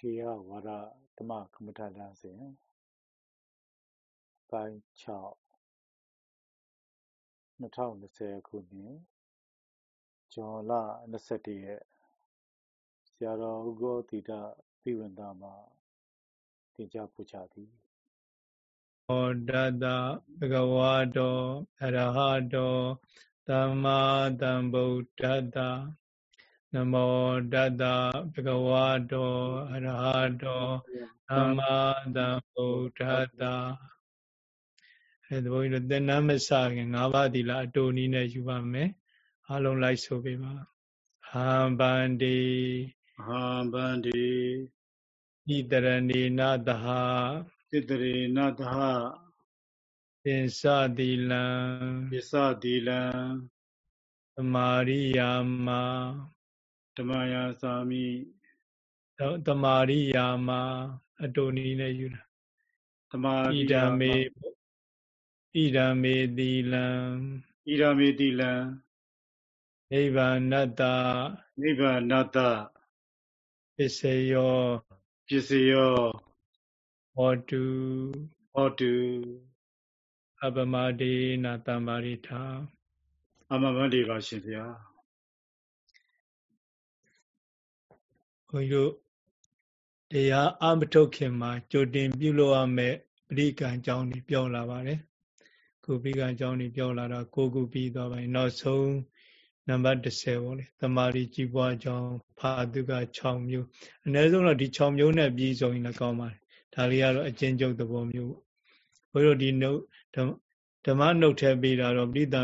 တရားဝါဒဓမ္မကမ္မထာလမ်းစဉ်ပိုင်း6 2020ခုနှစ်ဇွန်လ21ရက်ဆရာတော်ဥကောတိတသိဝင်သားမှာသင်ကြားပို့ချသည်ဟောတတဘဂဝါတောအရဟတောသမ္မာသမ္ဗုဒ္ဓတ္တ နမောတတ္တဘဂဝါတောအရဟတောသမ္မာသမ္ဗုဒ္ဓတ္တအဲဒီဘုန်းကြီးတို့သင်္นานမစခင်၅ပါးသီလအတူနီးနဲ့ယူပါမယ်အလုံးလိုက်ဆိုပေးပါဟံဗန္တိဟံဗန္တိဣတရဏေနတဟဣတရေနတဟပင်စသီလံပစ္စသီလံသမာရိယာမဓ မ္မယာသာမိသမာရိယာမအတူနီးနဲ့ယူတာသမာရိယာမေဣဒံမေသီလံဣဒံမေသီလံနိဗ္ဗာနတ္တနိဗ္ဗာနတ္တပစ္စယောပစ္စယောဟောတုဟောတုအပမဒေနာတမ္ပါရိထာအမမန္တေပါရှင်ဗျာ ဘုန်းကြီးတို့တရားအမထုတ်ခင်မှာကြိုတင်ပြုလုပ်ရမယ့်ပရိကံအကြောင်းတွေပြောလာပါတယ်ခုပရိကံအကြောင်းတွေပြောလာတော့ကိုခုပြီးသွားပါပြီနောက်ဆုံးနံပါတ်30ပေါ့လေတမာရီကြီးပွားကြောင်းဖာတုက6မျိုးအနည်းဆုံးတော့ဒီ6မျိုးနဲ့ပြီးဆုံးရင်လည်းကောင်းပါတယ်ဒါလေးကတော့အကျဉ်းချုပ်သဘောမျိုးဘုရားဒီနှုတ်ဓမ္မနှုတ်ထဲပြီးတာတော့ပိဋက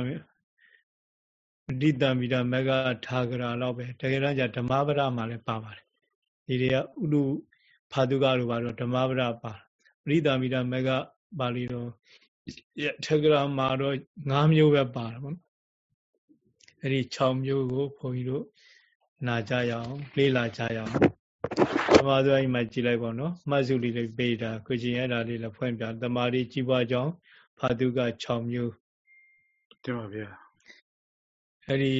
ပဋိတံမိတာမကထာဂရာတော့ပဲတကယ်တော့じゃဓမ္မပဒမှာလည်းပါပါတယ် ဒီတွေကဥလူဖာတုကလိုပါတော့ဓမ္မပဒပါပဋိတံမိတာမကပါဠိတော်ထဂရာမှာတော့၅မျိုးပဲပါတယ်ပေါ့နော်အဲ့ဒီ6မျိုးကိုဘုန်းကြီးတို့နာကြရအောင်လေ့လာကြရအောင်ဓမ္မသွားအိမ်မှာကြည်လိုက်ပါနော်မှတ်စုလေးလေးပေးတာကိုကျင်ရတာလေးလည်းဖွင့်ပြတမာရီကြီးပွားကြောင်းဖာတုက6မျိုးတင်ပါဗျာအဲ့ဒီ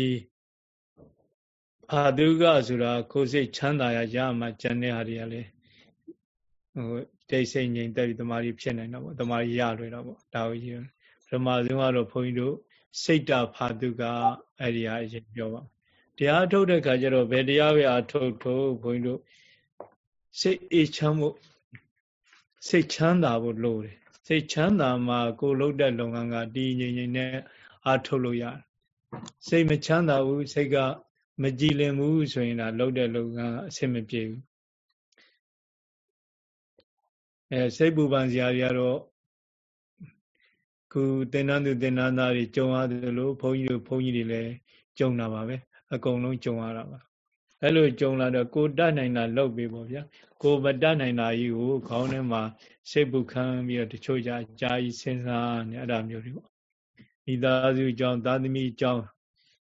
ဖာတုကဆိုတာကိုယ်စိတ်ချမ်းသာရရမှကျန်တဲ့ဟာတွေကလေဟိုတိတ်ဆိတ်ငြိမ်သက်ပြီးတမာရီဖြစ်နိုင်တော့ပေါ့တမာရီရလွယ်တော့ပေါ့ဒါကိုကြီးပထမဆုံးကတော့ဘုန်းကြီးတို့စိတ်တဖာတုကအဲ့ဒီဟာအရင်ပြောပါတရားထုတ်တဲ့ခါကျတော့ဘယ်တရားပဲအထုတ်ထုတ်ဘုန်းကြီးတို့စိတ်အေးချမ်းဖို့စိတ်ချမ်းသာဖို့လိုတယ်စိတ်ချမ်းသာမှကိုလှုပ်တဲ့လုပ်ငန်းကတည်ငြိမ်ငြိမ်နဲ့အထုတ်လို့ရတယ်စိတ်မချမ်းသာဘူးစိတ်က မကြည်လင်ဘူးဆိုရင်ဒါလှုပ်တဲ့လုပ်ငန်းအဆင်မပြေဘူးအဲစိတ်ပူပန်စရာတွေကတော့ခုတင်နန်းသူတင်နန်းသားတွေကြုံရတယ်လို့ဘုန်းကြီးတို့ဘုန်းကြီးတွေလည်းကြုံတာပါပဲအကုန်လုံးကြုံရတာပါအဲ့လိုကြုံလာတော့ကိုတတ်နိုင်တာလုပ်ပေးပေါ့ဗျာကိုမတတ်နိုင်တာကြီးကိုခေါင်းထဲမှာစိတ်ပုခံပြီးတော့တချို့ကြအကြာကြီးစဉ်းစားနေအဲ့ဒါမျိုးတွေပေါ့မိသားစုအကြောင်းသာသမီအကြောင်း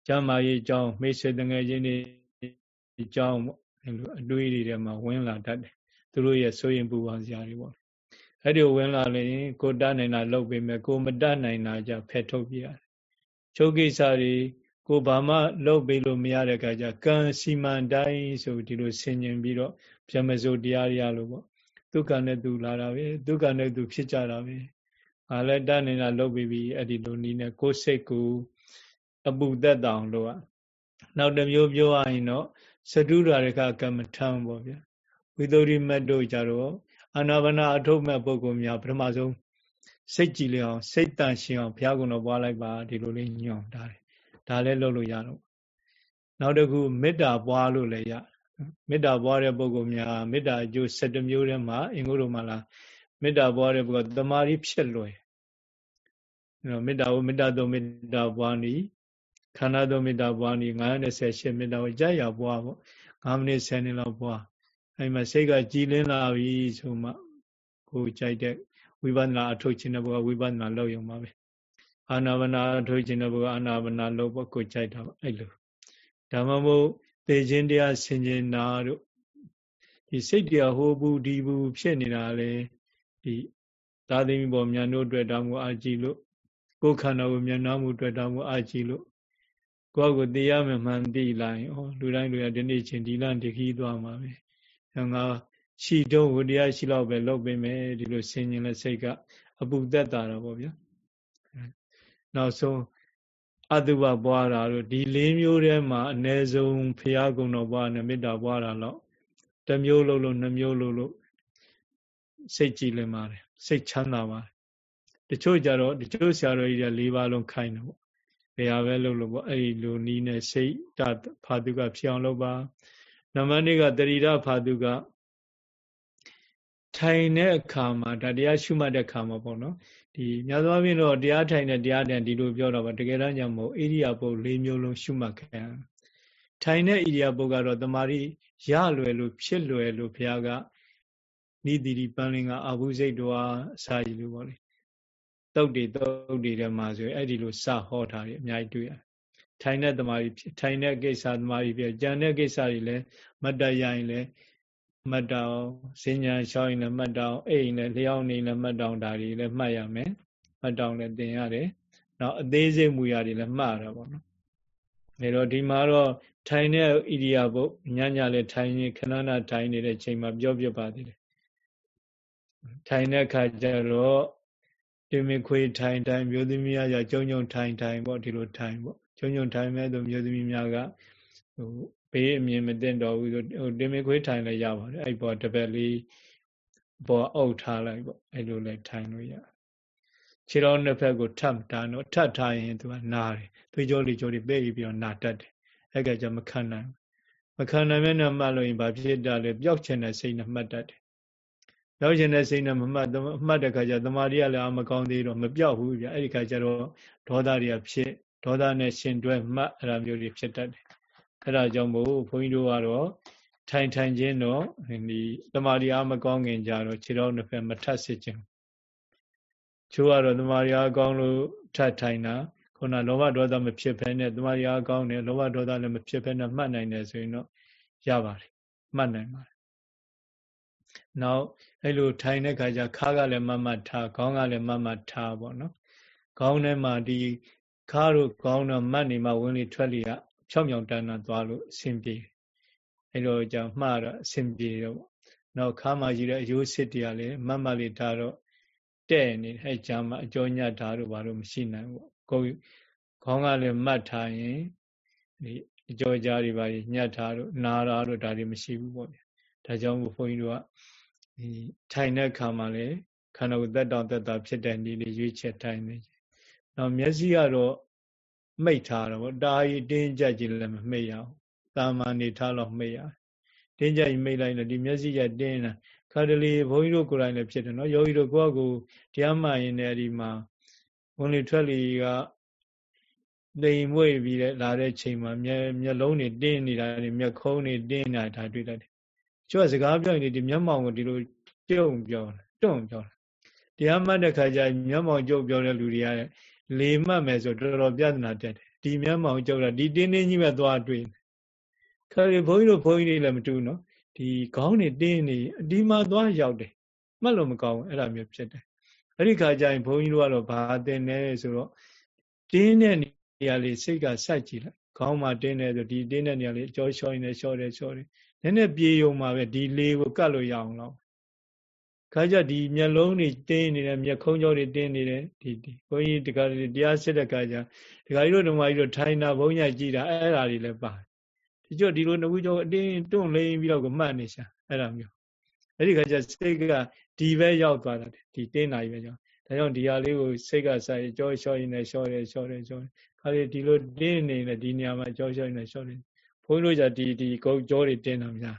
ကျမ်းမာရေးအကြောင်းမိတ်ဆွေတငယ်ချင်းတွေအကြောင်းပေါ့အဲ့လိုအတွေးတွေထဲမှာဝင်လာတတ်တယ်သူတို့ရဲ့စိုးရင်ပူပန်စရာတွေပေါ့အဲ့ဒီဝင်လာရင်ကိုတတ်နိုင်တာလုပ်ပေးမယ်ကိုမတတ်နိုင်တာကြဖယ်ထုတ်ပြရတယ်ချုပ်ကိစ္စတွေကိုဘာမှလုပ်ပေးလို့မရတဲ့အခါကျကံစီမံတိုင်းဆိုဒီလိုဆင်ញင်ပြီးတော့ဗြဟ္မစိုးတရားရလို့ပေါ့ဒုက္ခနဲ့သူလာတာပဲဒုက္ခနဲ့သူဖြစ်ကြတာပဲငါလည်းတတ်နေတာလုပ်ပြီးပြီအဲ့ဒီလိုနီးနဲ့ကိုယ်စိတ်ကို အပူသက်တောင်လို့อ่ะနောက်တစ်မျိုးပြောရရင်တော့သတုရာရကကမ္မထံပေါ့ဗျာဝိသုရိမတ်တို့ကြတော့အာနာပါနာအထုမဲ့ပုဂ္ဂိုလ်များပထမဆုံးစိတ်ကြည်လျအောင်စိတ်တန်ရှင်းအောင်ဘုရားကုံတော်ပွားလိုက်ပါဒီလိုလေးညွှန်တာတယ်ဒါလည်းလုပ်လို့ရတော့နောက်တစ်ခုမေတ္တာပွားလို့လည်းရမေတ္တာပွားတဲ့ပုဂ္ဂိုလ်များမေတ္တာအကျိုး7မျိုးထဲမှာအင်္ဂုတ္တမှာလားမေတ္တာပွားတဲ့ပုဂ္ဂိုလ်တမာရီဖြစ်လွယ်အဲတော့မေတ္တာကိုမေတ္တာသုံးမေတ္တာပွားနီ ခန္ဓာသုံးမေတ္တာပွားနီ928မေတ္တာကိုကြာရပွားပေါ့9မိနစ်10မိနစ်လောက်ပွားအဲဒီမှာစိတ်ကကြည်လင်းလာပြီဆိုမှကိုကြိုက်တဲ့ဝိပဿနာအထုတ်ခြင်းတဲ့ဘုရားဝိပဿနာလောက်ရုံပါပဲအာနာပါနာအထုတ်ခြင်းတဲ့ဘုရားအာနာပါနာလောက်ပေါ့ကိုကြိုက်တာပေါ့အဲ့လိုဓမ္မမို့သေခြင်းတရားဆင်ခြင်နာတို့ဒီစိတ်တရားဟိုဘူးဒီဘူးဖြစ်နေတာလေဒီသာသမီပေါ်မြန်တို့အတွက်တောင်းမှုအာကြည့်လို့ကိုယ်ခန္ဓာကိုမြန်နာမှုအတွက်တောင်းမှုအာကြည့်လို့ ကိုယ့်ကိုသိရမယ်မှန်သိလိုက်ဩလူတိုင်းလူရဒီနေ့ချင်းဒီလဒီခီးသွားမှာပဲငါရှိတော့ဝတရားရှိတော့ပဲလုပ်ပေးမယ်ဒီလိုဆင်ញင်လဲစိတ်ကအပူသက်တာတော့ဗောဗျာနောက်ဆုံးအတုပပွားတာတို့ဒီလေးမျိုးထဲမှာအ ਨੇ ဆုံးဖရာကုံတော်ပွားနဲ့မေတ္တာပွားတာတော့တစ်မျိုးလုံးလုံးနှစ်မျိုးလုံးလို့စိတ်ကြည်လင်ပါတယ်စိတ်ချမ်းသာပါတယ်တချို့ကြတော့တချို့ဆရာတော်ကြီးက၄ပါးလုံးခိုင်းတယ်ပေါ့ ဘယ်ဟာပဲလုပ်လို့ပေါ့အဲ့ဒီလိုနီးနဲ့စိတ်တဖာတုကဖြစ်အောင်လုပ်ပါနံပါတ်၄ကတရိဒဖာတုကထိုင်တဲ့အခါမှာဒါတရားရှုမှတ်တဲ့အခါမှာပေါ့နော်ဒီများသောအားဖြင့်တော့တရားထိုင်တဲ့တရားတန်ဒီလိုပြောတော့ပါတကယ်တမ်းကျမဟုတ်ဣရိယာပုတ်၄မျိုးလုံးရှုမှတ်ခံထိုင်တဲ့ဣရိယာပုတ်ကတော့တမာရီရလွယ်လို့ဖြစ်လွယ်လို့ဘုရားကနိတိတိပန်းလင်းကအဘုစိတ်တော်အစာကြီးလို့ပေါ့လေ တုတ်တွေတုတ်တွေထဲမှာဆိုရင်အဲ့ဒီလိုစဟောထားတယ်အများကြီးတွေ့ရထိုင်တဲ့တမာရီထိုင်တဲ့ကိစ္စတမာရီပြကြံတဲ့ကိစ္စတွေလည်းမတ်တရရင်လည်းမှတ်တောင်စဉ္ညာရှောင်းရင်လည်းမှတ်တောင်အိမ်လည်းလျှောင်းနေလည်းမှတ်တောင်ဒါတွေလည်းမှတ်ရမယ်မှတ်တောင်လည်းသင်ရတယ်နောက်အသေးစိတ်မူရတွေလည်းမှတ်ရတာပေါ့နော်အဲတော့ဒီမှာတော့ထိုင်တဲ့ဣရိယာပုညညလည်းထိုင်နေခဏနာထိုင်နေတဲ့ချိန်မှာပြောပြပါသေးတယ်ထိုင်တဲ့အခါကျတော့ တင်မခွေထိုင်ထိုင်မျိုးသမီးများကြုံကြုံထိုင်ထိုင်ပေါ့ဒီလိုထိုင်ပေါ့ကြုံကြုံထိုင်မဲ့သူမျိုးသမီးများကဟိုဘေးအမြင်မသိတော့ဘူးဆိုဟိုတင်မခွေထိုင်လည်းရပါတယ်အဲ့ပေါ်တပက်လေးပေါ်အုပ်ထားလိုက်ပေါ့အဲ့လိုလည်းထိုင်လို့ရခြေတော်နှစ်ဖက်ကိုထပ်တာတော့ထပ်ထားရင်သူကနားတယ်သွေးကြောလေးကြောလေးပေးပြီးတော့နာတတ်တယ်အဲ့ကကြမခံနိုင်မခံနိုင်မဲ့နဲ့မှတ်လို့ရင်ဘာဖြစ်တာလဲပျောက်ချင်တဲ့စိတ်နဲ့မှတ်တတ်တယ် ပျောက်ချင်တဲ့စိတ်နဲ့မမှတ်မှတ်တဲ့ခါကျသမာဓိကလည်းအမကောင်းသေးတော့မပျောက်ဘူးဗျအဲ့ဒီခါကျတော့ဒေါသတွေကဖြစ်ဒေါသနဲ့ရှင်တွဲမှတ်အဲ့လိုမျိုးတွေဖြစ်တတ်တယ်အဲ့ဒါကြောင့်မို့ဘုန်းကြီးတို့ကတော့ထိုင်ထိုင်ခြင်းတော့ဒီသမာဓိအားမကောင်းခင်ကြတော့ခြေတော်နှစ်ဖက်မထပ်စစ်ခြင်းချိုးကတော့သမာဓိအားကောင်းလို့ထပ်ထိုင်တာခုနလောဘဒေါသမဖြစ်ဖဲနဲ့သမာဓိအားကောင်းတယ်လောဘဒေါသလည်းမဖြစ်ဖဲနဲ့မှတ်နိုင်တယ်ဆိုရင်တော့ရပါတယ်မှတ်နိုင်ပါတယ်နောက် အဲ့လိုထိုင်တဲ့ခါကျခါးကလည်းမမတ်ထားခေါင်းကလည်းမမတ်ထားပေါ့နော်ခေါင်းထဲမှာဒီခါတို့ခေါင်းတော့မတ်နေမှဝင်လေထွက်လေကဖြောင်းဖြောင်းတန်းတန်းသွားလို့အဆင်ပြေအဲ့လိုကြောင့်မှားတော့အဆင်ပြေတော့ပေါ့နောက်ခါမှရှိတဲ့အယိုးစစ်တရားလည်းမတ်မတ်လေးထားတော့တဲ့နေအဲ့ကြာမှအကျော်ညတ်ထားတော့ဘာလို့မရှိနိုင်ဘူးကိုယ်ခေါင်းကလည်းမတ်ထားရင်ဒီအကျော်ကြားတွေပါညတ်ထားတော့နာတာတော့ဒါတွေမရှိဘူးပေါ့ဗျာဒါကြောင့်ဘုန်းကြီးတို့က ဒီထိုင်တဲ့အခါမှာလည်းခန္ဓာကိုယ်သက်တောင့်သက်တာဖြစ်တဲ့နည်းလေးရွေးချက်ထိုင်နေ။နောက်မျက်စိကတော့မိတ်ထားတော့တာကြီးတင်းကြပ်ကြည့်လည်းမမိတ်ရအောင်။တာမန်နေထားတော့မိတ်ရ။တင်းကြပ်ကြီးမိတ်လိုက်တော့ဒီမျက်စိကတင်းတာခါတလေဘုန်းကြီးတို့ကိုယ်တိုင်လည်းဖြစ်တယ်နော်။ယောဂီတို့ကိုယ့်အကူတရားမှရင်လည်းဒီမှာဝင်လေထွက်လေကလိမ်မွေ့ပြီးလာတဲ့ချိန်မှာမျက်မျက်လုံးတွေတင်းနေတာတွေမျက်ခုံးတွေတင်းနေတာတွေ့တတ်တယ် ကျွတ်စကားပြောရင်ဒီမျက်မှောင်ကိုဒီလိုပြုံပြောတွန့်ပြောတရားမှတ်တဲ့ခါကျမျက်မှောင်ကျုပ်ပြောတဲ့လူတွေကလေမှတ်မယ်ဆိုတော်တော်ပြဿနာတက်တယ်ဒီမျက်မှောင်ကျုပ်တာဒီတင်းတင်းကြီးပဲသွားတွေ့ခါရီဘုန်းကြီးတို့ဘုန်းကြီးတွေလည်းမတူနော်ဒီခေါင်းတွေတင်းနေအဒီမှာသွားရောက်တယ်မှတ်လို့မကောင်းဘူးအဲ့လိုမျိုးဖြစ်တယ်အဲ့ဒီခါကျရင်ဘုန်းကြီးတို့ကတော့ဘာတင်နေဆိုတော့တင်းတဲ့နေရာလေးစိတ်ကစိုက်ကြည့်လိုက်ခေါင်းမှာတင်းနေဆိုဒီတင်းတဲ့နေရာလေးအကျော်လျှော်နေလျှော်တယ်လျှော်တယ် နည်းနည်းပြေယုံမှာပဲဒီလေးကိုကတ်လို့ရအောင်လို့ခါကြဒီမျက်လုံးတွေတင်းနေတယ်မျက်ခုံးကြောတွေတင်းနေတယ်ဒီဒီဘုန်းကြီးတခါတရားစစ်တဲ့ခါကျဒကာကြီးတို့ဓမ္မကြီးတို့ထိုင်တာဘုန်းကြီးကြည်တာအဲ့ဒါတွေလည်းပါတယ်ဒီကြောဒီလိုနှုတ်ကြောအတင်းတွန့်လိမ့်ပြီးတော့မှတ်နေရှာအဲ့ဒါမျိုးအဲ့ဒီခါကျစိတ်ကဒီပဲရောက်သွားတာဒီတင်းနာကြီးပဲကြောင့်ဒါကြောင့်ဒီဟာလေးကိုစိတ်ကဆိုင်ကြောလျှော့ရင်းနဲ့လျှော့တယ်လျှော့တယ်လျှော့တယ်ခါလေဒီလိုတင်းနေတယ်ဒီနေရာမှာကြောလျှော့ရင်းနဲ့လျှော့တယ်ဘု န်းကြီးတို့じゃဒီဒီကုတ်ကြောတွေတင်းတာများ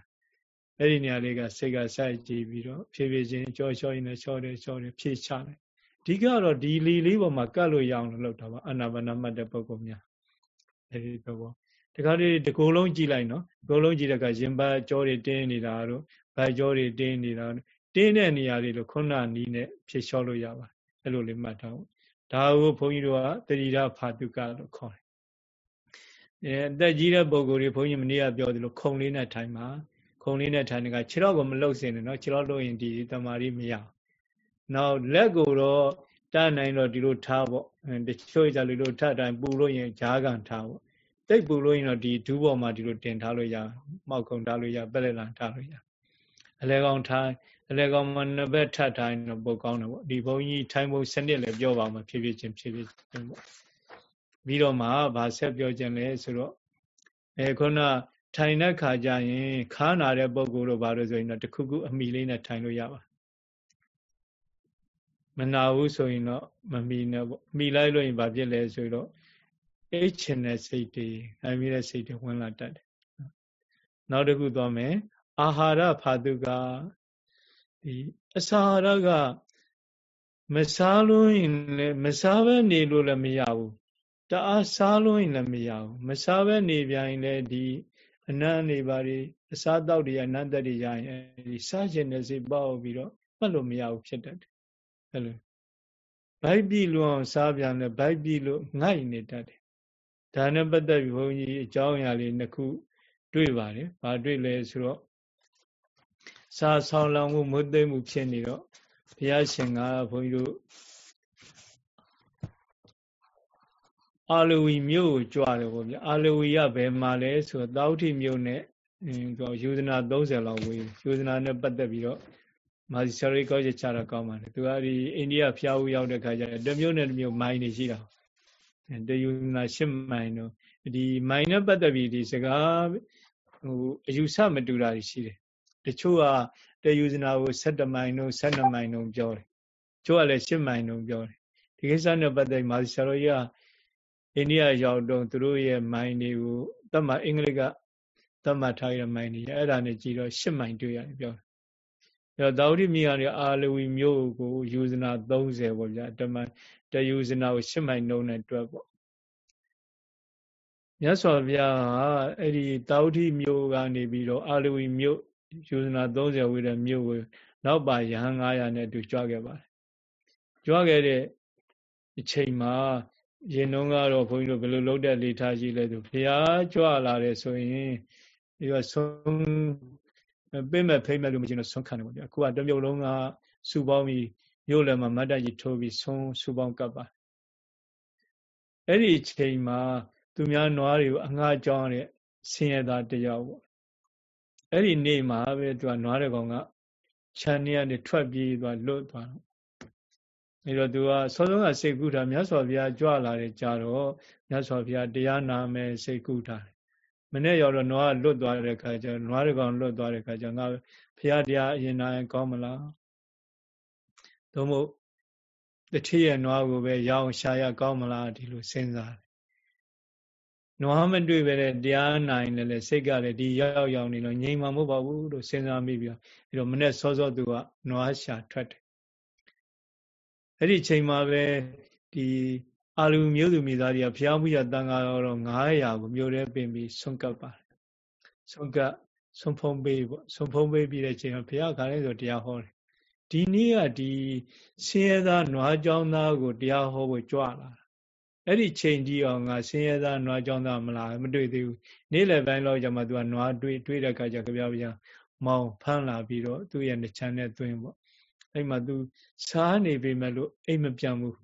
အဲ့ဒီနေရာလေးကစိတ်ကစိုက်ကြည့်ပြီးတော့ဖြည်းဖြည်းချင်းကြောလျှော့ရင်းနဲ့လျှော့တယ်လျှော့တယ်ဖြည့်ချတယ်ဒီကတော့ဒီလီလေးပေါ်မှာကတ်လို့ရအောင်လို့လုပ်တာပါအနာဘာနာမှတ်တဲ့ပုံကောများအဲ့ဒီတော့တခါလေးဒီကိုယ်လုံးကြည့်လိုက်နော်ကိုယ်လုံးကြည့်တဲ့အခါရင်ပါကြောတွေတင်းနေတာတို့ဗိုက်ကြောတွေတင်းနေတာတင်းတဲ့နေရာတွေလို့ခုနနီးနဲ့ဖြည့်လျှော့လို့ရပါတယ်အဲ့လိုလေးမှတ်ထားဒါကိုဘုန်းကြီးတို့ကတတိရဖာတုကလို့ခေါ်တယ် အဲအသက်ကြီးတဲ့ပုံကိုယ်တွေဘုန်းကြီးမနေ့ကပြောသလိုခုံလေးနဲ့ထိုင်ပါခုံလေးနဲ့ထိုင်ကခြေတော့ကိုမလှုပ်စင်နဲ့နော်ခြေတော့လှုပ်ရင်ဒီတမာရီမရနောက်လက်ကိုတော့တတ်နိုင်တော့ဒီလိုထားပေါ့တချို့ကြလူလိုထတိုင်းပူလို့ရင်ဂျားကန်ထားပေါ့တိတ်ပူလို့ရင်တော့ဒီဒူးပေါ်မှာဒီလိုတင်ထားလို့ရမောက်ခုံထားလို့ရပက်လက်လန်ထားလို့ရအလဲကောင်ထိုင်အလဲကောင်မှာနှစ်ဘက်ထပ်ထိုင်တော့ပိုကောင်းတယ်ပေါ့ဒီဘုန်းကြီးထိုင်ဖို့စနစ်လည်းပြောပါမှာဖြစ်ဖြစ်ချင်းဖြစ်ဖြစ်ချင်းပေါ့ ပြီးတော့မှဗာဆက်ပြောခြင်းလဲဆိုတော့အဲခုနထိုင်တဲ့ခါကျရင်ခါနာတဲ့ပုံကိုယ်တို့ဘာလို့ဆိုရင်တော့တခုခုအမိလေးနဲ့ထိုင်လို့ရပါမနာဘူးဆိုရင်တော့မမီနဲ့ပေါ့မိလိုက်လို့ရင်ဘာဖြစ်လဲဆိုတော့အိတ်ချင်တဲ့စိတ်တွေခိုင်းပြီးတဲ့စိတ်တွေဝင်လာတတ်တယ်နောက်တစ်ခုသွားမယ်အာဟာရဖာတုကဒီအစာရကမစားလို့ရင်လည်းမစားဘဲနေလို့လည်းမရဘူး တအားစားလို့ရင်လည်းမရဘူးမစားဘဲနေပြန်ရင်လည်းဒီအနံ့နေပါလေအစားတောက်တွေအနံ့တက်တွေရရင်အဲဒီစားခြင်းနဲ့စိတ်ပေါက်ပြီးတော့မှတ်လို့မရဘူးဖြစ်တတ်တယ်အဲလိုဘိုက်ပြီလို့အောင်စားပြန်တယ်ဘိုက်ပြီလို့ငိုက်နေတတ်တယ်ဒါနဲ့ပတ်သက်ပြီးဘုန်းကြီးအကြောင်းအရာလေးနှစ်ခုတွေ့ပါတယ်။ဘာတွေ့လဲဆိုတော့စာဆောင်လောင်မှုမွတ်သိမ့်မှုဖြစ်နေတော့ဘုရားရှင်ကဘုန်းကြီးတို့ အာလဝီမြို့ကိုကြွတယ်ဗောဗျာအာလဝီကဘယ်မှာလဲဆိုတော့တောက်ထိမြို့နဲ့အင်းဆိုယူဇနာ30လောက်ဝေးယူဇနာနဲ့ပတ်သက်ပြီးတော့မာစီဆရိကောချချတာကောင်းပါတယ်သူကဒီအိန္ဒိယဖျားဦးရောက်တဲ့ခါကျတော့တမျိုးနဲ့တမျိုးမိုင်းနေရှိတာတယူဇနာ10မိုင်တော့ဒီမိုင်းနဲ့ပတ်သက်ပြီးဒီစကားဟိုအယူဆမတူတာရှိတယ်တချို့ကတယူဇနာကို7မိုင်တို့12မိုင်တို့ပြောတယ်ချို့ကလည်း10မိုင်တို့ပြောတယ်ဒီကိစ္စနဲ့ပတ်သက်မာစီဆရာကြီးက အိန္ဒိယရောက်တော့သူတို့ရဲ့မိုင်တွေကိုတတ်မှအင်္ဂလိပ်ကတတ်မှထားရတဲ့မိုင်တွေအဲ့ဒါနဲ့ကြည့်တော့10မိုင်တွေ့ရတယ်ပြောတယ်အဲ့တော့ဒါဝတိမြေကနေအာလဝီမြို့ကိုယူဇနာ30ပေါ့ဗျာတမတယူဇနာကို10မိုင်နှုံးနဲ့တွက်ပေါ့မြတ်စွာဘုရားဟာအဲ့ဒီတာဝတိမြို့ကနေပြီးတော့အာလဝီမြို့ယူဇနာ30ဝေးတဲ့မြို့ကိုနောက်ပါရဟန်း900နဲ့အတူကြွခဲ့ပါတယ်ကြွခဲ့တဲ့အချိန်မှာ ရင်နှုံးကတော့ဘုန်းကြီးတို့ဘယ်လိုလုပ်တဲ့လေထားရှိလဲဆိုဘုရားကြွလာတယ်ဆိုရင်ဒီကဆုံးပြိမဲ့ဖိမဲ့လို့မကျင်တော့ဆုံးခံတယ်ပေါ့ဗျာအခုကတမျိုးလုံးကစူပေါင်းပြီးမြို့လည်းမှာမတ်တကြီးထိုးပြီးဆုံးစူပေါင်းကပ်ပါအဲ့ဒီအချိန်မှာ သူများနွားတွေကိုအငှားကြောင်းတဲ့ဆင်းရဲသားတယောက်ပေါ့အဲ့ဒီနေ့မှာပဲသူကနွားတဲ့ကောင်ကခြံနေကနေထွက်ပြေးသွားလွတ်သွား အဲ့တော့သူကစောစောကစိတ်ကူးတာမြတ်စွာဘုရားကြွလာတဲ့ကြာတော့မြတ်စွာဘုရားတရားနာမယ်စိတ်ကူးတာမနေ့ရောက်တော့နွားလွတ်သွားတဲ့ခါကျနွားတဲ့ကောင်လွတ်သွားတဲ့ခါကျငါဘုရားတရားအရင်နာရင်ကောင်းမလားသို့မဟုတ်တတိယနွားကိုပဲရအောင်ရှာရကောင်းမလားဒီလိုစဉ်းစားနွားမတွေ့ပဲတဲ့တရားနိုင်တယ်လေစိတ်ကလည်းဒီရောက်ရောက်နေလို့ငြိမ်မှာမဟုတ်ပါဘူးလို့စဉ်းစားမိပြီးတော့ပြီးတော့မနေ့စောစောသူကနွားရှာထွက်တယ် အဲ့ဒီချိန်မှာပဲဒီအာလူမျိုးသူမိသားတွေကဘုရားမှုရတန်ခါတော့900ကိုမျိုးရဲပင်ပြီးဆုံးကပ်ပါတယ်ဆုံးကပ်ဆုံးဖုံးပေးပေါ့ဆုံးဖုံးပေးပြီးတဲ့ချိန်မှာဘုရားခါလဲဆိုတရားဟောတယ်ဒီနေ့ကဒီဆင်းရဲသားနွားကြောင်းသားကိုတရားဟောဖို့ကြွလာတာအဲ့ဒီချိန်ကြီးအောင်ငါဆင်းရဲသားနွားကြောင်းသားမလားမတွေ့သေးဘူးနေ့လယ်ပိုင်းလောက်ကျမှသူကနွားတွေ့တွေ့တဲ့အခါကျကြပြပြမောင်းဖမ်းလာပြီးတော့သူ့ရဲ့နှချမ်းနဲ့သွင်းပေါ့ အဲ့မှာသူစားနေပေမဲ့လို့အိမ်မပြန်ဘူး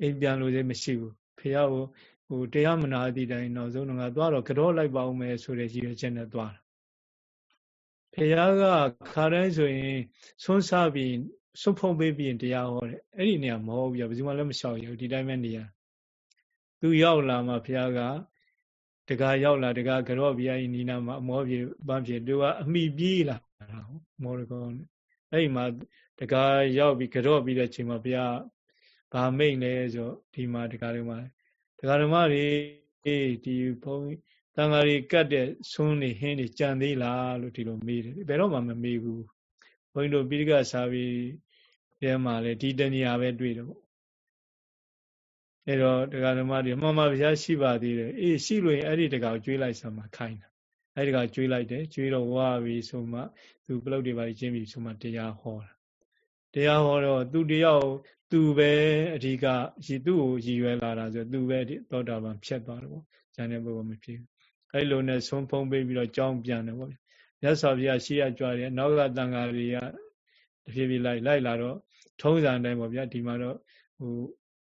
အိမ်ပြန်လို့လည်းမရှိဘူးဖះကိုဟိုတရားမနာသည့်တိုင်းနောက်ဆုံးတော့ငါသွားတော့ကြောလိုက်ပါအောင်မယ်ဆိုတဲ့ရည်ရွယ်ချက်နဲ့သွားတာဖះကခါတိုင်းဆိုရင်ဆွန်းစားပြီးဆွဖုံပေးပြီးတရားဟောတယ်အဲ့ဒီနေရာမဟုတ်ဘူးဘယ်သူမှလည်းမလျှောက်ရဘူးဒီတိုင်းပဲနေရသူရောက်လာမှဖះကတကာရောက်လာတကာကြောဘုရားကြီးနီနာမှာအမောပြေပန်းပြေသူကအမိပြေးလာတာမောရကောနဲ့ အဲ့ဒီမှာတကားရောက်ပြီးကြော့ပြီးတဲ့ချိန်မှာဘုရားဗာမိတ်လဲဆိုဒီမှာတကားတွေမှာတကားဓမ္မတွေဒီဘုန်းတန်ဃာတွေကတ်တဲ့ဆွန်းနေဟင်းတွေကြံသေးလားလို့ဒီလိုမေးတယ်ဘယ်တော့မှမမေးဘူးဘုန်းကြီးတို့ပိဋကစာပြီးတဲမှာလေဒီတဏှာပဲတွေ့တယ်ပေါ့အဲ့တော့တရားဓမ္မတွေမှန်မှဘုရားရှိပါသေးတယ်အေးရှိလို့ရင်အဲ့ဒီတကာကိုကျွေးလိုက်စမ်းမှာခိုင်းတာ အဲ့ဒီကကျွေးလိုက်တယ်ကျွေးတော့ဝါပြီဆိုမှသူပလုတ်တွေပါကျင်းပြီဆိုမှတရားဟောတာတရားဟောတော့သူတယောက်သူပဲအဓိကရည်သူ့ကိုရည်ရွယ်လာတာဆိုသူပဲသောတာပန်ဖြတ်သွားတယ်ပေါ့ဉာဏ်နဲ့ဘုရားမဖြစ်ဘူးအဲ့လိုနဲ့ဆုံးဖုံးပေးပြီးတော့ကြောင်းပြန်တယ်ပေါ့မြတ်စွာဘုရားရှေ့ရကြွားတယ်နောက်ကတန်ဃာတွေကတဖြည်းဖြည်းလိုက်လိုက်လာတော့ထုံးစံတိုင်းပေါ့ဗျာဒီမှာတော့ဟို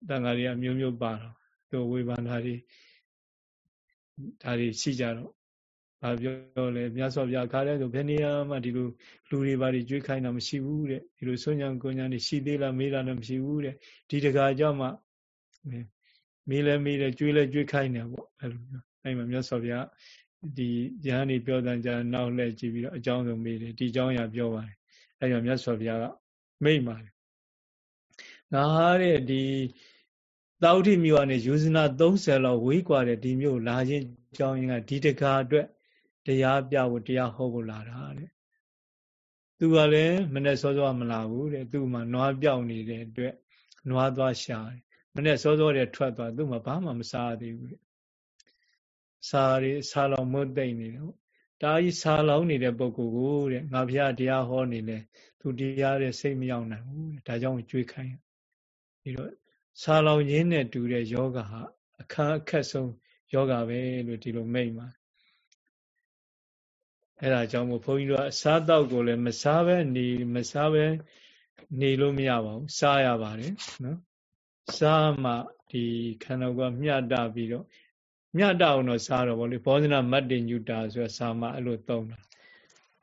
တန်ဃာတွေကမျိုးမျိုးပါတော့သူဝေဘာနာတွေဒါတွေရှိကြတော့ ဘာပြောလဲမြတ်စွာဘုရားခါတဲ့ဆိုဘယ်နေရာမှဒီလိုလူတွေဘာတွေကြွေးခိုင်းတာမရှိဘူးတဲ့ဒီလိုဆွညံကိုညာနေရှိသေးလားမေးတာလည်းမရှိဘူးတဲ့ဒီတကာကြောင့်မှမေးလဲမေးတယ်ကြွေးလဲကြွေးခိုင်းတယ်ပေါ့အဲ့လိုမျိုးအဲ့မှာမြတ်စွာဘုရားဒီယဟန်နေပြောတဲ့ကြာနောက်လှည့်ကြည့်ပြီးတော့အကြောင်းစုံမေးတယ်ဒီအကြောင်းအရာပြောပါတယ်အဲ့တော့မြတ်စွာဘုရားကမိတ်ပါတယ်ငါဟာတဲ့ဒီသာဝတိမြို့ကနေယူဇနာ30လောက်ဝေးกว่าတဲ့ဒီမြို့လာခြင်းအကြောင်းရင်းကဒီတကာအတွက် တရားပြဖို့တရားဟောဖို့လာတာတဲ့သူကလည်းမနဲ့စောစောမလာဘူးတဲ့သူ့မှာနွားပြောက်နေတဲ့အတွက်နွားသွားရှာတယ်မနဲ့စောစောတဲ့ထွက်သွားသူ့မှာဘာမှမစားသေးဘူးတဲ့စားရီစားလောင်မွတ်သိမ့်နေတယ်ပေါ့ဒါကြီးစားလောင်နေတဲ့ပုဂ္ဂိုလ်ကိုတဲ့ငါဘုရားတရားဟောနေလဲသူတရားတဲ့စိတ်မရောက်နိုင်ဘူးတဲ့ဒါကြောင့်ကြွေးခိုင်းပြီးတော့စားလောင်ရင်းနဲ့တူတဲ့ယောဂဟာအခါအခက်ဆုံးယောဂပဲလို့ဒီလိုမိတ်မှာ အဲ့ဒါကြောင့်မို့ဘုန်းကြီးတို့အစားတောက်ကိုလည်းမစားပဲနေမစားပဲနေလို့မရပါဘူးစားရပါတယ်နော်စားမှဒီခန္ဓာကိုယ်မျှတပြီးတော့မျှတအောင်တော့စားတော့ဗောလေဘောဇနာမတ္တင်ညုတာဆိုတာစာမအဲ့လိုသုံးတာ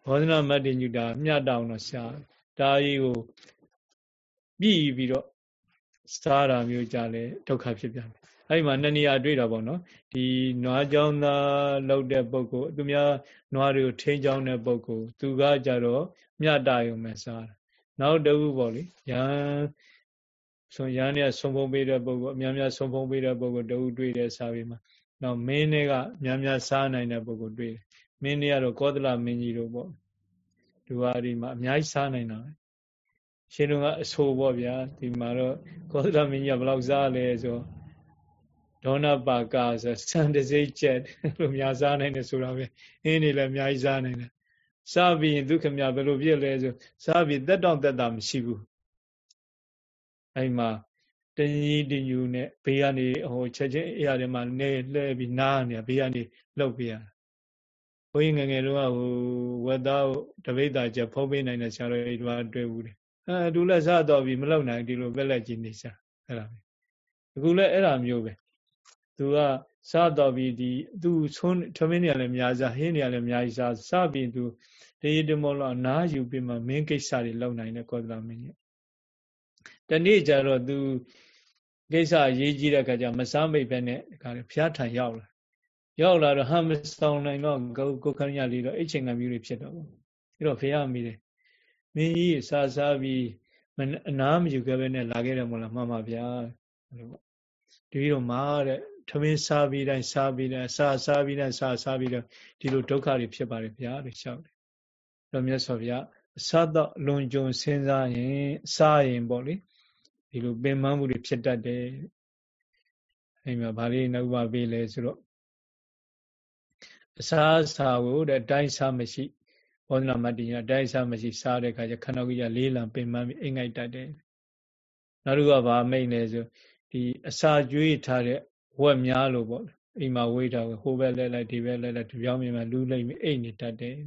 ဘောဇနာမတ္တင်ညုတာမျှတအောင်တော့စားဒါကြီးကိုပြီးပြီးတော့စားတာမျိုးကြလဲဒုက္ခဖြစ်ပြန်တယ် အဲ့ဒီမှာနှစ်နေရာတွေ့တာပေါ့နော်ဒီနွားကြောင်းသားလောက်တဲ့ပုဂ္ဂိုလ်သူများနွားတွေကိုထိန်းချောင်းတဲ့ပုဂ္ဂိုလ်သူကကြတော့မြတ်တာယုံမဲ့စားတာနောက်တခုပေါ့လေရန်ဆိုရန်နဲ့ဆုံးဖုံးပေးတဲ့ပုဂ္ဂိုလ်အများများဆုံးဖုံးပေးတဲ့ပုဂ္ဂိုလ်တခုတွေ့တဲ့စာပေမှာနောက်မင်းတွေကများများစားနိုင်တဲ့ပုဂ္ဂိုလ်တွေ့တယ်မင်းတွေကတော့ကောသလမင်းကြီးတို့ပေါ့ဒီဟာဒီမှာအများကြီးစားနိုင်တာပဲရှင်တို့ကအဆိုးပေါ့ဗျာဒီမှာတော့ကောသလမင်းကြီးကဘယ်လောက်စားလဲဆို ဒေါနပါကာဆိုစံတစိတ်ချက်လို့များစားနိုင်တယ်ဆိုတာပဲအင်းနေလည်းအများကြီးစားနိုင်တယ်စားပြီးရင်ဒုက္ခမြဘယ်လိုဖြစ်လဲဆိုစားပြီးတက်တောင့်တက်တာမရှိဘူးအဲ့မှာတညီတညူနဲ့ဘေးကနေဟိုချက်ချင်းအရာတွေမှာနေလှဲပြီးနားနေဘေးကနေလှုပ်ပြရဘုန်းကြီးငငယ်တော့ဟိုဝက်သားတပိတ်တာချက်ဖုံးပေးနိုင်တဲ့ဆရာတော်တွေတွေ့ဘူးတယ်အဲသူလည်းစားတော့ပြီးမလုံနိုင်ဒီလိုပဲလက်ကြီးနေစားအဲ့ဒါပဲအခုလည်းအဲ့ဒါမျိုးပဲ သူကစားတော့ပြီးဒီသူဆုံးထမင်းနေရလည်းအများစားဟင်းနေရလည်းအများကြီးစားစားပြီးသူတေးတမောလောနားယူပြီးမှမင်းကိစ္စတွေလုပ်နိုင်တဲ့ကောသလမင်းကြီးတနေ့ကျတော့သူကိစ္စရေးကြည့်တဲ့အခါကျမစားမိတ်ပဲနဲ့ခါလေဖျားထန်ရောက်လာရောက်လာတော့ဟာမဆောင်နိုင်တော့ကိုခဏရလေးတော့အိတ်ချင်ငံမျိုးတွေဖြစ်တော့ဘူးအဲ့တော့ဖျားမိတယ်မင်းကြီးစားစားပြီးအနားမယူခဲ့ပဲနဲ့လာခဲ့တယ်မို့လားမှန်ပါဗျာအဲ့လိုပေါ့တတိတော့မာတဲ့ ထမင်းစားပြီးတိုင်းစားပြီးတိုင်းစားစားပြီးတိုင်းစားစားပြီးတော့ဒီလိုဒုက္ခတွေဖြစ်ပါတယ်ဗျာလို့ရှောက်တယ်တော့မြတ်စွာဘုရားအစတော့လွန်ကြုံစဉ်းစားရင်စားရင်ပေါ့လေဒီလိုပင်မမှုတွေဖြစ်တတ်တယ်အဲ့မှာဗာလေးနောက်ပါပေးလဲဆိုတော့အစာအစာကိုတဲ့အတိုင်းစားမရှိဘောဓနာမတ္တိယအတိုင်းစားမရှိစားတဲ့အခါကျခန္ဓာကိုယ်ကြီးလေးလံပင်မပြီးအိမ်ငိုက်တတ်တယ်နောက်တစ်ခုကဗာမိတ်လဲဆိုဒီအစာကျွေးထားတဲ့ ဝက်များလို့ပေါ့အိမ်မှာဝေးထားဟိုဘက်လဲလိုက်ဒီဘက်လဲလိုက်ဒီပြောင်းမြင်မှလူလိမ့်ပြီးအိမ်နေတတ်တယ်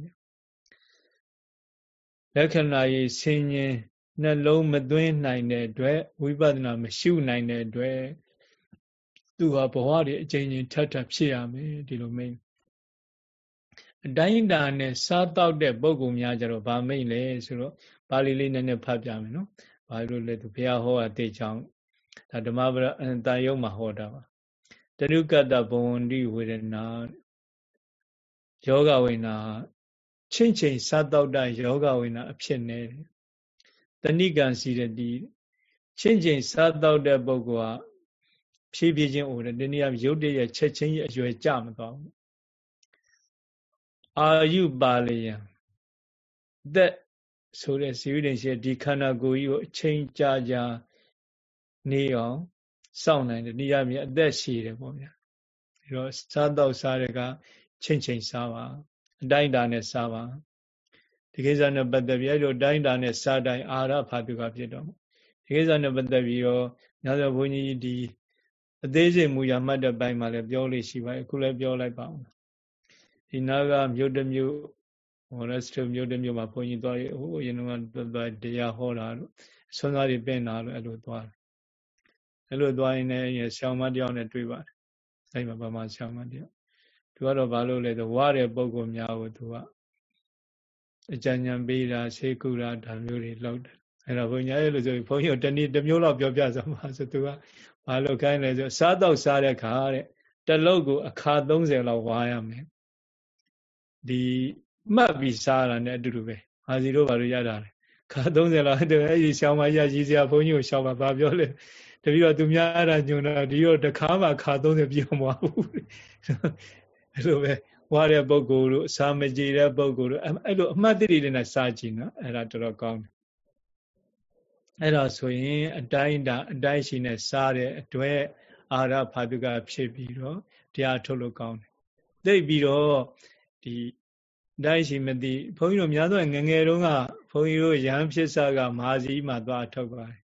လက္ခဏာရေးဆင်းရင်နှလုံးမသွင်းနိုင်တဲ့အတွက်ဝိပဿနာမရှုနိုင်တဲ့အတွက်သူဟာဘဝတွေအချိန်ချင်းထပ်ထပ်ဖြစ်ရမယ်ဒီလိုမိတ်အတိုင်းတာနဲ့စားတောက်တဲ့ပုံကုများကြတော့ဗာမိတ်လေဆိုတော့ပါဠိလေးနည်းနည်းဖတ်ပြမယ်နော်ဘာလို့လဲသူဘုရားဟောအတေချောင်းဒါဓမ္မပရအတန်ယုံမှာဟောတာပါ တရုကတ္တဘဝန္တိဝေဒနာယောဂဝိနာချင်းချင်းစားတောက်တဲ့ယောဂဝိနာအဖြစ်နဲ့တဏိကံစီရတိချင်းချင်းစားတော့တဲ့ပုဂ္ဂိုလ်ဟာဖြည်းဖြည်းချင်းအိုတယ်ဒီနေ့ကရုပ်တရက်ချက်ချင်းကြီးအရွယ်ကြမသွားဘူးအာယုပါလယံသက်ဆိုတဲ့ဇီဝိတ္တရှိဒီခန္ဓာကိုယ်ကြီးကိုအချိန်ကြာကြာနေအောင် စောင့်နိုင်တယ်ဒီရမြအသက်ရှည်တယ်ပေါ့ဗျာအဲတော့စားတော့စားတဲ့ကချင်းချင်းစားပါအတိုင်းတာနဲ့စားပါဒီကိစ္စနဲ့ပတ်သက်ပြီးအဲ့လိုတိုင်းတာနဲ့စာတိုင်းအာရဖာတုကဖြစ်တော့ဒီကိစ္စနဲ့ပတ်သက်ပြီးတော့ညဇောဘုန်းကြီးဒီအသေးစိတ်မူရမှတ်တဲ့ပိုင်းမှာလည်းပြောလို့ရှိပါတယ်အခုလည်းပြောလိုက်ပါဦးဒီနာကမြို့တစ်မြို့ဟောရစတမြို့တစ်မြို့မှာဘုန်းကြီးသွားရဟိုရင်တော့သွားတရားဟောတာလို့ဆွမ်းသားတွေပြင်တာလို့အဲ့လိုသွားတယ် အဲ့လိုသွားရင်လည်းဆောင်းမတယောက်နဲ့တွေ့ပါတယ်အဲ့မှာဗမာဆောင်းမတယောက်သူကတော့ဘာလို့လဲဆိုဝါတဲ့ပုံကောများကိုသူကအကြံဉာဏ်ပေးတာဆေးကုတာဒါမျိုးတွေလုပ်တယ်အဲ့တော့ဘုန်းကြီးအဲ့လိုဆိုဘုန်းကြီးတနည်းတစ်မျိုးလောက်ပြောပြစမ်းပါဆိုသူကဘာလို့ခိုင်းလဲဆိုစားတော့စားတဲ့ခါတဲ့တလုတ်ကိုအခါ30လောက်ဝါရမယ်ဒီမှတ်ပြီးစားတာနဲ့အတူတူပဲအာစီတို့ဘာလို့ရတာလဲခါ30လောက်အဲ့ဒီရှောင်းမရကြီးစရာဘုန်းကြီးကိုရှောင်းပါဘာပြောလဲ တပည့်တော်သူများအဲ့ဒါညွန်တော့ဒီတော့တခါမှခါ30ပြောင်းမသွားဘူးအဲ့လိုပဲဝါတဲ့ပုံကိုယ်တို့စာမကြည်တဲ့ပုံကိုယ်တို့အဲ့လိုအမှတ်တရတွေနဲ့စာကြည့်နော်အဲ့ဒါတော်တော်ကောင်းတယ်အဲ့ဒါဆိုရင်အတိုင်းတာအတိုင်းရှိနဲ့စားတဲ့အတွက်အာရဖာတုကဖြစ်ပြီးတော့တရားထုတ်လို့ကောင်းတယ်သိပြီးတော့ဒီတိုင်းရှိမသိဘုန်းကြီးတို့များသောငငယ်တုန်းကဘုန်းကြီးတို့ရဟန်းဖြစ်စားကမဟာစီမှာသွားထုတ်ပါတယ်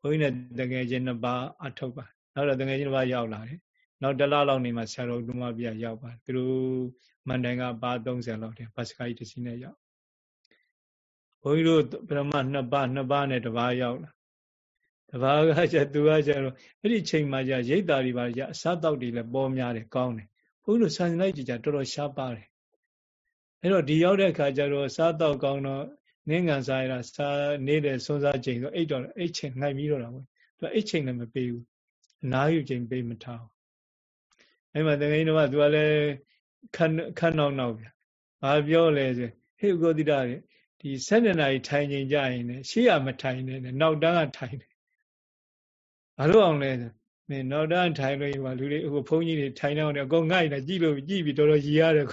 ဘုန်းကြီးနဲ့တကယ်ချင်းနှစ်ပါးအထုတ်ပါနောက်တော့တကယ်ချင်းနှစ်ပါးရောက်လာတယ်နောက်တလားလောက်နေမှဆရာတော်ဒုမပြရောက်ပါသူတို့မန်တိုင်ကပါ30လောက်တယ်ဘတ်စကားကြီးတစ်စီးနဲ့ရောက်ဘုန်းကြီးတို့ပရမနှစ်ပါးနှစ်ပါးနဲ့တပါးရောက်လာတပါးကကျသူကကျတော့အဲ့ဒီချိန်မှာကျရိတ်တာတွေပါကျအစားတောက်တွေလည်းပေါ်များတယ်ကောင်းတယ်ဘုန်းကြီးတို့ဆန်လိုက်ကြကြတော်တော်ရှားပါတယ်အဲ့တော့ဒီရောက်တဲ့အခါကျတော့စားတောက်ကောင်းတော့ နင်းငံစားရတာစားနေတဲ့စွန်းစားချိန်ဆိုအိတ်တော့အိတ်ချိန်ငှိုက်ပြီးတော့တာပေါ့သူအိတ်ချိန်လည်းမပေးဘူးအနားယူချိန်ပေးမထားဘူးအဲ့မှာတကယ်တော့သူကလည်းခက်ခက်နောက်နောက်ဗျဘာပြောလဲဆိုဟေ့ဥကောတိတာဒီ7နှစ်နာရီထိုင်ချိန်ကြရင်လည်းရှေ့ရမထိုင်နဲ့နောက်တန်းကထိုင်တယ်ဘာလို့အောင်လဲဆိုမင်းနောက်တန်းထိုင်လို့ဟိုလူတွေဟိုဘုန်းကြီးတွေထိုင်နေအောင်အကုန်ငိုက်နေကြည့်လို့ကြည့်ပြီးတော်တော်ရည်ရတယ်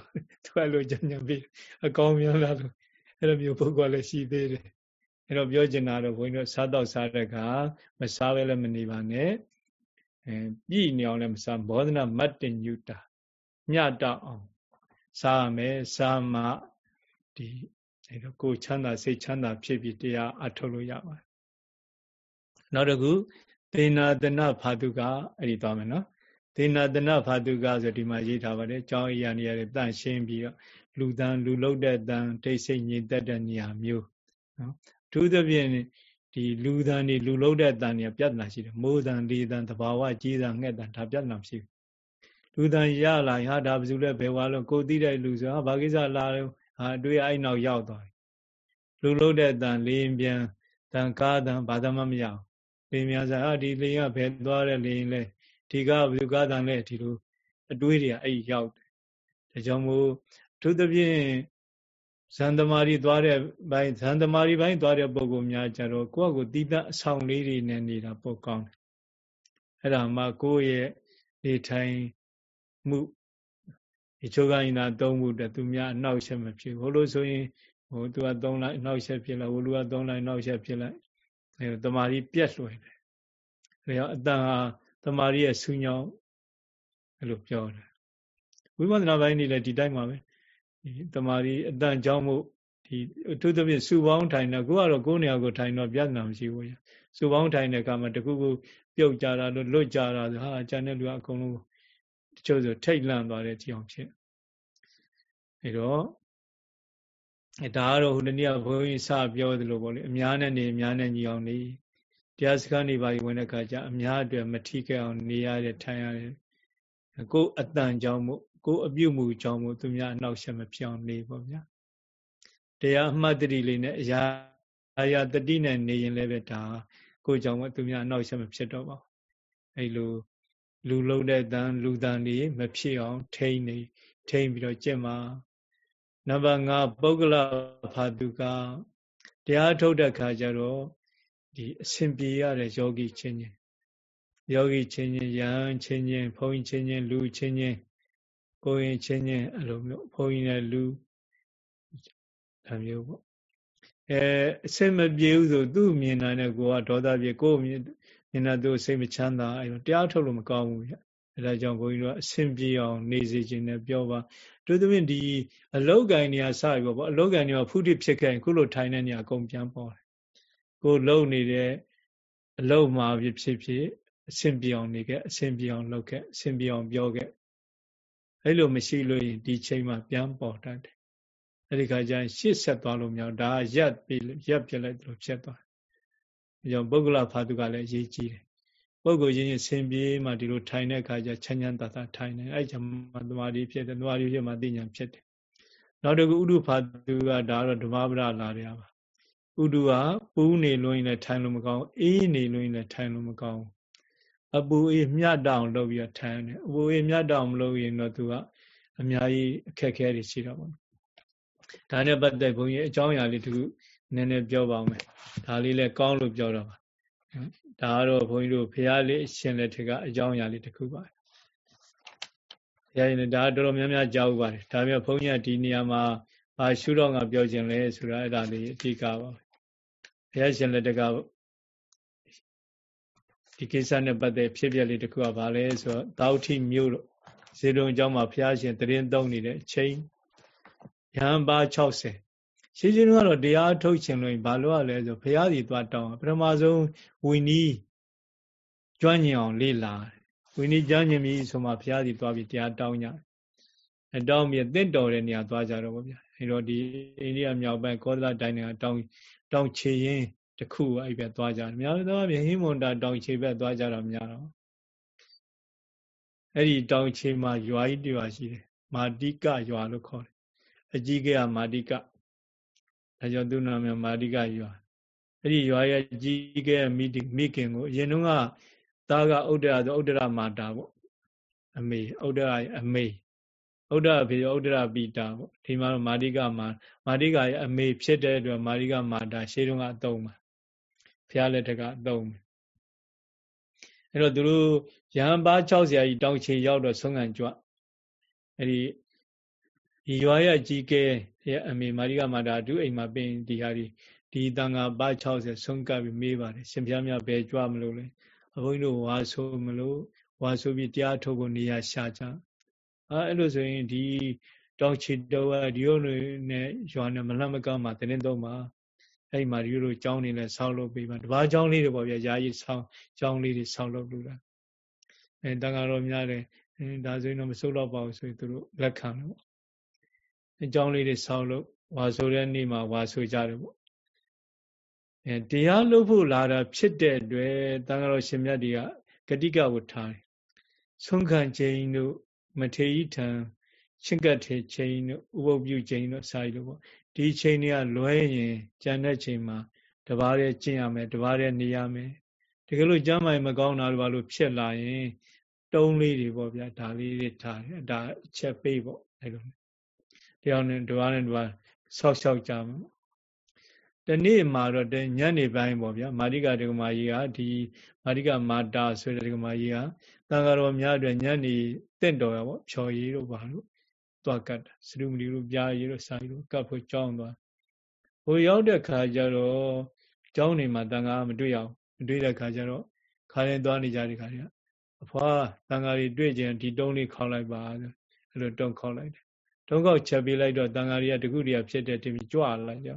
သူကလို့ကြံကြံပြီးအကောင်များလာလို့ အဲ့လိုမျိုးပုဂ္ဂိုလ်လည်းရှိသေးတယ်အဲ့တော့ပြောချင်တာတော့ဘုန်းကြီးတို့စားတော့စားတဲ့အခါမစားပဲလည်းမနေပါနဲ့အဲပြည်နေအောင်လည်းမစားဘောဓနာမတ်တင်ညုတာညတအောင်စားရမယ်စားမှဒီအဲတော့ကိုချမ်းသာစိတ်ချမ်းသာဖြစ်ပြီးတရားအထုတ်လို့ရပါတယ်နောက်တစ်ခုသေနာတနဖာတုကအဲ့ဒီသွားမယ်နော်သေနာတနဖာတုကဆိုဒီမှာရေးထားပါတယ်ကျောင်းအရာနေရာတွေတန့်ရှင်းပြီးတော့ လူတန်လူလုတ်တဲ့တန်တိတ်ဆိတ်ငြိမ်သက်တဲ့နေရာမျိုးနော်အထူးသဖြင့်ဒီလူတန်တွေလူလုတ်တဲ့တန်တွေပြဿနာရှိတယ်မိုးတန်လေတန်သဘာဝကြီးတန်ငှက်တန်ဒါပြဿနာမရှိဘူးလူတန်ရလာဟာဒါဘယ်သူလဲဘယ်ဝါလို့ကိုသိတဲ့လူဆိုဟာဘာကိစ္စလာလို့ဟာအတွေ့အဲ့နောက်ရောက်သွားတယ်လူလုတ်တဲ့တန်လေရင်ပြန်တန်ကားတန်ဘာသမမရအောင်လေများစားဟာဒီလေကဘယ်သွားတဲ့လေရင်လဲဒီကဘယ်သူကားတန်လဲဒီလိုအတွေးတွေကအဲ့ရောက်တယ်ဒါကြောင့်မို့ သူသဖြင့်ဇန်သမารီသွားတဲ့ဘိုင်းဇန်သမารီဘိုင်းသွားတဲ့ပုံကောများကြတော့ကိုယ့်အကိုတိတအဆောင်လေးတွေနဲ့နေတာပိုကောင်းတယ်အဲ့ဒါမှကိုယ့်ရဲ့နေထိုင်မှုဒီချိုးကိုင်းနာသုံးမှုတသူများအနောက်ချက်မဖြစ်ဘူးလို့ဆိုရင်ဟိုသူကသုံးလိုက်အနောက်ချက်ဖြစ်လိုက်ဟိုလူကသုံးလိုက်အနောက်ချက်ဖြစ်လိုက်အဲတမာရီပြက်လွယ်တယ်အဲတော့အတန်ဟာတမာရီရဲ့ဆူညောင်းအဲ့လိုပြောတယ်ဝိပဿနာပိုင်းနေလည်းဒီတိုင်းပါပဲ ဒီတမာရီအတန်ကြောင်းမှုဒီအထူးသဖြင့်စူပေါင်းထိုင်တော့ကိုကတော့ကိုယ်နေရာကိုထိုင်တော့ပြဿနာမရှိဘူးရစူပေါင်းထိုင်တဲ့အခါမှာတခုခုပြုတ်ကြတာလို့လွတ်ကြတာဆိုဟာအကျန်တဲ့လူကအကုန်လုံးတချို့ဆိုထိတ်လန့်သွားတဲ့ကြည့်အောင်ဖြစ်အဲတော့အဲဒါကတော့ဟိုတနည်းဘုန်းကြီးစပြောသလိုပေါ့လေအများနဲ့နေအများနဲ့ညီအောင်နေတရားစခန်းနေပါဝင်တဲ့အခါကျအများအတွက်မထိခဲ့အောင်နေရတဲ့ထိုင်ရတယ်ကိုယ်အတန်ကြောင့်မို့ ကိုယ်အပြုမှုကြောင့်မို့သူများအနောက်ရှက်မပြောင်းနေပေါ့ဗျာတရားအမှတ်တတိလေးနဲ့အရာအရာတတိနဲ့နေရင်လည်းပဲဒါကိုယ်ကြောင့်မို့သူများအနောက်ရှက်မဖြစ်တော့ပါဘူးအဲလိုလူလုံးတဲ့တန်လူတန်တွေမဖြစ်အောင်ထိန်းနေထိန်းပြီးတော့ကြက်မှာနံပါတ်5ပုဂ္ဂလဖာတုကတရားထုတ်တဲ့ခါကျတော့ဒီအစဉ်ပြေရတဲ့ယောဂီချင်းချင်းယောဂီချင်းချင်းယဟန်ချင်းချင်းဘုန်းကြီးချင်းချင်းလူချင်းချင်း ကိုရင်ချင်းချင်းအဲ့လိုမျိုးဘုန်းကြီးနဲ့လူဒါမျိုးပေါ့အဲအစင်မပြေဘူးဆိုသူ့မြင်တာနဲ့ကိုကဒေါသပြေကိုမြင်မြင်တာသူစိတ်မချမ်းသာအဲ့လိုတရားထုတ်လို့မကောင်းဘူးဗျအဲဒါကြောင့်ဘုန်းကြီးတို့အစင်ပြေအောင်နေစေခြင်းနဲ့ပြောပါတို့သဖြင့်ဒီအလောက်ကင်နေရာစပြီပေါ့အလောက်ကင်နေရာဖုတိဖြစ်ခဲ့ရင်ခုလိုထိုင်တဲ့နေရာအကုန်ပြန်ပေါ်တယ်ကိုလုံနေတဲ့အလောက်မှာဖြစ်ဖြစ်ဖြစ်အဆင်ပြေအောင်နေခဲ့အဆင်ပြေအောင်လုပ်ခဲ့အဆင်ပြေအောင်ပြောခဲ့ အဲ့လိုမရှိလို့ရင်ဒီချိန်မှာပြန်ပေါ်တတ်တယ်အဲ့ဒီခါကျရင်ရှေ့ဆက်သွားလို့မရဒါရက်ပြီးရက်ပြလိုက်လို့ဖြစ်သွားတယ်။ဒါကြောင့်ပုဂ္ဂလဖာတုကလည်းအရေးကြီးတယ်။ပပုဂ္ဂိုလ်ချင်းချင်းဆင်ပြေမှဒီလိုထိုင်တဲ့အခါကျချမ်းချမ်းသာသာထိုင်နေအဲ့ကျမှသမာဓိဖြစ်တယ်သမာဓိဖြစ်မှသိဉာဏ်ဖြစ်တယ်နောက်တစ်ခုဥဒုဖာသူကဒါတော့ဓမ္မပဒလာရပါဥဒုကပူးနေလို့ရင်လည်းထိုင်လို့မကောင်းအေးနေလို့ရင်လည်းထိုင်လို့မကောင်း အပူအေးမြတ်တောင်လုပ်ပြီးထိုင်တယ်အပူအေးမြတ်တောင်မလုပ်ရင်တော့သူကအများကြီးအခက်အခဲတွေရှိတော့ပါဒါနဲ့ပတ်သက်ဘုန်းကြီးအကြောင်းအရာလေးတခုနည်းနည်းပြောပါမယ်ဒါလေးလည်းကောင်းလို့ပြောတော့ပါဒါကတော့ဘုန်းကြီးတို့ဖရာလေးအရှင်လက်ထက်ကအကြောင်းအရာလေးတခုပါဘုရားရှင်ဒါတော်တော်များများကြားဥပါတယ်ဒါပေမဲ့ဘုန်းကြီးကဒီနေရာမှာဘာရှုတော့ငါပြောခြင်းလဲဆိုတာအဲ့ဒါလေးအဓိကပါဘုရားရှင်လက်ထက်က ဒီကိစ္စနဲ့ပတ်သက်ဖြစ်ပျက်လေးတစ်ခုကဘာလဲဆိုတော့တောက်ထိမြို့ဇေတုံကျောင်းမှာဘုရားရှင်တရင်တုံးနေတဲ့ချိန်ရဟန်းပါ60ရှင်ရှင်ကတော့တရားထုတ်ခြင်းလို့ဘာလို့ရလဲဆိုဘုရားစီသွားတောင်းပထမဆုံးဝီနီးကျွမ်းကျင်အောင်လေ့လာဝီနီးကျွမ်းကျင်ပြီဆိုမှဘုရားစီသွားပြီးတရားတောင်းကြအတောင်းပြီးတင့်တော်တဲ့နေရာသွားကြတော့ဗျာအဲတော့ဒီအိန္ဒိယမြောက်ပိုင်းကောသလတိုင်းကတောင်းတောင်းချေရင် တခုအဲ့ဘက်သွားကြတယ်များသောအားဖြင့်ဟိမွန်တာတောင်ချေဘက်သွားကြတာများတော့အဲ့ဒီတောင်ချေမှာရွာကြီးတရွာရှိတယ်မာတိကရွာလို့ခေါ်တယ်အကြီးကမာတိကဒါကြောင့်သူ့နာမည်မာတိကရွာအဲ့ဒီရွာရဲ့အကြီးကမိမိခင်ကိုအရင်တုန်းကသားကဥဒ္ဒရာဆိုဥဒ္ဒရာမာတာပေါ့အမေဥဒ္ဒရာအမေဥဒ္ဒရာဖေဥဒ္ဒရာပိတာပေါ့ဒီမှာတော့မာတိကမာမာတိကရဲ့အမေဖြစ်တဲ့အတွက်မာတိကမာတာရှေးတုန်းကအသုံးပါ ဘုရားလက်ထက်ကအသုံးအဲ့တော့သူတို့ရဟန်းပါ60ရာကြီးတောင်ချေရောက်တော့ဆုံးခံကြွအဲ့ဒီဒီရွာရကြီးကဲရဲ့အမေမာရိကမာတာဒုအိမ်မှာပင်ဒီဟာဒီဒီတန်ဃာပါ60ဆုံးကပ်ပြီးမေးပါတယ်ရှင်ဘုရားမြတ်ဘယ်ကြွမလို့လဲအဘုန်းကြီးတို့ဝါဆိုမလို့ဝါဆိုပြီးတရားထုတ်ဖို့နေရာရှာကြအဲအဲ့လိုဆိုရင်ဒီတောင်ချီတော့ဒီလိုနဲ့ရွာနဲ့မလန့်မကမှာတင်းသုံးပါ အဲ့ဒီမှာဒီလိုကျောင်းနေလဲဆောက်လုပ်ပေးပါတပါးကျောင်းလေးတွေပေါ့ဗျာယာယီဆောင်းကျောင်းလေးတွေဆောက်လုပ်လို့တာအဲတန်ဃာတော်များတယ်ဒါဆိုရင်တော့မစိုးတော့ပါဘူးဆိုရင်သူတို့လက်ခံလို့အကြောင်းလေးတွေဆောက်လို့ဝါဆိုတဲ့နေ့မှာဝါဆိုကြတယ်ပေါ့အဲတရားလုပ်ဖို့လာတာဖြစ်တဲ့အတွက်တန်ဃာတော်ရှင်မြတ်တွေကဂတိကဝတ်ထားတယ်ဆုံးခံခြင်းတို့မထေရထံရှင်ကတ်ထေခြင်းတို့ဥပုပ်ပြုခြင်းတို့စာရီလို့ပေါ့ ဒီချိန်တွေကလွဲရင်ကြံတဲ့ချိန်မှာတပါးရဲ့ကျင့်ရမယ်တပါးရဲ့နေရမယ်တကယ်လို့ကျမ်းမာရင်မကောင်းတာလို့ဘာလို့ဖြစ်လာရင်တုံးလေးတွေပေါ့ဗျာဒါလေးတွေထားတယ်ဒါအချက်ပေးပေါ့အဲလိုတယောက်နဲ့တပါးနဲ့တပါးဆောက်ရှောက်ကြမှာတနေ့မှာတော့ညနေပိုင်းပေါ့ဗျာမာရိကဒကမာကြီးကဒီမာရိကမာတာဆိုတဲ့ဒကမာကြီးကသံဃာတော်များအတွက်ညနေတင့်တော်ရပေါ့ဖြော်ရည်တို့ဘာလို့ သွားကတ်တာစရုမလီတို့ပြားရည်တို့စာရည်တို့ကတ်ဖို့ကြောင်းသွားဟိုရောက်တဲ့ခါကျတော့ကျောင်းနေမှာတန်ခါမတွေ့အောင်မတွေ့တဲ့ခါကျတော့ခါရင်သွားနေကြတဲ့ခါကျအဖွာတန်ခါတွေတွေ့ကြရင်ဒီတုံးလေးခေါက်လိုက်ပါဆိုအဲ့လိုတုံးခေါက်လိုက်တယ်တုံးခေါက်ချက်ပေးလိုက်တော့တန်ခါတွေကတခုတည်းဖြစ်တဲ့တင်ပြီးကြွလိုက်ကြ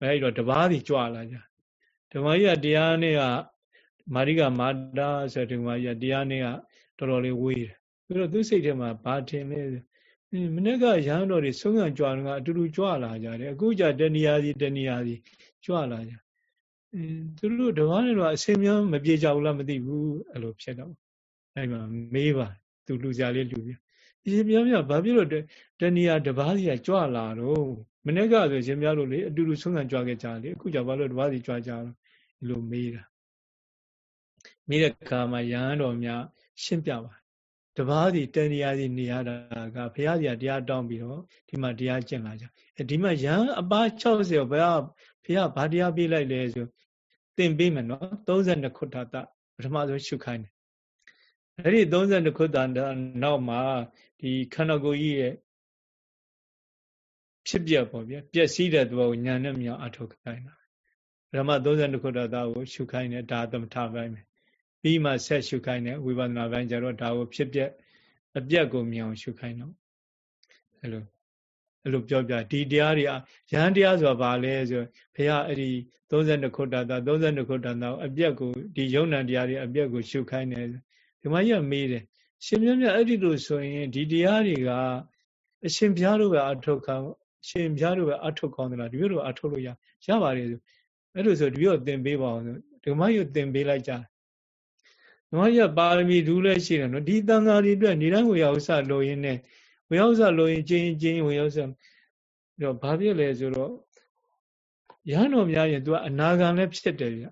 အဲ့တော့တပားစီကြွလာကြဓမ္မကြီးကတရားနဲ့ကမာရိကမာတာဆိုတဲ့ဓမ္မကြီးကတရားနဲ့ကတော်တော်လေးဝေးတယ်ပြီးတော့သူစိတ်ထဲမှာဘာထင်လဲ မနေ့ကရဟန်းတော်တွေဆုံးခံကြွတော့ကအတူတူကြွလာကြတယ်အခုကြတဏှာစီတဏှာစီကြွလာကြအင်းသူတို့တပားနဲ့တော့အစင်များမပြေကြဘူးလားမသိဘူးအဲ့လိုဖြစ်တော့အဲ့မှာမေးပါသူလူကြလေးလူပြရှင်များများဘာဖြစ်လို့တဏှာတပားစီကကြွလာတော့မနေ့ကဆိုရှင်များတို့လေအတူတူဆုံးခံကြွခဲ့ကြလေအခုကြဘာလို့တပားစီကြွကြတော့ဒီလိုမေးတာမေးတဲ့အခါမှာရဟန်းတော်များရှင်းပြပါ တပားစီတန်တရားစီနေရတာကဘုရားစီကတရားတောင်းပြီးတော့ဒီမှာတရားကျင့်လာကြအဲဒီမှာရဟန်းအပါ60ဘုရားဘုရားဘာတရားပေးလိုက်လဲဆိုသင်ပေးမယ်နော်32ခုထာတပထမဆုံးရှုခိုင်းတယ်အဲ့ဒီ32ခုထာနောက်မှာဒီခန္ဓာကိုယ်ကြီးရဲ့ဖြစ်ပြပေါ့ဗျာပျက်စီးတဲ့သဘောကိုညာနဲ့မြောင်အထုတ်ခိုင်းတာပထမ32ခုထာတကိုရှုခိုင်းတယ်ဒါသမထပိုင်းပဲ ပြီးမှဆက်ရှုခိုင်းတယ်ဝိပဿနာပိုင်းကျတော့ဒါကိုဖြစ်ပြအပြက်ကိုမြင်အောင်ရှုခိုင်းတော့အဲ့လိုအဲ့လိုပြောပြဒီတရားတွေရဟန်းတရားဆိုတာဘာလဲဆိုဘုရားအဲ့ဒီ32ခုတ္တတာ32ခုတ္တတာအပြက်ကိုဒီယုံ nant တရားတွေအပြက်ကိုရှုခိုင်းတယ်ဒီမှာကြီးကမေးတယ်ရှင်မြတ်မြတ်အဲ့ဒီလိုဆိုရင်ဒီတရားတွေကအရှင်ဘုရားတို့ပဲအထုတ်ခံရှင်ဘုရားတို့ပဲအထုတ်ကောင်းသလားဒီလိုလိုအထုတ်လို့ရရပါတယ်ဆိုအဲ့လိုဆိုဒီလိုသင်ပေးပါအောင်ဆိုဒီမှာကြီးသင်ပေးလိုက်ကြဓမ္မကြီးကပါရမီဒူးလဲရှိတယ်နော်ဒီတန်ဃာတွေအတွက်နေတိုင်းဝေယဥစ္စာလိုရင်းနဲ့ဝေယဥစ္စာလိုရင်ချင်းချင်းဝေယဥစ္စာတော့ဘာဖြစ်လဲဆိုတော့ရဟန်းတော်များရင် तू ကအနာဂံလည်းဖြစ်တယ်ဗျ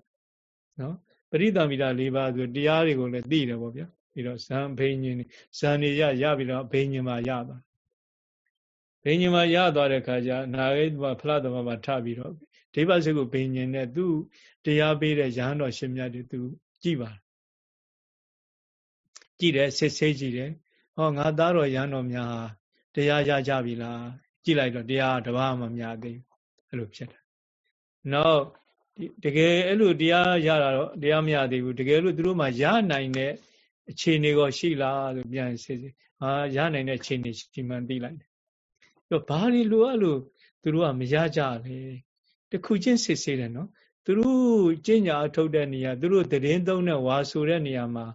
နော်ပရိသမီတာ၄ပါးဆိုတရားတွေကိုလည်းသိတယ်ပေါ့ဗျာပြီးတော့ဇံဘိညာဉ်ဇံနေရရပြီးတော့ဘိညာဉ်မှာရသွားဘိညာဉ်မှာရသွားတဲ့ခါကျနာဂိတဖလားသမမှာထပြီးတော့ဒိဗ္ဗစကုဘိညာဉ်နဲ့သူတရားပေးတဲ့ရဟန်းတော်ရှင်မြတ်တွေသူကြည်ပါ ကြည်တယ်စစ်ဆေးကြည့်တယ်ဟောငါသားတော်ရဟန်းတော်များဟာတရားရကြပြီလားကြည်လိုက်တော့တရားတပါးမှမများသေးဘူးအဲ့လိုဖြစ်တယ်နောက်တကယ်အဲ့လိုတရားရတာတော့တရားမရသေးဘူးတကယ်လို့သူတို့မှရနိုင်တဲ့အခြေအနေကိုရှိလားလို့ပြန်စစ်စစ်ဟာရနိုင်တဲ့အခြေအနေရှိမှန်းသိလိုက်တယ်တော့ဘာတွေလိုအပ်လို့သူတို့ကမရကြလေတခုချင်းစစ်ဆေးတယ်နော်သူတို့ကျင့်ညာအထုတ်တဲ့နေရာသူတို့တည်င်းသုံးတဲ့ဝါဆိုတဲ့နေရာမှာ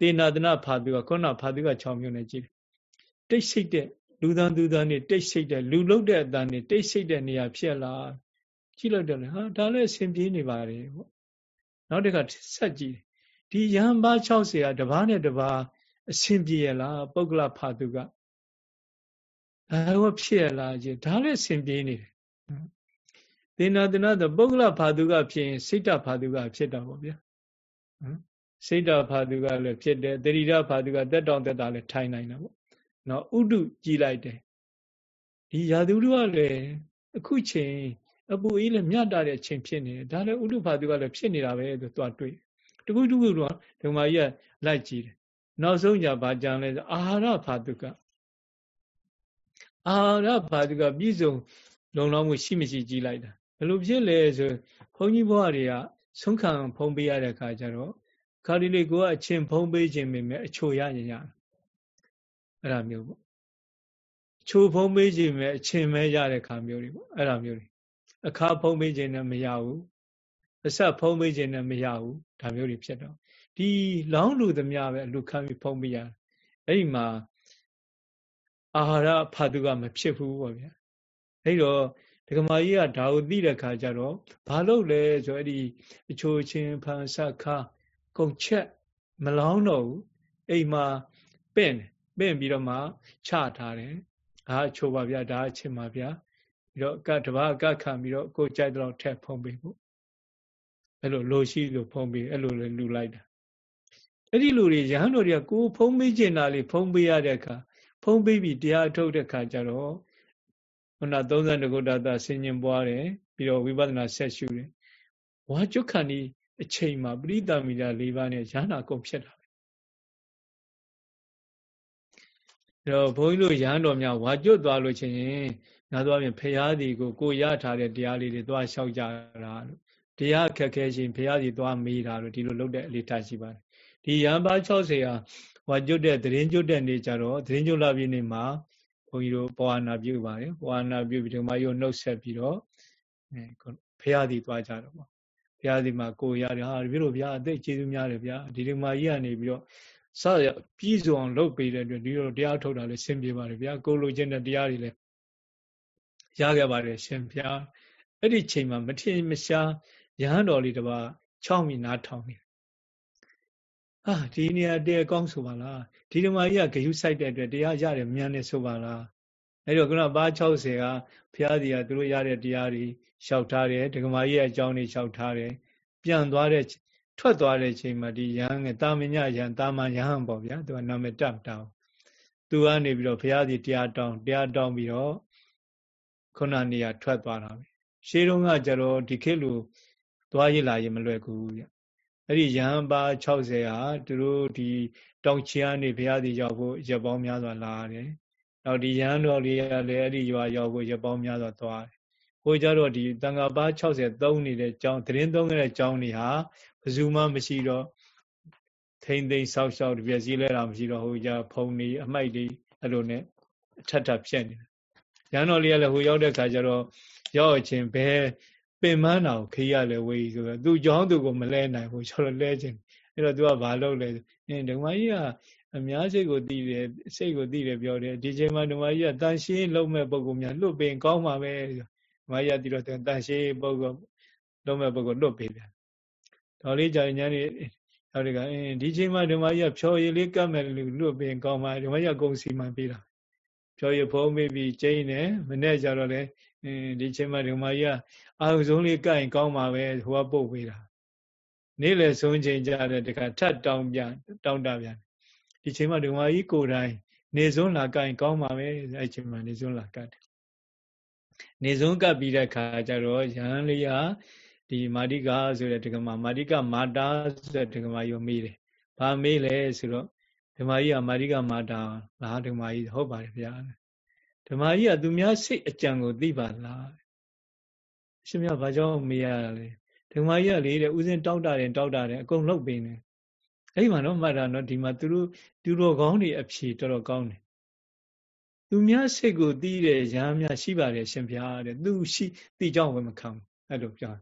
တေနာတနာဖာသူကခုနဖာသူက6မျိုးနဲ့ကြည့်တယ်တိတ်ဆိတ်တဲ့လူသားသူသားနေတိတ်ဆိတ်တဲ့လူလုတ်တဲ့အတန်နေတိတ်ဆိတ်တဲ့နေရာဖြစ်လာကြည့်လိုက်တယ်လေဟာဒါလည်းအဆင်ပြေနေပါလေပေါ့နောက်တစ်ခါဆက်ကြည့်ဒီရဟန်းပါ60ကတပားနဲ့တပားအဆင်ပြေရလားပုဂ္ဂလဖာသူကအဲဟောဖြစ်ရလားကြည့်ဒါလည်းအဆင်ပြေနေတယ်သင်္နာသနာတော့ပုဂ္ဂလဖာသူကဖြစ်ရင်စိတ်တဖာသူကဖြစ်တာပေါ့ဗျာ စိတ်တဖာသူကလည်းဖြစ်တယ်တတိရဖာသူကတက်တောင်တက်တာလည်းထိုင်နိုင်တာပေါ့နော်ဥဒုကြည်လိုက်တယ်ဒီယာသူတို့ကလည်းအခုချိန်အပူအေးလည်းမြတ်တာတဲ့အချိန်ဖြစ်နေတယ်ဒါလည်းဥဒုဖာသူကလည်းဖြစ်နေတာပဲသူသွားတွေ့တခုတခုတော့ဒုမာကြီးကလိုက်ကြည့်တယ်နောက်ဆုံးကြဘာကြံလဲအာဟာရဖာတုကအာဟာရဖာတုကပြည့်စုံလုံလောက်မှုရှိမရှိကြည့်လိုက်တာဘယ်လိုဖြစ်လဲဆိုဘုန်းကြီးဘွားတွေကဆုံးခံဖုံးပေးရတဲ့အခါကျတော့ ခါဒီလေးကိုကအချင်းဖုံးပေးခြင်းပဲအချိုရရင်ရအဲ့ဒါမျိုးပေါ့ချိုဖုံးပေးခြင်းပဲအချင်းပဲရတဲ့ခါမျိုးတွေပေါ့အဲ့ဒါမျိုးတွေအခါဖုံးပေးခြင်းနဲ့မရဘူးအဆက်ဖုံးပေးခြင်းနဲ့မရဘူးဒါမျိုးတွေဖြစ်တော့ဒီလောင်းလူသမျှပဲအလူခံပြီးဖုံးပေးရအဲ့ဒီမှာအာဟာရဖာတုကမဖြစ်ဘူးပေါ့ဗျာအဲ့တော့ဒကမာကြီးကဒါကိုသိတဲ့ခါကျတော့ဘာလို့လဲဆိုအဲ့ဒီအချိုချင်းဖန်ဆက်ခါ ကုံချက်မလောင်းတော့ဘူးအိမ်မှာပင့်ပင့်ပြီးတော့မှချထားတယ်ဒါအချိုပါဗျာဒါအချင်းပါဗျာပြီးတော့ကတဘာကခံပြီးတော့ကိုကြိုက်တော့ထက်ဖုံးပေးဖို့အဲ့လိုလိုရှိလို့ဖုံးပေးအဲ့လိုလေလူလိုက်တာအဲ့ဒီလူတွေရဟန်းတော်တွေကကိုဖုံးပေးကျင်တာလေးဖုံးပေးရတဲ့အခါဖုံးပေးပြီးတရားထုတ်တဲ့အခါကျတော့ခုန32ခုတ္တဆင်ញင်ပွားတယ်ပြီးတော့ဝိပဿနာဆက်ရှုတယ်ဝါကျွတ်ခဏီ အချိန်မှာပရိသမီတာ၄ပါးနဲ့ရဟနာကုန်ဖြစ်တာပဲအဲတော့ဘုန်းကြီးတို့ရဟန်းတော်များဝါကျွတ်သွားလို့ချင်းညာသွားပြင်ဖရာဒီကိုကိုရထားတဲ့တရားလေးတွေသွားလျှောက်ကြတာလို့တရားခက်ခဲရှင်ဘုရားကြီးသွားမေးတာလို့ဒီလိုလုပ်တဲ့အလေးထားရှိပါတယ်ဒီရံပါ60ဟာဟောကျွတ်တဲ့သတင်းကျွတ်တဲ့နေကြတော့သတင်းကျွတ်လာပြီးနေမှာဘုန်းကြီးတို့ပဝါနာပြုပါတယ်ပဝါနာပြုပြီးဒီမှာရုံနှုတ်ဆက်ပြီးတော့အဲဘုရားကြီးသွားကြတော့ ပေါ့ဘုရားကြီးမှာကိုရတယ်ဟာဒီလိုဗျာအသိကျေးဇူးများတယ်ဗျာဒီဒီမှာကြီးကနေပြီးတော့စရပြီးစုံအောင်လုပ်ပေးတဲ့အတွက်ဒီလိုတရားထုတ်တာလည်းဆင်ပြေပါတယ်ဗျာကိုလိုချင်တဲ့တရားတွေလည်းရခဲ့ပါတယ်ရှင်ဗျာအဲ့ဒီချိန်မှာမထင်မရှားရဟန်းတော်လေးတပါ6မိနားထောင်နေအာဒီနေရာတဲကောင်းဆိုပါလားဒီဓမ္မကြီးကဂယုစိုက်တဲ့အတွက်တရားရတယ်မြန်နေဆိုပါလား အဲ့တော့ခုနပါ60ကဘုရားကြီးကသူတို့ရတဲ့တရားတွေလျှောက်ထားတယ်ဓမ္မကြီးရဲ့အကြောင်းတွေလျှောက်ထားတယ်ပြန်သွားတဲ့ထွက်သွားတဲ့ချိန်မှာဒီယဟန်ကတာမညယဟန်တာမန်ယဟန်ပေါ့ဗျာသူကနာမည်တက်တောင်းသူကနေပြီးတော့ဘုရားကြီးတရားတောင်းတရားတောင်းပြီးတော့ခုနနေရာထွက်သွားတာပဲရှေးတုန်းကကျတော့ဒီခေတ်လိုသွားရလာရင်မလွယ်ကူဗျအဲ့ဒီရဟန်းပါ60ဟာသူတို့ဒီတောင်ချီကနေဘုရားကြီးရောက်ဖို့ရပောင်းများစွာလာရတယ် နောက်ဒီရဟန်းတော်လေးကလည်းအဲ့ဒီရွာရောက်ဖို့ရပောင်းများစွာသွားတယ်ဟိုကြတော့ဒီတန်ခါပါ60သုံးနေတဲ့ကျောင်းသတင်းသုံးခဲ့တဲ့ကျောင်းတွေဟာဘယ်သူမှမရှိတော့ထိမ့်သိမ့်ဆောက်ရှောက်ပြည့်စည်လဲတာမရှိတော့ဟိုကြဖုံနေအမိုက်တွေအဲ့လိုနဲ့အထက်ထပ်ဖြစ်နေတယ်ရဟန်းတော်လေးကလည်းဟိုရောက်တဲ့ခါကျတော့ရောက်ချင်းဘယ်ပင်မနာကိုခေးရလဲဝေးဆိုတော့သူကြောင်းသူကိုမလဲနိုင်ဘူးကျွန်တော်လဲချင်းအဲ့တော့သူကဘာလုပ်လဲအင်းဓမ္မကြီးက အများစိတ်ကိုသိတယ်စိတ်ကိုသိတယ်ပြောတယ်ဒီချိန်မှာဓမ္မကြီးကတန်ရှင်းလုံးမဲ့ပုံကောင်များလွတ်ပင်ကောင်းပါပဲဓမ္မကြီးကဒီတော့တန်ရှင်းပုံကောင်လုံးမဲ့ပုံကောင်လွတ်ပေးပြန်တော်လေးကြာညနေအဲဒီကအင်းဒီချိန်မှာဓမ္မကြီးကဖြော်ရည်လေးကတ်မဲ့လူလွတ်ပင်ကောင်းပါဓမ္မကြီးကကုံစီမံပေးတာဖြော်ရည်ဖုံးမိပြီးကျိန်းတယ်မနေ့ကျတော့လေအင်းဒီချိန်မှာဓမ္မကြီးကအာဟုဆုံးလေးကတ်ရင်ကောင်းပါပဲဟိုကပုတ်ပေးတာနေ့လေဆုံးချိန်ကြတဲ့တခါထပ်တောင်းပြန်တောင်းတပြန် ဒီချိန်မှာဓမ္မကြီးကိုယ်တိုင်နေစွန်းလာကတ်ရင်ကောင်းပါပဲအဲ့ချိန်မှာနေစွန်းလာကတ်တယ်နေစွန်းကတ်ပြီးတဲ့ခါကျတော့ရဟန်းလေးကဒီမာတိကာဆိုတဲ့ဒကမာမာတိကမာတာဆိုတဲ့ဒကမာကြီးကိုမေးတယ်။ဘာမေးလဲဆိုတော့ဓမ္မကြီးကမာတိကမာတာလားဓမ္မကြီးဟုတ်ပါတယ်ဗျာ။ဓမ္မကြီးကသူများစိတ်အကြံကိုသိပါလား။အရှင်မြတ်ဘာကြောင့်မေးရလဲ။ဓမ္မကြီးကလေတဲ့ဥစဉ်တောက်တာတယ်တောက်တာတယ်အကုန်လှုပ်ပင်းတယ်။ အဲ့ဒီမှာတော့မှတ်တာနော်ဒီမှာသူတို့သူတော်ကောင်းတွေအဖြေတော်တော်ကောင်းတယ်။သူများစိတ်ကိုသိတဲ့ရဟန်းများရှိပါတယ်ရှင်ဗျာတဲ့။သူရှိသိကြောင်းဝယ်မခံဘူး။အဲ့လိုပြော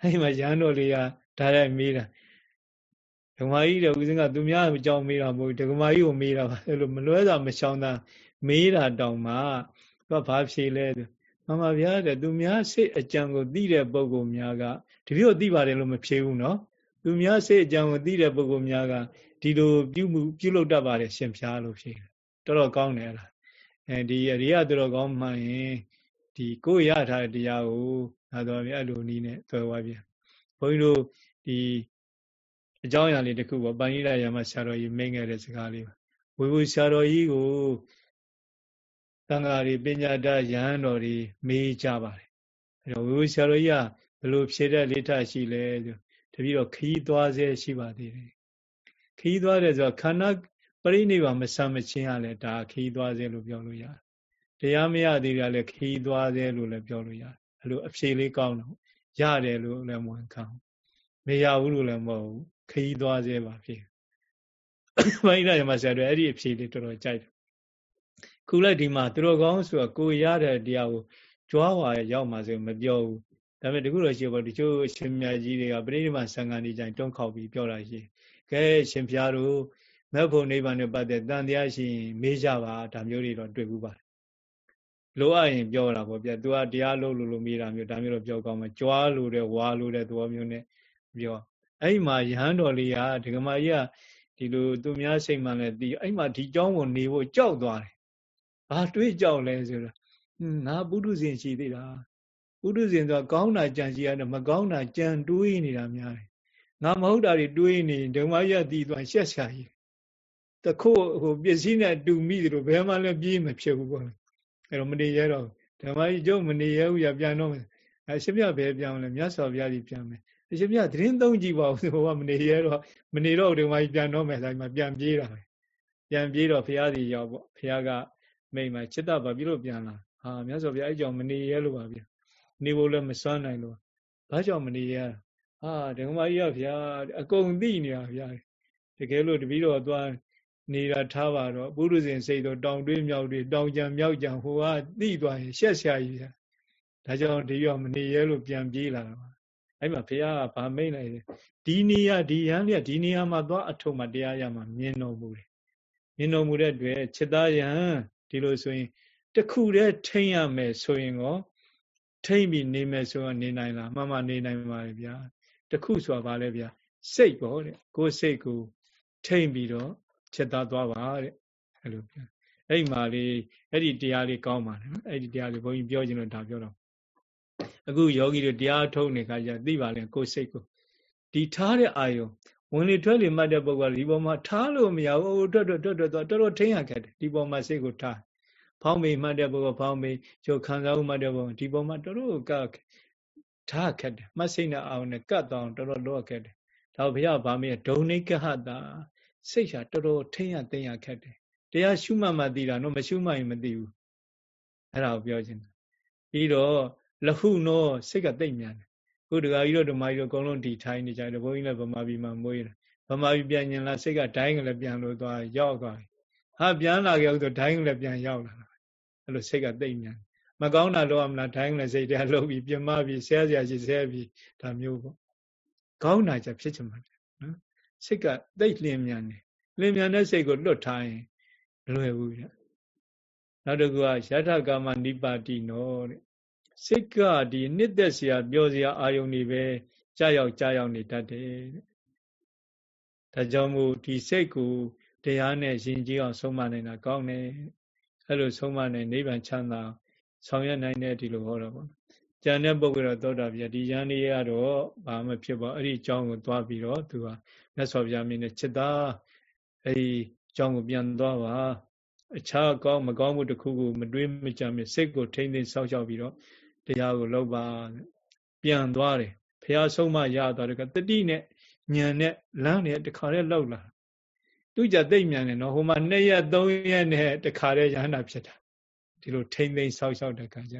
အဲဒီမှာရဟန်းတော်လေးကဒါရိုက်မေးတာဒကမာကြီးတဲ့ဦးစင်းကသူများအကြောင်းမေးတာမဟုတ်ဒကမာကြီးကိုမေးတာပါအဲ့လိုမလွဲတာမရှောင်တာမေးတာတောင်မှသူကဘာဖြေလဲမမဗျာတဲ့သူများစိတ်အကြံကိုသိတဲ့ပုဂ္ဂိုလ်များကတပည့်တော်သိပါတယ်လို့မဖြေဘူးနော် သူများစိတ်အကြံကိုသိတဲ့ပုဂ္ဂိုလ်များကဒီလိုပြုမှုပြုလုပ်တတ်ပါတယ်ရှင်ဖျားလို့ဖြေတယ်တော်တော်ကောင်းတယ်လားအဲဒီအရိယတော်တော်ကောင်းမှရင်ဒီကိုရထားတဲ့တရားကိုဒါတော့အဲ့လိုနီးနဲ့သွယ်ဝါပြန်ဘုန်းကြီးတို့ဒီအကြောင်းအရာလေးတစ်ခုပေါ့ပဏိရယမဆရာတော်ကြီးမိန့်ခဲ့တဲ့စကားလေးပါဝေဝဆရာတော်ကြီးကိုသံဃာတွေပညာတတ်ရဟန်းတော်တွေမေးကြပါတယ်အဲ့တော့ဝေဝဆရာတော်ကြီးကဘယ်လိုဖြေတဲ့လေးထရှိလဲဆို တပည့်တော့ခီးသွားစေရှိပါသေးတယ်ခီးသွားတယ်ဆိုတော့ခန္ဓာပရိနိဗ္ဗာန်မဆံမချင်းရလဲဒါခီးသွားစေလို့ပြောလို့ရတယ်တရားမရသေးတာလည်းခီးသွားစေလို့လည်းပြောလို့ရတယ်အဲ့လိုအဖြေလေးကောင်းတော့ရတယ်လို့လည်းမဝန်ခံမရဘူးလို့လည်းမဟုတ်ဘူးခီးသွားစေပါဖြစ်ဘိုင်းရရမှာဆရာတို့အဲ့ဒီအဖြေလေးတော်တော်ကြိုက်တယ်ခုလည်းဒီမှာသူတော်ကောင်းဆိုတာကိုရတဲ့တရားကိုကြွားဝါရောက်မှဆိုမပြောဘူး ဒါပေမဲ့တခုတော့ရှိပါဒီချို့ရှင်မြတ်ကြီးတွေကပရိနိဗ္ဗာန်ဆံဃာနေကြတုံးခောက်ပြီးပြောတာရှိကဲရှင်ဖျားတို့မဲ့ဖို့နိဗ္ဗာန်နဲ့ပတ်သက်တန်တရားရှိရင်မေးကြပါဒါမျိုးတွေတော့တွေ့ဘူးပါတယ်လိုအပ်ရင်ပြောတာပေါ့ဗျ။ तू ကတရားလို့လို့လို့မေးတာမျိုးဒါမျိုးတော့ပြောကောင်းမှာကြွားလို့တဲ့ဝါလို့တဲ့သဘောမျိုးနဲ့ပြောအဲ့မှာယဟန်တော်လေးကဒကမာကြီးကဒီလိုသူများစိတ်မှလည်းဒီအဲ့မှာဒီเจ้าကိုနေဖို့ကြောက်သွားတယ်။ဘာတွေးကြောက်လဲဆိုတော့ငါပုထုဇဉ်ရှိသေးတာ ပုထုဇဉ်ဆိုကောင်းတာကြံစီရတယ်မကောင်းတာကြံတွေးနေတာများတယ်။ငါမဟုတ်တာတွေတွေးနေဒကမာကြီးကတီးသွားရှက်ရှာကြီးတခုဟိုပစ္စည်းနဲ့တူမိတယ်လို့ဘယ်မှလည်းပြေးမဖြစ်ဘူးပေါ့အဲ့တော့မနေရတော့ဓမ္မကြီးကျုပ်မနေရဘူးရပြန်တော့မယ်အရှင်မြတ်ပဲပြန်လဲမြတ်စွာဘုရားကြီးပြန်မယ်အရှင်မြတ်သတင်းသုံးကြည့်ပါဦးဟိုကမနေရတော့မနေတော့ဓမ္မကြီးပြန်တော့မယ်ဆိုမှပြန်ပြေးတာပဲပြန်ပြေးတော့ဘုရားကြီးရောက်ပေါ့ဘုရားကမိတ်မှာจิตတပါပြီလို့ပြန်လာဟာမြတ်စွာဘုရားအဲ့ကြောင့်မနေရလို့ပါဗျာ နေဖို့လည်းမစွမ်းနိုင်လို့ဘာကြောင့်မနေရဟာဓမ္မကြီးကဗျာအကုန်သိနေတာဗျာတကယ်လို့တပည့်တော်သွားနေတာထားပါတော့ပုရုဇဉ်စိတ်တော့တောင်တွေးမြောက်တွေတောင်ကြံမြောက်ကြံဟိုကသိသွားရင်ရှက်ရှာကြီးဗျာဒါကြောင့်ဒီရောမနေရဲလို့ပြန်ပြေးလာတာပါအဲ့မှာဘုရားကဗာမိတ်လိုက်တယ်ဒီနေရာဒီရန်လျက်ဒီနေရာမှာသွားအထုံးမှာတရားရမှာမြင်တော်မူတယ်မြင်တော်မူတဲ့အတွက်จิตသားယံဒီလိုဆိုရင်တခုတည်းထိမ့်ရမယ်ဆိုရင်ရော ထိမ့်ပြီးနေမယ်ဆိုရင်နေနိုင်လားမှန်မှနေနိုင်ပါလေဗျာတခုဆိုတာဗာလဲဗျာစိတ်ပေါ့တဲ့ကိုယ်စိတ်ကိုထိမ့်ပြီးတော့ချက်သားသွားပါတဲ့အဲ့လိုပြောအဲ့ဒီမှာလေးအဲ့ဒီတရားလေးကောင်းပါတယ်နော်အဲ့ဒီတရားလေးဘုန်းကြီးပြောခြင်းလို့ဒါပြောတော့အခုယောဂီတွေတရားထုတ်နေခါကျသိပါလေကိုယ်စိတ်ကိုဒီထားတဲ့အာယုံဝင်လေထွက်လေမှတ်တဲ့ပုဂ္ဂိုလ်ဒီပေါ်မှာထားလို့မရဘူးထွက်ထွက်ထွက်ထွက်သွားတော်တော်ထိန်းရခဲ့တယ်ဒီပေါ်မှာစိတ်ကိုထား ဖောင်းမိမှတ်တဲ့ပုဂ္ဂိုလ်ဖောင်းမိချိုခံစားမှုမှတ်တဲ့ပုဂ္ဂိုလ်ဒီပေါ်မှာတော်တော်ကထားခက်တယ်မှတ်စိတ်နဲ့အောင်နဲ့ကတ်တောင်တော်တော်လောခက်တယ်ဒါဘုရားဗာမေဒုံနိကဟတာစိတ်ဟာတော်တော်ထိမ့်ရသိမ့်ရခက်တယ်တရားရှုမှတ်မှသိတာနော်မရှုမှတ်ရင်မသိဘူးအဲ့ဒါကိုပြောချင်တယ်ပြီးတော့လဟုနောစိတ်ကသိမ့်မြန်တယ်ခုတကကြီးတို့ဓမ္မကြီးတို့အကုန်လုံးဒီထိုင်းနေကြတယ်ဘုန်းကြီးလည်းဗမာပြည်မှာမွေးတယ်ဗမာပြည်ပြန်ရင်လားစိတ်ကဒိုင်းကလည်းပြန်လို့သွားရောက်သွားပြီဟာပြန်လာကြဆိုဒိုင်းကလည်းပြန်ရောက်လာ အဲ့လိုစိတ်ကသိမ့်မြန်မကောင်းတာတော့မလားဒိုင်းကလည်းစိတ်တရားလှုပ်ပြီးပြမပြီးဆဲဆရာရှိဆဲပြီးဒါမျိုးပေါ့ကောင်းတာကြဖြစ်ချင်မှာနော်စိတ်ကသိလျင်မြန်တယ်လျင်မြန်တဲ့စိတ်ကိုလွတ်ထားရင်လွယ်ဘူးဗျနောက်တစ်ခုကယထကာမနိပါတိနောတဲ့စိတ်ကဒီနှစ်သက်စရာပြောစရာအာယုန်တွေပဲကြာရောက်ကြာရောက်နေတတ်တယ်တဲ့ဒါကြောင့်မို့ဒီစိတ်ကိုတရားနဲ့ယဉ်ကျေးအောင်ဆုံးမနိုင်တာကောင်းတယ် အဲ့လိုဆုံးမနိုင်နိဗ္ဗာန်ချမ်းသာဆောင်ရွက်နိုင်တဲ့ဒီလိုဟောတော့ပေါ့ကျန်တဲ့ပုဂ္ဂိုလ်တော့သောတာဗျာဒီယန္တိကတော့ဘာမှဖြစ်ပါအဲ့ဒီအကြောင်းကိုသွားပြီးတော့သူကမြတ်စွာဘုရားမြင်တဲ့จิตသားအဲ့ဒီအကြောင်းကိုပြန်သွားပါအခြားကောင်းမကောင်းမှုတစ်ခုခုမတွေးမကြမြစိတ်ကိုထိမ့်သိမ်းဆောက်ရှောက်ပြီးတော့တရားကိုလောက်ပါပြန်သွားတယ်ဘုရားဆုံးမရသွားတယ်ကတတိနဲ့ညံနဲ့လမ်းနဲ့တခါတည်းလောက်လာ သူကြသိမ့်မြန်တယ်နော်ဟိုမှာ2ရက်3ရက်နဲ့တခါတည်းရဟန္တာဖြစ်တာဒီလိုထိမ့်သိမ်းဆောက်ရှောက်တဲ့ခါကျ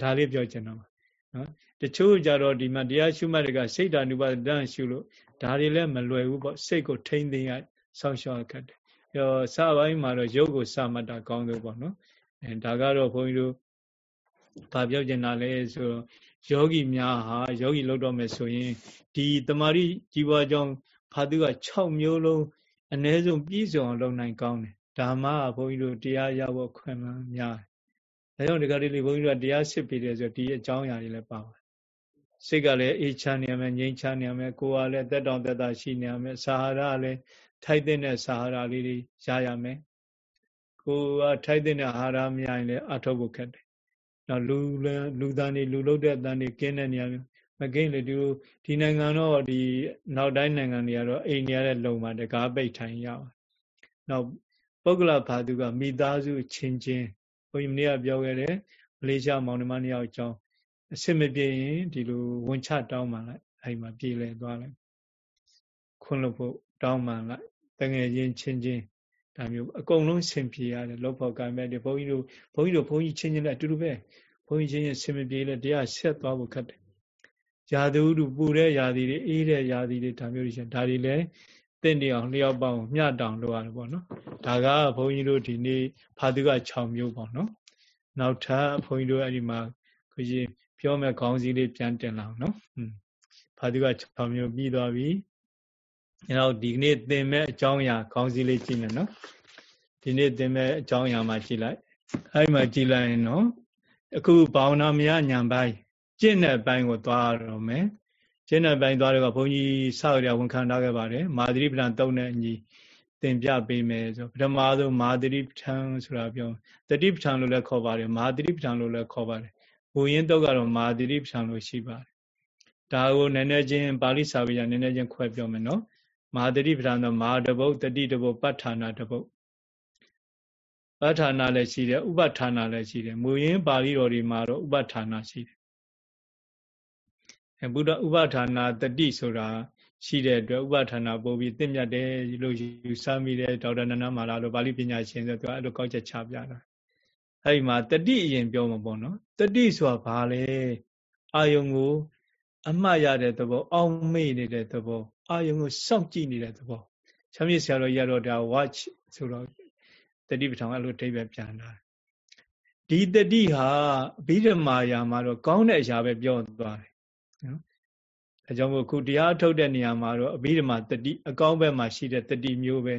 ဒါလေးပြောချင်တော့နော်တချို့ကြတော့ဒီမှာတရားရှုမှတ်တွေကစိတ်ဓာနုပါဒဏ်ရှုလို့ဒါတွေလည်းမလွယ်ဘူးပေါ့စိတ်ကိုထိမ့်သိမ်းရဆောက်ရှောက်ခတ်တယ်အဲစပိုင်းမှာတော့ရုပ်ကိုစမှတ်တာကောင်းတယ်ပေါ့နော်အဲဒါကတော့ဘုန်းကြီးတို့ဘာပြောချင်တာလဲဆိုတော့ယောဂီများဟာယောဂီလောက်တော့မယ်ဆိုရင်ဒီတမာရီကြီးပွားကြောင်းဖာသူက6မျိုးလုံး အ ਨੇ ဆုံးပြည့်စုံအောင်လုပ်နိုင်ကောင်းတယ်ဒါမှဘုန်းကြီးတို့တရားရဖို့ခွင့်များတယ်ဒါကြောင့်ဒီကလေးလေးဘုန်းကြီးတို့တရားစစ်ပြီးတယ်ဆိုဒီအကြောင်းအရာတွေလည်းပါပါတယ်စိတ်ကလည်းအေးချမ်းနေရမယ်ငြိမ်းချမ်းနေရမယ်ကိုယ်ကလည်းတက်တောင်တက်တာရှိနေရမယ်စာဟာရလည်းထိုက်တဲ့စာဟာရလေးတွေရရမယ်ကိုယ်ကထိုက်တဲ့အာဟာရမရရင်လည်းအထောက်ဖို့ခက်တယ်နောက်လူလူသားနေလူလုတဲ့အတန်းတွေကင်းတဲ့နေရာမျိုး မကင်းလေဒီဒီနိုင်ငံတော့ဒီနောက်တိုင်းနိုင်ငံတွေကတော့အိမ်နေရတဲ့လုံမှာတကားပိတ်ထိုင်ရအောင်နောက်ပုဂ္ဂလဘာသူကမိသားစုချင်းချင်းဘုန်းကြီးမနေ့ကပြောခဲ့တယ်မလေးရှားမောင်နှမနှစ်ယောက်အကြောင်းအစ်မပြေရင်ဒီလိုဝန်ချတောင်းမှလိုက်အဲ့မှာပြေလဲသွားလိုက်ခွန်းလို့ဖို့တောင်းမှလိုက်တငယ်ချင်းချင်းချင်းဒါမျိုးအကုန်လုံးဆင်ပြေရတယ်လောဖို့ကံမဲ့ဒီဘုန်းကြီးတို့ဘုန်းကြီးတို့ဘုန်းကြီးချင်းချင်းလည်းအတူတူပဲဘုန်းကြီးချင်းချင်းဆင်မပြေလဲတရားဆက်သွားဖို့ခက်တယ် ရာသီဥတုပူတဲ့ရာသီတွေအေးတဲ့ရာသီတွေဒါမျိုးတွေရှင်ဒါတွေလည်းတင့်နေအောင်လျှောက်ပေါင်းမျှတောင်လုပ်ရတယ်ပေါ့နော်ဒါကဘုန်းကြီးတို့ဒီနေ့ဖာသူက6မျိုးပေါ့နော်နောက်ထပ်ဘုန်းကြီးတို့အဲ့ဒီမှာခကြီးပြောမဲ့ခေါင်းစည်းလေးပြန်တင်လာအောင်နော်ဖာသူက6မျိုးပြီးသွားပြီအဲတော့ဒီနေ့သင်မဲ့အကြောင်းအရာခေါင်းစည်းလေးကြည့်မယ်နော်ဒီနေ့သင်မဲ့အကြောင်းအရာမှာကြည့်လိုက်အဲဒီမှာကြည့်လိုက်ရင်နော်အခုဘာဝနာမယညာပိုင်း ကျင့်တဲ့ပိုင်းကိုသွားရတော့မယ်ကျင့်တဲ့ပိုင်းသွားတော့ဘုန်းကြီးစောက်ရဝန်ခံထားခဲ့ပါတယ်မာသရိပဋ္ဌာန်တုံးတဲ့အညီသင်ပြပေးမယ်ဆိုပထမဆုံးမာသရိပဋ္ဌာန်ဆိုတာပြောတတိပဋ္ဌာန်လို့လည်းခေါ်ပါတယ်မာသရိပဋ္ဌာန်လို့လည်းခေါ်ပါတယ်ဘုရင်တုတ်ကတော့မာသရိပဋ္ဌာန်လို့ရှိပါတယ်ဒါကိုနည်းနည်းချင်းပါဠိစာပေရနည်းနည်းချင်းခွဲပြောမယ်နော်မဟာတတိပဌာန်တော့မဟာတပုတ်တတိတပုတ်ပဋ္ဌာနာတပုတ်ပဋ္ဌာနာလည်းရှိတယ်ဥပဋ္ဌာနာလည်းရှိတယ်မူရင်းပါဠိတော်တွေမှာတော့ဥပဋ္ဌာနာရှိတယ်အဲ ဘုရားဥပဋ္ဌာနာတတိဆိုတာရှိတဲ့အတွက်ဥပဋ္ဌာနာပို့ပြီးသင့်မြတ်တယ်လို့ယူဆမိတဲ့ဒေါက်တာနန္ဒမာလာလို့ပါဠိပညာရှင်ဆိုသူအဲ့လိုကောက်ချက်ချပြတာအဲ့ဒီမှာတတိအရင်ပြောမှာပေါ့နော်တတိဆိုတာဘာလဲအာယုံကို အမှတ်ရတဲ့သဘော အောင်းမေ့နေတဲ့သဘောအာယုံကိုစောင့်ကြည့်နေတဲ့သဘောချမ်းမြေဆရာတော်ရတော့ဒါ watch ဆိုတော့တတိပဋ္ဌာန်အဲ့လိုအဓိပ္ပာယ်ပြန်လာဒီတတိဟာအဘိဓမ္မာယာမှာတော့ကောင်းတဲ့အရာပဲပြောသွားတယ်နော် အဲကြောင့်မို့ခုတရားထုတ်တဲ့နေရာမှာတော့အဘိဓမ္မာတတိအကောင်းဘက်မှာရှိတဲ့တတိမျိုးပဲ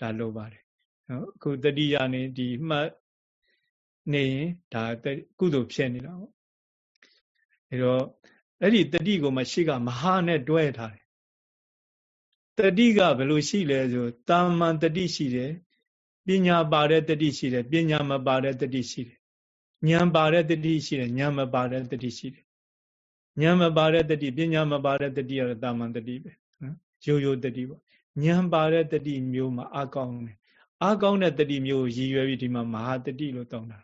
ဒါလိုပါတယ်နော်အခုတတိယနေဒီမှတ်နေရင်ဒါကုသိုလ်ဖြစ်နေတာပေါ့အဲတော့အဲ့ဒီတတိကိုမှရှိကမဟာနဲ့တွဲထားတယ်တတိကဘယ်လိုရှိလဲဆိုတာမန်တတိရှိတယ်ပညာပါတဲ့တတိရှိတယ်ပညာမပါတဲ့တတိရှိတယ်ဉာဏ်ပါတဲ့တတိရှိတယ်ဉာဏ်မပါတဲ့တတိရှိတယ် ဉာဏ်မပါတဲ့တတိပညာမပါတဲ့တတိကတော့တာမန်တတိပဲနော်ရိုးရိုးတတိပေါ့ဉာဏ်ပါတဲ့တတိမျိုးမှာအကောင်းတယ်အကောင်းတဲ့တတိမျိုးကိုရည်ရွယ်ပြီးဒီမှာမဟာတတိလို့တောင်းတာ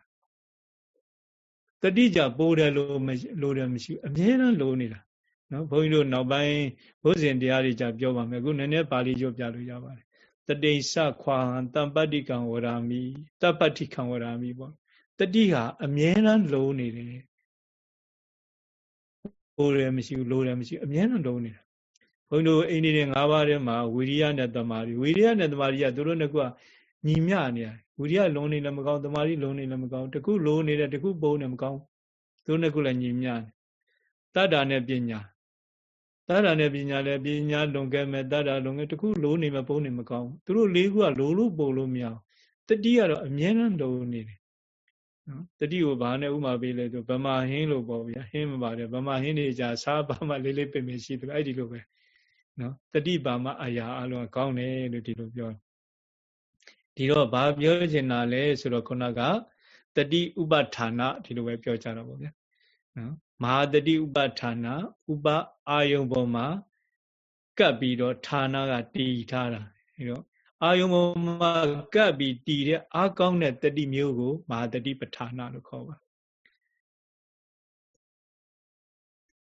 တတိကြပိုးတယ်လို့လို့တယ်မရှိအမြဲတမ်းလိုနေတာနော်ဘုန်းကြီးတို့နောက်ပိုင်းဘုဇင်တရားတွေကြပြောပါမယ်အခုနည်းနည်းပါဠိကျပြလို့ရပါတယ်တတိစခွာဟံတမ္ပတ္တိကံဝရာမိတပ္ပတ္တိကံဝရာမိပေါ့တတိဟာအမြဲတမ်းလိုနေတယ် လိုတယ်မရှိဘူးလိုတယ်မရှိဘူးအမြဲတမ်းလိုနေတာဘုန်းကြီးတို့အိန္ဒိယ၅ပါးထဲမှာဝိရိယနဲ့တမာရီဝိရိယနဲ့တမာရီကသူတို့နှစ်ခုကညီမျှနေတယ်ဝိရိယလုံးနေလည်းမကောင်းတမာရီလုံးနေလည်းမကောင်းတခုလုံးနေတယ်တခုပုံနေမကောင်းသူတို့နှစ်ခုလည်းညီမျှနေတတ္တာနဲ့ပညာတတ္တာနဲ့ပညာလည်းပညာလွန်ခဲ့မဲ့တတ္တာလွန်ခဲ့တခုလုံးနေမဲ့ပုံနေမကောင်းသူတို့လေးခုကလိုလို့ပုံလို့မရတတိကတော့အမြဲတမ်းလုံးနေတယ် နော်တတိကိုဘာနဲ့ဥမာပေးလဲဆိုဗမာဟင်းလို့ပေါ့ဗျာဟင်းမပါတယ်ဗမာဟင်းတွေကြာစားပါမှလေးလေးပင်ပင်ရှိတယ်အဲ့ဒီလိုပဲနော်တတိပါမအရာအလုံးကောင်းတယ်လို့ဒီလိုပြောဒီတော့ဘာပြောချင်တာလဲဆိုတော့ခုနကတတိဥပဌာနဒီလိုပဲပြောကြတာပေါ့ဗျာနော်မဟာတတိဥပဌာနဥပအာယုံပေါ်မှာကပ်ပြီးတော့ဌာနကတည်ထားတာအဲတော့ အာယုံပေါ်မှာကပ်ပြီးတည်တဲ့အာကောင်းတဲ့တတိမျိုးကိုမဟာတတိပဌာနလို့ခေါ်ပါ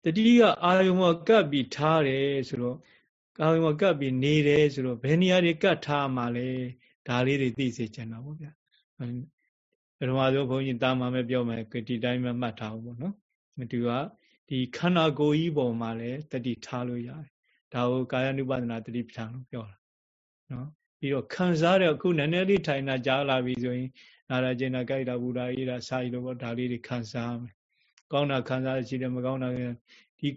တတိကအာယုံမှာကပ်ပြီးထားတယ်ဆိုတော့အာယုံမှာကပ်ပြီးနေတယ်ဆိုတော့ဘယ်နေရာတွေကပ်ထားမှလဲဒါလေးတွေသိစေချင်တာပေါ့ဗျာပထမဆုံးဘုန်းကြီးတာမှပဲပြောမယ်ဒီတိုင်းပဲမှတ်ထားအောင်ပေါ့နော်ဒီကဒီခန္ဓာကိုယ်ကြီးပုံမှာလည်းတတိထားလို့ရတယ်ဒါကိုကာယ ानु ပါဒနာတတိပဋ္ဌာန်လို့ပြောတာနော် ပြီးတော့ခံစားတဲ့အခုနည်းနည်းလေးထိုင်တာကြားလာပြီဆိုရင်နာရကျင်နာကြိုက်တာဘူတာအေးတာစာရီလို့ပေါ့ဒါလေးတွေခံစားမယ်ကောင်းတာခံစားရရှိတယ်မကောင်းတာဒီ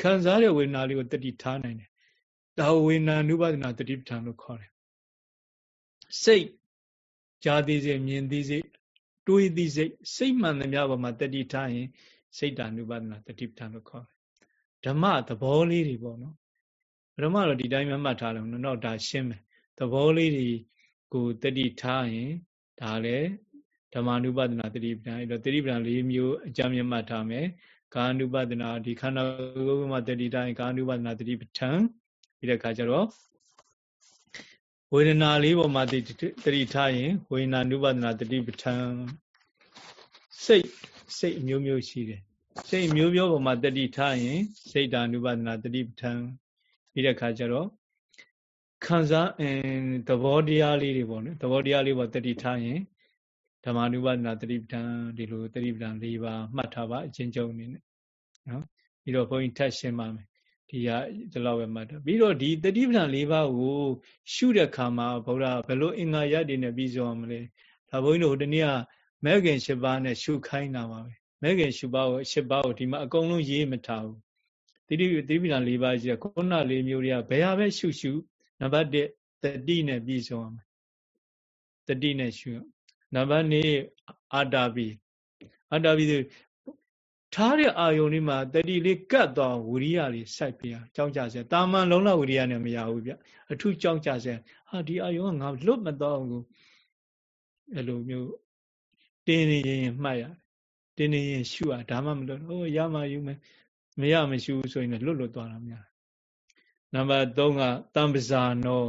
ခံစားတဲ့ဝေဒနာလေးကိုတတိထားနိုင်တယ်ဒါဝေဒနာ ानु ပါဒနာတတိပဋ္ဌာန်လို့ခေါ်တယ်စိတ်ကြားသိစေမြင်သိစေတွေးသိစိတ်စိတ်မှန်သမျှပေါ်မှာတတိထားရင်စိတ်တ ानु ပါဒနာတတိပဋ္ဌာန်လို့ခေါ်တယ်ဓမ္မသဘောလေးတွေပေါ့နော်ဓမ္မတော့ဒီတိုင်းမှမှတ်ထားလို့တော့ဒါရှင်းမယ် သဘောလေးတွေကိုတတိထားရင်ဒါလည်းဓမ္မ ानु ပါဒနာတတိပဋ္ဌာန်အဲ့တော့တတိပဋ္ဌာန်၄မျိုးအကြမ်းမြတ်မှတ်ထားမယ်ကာနုပဒနာဒီခန္ဓာကိုယ်မှာတတိတိုင်းကာနုပဒနာတတိပဋ္ဌာန်ပြီးတဲ့အခါကျတော့ဝေဒနာလေးပေါ်မှာတတိထားရင်ဝေဒနာနုပဒနာတတိပဋ္ဌာန်စိတ်စိတ်အမျိုးမျိုးရှိတယ်စိတ်မျိုးမျိုးပေါ်မှာတတိထားရင်စိတ်ဓာနုပဒနာတတိပဋ္ဌာန်ပြီးတဲ့အခါကျတော့ ခံစားအင်းသဘောတရားလေးတွေပေါ့နော်သဘောတရားလေးပေါ်တတိထားရင်ဓမ္မနုပဒနာတတိပဋ္ဌာန်ဒီလိုတတိပဋ္ဌာန်၄ပါးမှတ်ထားပါအချင်းချင်းအနေနဲ့နော်ပြီးတော့ဘုန်းကြီးထပ်ရှင်းပါမယ်ဒီကဒီလောက်ပဲမှတ်တော့ပြီးတော့ဒီတတိပဋ္ဌာန်၄ပါးကိုရှုတဲ့ခါမှာဘုရားဘယ်လိုအင်္ဂါရတွေနဲ့ပြီးဆုံးအောင်မလဲဒါဘုန်းကြီးတို့ဒီနေ့ကမဲခင်၈ပါးနဲ့ရှုခိုင်းတာပါပဲမဲခင်၈ပါးကို၈ပါးကိုဒီမှာအကုန်လုံးရေးမထားဘူးတိတိတိပဋ္ဌာန်၄ပါးရှိတဲ့ခုန၄မျိုးတွေကဘယ်ဟာပဲရှုရှု နံပါတ်1တတိနဲ့ပြီးဆုံးအောင်တတိနဲ့ရှုနံပါတ်2အာတာပိအာတာပိဆိုထားတဲ့အာယုန်လေးမှာတတိလေးကတ်သွားဝိရိယလေးစိုက်ပြရကြောင်းကြစေတာမန်လုံးလဝိရိယနဲ့မရဘူးဗျအထုကြောင်းကြစေဟာဒီအာယုန်ကငါလွတ်မတော့ဘူးအဲ့လိုမျိုးတင်းနေရင်မှတ်ရတင်းနေရင်ရှုရဒါမှမလို့ဟိုရမှယူမယ်မရမရှုဆိုရင်လည်းလွတ်လွတ်သွားတာများ နံပါတ်3ကတံပဇာနော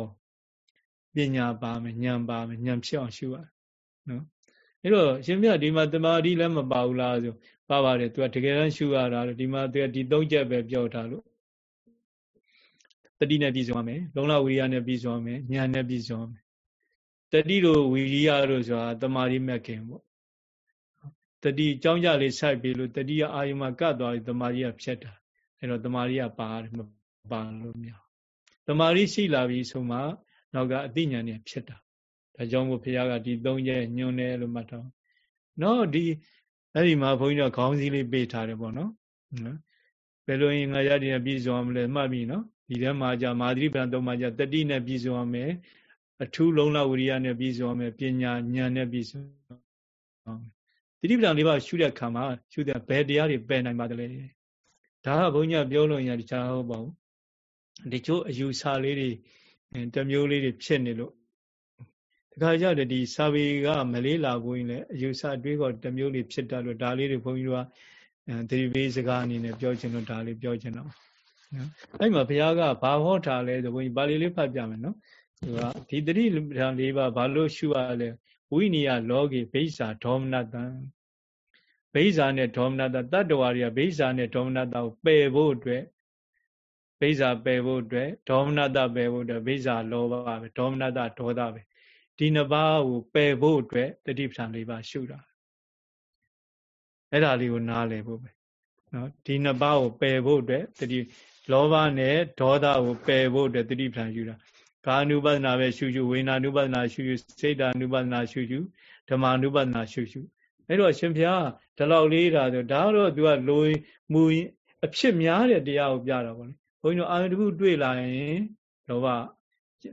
ပညာပါမယ်ဉာဏ်ပါမယ်ဉာဏ်ဖြစ်အောင်ရှုရနော်အဲ့တော့ရှင်မြတ်ဒီမှာတမာတိလည်းမပါဘူးလားဆိုပါပါတယ်သူကတကယ်တမ်းရှုရတာဒီမှာသူကဒီသုံးချက်ပဲပြောထားလို့တတိနဲ့ပြီးဆုံးရမယ်လုံလဝိရိယနဲ့ပြီးဆုံးရမယ်ဉာဏ်နဲ့ပြီးဆုံးရမယ်တတိတို့ဝိရိယတို့ဆိုတာတမာတိမဲ့ခင်ပေါ့တတိကြောင်းကြလေးဆိုက်ပြီးလို့တတိယအာယုမှာကတ်သွားပြီးတမာတိကဖြတ်တာအဲ့တော့တမာတိကပါတယ်မ ပါလို့မရတမာတိရှိလာပြီဆိုမှနောက်ကအသိဉာဏ်နဲ့ဖြစ်တာဒါကြောင့်မို့ဘုရားကဒီသုံးချက်ညွှန်းတယ်လို့မှတ်တော့နော်ဒီအဲ့ဒီမှာဘုန်းကြီးတို့ခေါင်းစည်းလေးပေးထားတယ်ပေါ့နော်နော်ဘယ်လိုရင်ငါရတဲ့ပြည်စုံအောင်လဲမှတ်ပြီနော်ဒီထဲမှာじゃမာသရိပံသုံးပါးじゃတတိနဲ့ပြည်စုံအောင်မယ်အထူးလုံးလဝိရိယနဲ့ပြည်စုံအောင်မယ်ပညာဉာဏ်နဲ့ပြည်စုံအောင်တတိပံလေးပါရှုတဲ့ခါမှာရှုတဲ့ဘယ်တရားတွေပယ်နိုင်ပါသလဲဒါကဘုန်းကြီးပြောလို့ရတခြားဟုတ်ပါဘူး ဒီချို့အယူဆလေးတွေတမျိုးလေးတွေဖြစ်နေလို့တခါကြတယ်ဒီစာပေကမလေးလာဘူးရင်လည်းအယူဆအတွေးခေါ်တမျိုးလေးဖြစ်တတ်လို့ဒါလေးတွေဘုန်းကြီးတို့ကသတိပေးစကားအနေနဲ့ပြောချင်လို့ဒါလေးပြောချင်တော့နော်အဲ့မှာဘုရားကဘာဟောထားလဲဆိုဘုန်းကြီးပါဠိလေးဖတ်ပြမယ်နော်သူကဒီတတိပဌာန်၄ပါးဘာလို့ရှုရလဲဝိနိယလောကေဘိဇာဒေါမနတံဘိဇာနဲ့ဒေါမနတတတ္တဝါတွေကဘိဇာနဲ့ဒေါမနတကိုပယ်ဖို့အတွက် ဘိဇာပယ်ဖို့အတွက်ဒေါမနတပယ်ဖို့အတွက်ဘိဇာလောဘပဲဒေါမနတဒေါသပဲဒီနှစ်ပါးကိုပယ်ဖို့အတွက်တတိပဌာန်၄ပါးရှုတာအဲ့ဒါလေးကိုနားလည်ဖို့ပဲနော်ဒီနှစ်ပါးကိုပယ်ဖို့အတွက်တတိလောဘနဲ့ဒေါသကိုပယ်ဖို့အတွက်တတိပဌာန်ရှုတာကာနုပဒနာပဲရှုရှုဝေနာနုပဒနာရှုရှုစိတ်ဓာနုပဒနာရှုရှုဓမ္မနုပဒနာရှုရှုအဲ့တော့ရှင်ဘုရားဒီလောက်လေးတာဆိုဒါတော့သူကလိုမူအဖြစ်များတဲ့တရားကိုပြတာပေါ့လေ ဘုန်းကြီးတို့အာရုံတစ်ခုတွေ့လာရင်လောဘ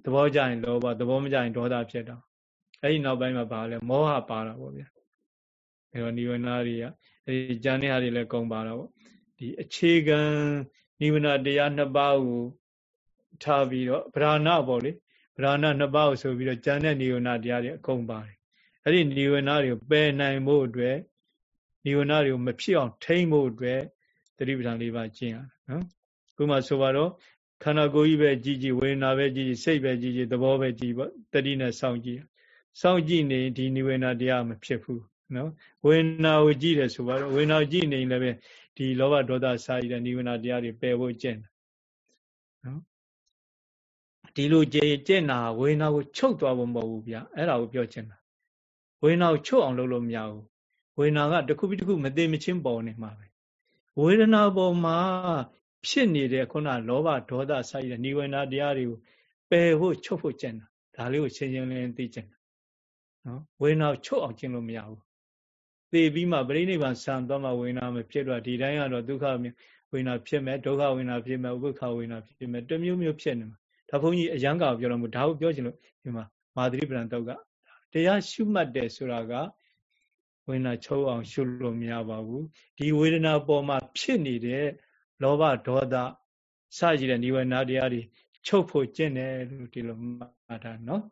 သဘောကြရင်လောဘသဘောမကြရင်ဒေါသဖြစ်တာအဲ့ဒီနောက်ပိုင်းမှာပါလဲမောဟပါတာပေါ့ဗျာအဲ့တော့နိဝရဏတွေကအဲ့ဒီဉာဏ်နဲ့ဟာတွေလည်းကုန်ပါတော့ပေါ့ဒီအခြေခံနိဝရဏတရားနှစ်ပါးကို ထားပြီးတော့ဗราဏပေါ့လေဗราဏနှစ်ပါးကိုဆိုပြီးတော့ဉာဏ်နဲ့နိဝရဏတရားတွေအကုန်ပါတယ်အဲ့ဒီနိဝရဏတွေကိုပယ်နိုင်ဖို့အတွက်နိဝရဏတွေကိုမဖြစ်အောင်ထိမ့်ဖို့အတွက်သတိပဋ္ဌာန်၄ပါးကျင့်ရတယ်နော် ခုမှဆိုပါတော့ခန္ဓာကိုယ်ကြီးပဲကြည်ကြည်ဝေဒနာပဲကြည်ကြည်စိတ်ပဲကြည်ကြည်သဘောပဲကြည်ပေါ့တတိနဲ့စောင့်ကြည့်စောင့်ကြည့်နေဒီနိဝေနတရားမဖြစ်ဘူးနော်ဝေဒနာကိုကြည့်တယ်ဆိုပါတော့ဝေဒနာကြည့်နေလည်းပဲဒီလောဘဒေါသစာရတဲ့နိဝေနတရားတွေပယ်ဖို့ကျင့်တယ်နော်ဒီလိုကြည်ကျင့်တာဝေဒနာကိုချုပ်သွားဖို့မဟုတ်ဘူးဗျအဲ့ဒါကိုပြောချင်တာဝေဒနာကိုချုပ်အောင်လုပ်လို့မရဘူးဝေဒနာကတစ်ခုပြီးတစ်ခုမသိမချင်းပေါ်နေမှာပဲဝေဒနာပေါ်မှာ ဖြစ်နေတဲ့ခုနလောဘဒေါသစတဲ့နိဝေနတရားတွေကိုပယ်ဖို့ချုပ်ဖို့ကျင့်တာဒါလေးကိုရှင်းရှင်းလင်းလင်းသိကျင့်တာနော်ဝေဒနာချုပ်အောင်ကျင့်လို့မရဘူးသိပြီးမှပြိဋိဘံဆံသွားမှဝေဒနာမဖြစ်တော့ဒီတိုင်းကတော့ဒုက္ခဝေဒနာဖြစ်မယ်ဒုက္ခဝေဒနာဖြစ်မယ်ဥပ္ပခဝေဒနာဖြစ်မယ်တမျိုးမျိုးဖြစ်နေမှာဒါဘုန်းကြီးအယံကာပြောလို့မဒါကိုပြောချင်လို့ဒီမှာမာသရိပ္ပံတုတ်ကတရားရှုမှတ်တယ်ဆိုတာကဝေဒနာချုပ်အောင်ရှုလို့မရပါဘူးဒီဝေဒနာပေါ်မှာဖြစ်နေတဲ့ လောဘဒေါသစရည်တဲ့နိဝရဏတရားတွေချုပ်ဖို့ကျင့်တယ်လို့ဒီလိုမှတ်တာနော်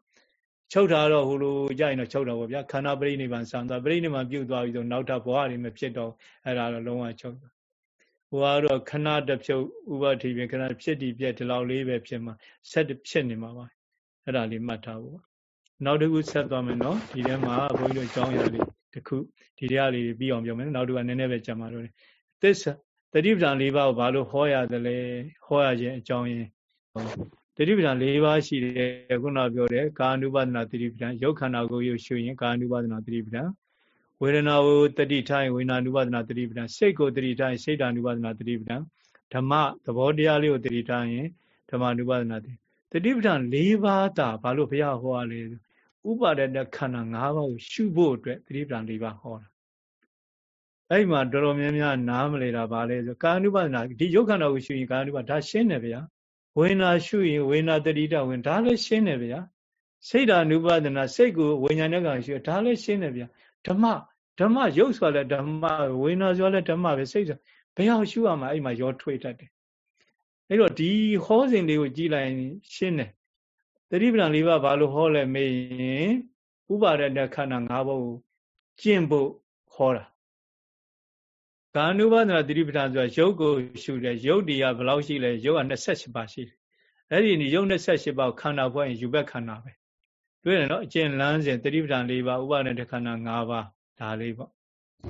ချုပ်တာတော့ဟိုလိုကြရင်တော့ချုပ်တော့ဗောဗျာခန္ဓာပရိနိဗ္ဗာန်ဆံသွားပရိနိဗ္ဗာန်ပြုတ်သွားပြီဆိုနောက်ထပ်ဘဝတွေမဖြစ်တော့အဲ့ဒါတော့လုံးဝချုပ်သွားဟိုကတော့ခဏတစ်ဖြုတ်ဥပတိပြင်ခဏဖြစ်တည်ပြက်ဒီလောက်လေးပဲဖြစ်မှာဆက်ဖြစ်နေမှာပါအဲ့ဒါလေးမှတ်ထားဖို့နောက်တစ်ခုဆက်သွားမယ်နော်ဒီထဲမှာဘုန်းကြီးတို့အကြောင်းအရာလေးတစ်ခုဒီတရားလေးပြီးအောင်ပြောမယ်နောက်တစ်ခုကနည်းနည်းပဲကြာမှာတော့သစ္စာ တတိပဌာန်၄ပါးကိုဘာလို့ဟောရတယ်လဲဟောရခြင်းအကြောင်းရင်းတတိပဌာန်၄ပါးရှိတယ်ခုနပြောတယ်ကာနုပါဒနာတတိပဌာန်ရုပ်ခန္ဓာကိုယ်ရုပ်ရှုရင်ကာနုပါဒနာတတိပဌာန်ဝေဒနာကိုတတိထိုင်ဝေဒနာနုပါဒနာတတိပဌာန်စိတ်ကိုတတိထိုင်စိတ်ဓာနုပါဒနာတတိပဌာန်ဓမ္မသဘောတရားလေးကိုတတိထိုင်ရင်ဓမ္မနုပါဒနာတတိပဌာန်၄ပါးတာဘာလို့ဘုရားဟောရလဲဥပါဒတဲ့ခန္ဓာ၅ပါးကိုရှုဖို့အတွက်တတိပဌာန်၄ပါးဟောတာ အဲ့မှာတော်တော်များများနားမလဲတာဗာလဲဆိုကာနုပါဒနာဒီယုတ်ခန္ဓာကိုရှုရင်ကာနုပါဒါရှင်းတယ်ဗျာဝေနာရှုရင်ဝေနာတတိတဝင်ဒါလည်းရှင်းတယ်ဗျာစိတ်ဓာနုပါဒနာစိတ်ကိုဝိညာဉ်နဲ့ကရှုဒါလည်းရှင်းတယ်ဗျာဓမ္မဓမ္မယုတ်ဆိုလည်းဓမ္မဝေနာဆိုလည်းဓမ္မပဲစိတ်ဆိုဘယ်အောင်ရှုရမှာအဲ့မှာရောထွေးတတ်တယ်အဲ့တော့ဒီဟောစဉ်လေးကိုကြည်လိုက်ရှင်းတယ်တတိပဒံလေးပါဘာလို့ဟောလဲမေးရင်ဥပါဒတဲ့ခန္ဓာ၅ပါးကိုကျင့်ဖို့ဟောတာ ကာနုပါဒနာသတိပဋ္ဌာန်ဆိုတာရုပ်ကိုရှုတယ်ရုပ်ဒီကဘယ်လောက်ရှိလဲရုပ်က28ပါရှိတယ်အဲ့ဒီဒီရုပ်28ပါးခန္ဓာဖွဲ့ရင်ယူဘက်ခန္ဓာပဲတွေ့တယ်နော်အကျဉ်းလန်းစဉ်သတိပဋ္ဌာန်၄ပါးဥပါဒနာခန္ဓာ၅ပါးဒါလေးပေါ့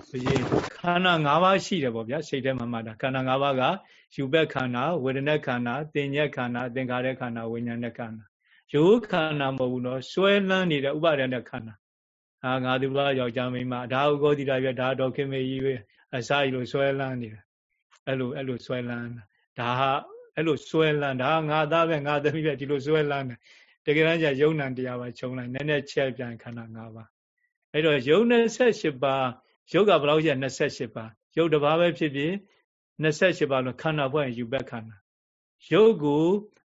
ဆိုရင်ခန္ဓာ၅ပါးရှိတယ်ပေါ့ဗျာစိတ်ထဲမှာမှတာခန္ဓာ၅ပါးကယူဘက်ခန္ဓာဝေဒနာခန္ဓာသင်ညက်ခန္ဓာသင်္ခါရခန္ဓာဝိညာဏခန္ဓာယူခန္ဓာမဟုတ်ဘူးနော်ဆွဲလန်းနေတဲ့ဥပါဒနာခန္ဓာအာငါသူပါယောက်ျားမိန်းမဒါဥဂောတိတာပြဒါတော်ခင်မေကြီးပဲ အစာကြီးလို့ဆွဲလန်းနေတာအဲ့လိုအဲ့လိုဆွဲလန်းဒါဟာအဲ့လိုဆွဲလန်းဒါငါသားပဲငါသမီးပဲဒီလိုဆွဲလန်းတယ်တကယ်တမ်းကျယုံနံတရားပါခြုံလိုက်နည်းနည်းချက်ပြန်ခန္ဓာ၅ပါးအဲ့တော့ယုံ28ပါးယုတ်ကဘယ်လောက်ရှိ28ပါးယုတ်တစ်ပါးပဲဖြစ်ဖြစ်28ပါးလို့ခန္ဓာဖွဲ့ရင်ယူဘက်ခန္ဓာယုတ်ကို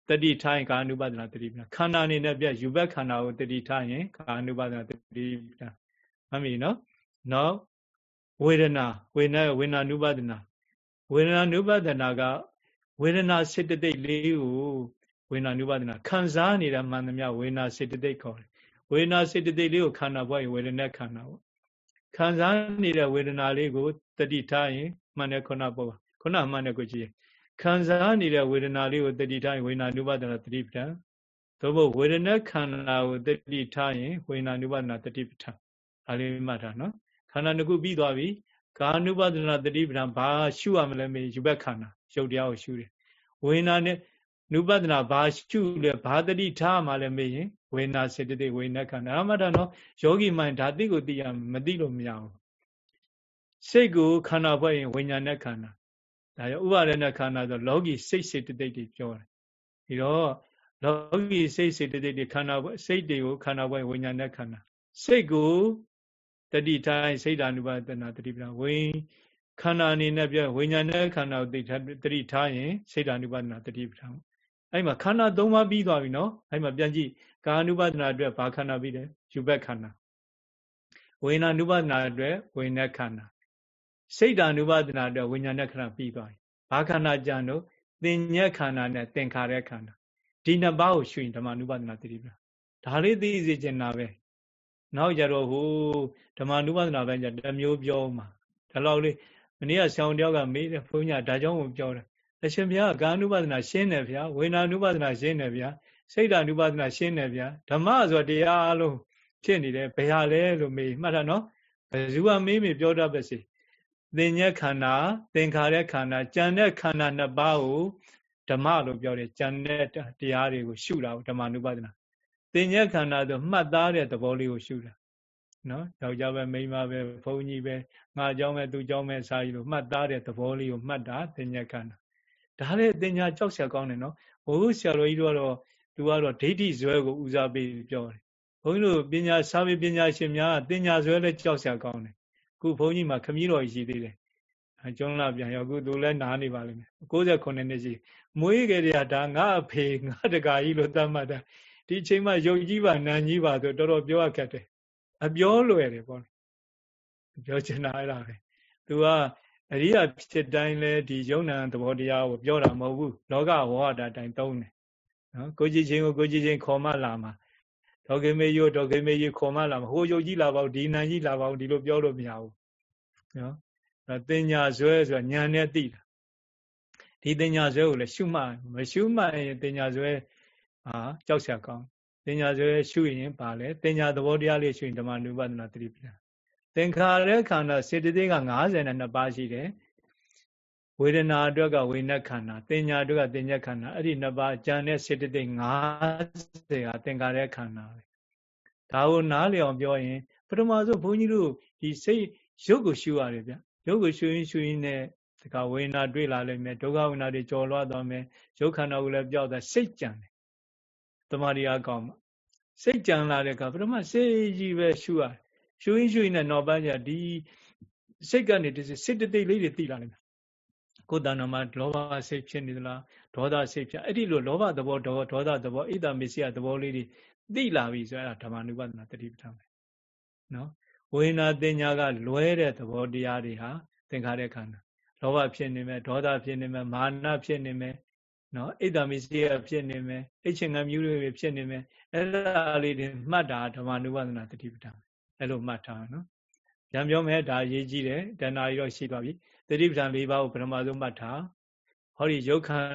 တတိထိုင်ကာနုပါဒနာတတိပနာခန္ဓာအနေနဲ့ပြယူဘက်ခန္ဓာကိုတတိထိုင်ရင်ကာနုပါဒနာတတိပနာမှတ်ပြီနော်နောက် ဝေဒနာဝေဒနာဝေဒနာနုပါဒနာဝေဒနာနုပါဒနာကဝေဒနာစေတသိက်လေးကိုဝေဒနာနုပါဒနာခံစားနေတာမှန်သမျှဝေဒနာစေတသိက်ခေါ်တယ်ဝေဒနာစေတသိက်လေးကိုခန္ဓာဘွားရင်ဝေဒနာခန္ဓာပေါ့ခံစားနေတဲ့ဝေဒနာလေးကိုတတိထားရင်မှန်တယ်ခုနပေါ့ခုနမှန်တယ်ကိုကြည့်ခံစားနေတဲ့ဝေဒနာလေးကိုတတိထားရင်ဝေဒနာနုပါဒနာတတိပဋ္ဌာန်သို့မဟုတ်ဝေဒနာခန္ဓာကိုတတိထားရင်ဝေဒနာနုပါဒနာတတိပဋ္ဌာန်ဒါလေးမှတ်တာနော် ခန္ဓာတစ်ခုပြီးသွားပြီကာနုပဒနာတတိပဒံဘာရှုရမလဲမေးယူဘက်ခန္ဓာရုပ်တရားကိုရှုတယ်ဝေနာနဲ့နုပဒနာဘာရှုလဲဘာတတိထားမှလဲမေးရင်ဝေနာစေတသိက်ဝေနခန္ဓာအမှတ်တာနော်ယောဂီမိုင်းဓာတိကိုသိရမသိလို့မရဘူးစိတ်ကိုခန္ဓာဖွဲ့ရင်ဝိညာဉ်နဲ့ခန္ဓာဒါရောဥပါဒနဲ့ခန္ဓာဆိုလောကီစိတ်စေတသိက်တွေပြောတယ်ဒီတော့လောကီစိတ်စေတသိက်တွေခန္ဓာစိတ်တွေကိုခန္ဓာဖွဲ့ဝိညာဉ်နဲ့ခန္ဓာစိတ်ကို တတိတိုင်းစိတ်ဓာနုပါဒနာတတိပဒဝိခန္ဓာအနေနဲ့ပြဝိညာဉ်နဲ့ခန္ဓာကိုတတိထားရင်စိတ်ဓာနုပါဒနာတတိပဒအဲ့မှာခန္ဓာ၃ပါးပြီးသွားပြီနော်အဲ့မှာပြန်ကြည့်ကာနုပါဒနာအတွက်ဘာခန္ဓာပြီးတယ်ယူဘက်ခန္ဓာဝိညာဉ်နုပါဒနာအတွက်ဝိညာဉ်ခန္ဓာစိတ်ဓာနုပါဒနာအတွက်ဝိညာဉ်နဲ့ခန္ဓာပြီးသွားပြီဘာခန္ဓာကြံတော့သင်ညက်ခန္ဓာနဲ့သင်္ခါရခန္ဓာဒီဒီနှစ်ပါးကိုရှုရင်ဓမ္မနုပါဒနာတတိပ္ပံဒါလေးသိစေချင်တာပဲ နောက်ကြတော့ဟိုဓမ္မနုပါဒနာပိုင်းကျတမျိုးပြောမှာဒါလောက်လေးမနေ့ကဆောင်းတယောက်ကမေးတယ်ဘုန်းကြီးဒါကြောင့်ကိုပြောတယ်အရှင်ဘုရားကာနုပါဒနာရှင်းတယ်ဗျာဝေနာနုပါဒနာရှင်းတယ်ဗျာစိတ်ဓာနုပါဒနာရှင်းတယ်ဗျာဓမ္မဆိုတရားအလုံးဖြစ်နေတယ်ဘယ်ဟာလဲလို့မေးမှတ်တာနော်ဘယ်သူကမေးမေးပြောတတ်ပါစေသင်ညက်ခန္ဓာသင်္ခါရခန္ဓာကြံတဲ့ခန္ဓာနှစ်ပါးကိုဓမ္မလို့ပြောတယ်ကြံတဲ့တရားတွေကိုရှုတာဓမ္မနုပါဒနာ သင်ညက်ခန္ဓာဆိုမှတ်သားတဲ့သဘောလေးကိုရှုတာနော်ယောက်ျားပဲမိန်းမပဲဘုန်းကြီးပဲငါเจ้าပဲသူเจ้าပဲစာကြီးလို့မှတ်သားတဲ့သဘောလေးကိုမှတ်တာသင်ညက်ခန္ဓာဒါလည်းအတင်ညာကြောက်ဆက်ကောင်းတယ်နော်ဘိုးဆရာတော်ကြီးတို့ကတော့သူကတော့ဒိဋ္ဌိဇွဲကိုဦးစားပေးပြောတယ်ဘုန်းကြီးတို့ပညာစာပေပညာရှင်များတင်ညာဇွဲလည်းကြောက်ဆက်ကောင်းတယ်ခုဘုန်းကြီးမှာခမည်းတော်ရှိသေးတယ်အကျွန်းလာပြန်ရောက်ခုသူလည်းနားနေပါလိမ့်မယ်69နှစ်ရှိမွေးကြရတာငါအဖေငါတကာကြီးလို့သတ်မှတ်တာ ဒီချိန်မှာယုံကြည်ပါနန်ကြီးပါဆိုတော်တော်ပြောရခက်တယ်အပြောလွယ်တယ်ပေါ့ပြောချင်တာအဲ့ဒါပဲသူကအရိယာဖြစ်တိုင်းလဲဒီယုံ nant သဘောတရားကိုပြောတာမဟုတ်ဘူးလောကဝဟတာတိုင်းသုံးတယ်နော်ကိုကြည်ချင်းကိုကိုကြည်ချင်းခေါ်မှလာမှာဒေါကေမေယိုဒေါကေမေယိခေါ်မှလာမှာဟိုယုတ်ကြီးလာပါဦးဒီနန်ကြီးလာပါဦးဒီလိုပြောလို့မရဘူးနော်တင်ညာဇွဲဆိုတာညာနဲ့သိတာဒီတင်ညာဇွဲကိုလည်းရှုမှတ်မရှုမှတ်ရင်တင်ညာဇွဲ အာကြောက်ရကောင်းတင်ညာဇွဲရှုရင်ပါလေတင်ညာသဘောတရားလေးရှုရင်ဓမ္မနုပဒနာတတိပ္ပံသင်္ခါရခန္ဓာစေတသိက်က52ပါးရှိတယ်ဝေဒနာအတွက်ကဝေနခန္ဓာတင်ညာအတွက်ကတင်ညာခန္ဓာအဲ့ဒီနှစ်ပါးကြံတဲ့စေတသိက်50ဟာသင်္ခါရခန္ဓာပဲဒါကိုနားလည်အောင်ပြောရင်ပထမဆုံးဘုန်းကြီးတို့ဒီစိတ်ရုပ်ကိုရှုရတယ်ဗျရုပ်ကိုရှုရင်ရှုရင်နဲ့ဒီကဝေဒနာတွေ့လာလိမ့်မယ်ဒုက္ခဝေဒနာတွေကြော်လွှားသွားမယ်ရုပ်ခန္ဓာကိုလည်းပြောက်သွားစိတ်ကြံတယ် တမာရီအကောင်မှာစိတ်ကြံလာတဲ့အခါပထမစိတ်ကြီးပဲရှုရတယ်ရှုရင်ရှုရင်နဲ့နောက်ပိုင်းကျဒီစိတ်ကနေဒီစိတ်တသိလေးတွေသိလာလိမ့်မယ်ကိုယ်တဏ္ဍမှာလောဘစိတ်ဖြစ်နေသလားဒေါသစိတ်ဖြစ်အဲ့ဒီလိုလောဘသဘောဒေါသသဘောဣဒ္ဓမစ္စယသဘောလေးတွေသိလာပြီဆိုအဲ့ဒါဓမ္မနုပဒနာတတိပဋ္ဌာန်ပဲနော်ဝိညာတင်ညာကလွဲတဲ့သဘောတရားတွေဟာသင်္ခါရခန္ဓာလောဘဖြစ်နေမယ်ဒေါသဖြစ်နေမယ်မာနဖြစ်နေမယ် နော်ဣဒ္ဓမစ္စယဖြစ်နေမယ်အိတ်ချင်ငံမျိုးတွေဖြစ်နေမယ်အဲ့ဒါလေးတွေမှတ်တာဓမ္မနုပဒနာတတိပဋ္ဌာန်အဲ့လိုမှတ်ထားနော်ပြန်ပြောမယ်ဒါရေးကြည့်တယ်တဏှာကြီးတော့ရှိသွားပြီတတိပဋ္ဌာန်၄ပါးကိုပထမဆုံးမှတ်ထားဟောဒီယုတ်ခန္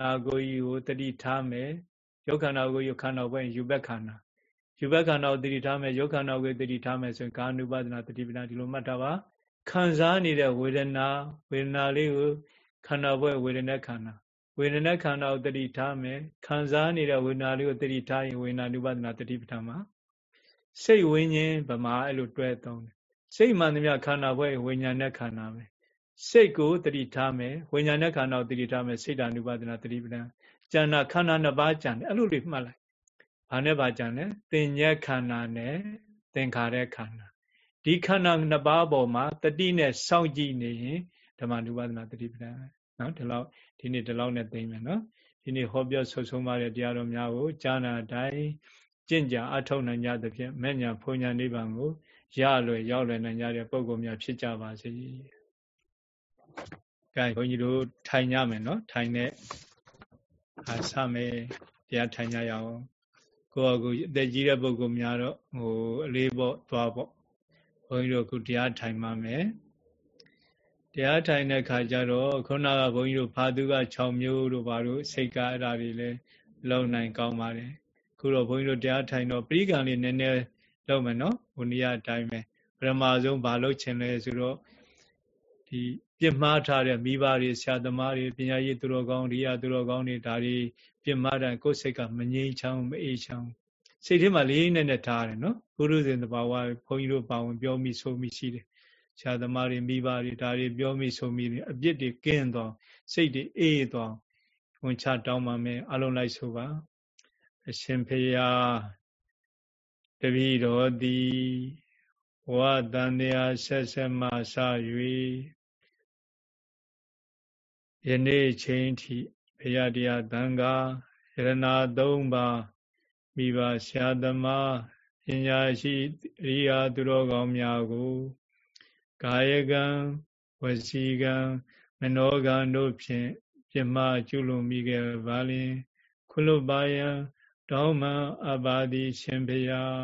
ဓာကိုကြီးကိုတတိထားမယ်ယုတ်ခန္ဓာကိုယုတ်ခန္ဓာကိုယူဘက်ခန္ဓာယူဘက်ခန္ဓာကိုတတိထားမယ်ယုတ်ခန္ဓာကိုတတိထားမယ်ဆိုရင်ကာနုပါဒနာတတိပဋ္ဌာန်ဒီလိုမှတ်ထားပါခံစားနေတဲ့ဝေဒနာဝေဒနာလေးကိုခန္ဓာဘွဲ့ဝေဒနာခန္ဓာ ဝေဒနာခန္ဓာကိုတတိထားမယ်ခံစားနေတဲ့ဝေဒနာလေးကိုတတိထားရင်ဝေဒနာနုပါဒနာတတိပဋ္ဌာန်မှာစိတ်ဝိညာဉ်ဗမာအဲ့လိုတွဲသုံးတယ်စိတ်မှန်သမျှခန္ဓာဘွဲ့ဝိညာဉ်နဲ့ခန္ဓာပဲစိတ်ကိုတတိထားမယ်ဝိညာဉ်နဲ့ခန္ဓာကိုတတိထားမယ်စိတ်ဓာနုပါဒနာတတိပဒံကျန်တာခန္ဓာနှစ်ပါးကျန်တယ်အဲ့လိုလေးမှတ်လိုက်ဘာနဲ့ပါကျန်လဲသင်ညက်ခန္ဓာနဲ့သင်္ခါရခန္ဓာဒီခန္ဓာနှစ်ပါးပေါ်မှာတတိနဲ့စောင့်ကြည့်နေရင်ဓမ္မနုပါဒနာတတိပဒံနော်ဒီလောက် ဒီနေ့ဒီလောက်နဲ့သိမယ်နော်ဒီနေ့ဟောပြောဆုဆုံးပါတဲ့တရားတော်များကိုကြားနာတိုင်းကျင့်ကြံအထောက်နိုင်ကြသဖြင့်မဲ့ညာဖုန်ညာနိဗ္ဗာန်ကိုရလွယ်ရောက်လွယ်နိုင်ကြတဲ့ပုဂ္ဂိုလ်များဖြစ်ကြပါစေ။ကဲဘုန်းကြီးတို့ထိုင်ကြမယ်နော်ထိုင်တဲ့အားစမယ်တရားထိုင်ကြရအောင်။ကိုယ့်အကူအသက်ကြီးတဲ့ပုဂ္ဂိုလ်များတော့ဟိုအလေးပေါ့သွားပေါ့ဘုန်းကြီးတို့အခုတရားထိုင်ပါမယ်။ တရားထိုင်တဲ့ခါကျတော့ခုနကဘုန်းကြီးတို့ဖာသူက6မျိုးတို့ဘာလို့စိတ်ကအဲ့ဒါတွေလဲလုံနိုင်ကောင်းပါတယ်။ခုတော့ဘုန်းကြီးတို့တရားထိုင်တော့ပရိကံလေးနည်းနည်းလုပ်မယ်နော်ဘုနိယအတိုင်းပဲပရမဆုံးဘာလုပ်ချင်လဲဆိုတော့ဒီပြစ်မှားထားတဲ့မိဘတွေဆရာသမားတွေပညာရေးသူတော်ကောင်းရိယာသူတော်ကောင်းတွေဒါတွေပြစ်မှားတဲ့ကိုယ်စိတ်ကမငြိမ်းချမ်းမအေးချမ်းစိတ်ထဲမှာလေးနဲ့နဲ့ထားတယ်နော်ဘုရုဇင်တဘာဝဘုန်းကြီးတို့ပါဝင်ပြောမိဆိုမိရှိတယ် ဆရာသမားတွေမိဘတွေဒါတွေပြောမိဆိုမိအပြစ်တွေကင်းသွားစိတ်တွေအေးသွားဝန်ချတောင်းပါမယ်အလုံးလိုက်ဆိုပါအရှင်ဖေယတပည့်တော်သည်ဝတန်တရားဆက်ဆက်မှစ၍ယနေ့ချိန်ထိဘုရားတရားသံဃာယရနာ၃ပါးမိဘဆရာသမားပညာရှိအရိယာသူတော်ကောင်းများကို ကာယကံဝစီကံမနောကံတို့ဖြင့်ပြမကျุလွန်မိခဲ့ပါလျင်ခွလွတ်ပါယံတောင်းမှအပါတိရှင်ဖျား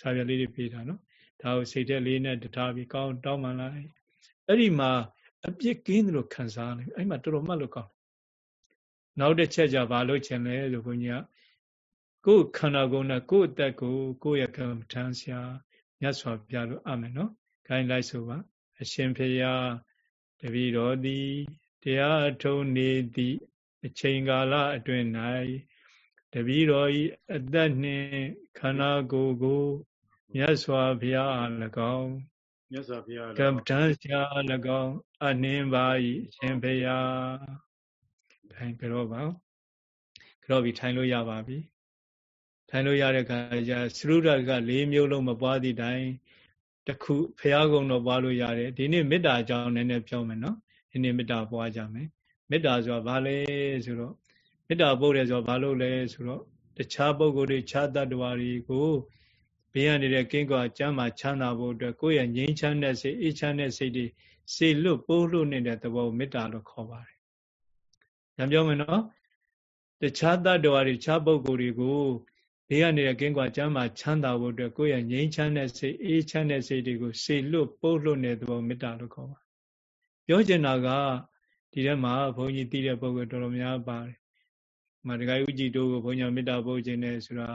စာပြလေးတွေပေးတာနော်ဒါကိုစိတ်ထဲလေးနဲ့တထားပြီးကောင်းတောင်းမှလိုက်အဲ့ဒီမှာအပြစ်ကင်းတယ်လို့ခံစားနေအဲ့မှာတော်တော်မှတ်လို့ကောင်းနောက်တစ်ချက်ကြဘာလို့ချင်လဲဆိုဘုန်းကြီးကကိုယ်ခန္ဓာကိုယ်နဲ့ကိုယ်အသက်ကိုကိုယ့်ရဲ့ကံထမ်းဆရာမြတ်စွာဘုရားတို့အမယ်နော်။ ခိုင်းလိုက်ဆိုပါ အရှင်ဖေယတပည့်တော်သည်တရားထုံနေသည့်အချိန်ကာလအတွင်း၌တပည့်တော်၏အသက်နှင့်ခန္ဓာကိုယ်ကိုမြတ်စွာဘုရားအား၎င်းမြတ်စွာဘုရားကမ္ဘာဆရာ၎င်းအနှင်းပါ၏ရှင်ဖေယခိုင်းကြောပါကြောပြီးထိုင်လို့ရပါပြီထိုင်လို့ရတဲ့ခါကျသရုဒ္ဓက၄မျိုးလုံးမပွားသည့်တိုင် တခုဖះကုံတော့ပွားလို့ရတယ်ဒီနေ့မေတ္တာအကြောင်းနည်းနည်းပြောမယ်နော်ဒီနေ့မေတ္တာပွားကြမယ်မေတ္တာဆိုတာဘာလဲဆိုတော့မေတ္တာပို့တယ်ဆိုတာဘာလို့လဲဆိုတော့တခြားပုဂ္ဂိုလ်တွေခြားတ attva တွေကိုဘေးရနေတဲ့ကင်းကွာကျမ်းမာချမ်းသာဖို့အတွက်ကိုယ့်ရဲ့ငြိမ်းချမ်းတဲ့စိတ်အေးချမ်းတဲ့စိတ်တွေစေလွတ်ပိုးလွတ်နေတဲ့သဘောမေတ္တာလို့ခေါ်ပါတယ်။ညပြောမယ်နော်တခြားတ attva တွေခြားပုဂ္ဂိုလ်တွေကို ဘေးကနေကင်းကွာကျမ်းမာချမ်းသာဖို့အတွက်ကိုယ့်ရဲ့ငြိမ်းချမ်းတဲ့စိတ်အေးချမ်းတဲ့စိတ်တွေကိုစေလွတ်ပို့လွတ်တဲ့သဘောမေတ္တာလို့ခေါ်ပါပြောချင်တာကဒီထဲမှာဘုန်းကြီးသိတဲ့ပုဂ္ဂိုလ်တော်တော်များပါတယ်။မာတခိုင်ဥကြည်တို့ကိုဘုန်းကြီးမေတ္တာပို့ခြင်းနဲ့ဆိုတာ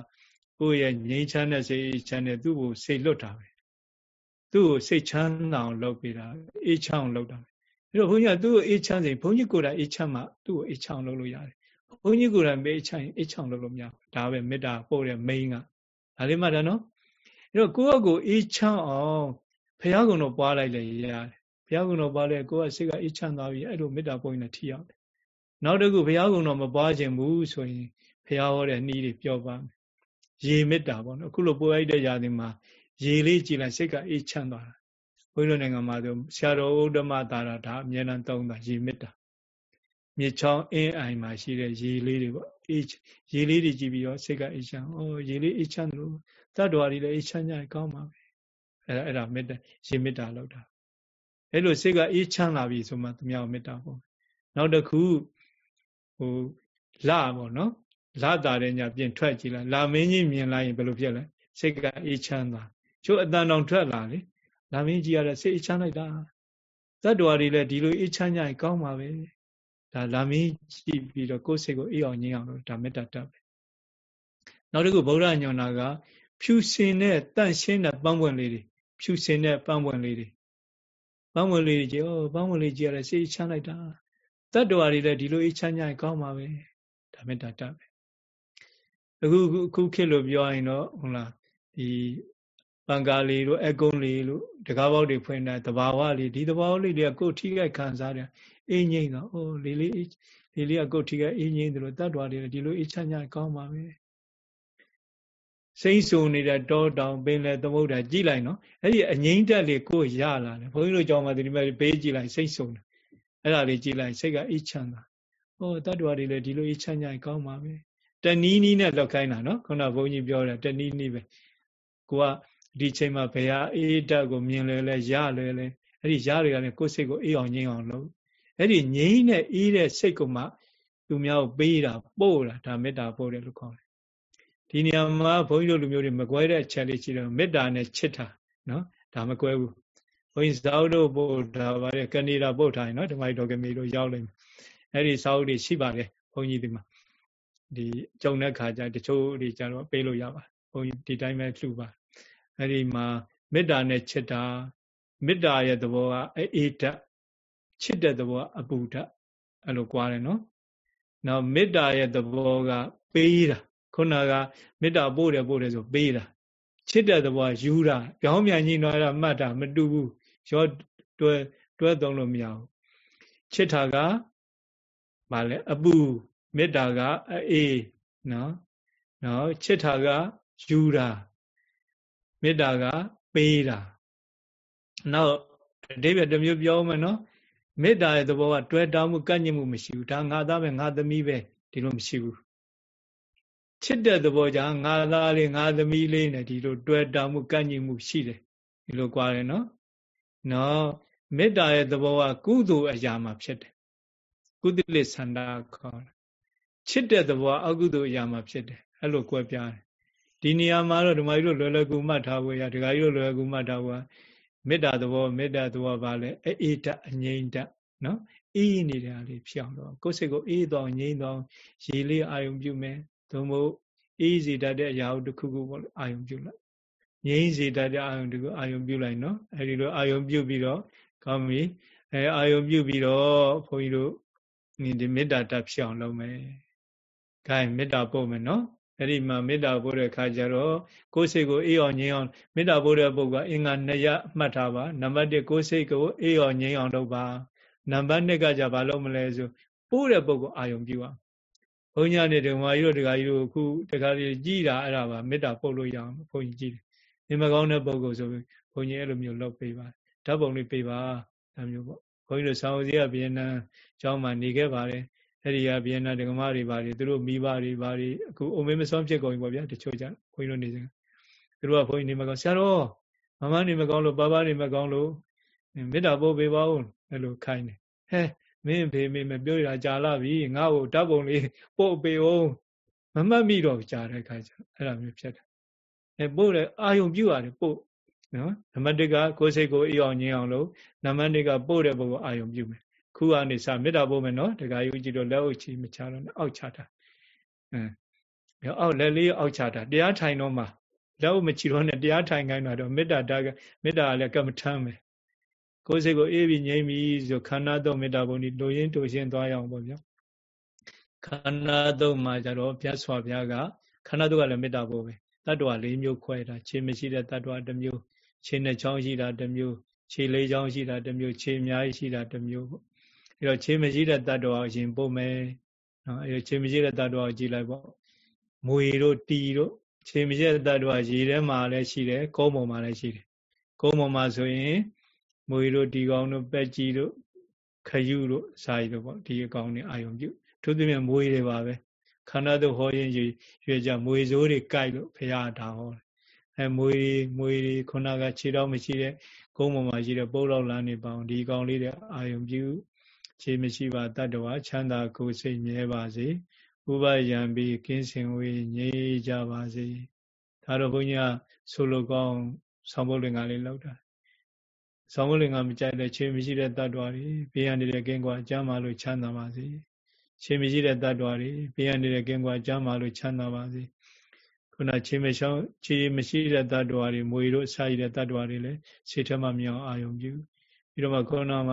ကိုယ့်ရဲ့ငြိမ်းချမ်းတဲ့စိတ်အေးချမ်းတဲ့သူ့ကိုစေလွတ်တာပဲ။သူ့ကိုစိတ်ချမ်းသာအောင်လုပ်ပေးတာအေးချမ်းအောင်လုပ်တာပဲ။အဲတော့ဘုန်းကြီးကသူ့ကိုအေးချမ်းစေဘုန်းကြီးကိုယ်တိုင်အေးချမ်းမှသူ့ကိုအေးချမ်းလုပ်လို့ရတယ် ဘုန်းကြီးကိုယ်တိုင်မေးချင်အိတ်ချောင်လို့လို့မရဒါပဲမေတ္တာပို့တဲ့မိန်းကဒါလေးမှတ်တယ်နော်အဲ့တော့ကိုယ့်အကိုအေးချမ်းအောင်ဘုရားကုံတော်ပွားလိုက်လေရတယ်ဘုရားကုံတော်ပွားလဲကိုယ့်အစိတ်ကအေးချမ်းသွားပြီအဲ့လိုမေတ္တာပို့ရင်ထီရောက်တယ်နောက်တစ်ခုဘုရားကုံတော်မပွားခြင်းဘူးဆိုရင်ဘုရားဟောတဲ့နှီးတွေပြောပါမယ်ရေမေတ္တာပေါ့နော်အခုလိုပို့လိုက်တဲ့ຢာတွေမှာရေလေးကြည်လိုက်စိတ်ကအေးချမ်းသွားတာဘုန်းကြီးတို့နိုင်ငံမှာဆိုဆရာတော်ဥဒ္ဓမသာရဒါအမြဲတမ်းသုံးတာရေမေတ္တာ မြစ်ချောင်းအင်းအိုင်မှာရှိတဲ့ရေလေးတွေပေါ့အေးရေလေးတွေကြည့်ပြီးတော့စိတ်ကအေးချမ်းဩရေလေးအေးချမ်းလို့တတ္တဝါတွေလည်းအေးချမ်းကြရင်ကောင်းပါပဲအဲ့ဒါအဲ့ဒါမေတ္တာရေမေတ္တာလောက်တာအဲ့လိုစိတ်ကအေးချမ်းလာပြီဆိုမှသူများမေတ္တာပေါ့နောက်တစ်ခုဟိုလပေါ့နော်လတာတဲ့ညာပြင်ထွက်ကြည့်လိုက်လာမင်းကြီးမြင်လိုက်ရင်ဘယ်လိုဖြစ်လဲစိတ်ကအေးချမ်းသာချို့အတန်တောင်ထွက်လာလေလာမင်းကြီးရတဲ့စိတ်အေးချမ်းလိုက်တာတတ္တဝါတွေလည်းဒီလိုအေးချမ်းကြရင်ကောင်းပါပဲ ဒါလာမင်းကြည့်ပြီးတော့ကိုယ်စိတ်ကိုအေးအောင်ငြိမ်းအောင်လို့ဒါမေတ္တာတတ်ပဲနောက်တစ်ခုဗုဒ္ဓညောနာကဖြူစင်တဲ့တန့်ရှင်းတဲ့ပန်းပွင့်လေးတွေဖြူစင်တဲ့ပန်းပွင့်လေးတွေပန်းပွင့်လေးတွေကြည့်ဩပန်းပွင့်လေးကြည့်ရလဲစိတ်ချမ်းလိုက်တာတတ္တဝါတွေလည်းဒီလိုအေးချမ်းကြရင်ကောင်းပါပဲဒါမေတ္တာတတ်ပဲအခုခုခေတ်လို့ပြောရင်တော့ဟုတ်လားဒီ ပံကားလေးတို့အကုန်းလေးလို့တကားပေါက်တွေဖွင့်တဲ့တဘာဝလေးဒီတဘာဝလေးတွေကကိုယ်ထိခိုက်ခံစားတယ်အေးငိမ့်တော့အိုးလေးလေးလေးလေးအကုတ်ထိခိုက်အေးငိမ့်တယ်လို့တတ်တော်တွေဒီလိုအေးချမ်းချကောင်းပါပဲစိမ့်ဆုံနေတဲ့တောတောင်ပင်လေသမုဒ္ဒရာကြည့်လိုက်နော်အဲ့ဒီအငိမ့်တက်လေးကိုရလာတယ်ဘုန်းကြီးတို့ကြောင်းမှာဒီမဲ့ဘေးကြည့်လိုက်စိတ်ဆုံတယ်အဲ့ဒါလေးကြည့်လိုက်စိတ်ကအေးချမ်းတာဟောတတ်တော်တွေလည်းဒီလိုအေးချမ်းကြကောင်းပါပဲတဏီးနီးနဲ့လောက်ခိုင်းတာနော်ခုနဘုန်းကြီးပြောတယ်တဏီးနီးပဲကိုက ဒီချိန်မှာဘယ်ဟာအေးတက်ကိုမြင်လဲလဲရလဲလဲအဲ့ဒီရတွေကလည်းကိုယ်စိတ်ကိုအေးအောင်ငြိမ်းအောင်လုပ်အဲ့ဒီငြိမ်းတဲ့အေးတဲ့စိတ်ကိုမှသူများကိုပေးတာပို့တာဒါမေတ္တာပို့တယ်လို့ခေါ်တယ်ဒီနေရာမှာဘုန်းကြီးတို့လူမျိုးတွေမကွဲတဲ့အချက်လေးရှိတယ်မေတ္တာနဲ့ချစ်တာနော်ဒါမကွဲဘူးဘုန်းကြီးဇောက်တို့ပို့တာပါလေကနေဒါပို့ထားရင်နော်ဓမ္မတော်ကမေတို့ရောက်လိမ့်မယ်အဲ့ဒီဇောက်တွေရှိပါတယ်ဘုန်းကြီးဒီမှာဒီကြုံတဲ့ခါကျတချို့တွေကျတော့ပေးလို့ရပါဘုန်းကြီးဒီတိုင်းပဲလှူပါ အဲ့ဒီမှာမေတ္တာနဲ့ချစ်တာမေတ္တာရဲ့သဘောကအေးဓာတ်ချစ်တဲ့သဘောအပူဓာတ်အဲ့လိုကွာတယ်နော်နောက်မေတ္တာရဲ့သဘောကပေးတာခုနကမေတ္တာပို့တယ်ပို့တယ်ဆိုပေးတာချစ်တဲ့သဘောယူတာပြောင်းပြန်ကြီးတော့အဲ့ဒါမှတ်တာမတူဘူးရောတွဲတွဲသုံးလို့မရဘူးချစ်တာကဗာလဲအပူမေတ္တာကအေးနော်နော်ချစ်တာကယူတာ မေတ္တာကပေးတာနောက်အတိပ္ပယ်တစ်မျိုးပြောမယ်နော်မေတ္တာရဲ့သဘောကတွဲတောင်းမှုကန့်ညှမှုမရှိဘူးဒါငါသားပဲငါသမီးပဲဒီလိုမရှိဘူးချစ်တဲ့သဘောကြောင့်ငါသားလေးငါသမီးလေးနဲ့ဒီလိုတွဲတောင်းမှုကန့်ညှမှုရှိတယ်ဒီလိုကြွားတယ်နော်နော်မေတ္တာရဲ့သဘောကကုသိုလ်အရာမှာဖြစ်တယ်ကုသလိဆန္ဒခေါ်တယ်ချစ်တဲ့သဘောအကုသိုလ်အရာမှာဖြစ်တယ်အဲ့လိုကွဲပြားတယ် ဒီနေရာမှာတော့ဓမ္မကြီးတို့လွယ်လွယ်ကူမှတ်ထားဖို့ရဒကာကြီးတို့လွယ်လွယ်ကူမှတ်ထားဖို့မေတ္တာသဘောမေတ္တာသဘောပါလဲအေးတအငြိမ့်တနော်အေးနေတဲ့အားလေးဖြစ်အောင်တော့ကိုယ်စိတ်ကိုအေးတော့ငြိမ့်တော့ရေလေးအာယုံပြုမယ်သို့မဟုတ်အေးစီတတ်တဲ့အရာတစ်ခုခုပေါ့အာယုံပြုလိုက်ငြိမ့်စီတတ်တဲ့အာယုံတစ်ခုအာယုံပြုလိုက်နော်အဲဒီလိုအာယုံပြုပြီးတော့ကောင်းပြီအဲအာယုံပြုပြီးတော့ဘုန်းကြီးတို့ဒီမေတ္တာတတ်ဖြစ်အောင်လုပ်မယ်။ခိုင်းမေတ္တာပို့မယ်နော်။ အဲ့ဒီမှာမေတ္တာပို့တဲ့ခါကျတော့ကိုယ်စိတ်ကိုအေးအောင်ငြိမ်းအောင်မေတ္တာပို့တဲ့ပုဂ္ဂိုလ်ကအင်္ဂါ2ရပ်မှတ်ထားပါ။နံပါတ်1ကိုယ်စိတ်ကိုအေးအောင်ငြိမ်းအောင်လုပ်ပါ။နံပါတ်2ကကြဘာလုပ်မလဲဆိုပို့တဲ့ပုဂ္ဂိုလ်အာယုံပြုပါ။ဘုန်းကြီးနဲ့ဓမ္မကြီးတို့ဒကာကြီးတို့အခုဒကာကြီးကြည်တာအဲ့ဒါပါမေတ္တာပို့လို့ရအောင်ဘုန်းကြီးကြည်တယ်။နေမကောင်းတဲ့ပုဂ္ဂိုလ်ဆိုပြီးဘုန်းကြီးအဲ့လိုမျိုးလုပ်ပေးပါ။ဓာတ်ပုံလေးပေးပါဒါမျိုးပေါ့။ဘုန်းကြီးတို့ဆောင်းစည်းကဗီယက်နမ်ကျောင်းမှာနေခဲ့ပါတယ်။ အဲ့ဒီကဗီယက်နမ်ဒကမတွေပါတွေသူတို့မိဘတွေပါတွေအခုအုံမေးမစွမ်းဖြစ်ကုန်ပြီပေါ့ဗျာတချို့ကြဘုန်းကြီးတို့နေစဉ်သူတို့ကဘုန်းကြီးနေမကောင်းဆရာတော်မမနေမကောင်းလို့ပါပါနေမကောင်းလို့မေတ္တာပို့ပေးပါဦးအဲ့လိုခိုင်းတယ်ဟဲမင်းဖေမေမပြောရကြာလာပြီငါ့ကိုဓာတ်ပုံလေးပို့ပေးအောင်မမှတ်မိတော့ကြာတဲ့ခါကျအဲ့လိုမျိုးဖြစ်တယ်အဲပို့တယ်အာယုံပြုရတယ်ပို့နော်နံပါတ်1ကကိုယ်စိတ်ကိုအေးအောင်ငြင်းအောင်လို့နံပါတ်2ကပို့တဲ့ဘုံကိုအာယုံပြုမယ် ခုကနေစမေတ္တာပို့မယ်နော်တခါယူကြည့်တော့လက်အုပ်ချီမချတော့အောက်ချတာအဲအောက်လက်လေးအောက်ချတာတရားထိုင်တော့မှလက်အုပ်မချီတော့နဲ့တရားထိုင်ခိုင်းတော့မေတ္တာတာမေတ္တာလည်းကမ္မထမ်းပဲကိုယ်စိတ်ကိုအေးပြီးငြိမ့်ပြီးဆိုခန္ဓာသုံးမေတ္တာပုံဒီလိုရင်းတူရှင်းသွားရအောင်ပေါ့ဗျာခန္ဓာသုံးမှာကြတော့ပြတ်စွာဘုရားကခန္ဓာသုံးကလည်းမေတ္တာပို့ပဲတတ္တဝါ၄မျိုးခွဲတာခြေမရှိတဲ့တတ္တဝါတစ်မျိုးခြေနှစ်ချောင်းရှိတာတစ်မျိုးခြေလေးချောင်းရှိတာတစ်မျိုးခြေအများကြီးရှိတာတစ်မျိုးပေါ့ အဲ့တော့ခြေမရှိတဲ့တ attva ကိုရင်ပို့မယ်နော်အဲ့ခြေမရှိတဲ့တ attva ကိုကြည့်လိုက်ပေါ့မွေတို့တီတို့ခြေမရှိတဲ့တ attva ရေထဲမှာလည်းရှိတယ်ကုန်းပေါ်မှာလည်းရှိတယ်ကုန်းပေါ်မှာဆိုရင်မွေတို့တီကောင်တို့ပက်ကြီးတို့ခယူတို့စာရီတို့ပေါ့ဒီအကောင်တွေအာယုံပြုထို့သဖြင့်မွေတွေပါပဲခန္ဓာတို့ဟောရင်ရွေကြမွေစိုးတွေကြိုက်လို့ဖရာဒါဟောတယ်အဲမွေမွေခုနကခြေတော့မရှိတဲ့ကုန်းပေါ်မှာရှိတဲ့ပုတ်လောက်လမ်းနေပေါင်းဒီကောင်လေးတွေအာယုံပြု ခြေမရှိပါတတ္တဝါချမ်းသာကိုယ်စိတ်မြဲပါစေဥပယံပြီးကင်းစင်ဝေးငြိမ်းကြပါစေဒါတော့ဘုန်းကြီးကဆိုလိုကောင်းဆောင်းပုတ်လင်္ကာလေးလောက်တာဆောင်းပုတ်လင်္ကာမကြိုက်တဲ့ခြေမရှိတဲ့တတ္တဝါတွေဘေးရနေတဲ့ကင်းကွာကျမ်းမာလို့ချမ်းသာပါစေခြေမရှိတဲ့တတ္တဝါတွေဘေးရနေတဲ့ကင်းကွာကျမ်းမာလို့ချမ်းသာပါစေခုနခြေမရှောင်းခြေမရှိတဲ့တတ္တဝါတွေမွေတို့ဆာရည်တဲ့တတ္တဝါတွေလည်းခြေထက်မှမြောင်အာယုံပြုပြီးတော့မှခုနက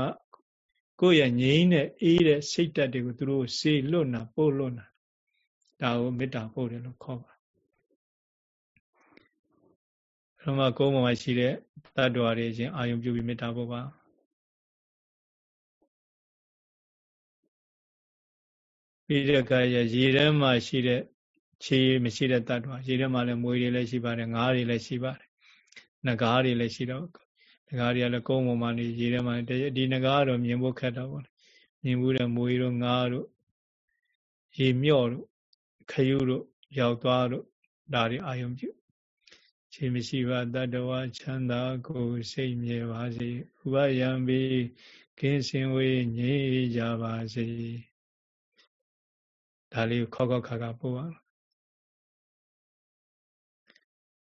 ကိုယ့်ရဲ့ငြိမ်းတဲ့အေးတဲ့စိတ်ဓာတ်တွေကိုသူတို့စေလွတ်နာပို့လွတ်နာဒါကိုမေတ္တာပို့တယ်လို့ခေါ်ပါဘုရားကုန်းပေါ်မှာရှိတဲ့တ attva တွေချင်းအာယုံပြုပြီးမေတ္တာပို့ပါပြီးတဲ့အခါရရေထဲမှာရှိတဲ့ခြေမရှိတဲ့တ attva ရေထဲမှာလည်းမွေတွေလည်းရှိပါတယ်ငါးတွေလည်းရှိပါတယ်နဂါးတွေလည်းရှိတော့ ငကားတွေကလည်းကုန်းပေါ်မှာနေရေထဲမှာဒီငကားကတော့မြင်ဖို့ခက်တာပေါ့မြင်ဘူးတဲ့မွေတို့ငါးတို့ရေမြော့တို့ခရုတို့ရောက်သွားတို့ဒါတွေအာယုံပြုခြေမရှိပါတတ္တဝချမ်းသာကိုစိတ်မြဲပါစေဥပယံဘိကင်းစင်ဝေးငြိမ်းကြပါစေဒါလေးကိုခောက်ခောက်ခါခါပို့ပါ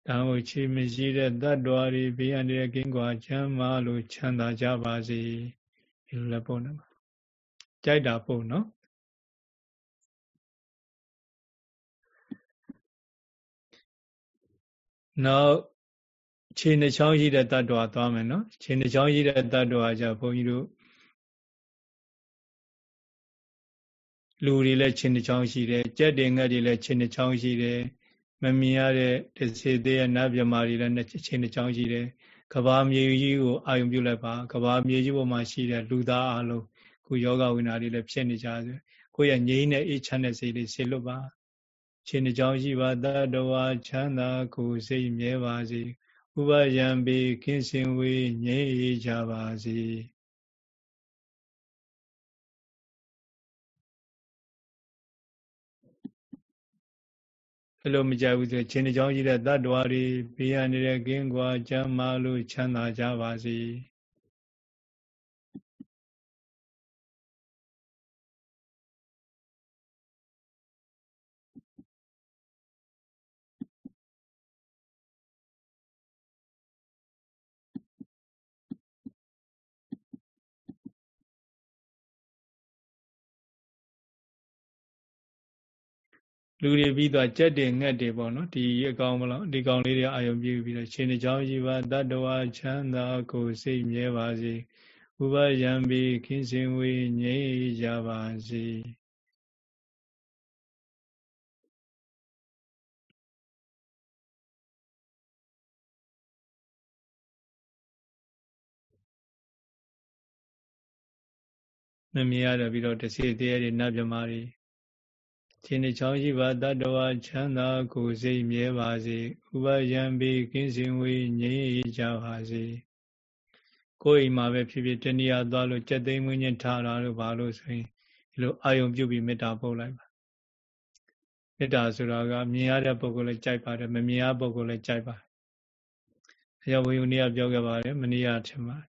တန်ကိုချီမရှိတဲ့တ attva တွေဘေးအန္တရာယ်ကင်းကွာချမ်းသာလို့ချမ်းသာကြပါစေဒီလိုလည်းပုံနေမှာကြိုက်တာပုံနော်နောက်ခြေနှချောင်းရှိတဲ့တ attva သွားမယ်နော်ခြေနှချောင်းရှိတဲ့တ attva じゃဘုန်းကြီးတို့လူတွေလည်းခြေနှချောင်းရှိတယ်ကြက်တွေငှက်တွေလည်းခြေနှချောင်းရှိတယ် မမြင်ရတဲ့တစေသေးရဲ့နတ်မြမာတွေလည်းနှစ်ချင်းတစ်ချောင်းရှိတယ်ကဘာမြေကြီးကိုအာယုံပြုလိုက်ပါကဘာမြေကြီးပေါ်မှာရှိတဲ့လူသားအလုံးခုယောဂဝိနာတွေလည်းဖြစ်နေကြတယ်ကိုယ့်ရဲ့ငြိမ်းတဲ့အေးချမ်းတဲ့စိတ်လေးဆေလွတ်ပါချင်းတစ်ချောင်းရှိပါတတဝါချမ်းသာကိုစိတ်မြဲပါစေဥပယံပေကင်းစင်ဝေးငြိမ်းကြပါစေ ဘယ်လိုမကြဘူးဆိုခြင်းကြောင့်ရှိတဲ့တ attva တွေဘေးရနေတဲ့ကင်းကွာကျမ်းမာလို့ချမ်းသာကြပါစေ လူတွေပြီးသွားကြက်တွေငှက်တွေပေါ့နော်ဒီအကောင်မလို့ဒီကောင်လေးတွေအာယုံပြုပြီးတော့ရှင်တစ်ချောင်းရှိပါတတ္တဝါချမ်းသာကိုစိတ်မြဲပါစေဥပယံဘိခင်းစင်ဝေငြိမ်းကြပါစေမမြင်ရတော့ပြီးတော့တစေတရားတွေနတ်မြမာတွေ ခြင်းချောင်းရှိပါတတ္တဝါချမ်းသာကိုစိတ်မြဲပါစေဥပယံဘိကင်းစင်ဝေငြိမ်းကြပါစေကိုယ်အိမ်မှာပဲဖြစ်ဖြစ်တဏှာသွားလို့ကြက်သိမ်းမွေးခြင်းထားတာလို့ဘာလို့ဆိုရင်ဒီလိုအာယုံပြုပြီးမေတ္တာပို့လိုက်ပါမေတ္တာဆိုတာကမြင်ရတဲ့ပုဂ္ဂိုလ်လည်းကြိုက်ပါတယ်မမြင်ရပုဂ္ဂိုလ်လည်းကြိုက်ပါတယ်အဲကြောင့်ဝိယုန်ကြီးကပြောခဲ့ပါတယ်မနေ့ကထင်ပါတယ်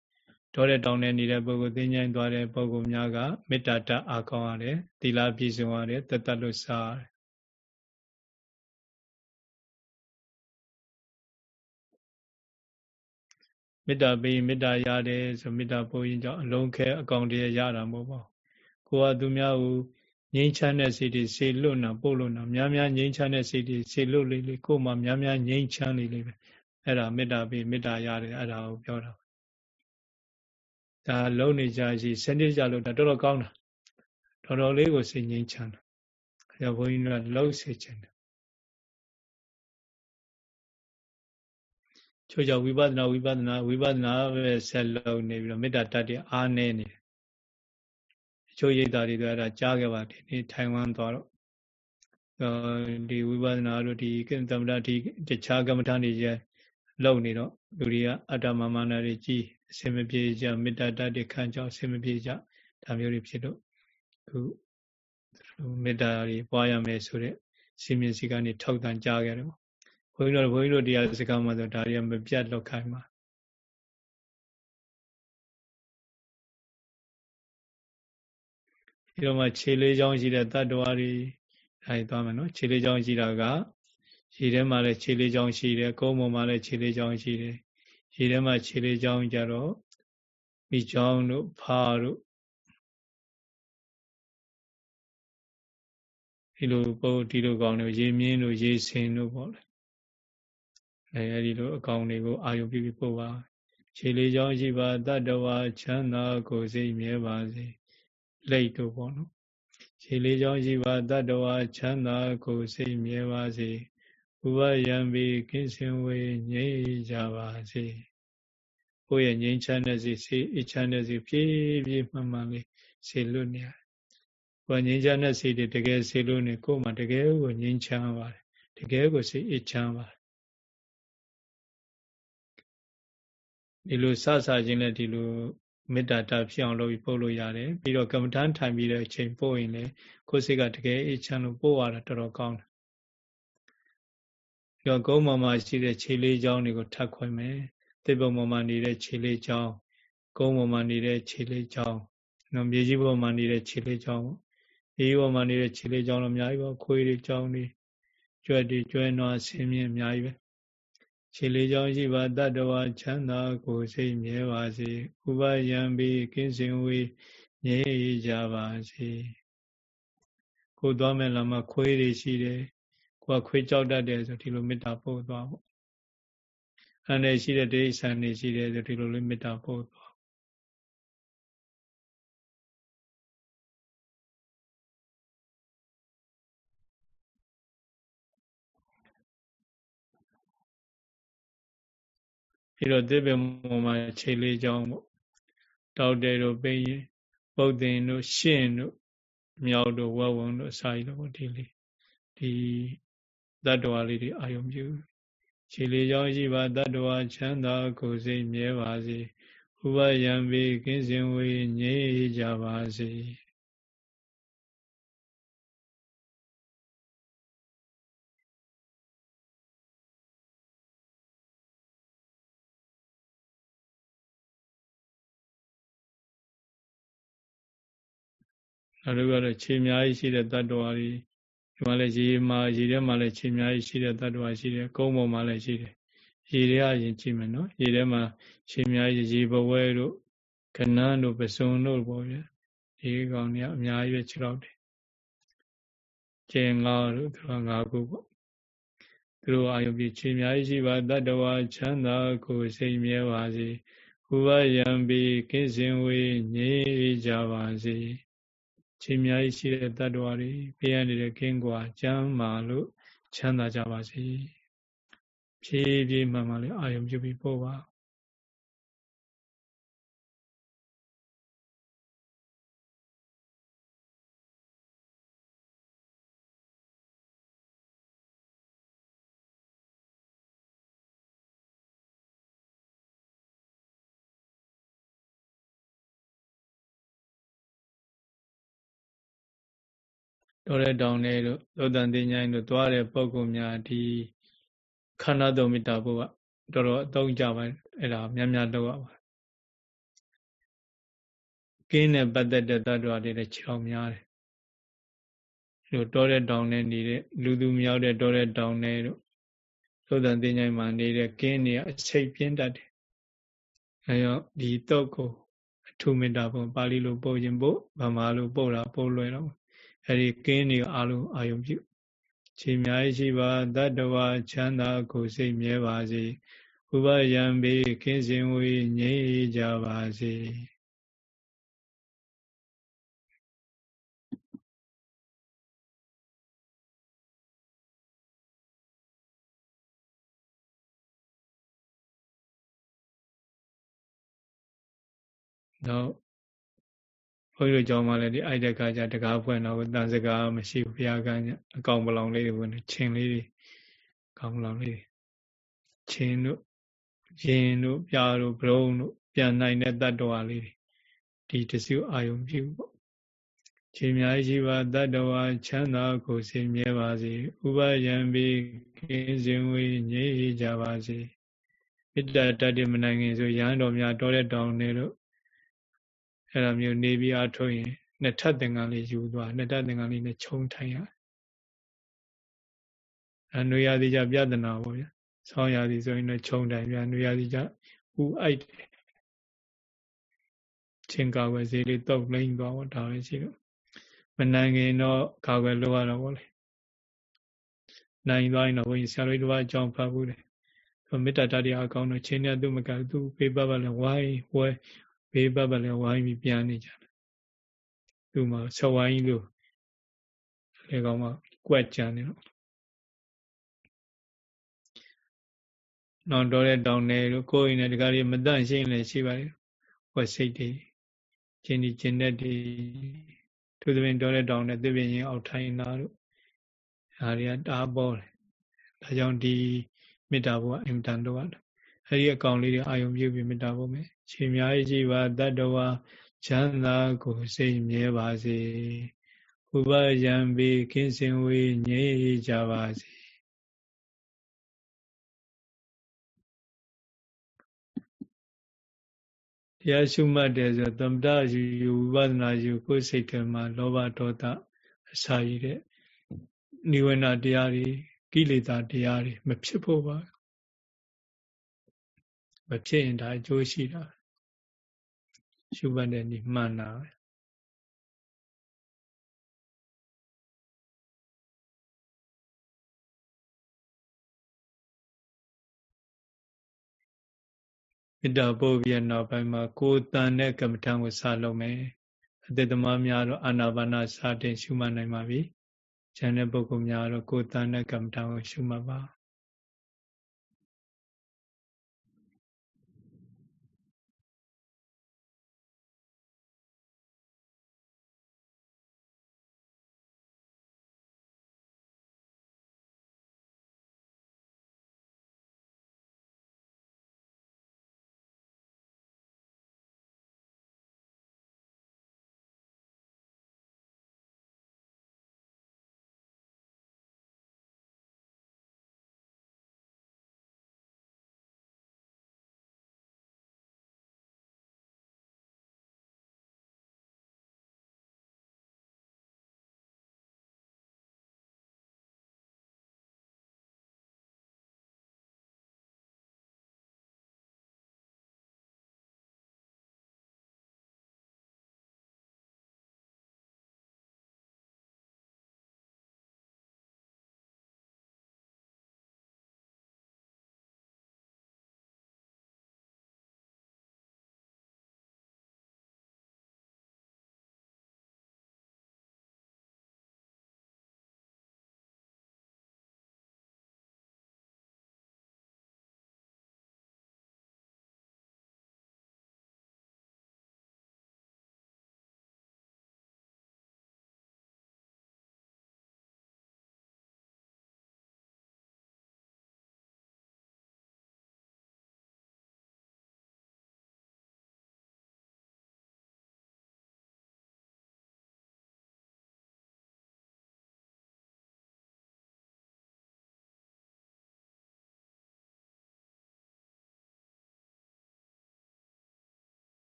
ဒေါတဲ့တောင်းနဲ့နေတဲ့ပုဂ္ဂိုလ်သိဉ္ဇိုင်းသွားတဲ့ပုဂ္ဂိုလ်များကမေတ္တာတအားကောင်းရတယ်သီလပြည့်စုံရတယ်တသက်လို့စားရတယ်မေတ္တာပေးမေတ္တာရတယ်ဆိုမေတ္တာပို့ရင်ကြောင့်အလုံးခဲအကောင်တည်းရတာမဟုတ်ပါဘူးကိုကသူများကိုငြိမ်းချမ်းတဲ့စိတ်တွေစေလွတ်နာပို့လို့နာများများငြိမ်းချမ်းတဲ့စိတ်တွေစေလွတ်လေးလေးကိုယ်မှများများငြိမ်းချမ်းလေးလေးပဲအဲ့ဒါမေတ္တာပေးမေတ္တာရတယ်အဲ့ဒါကိုပြောတာ ဒါလုံနေကြရှိစနစ်ကြလို့ဒါတော်တော်ကောင်းတာတော်တော်လေးကိုစိတ်ငြိမ်းချမ်းတာအဲဒါဘုန်းကြီးတို့ကလှုပ်စေချင်တယ်ချို့ကြောင့်ဝိပဿနာဝိပဿနာဝိပဿနာပဲဆက်လုပ်နေပြီးတော့မေတ္တာတတ်တဲ့အားနည်းနေတယ်ချို့ရိတ်တာတွေတော့အဲ့ဒါကြားခဲ့ပါတယ်ဒီထိုင်ဝမ်သွားတော့ဒီဝိပဿနာတို့ဒီသမ္မတဒီတခြားကမ္မထာတွေကျ လုံနေတော့လူတွေကအတ္တမမာနတွေကြီးအစင်မပြေကြမေတ္တာတတ်တဲ့ခံကြောင်းအစင်မပြေကြဒါမျိုးတွေဖြစ်တော့ခုမေတ္တာတွေပွားရမယ်ဆိုတဲ့စီမင်းစီကနေထောက်တန်ကြားခဲ့တယ်ပေါ့ဘုန်းကြီးတို့ဘုန်းကြီးတို့တရားစကားမှဆိုဒါတွေကမပြတ်လောက်ခိုင်းပါဒီတော့မှခြေလေးချောင်းရှိတဲ့တတ္တဝါတွေအဲဒီသွားမယ်နော်ခြေလေးချောင်းရှိတာက ရေထဲမှာလည်းခြေလေးချောင်းရှိတယ်ကုန်းပေါ်မှာလည်းခြေလေးချောင်းရှိတယ်ရေထဲမှာခြေလေးချောင်းကြတော့မိချောင်းတို့ဖားတို့ဒီလိုပုံဒီလိုကောင်းတွေရေမြင်းတို့ရေစင်တို့ပေါ့လေအဲအဲဒီလိုအကောင်တွေကိုအာယုပြုပြီးပို့ပါခြေလေးချောင်းရှိပါတတ္တဝါချမ်းသာကိုစိတ်မြဲပါစေလိတ်တို့ပေါ့နော်ခြေလေးချောင်းရှိပါတတ္တဝါချမ်းသာကိုစိတ်မြဲပါစေ ဥပယံဘိကင်းစင်ဝေငြိမ်းကြပါစေကိုယ့်ရဲ့ငြိမ်းချမ်းတဲ့စီစေအချမ်းတဲ့စီဖြည်းဖြည်းမှန်မှန်လေးစေလွတ်နေရတယ်။ကိုယ်ငြိမ်းချမ်းတဲ့စိတ်တွေတကယ်စေလွတ်နေကိုယ်မှာတကယ်ကိုငြိမ်းချမ်းပါတယ်။တကယ်ကိုစိတ်အချမ်းပါတယ်။ဒီလိုစစချင်းလည်းဒီလိုမေတ္တာတာဖြစ်အောင်လုပ်ပြီးပို့လို့ရတယ်။ပြီးတော့ကမ္မဋ္ဌာန်းထိုင်ပြီးတဲ့အချိန်ပို့ရင်လည်းကိုယ်စိတ်ကတကယ်အချမ်းလို့ပို့ရတာတော်တော်ကောင်းတယ် ပြီးတော့ကုန်းပေါ်မှာရှိတဲ့ခြေလေးချောင်းတွေကိုထပ်ခွဲမယ်တစ်ပုံပေါ်မှာနေတဲ့ခြေလေးချောင်းကုန်းပေါ်မှာနေတဲ့ခြေလေးချောင်းနော်မြေကြီးပေါ်မှာနေတဲ့ခြေလေးချောင်းမြေကြီးပေါ်မှာနေတဲ့ခြေလေးချောင်းတော့အများကြီးပါခွေးတွေချောင်းတွေကျွဲတွေကျွဲနွားဆင်းမြင့်အများကြီးပဲခြေလေးချောင်းရှိပါတတ္တဝါချမ်းသာကိုစိတ်မြဲပါစေဥပယံဘိကင်းစင်ဝေးငြိမ်းကြပါစေကိုသွားမဲ့လာမှာခွေးတွေရှိတယ် ကိုကခွေးကြောက်တတ်တယ်ဆိုဒီလိုမေတ္တာပို့သွားပေါ့အနေရှိတဲ့တိဋ္ဌာန်နေရှိတယ်ဆိုဒီလိုလေးမေတ္တာပို့သွားပြီးတော့သစ်ပင်ပေါ်မှာခြေလေးချောင်းပေါ့တောက်တယ်တို့ပိရင်ပုတ်တင်တို့ရှင်းတို့မြောက်တို့ဝဝုံတို့အစာကြီးတို့ဒီလေးဒီ တတ္တဝါလေးတွေအာယုံပြုခြေလေးချောင်းရှိပါတတ္တဝါချမ်းသာကိုယ်စိတ်မြဲပါစေဥပယံပေကင်းစင်ဝေငြိမ်းကြပါစေနောက်တစ်ခုကတော့ခြေအများကြီးရှိတဲ့တတ္တဝါတွေ ဒီမှာလည်းရေမှာရေထဲမှာလည်းခြေအများကြီးရှိတဲ့တ attva ရှိတယ်ကုန်းပေါ်မှာလည်းရှိတယ်ရေထဲအရင်ကြည့်မယ်နော်ရေထဲမှာခြေအများကြီးရေဘဝဲတို့ခဏန်းတို့ပစုံတို့ပေါ့ဗျာဒီကောင်တွေအများကြီးပဲခြေတော့တယ်ကျင်ငါတို့သူက၅ခုပေါ့သူတို့အာယုံပြည့်ချင်းများရှိပါတတ္တဝါချမ်းသာကိုစိတ်မြဲပါစေဥပယံပိကင်းစင်ဝေးငြိမ်းကြပါစေ ချင်းများရှိတဲ့တတ္တဝါတွေပြည့်ရနေတဲ့ကင်းကွာကျမ်းမာလို့ချမ်းသာကြပါစေဖြည်းဖြည်းမှမှလေးအာယုံပြုပြီးပို့ပါ တော်တဲ့တောင်တွေတို့သုတန်တင်ញိုင်းတို့သွားတဲ့ပုံကုများဒီခန္ဓာသုံးမိတာဘုကတော်တော်အသုံးကြပါအဲ့ဒါများများလုပ်ရပါကင်းနဲ့ပတ်သက်တဲ့တ attva တွေလည်းခြေအောင်များတယ်ဒီတောတဲ့တောင်နဲ့နေတဲ့လူသူမြောက်တဲ့တောတဲ့တောင်နဲ့တို့သုတန်တင်ញိုင်းမှာနေတဲ့ကင်းတွေအချိတ်ပြင်းတတ်တယ်အဲရောဒီတုတ်ကိုအထုမေတ္တာဘုံပါဠိလိုပို့ခြင်းပို့ဗမာလိုပို့တာပို့လွယ်တော့ အဲဒီကင်းတွေအလုံးအာယုံပြုခြေများရှိပါတတ္တဝါချမ်းသာကိုစိတ်မြဲပါစေဥပယံဘေကင်းစင်ဝေးငြိမ်းကြပါစေနောက်ဘု န်းကြီးတို့ကြောင်းမှလည်းဒီအိုက်တဲ့ခါကျတကားဖွင့်တော့တန်စကားမရှိဘူးဘုရားကညအကောင်ပလောင်လေးတွေဝင်ချင်းလေးတွေကောင်းပလောင်လေးချင်းတို့ရင်တို့ပြားတို့ဘုံတို့ပြန်နိုင်တဲ့တတ္တဝါလေးတွေဒီတစုအာယုံပြုပေါ့ချင်းများရှိပါတတ္တဝါချမ်းသာကိုစိတ်မြဲပါစေဥပယံပိကင်းစင်ဝေးငြိမ်းကြပါစေမေတ္တာတတ္တိမနိုင်ခင်ဆိုရဟန်းတော်များတော်တဲ့တောင်းတွေတို့ အဲ့လိုမျိုးနေပြီးအားထုတ်ရင်နှစ်ထပ်သင်္ကန်းလေးယူသွားနှစ်ထပ်သင်္ကန်းလေးနဲ့ခြုံထိုင်ရအနွေရသည်ကြပြဒနာပေါ့ဗျာဆောင်းရသည်ဆိုရင်လည်းခြုံထိုင်ပြနွေရသည်ကြဥအိုက်ချင်းကာဝယ်စေးလေးတုတ်လိမ့်သွားတော့ဒါပဲရှိတော့မနိုင်ခင်တော့ကာဝယ်လိုရတော့ဗောလေနိုင်သွားရင်တော့ဘုန်းကြီးဆရာတော်တစ်ပါးအကြောင်းဖတ်ဘူးတယ်မေတ္တာတရားအကောင်းတော့ချင်းနဲ့သူမကသူပေးပတ်ပါလဲဝိုင်းဝဲ ဘေးပတ်ပတ်လည်းဝိုင်းပြီးပြန်နေကြတယ်သူမှဆက်ဝိုင်းလို့လေကောင်မှကွက်ကြံနေတော့နောက်တော့တဲ့တောင်နယ်တို့ကိုယ်ရင်လည်းဒီကားလေးမတန့်ရှင်းလည်းရှိပါလေဝက်စိတ်တွေကျင်းဒီကျင်းတဲ့တွေသူသဖြင့်တော့တဲ့တောင်နယ်သစ်ပင်ရင်အောက်ထိုင်တာတို့ဒါတွေကတားပေါ်တယ်ဒါကြောင့်ဒီမေတ္တာဘုရားအင်တန်တော့အဲ့ဒီအကောင်လေးတွေအာယုံပြုပြီးမေတ္တာဖို့မယ်ခြေများရှိပါတတ္တဝါချမ်းသာကိုစိတ်မြဲပါစေဥပယံပိကင်းစင်ဝေးငြိမ်းကြပါစေတရားရှုမှတ်တယ်ဆိုသမ္ပတယူယူဝိပဿနာယူကိုယ်စိတ်ထဲမှာလောဘဒေါသအစာရတဲ့နိဝရဏတရားတွေကိလေသာတရားတွေမဖြစ်ဖို့ပါ မဖြစ်ရင်ဒါအကျိုးရှိတာရှုမှတ်တဲ့ဒီမှန်တာပဲမေတ္တာပို့ပြီးနောက်ပိုင်းမှာကိုယ်တန်တဲ့ကမ္မထံကိုစလုပ်မယ်အတ္တသမားများတော့အာနာပါနာစတင်ရှုမှတ်နိုင်ပါပြီ။ဉာဏ်တဲ့ပုဂ္ဂိုလ်များတော့ကိုယ်တန်တဲ့ကမ္မထံကိုရှုမှတ်ပါ။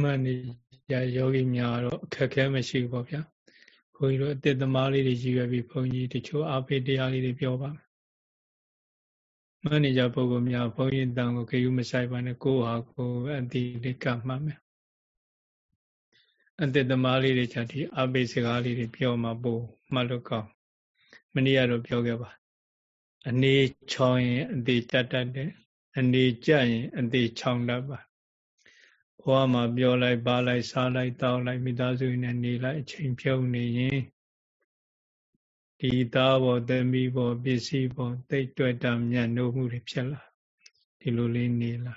မှန်နေကြယောဂီများတော့အခက်ခဲမရှိဘူးပေါ့ဗျာဘုန်းကြီးတို့အတစ်သမားလေးတွေကြီးရွယ်ပြီးဘုန်းကြီးတချို့အာဖေးတရားလေးတွေပြောပါမယ်မှန်နေကြပုဂ္ဂိုလ်များဘုန်းကြီးတန်ကိုခေယူမဆိုင်ပါနဲ့ကိုယ်ဟာကိုယ်အတိလေးကမှတ်မယ်အတစ်သမားလေးတွေချဒီအာဖေးစကားလေးတွေပြောမှပို့မှတ်လို့ကောင်းမနေ့ကတော့ပြောခဲ့ပါအနေချောင်းရင်အသေးတတ်တတ်တယ်အနေကြရင်အသေးချောင်းတတ်ပါ ဘဝမှာပြောလိုက်ပါလိုက်စားလိုက်တောက်လိုက်မိသားစုနဲ့နေလိုက်အချိန်ဖြုံးနေရင်ဒီသားဘောသမီးဘောပစ္စည်းဘောတိတ်တွေ့တာမြတ်နိုးမှုတွေဖြစ်လာဒီလိုလေးနေလာ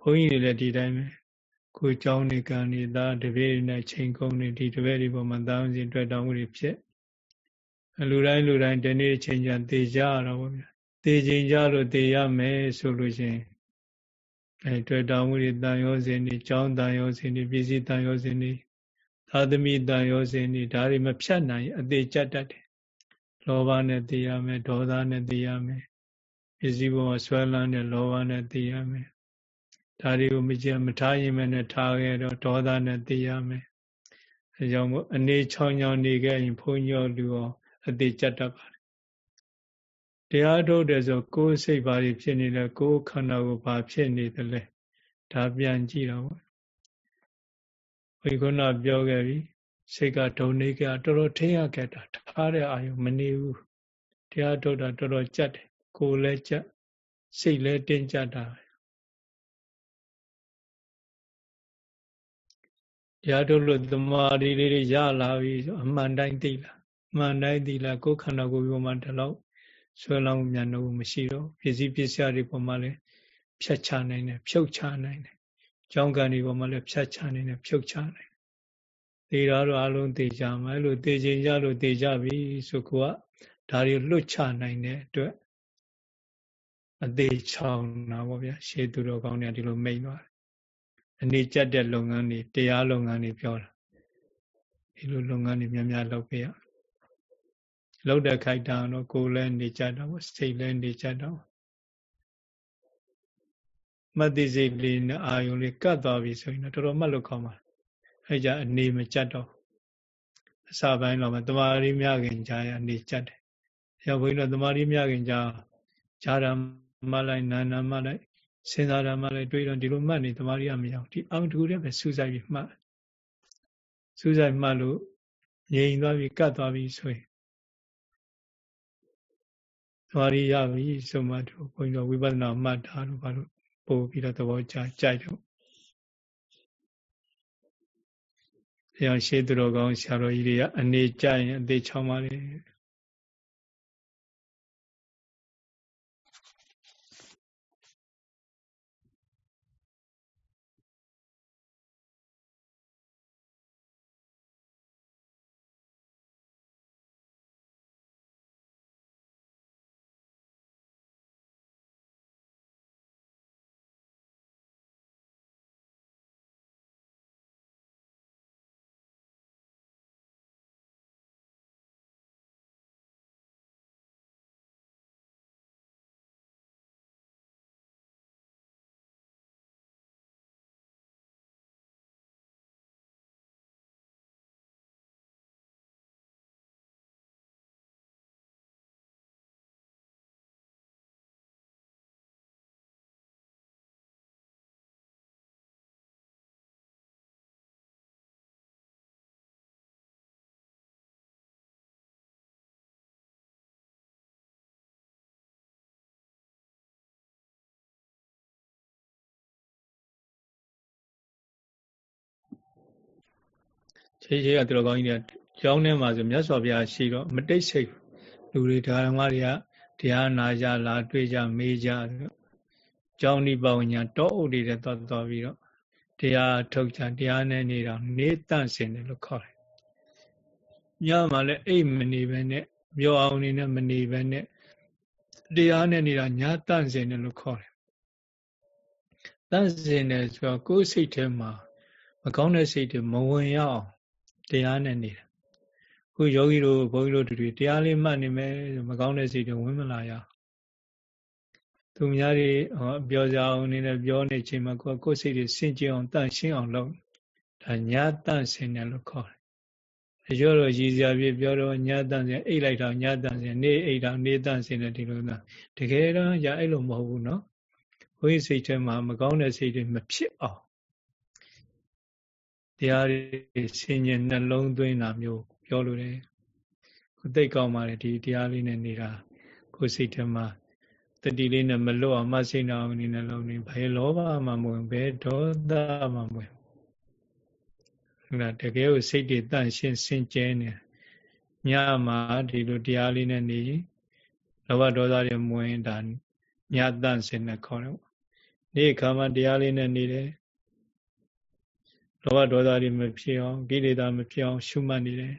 ဘုန်းကြီးတွေလည်းဒီတိုင်းပဲကိုเจ้าနေကံနေသားတပည့်တွေနဲ့ချိန်ကုန်နေဒီတပည့်တွေပေါ်မှာတောင်းစီတွေ့တောင်းမှုတွေဖြစ်လူတိုင်းလူတိုင်းဒီနေ့ချိန်ချသေကြရတော့ဗျာသေချိန်ကြလို့သေရမယ်ဆိုလို့ရှိရင် အဲတွေ့တောင်းမှုတွေတန်ရောစဉ်တွေကြောင်းတန်ရောစဉ်တွေပစ္စည်းတန်ရောစဉ်တွေသာသမီတန်ရောစဉ်တွေဒါတွေမဖြတ်နိုင်အသေးကြတတ်တယ်လောဘနဲ့သေရမယ်ဒေါသနဲ့သေရမယ်ပစ္စည်းပေါ်မှာဆွဲလန်းတဲ့လောဘနဲ့သေရမယ်ဒါတွေကိုမကြမထားရင်မနဲ့ထားခဲ့တော့ဒေါသနဲ့သေရမယ်အဲကြောင့်မို့အနေချောင်းချောင်းနေခဲ့ရင်ဘုန်းကြီးတို့လူရောအသေးကြတတ်ပါတယ် တရားထုတ်တယ်ဆိုကိုယ်စိတ်ဘာဖြစ်နေလဲကိုယ်ခန္ဓာကိုဘာဖြစ်နေတယ်လဲဒါပြန်ကြည့်တော့ဘုရားခုနပြောခဲ့ပြီစိတ်ကဒုံနေကတော်တော်ထင်းရခဲ့တာထားတဲ့အာယုမနေဘူးတရားထုတ်တာတော်တော်ကြက်တယ်ကိုယ်လည်းကြက်စိတ်လည်းတင်းကြပ်တာတရားထုတ်လို့တမာရီလေးတွေရလာပြီအမှန်တိုင်းသိလာအမှန်တိုင်းသိလာကိုယ်ခန္ဓာကိုယ်ပေါ်မှာဒီလောက် ဆွဲလောင်းမြန်လို့မရှိတော့ပစ္စည်းပစ္စယတွေပေါ်မှာလည်းဖြတ်ချနိုင်တယ်ဖြုတ်ချနိုင်တယ်ကြောင်းကန်တွေပေါ်မှာလည်းဖြတ်ချနိုင်တယ်ဖြုတ်ချနိုင်သေတာတော့အလုံးသေကြမှာအဲ့လိုသေခြင်းကြလို့သေကြပြီဆိုကဒါတွေလွတ်ချနိုင်တဲ့အတွက်အသေးချောင်းတာပေါ့ဗျာရှေးသူတော်ကောင်းတွေကဒီလိုမိန်သွားတယ်အနေကျက်တဲ့လုပ်ငန်းတွေတရားလုပ်ငန်းတွေပြောတာဒီလိုလုပ်ငန်းတွေများများလုပ်ပေးရ လောက်တဲ့ခိုက်တာတော့ကိုယ်လည်းနေကြတော့စိတ်လည်းနေကြတော့မသိစိတ်လေးနဲ့အာယုံလေးကတ်သွားပြီဆိုရင်တော့တော်တော်မှတ်လို့ကောင်းပါအဲကြအနေမကြတ်တော့အစပိုင်းတော့မှတမာရီမြခင်ကြာရအနေကြတ်တယ်။ဆရာဘုန်းကြီးတို့တမာရီမြခင်ကြာဂျာရမလိုက်နာနာမလိုက်စဉ်းစားရမလိုက်တွေးတော့ဒီလိုမှတ်နေတမာရီကမရအောင်ဒီအောင်တူတဲ့ပဲစူးစိုက်ပြီးမှတ်စူးစိုက်မှတ်လို့ငြိမ်သွားပြီကတ်သွားပြီဆိုရင် သွားရီရပြီဆိုမှတို့ဘုန်းကြီးတို့ဝိပဿနာမှတ်တာတို့ဘာလို့ပို့ပြီးတော့သဘောကျကြိုက်တော့ဘုရားရှေးသူတော်ကောင်းဆရာတော်ကြီးတွေကအနေကြရင်အသေးချောင်းပါလေ ခြေခြေကသူတော်ကောင်းကြီးတွေကကျောင်းထဲမှာဆိုမြတ်စွာဘုရားရှိတော့မတိတ်ဆိတ်လူတွေဓမ္မတွေကတရားနာကြလာတွေ့ကြမေးကြကျောင်းဒီပဝညာတောအုပ်တွေတဲ့သွားသွားပြီးတော့တရားထုတ်ကြတရားနဲ့နေတာနေတန့်စင်တယ်လို့ခေါ်တယ်ညမှာလည်းအိတ်မနေပဲနဲ့ပြောအောင်နေနဲ့မနေပဲနဲ့တရားနဲ့နေတာညာတန့်စင်တယ်လို့ခေါ်တယ်တန့်စင်တယ်ဆိုတော့ကိုယ်စိတ်ထဲမှာမကောင်းတဲ့စိတ်တွေမဝင်ရအောင် တရားနဲ့နေတာခုယောဂီတို့ဘုန်းကြီးတို့တွေတရားလေးမှတ်နေမယ်မကောင်းတဲ့စိတ်တွေဝင်မလာရသူများတွေပြောကြအောင်နေနဲ့ပြောနေချိန်မှာကိုယ်ကိုယ်စိတ်တွေစင်ကြအောင်တန့်ရှင်းအောင်လုပ်ဒါညာတန့်စင်တယ်လို့ခေါ်တယ်အကျိုးတော့ရည်စရာပြပြောတော့ညာတန့်စင်အိတ်လိုက်တော့ညာတန့်စင်နေအိတ်တော့နေတန့်စင်တယ်ဒီလိုသာတကယ်တော့ညာအဲ့လိုမဟုတ်ဘူးနော်ဘုန်းကြီးစိတ်ထဲမှာမကောင်းတဲ့စိတ်တွေမဖြစ်အောင် တရားတွေဆင်ញင်နှလုံးသွင်းတာမျိုး ပြောလို့တယ်ကိုသိကောင်းပါတယ်ဒီတရားလေးနဲ့နေတာကိုစိတ်ထဲမှာတတိလေးနဲ့မလွတ်အောင်မစိတ်နာအောင်နေနှလုံးနေဘယ်လောဘမှမဝင်ဘယ်ဒေါသမှမဝင်ဟုတ်လားတကယ်ကိုစိတ်တွေတန့်ရှင်းစင်ကြဲနေညမှာဒီလိုတရားလေးနဲ့နေလောဘဒေါသတွေမဝင်တာညတန့်စင်နဲ့ခေါ်တယ်နေ့ခါမှတရားလေးနဲ့နေတယ် လောဘဒေါသတွေမဖြစ်အောင်ကိလေသာမဖြစ်အောင်ရှုမှတ်နေတယ်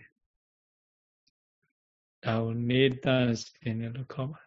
ဒါကိုနေတန့်စင်တယ်လို့ခေါ်ပါ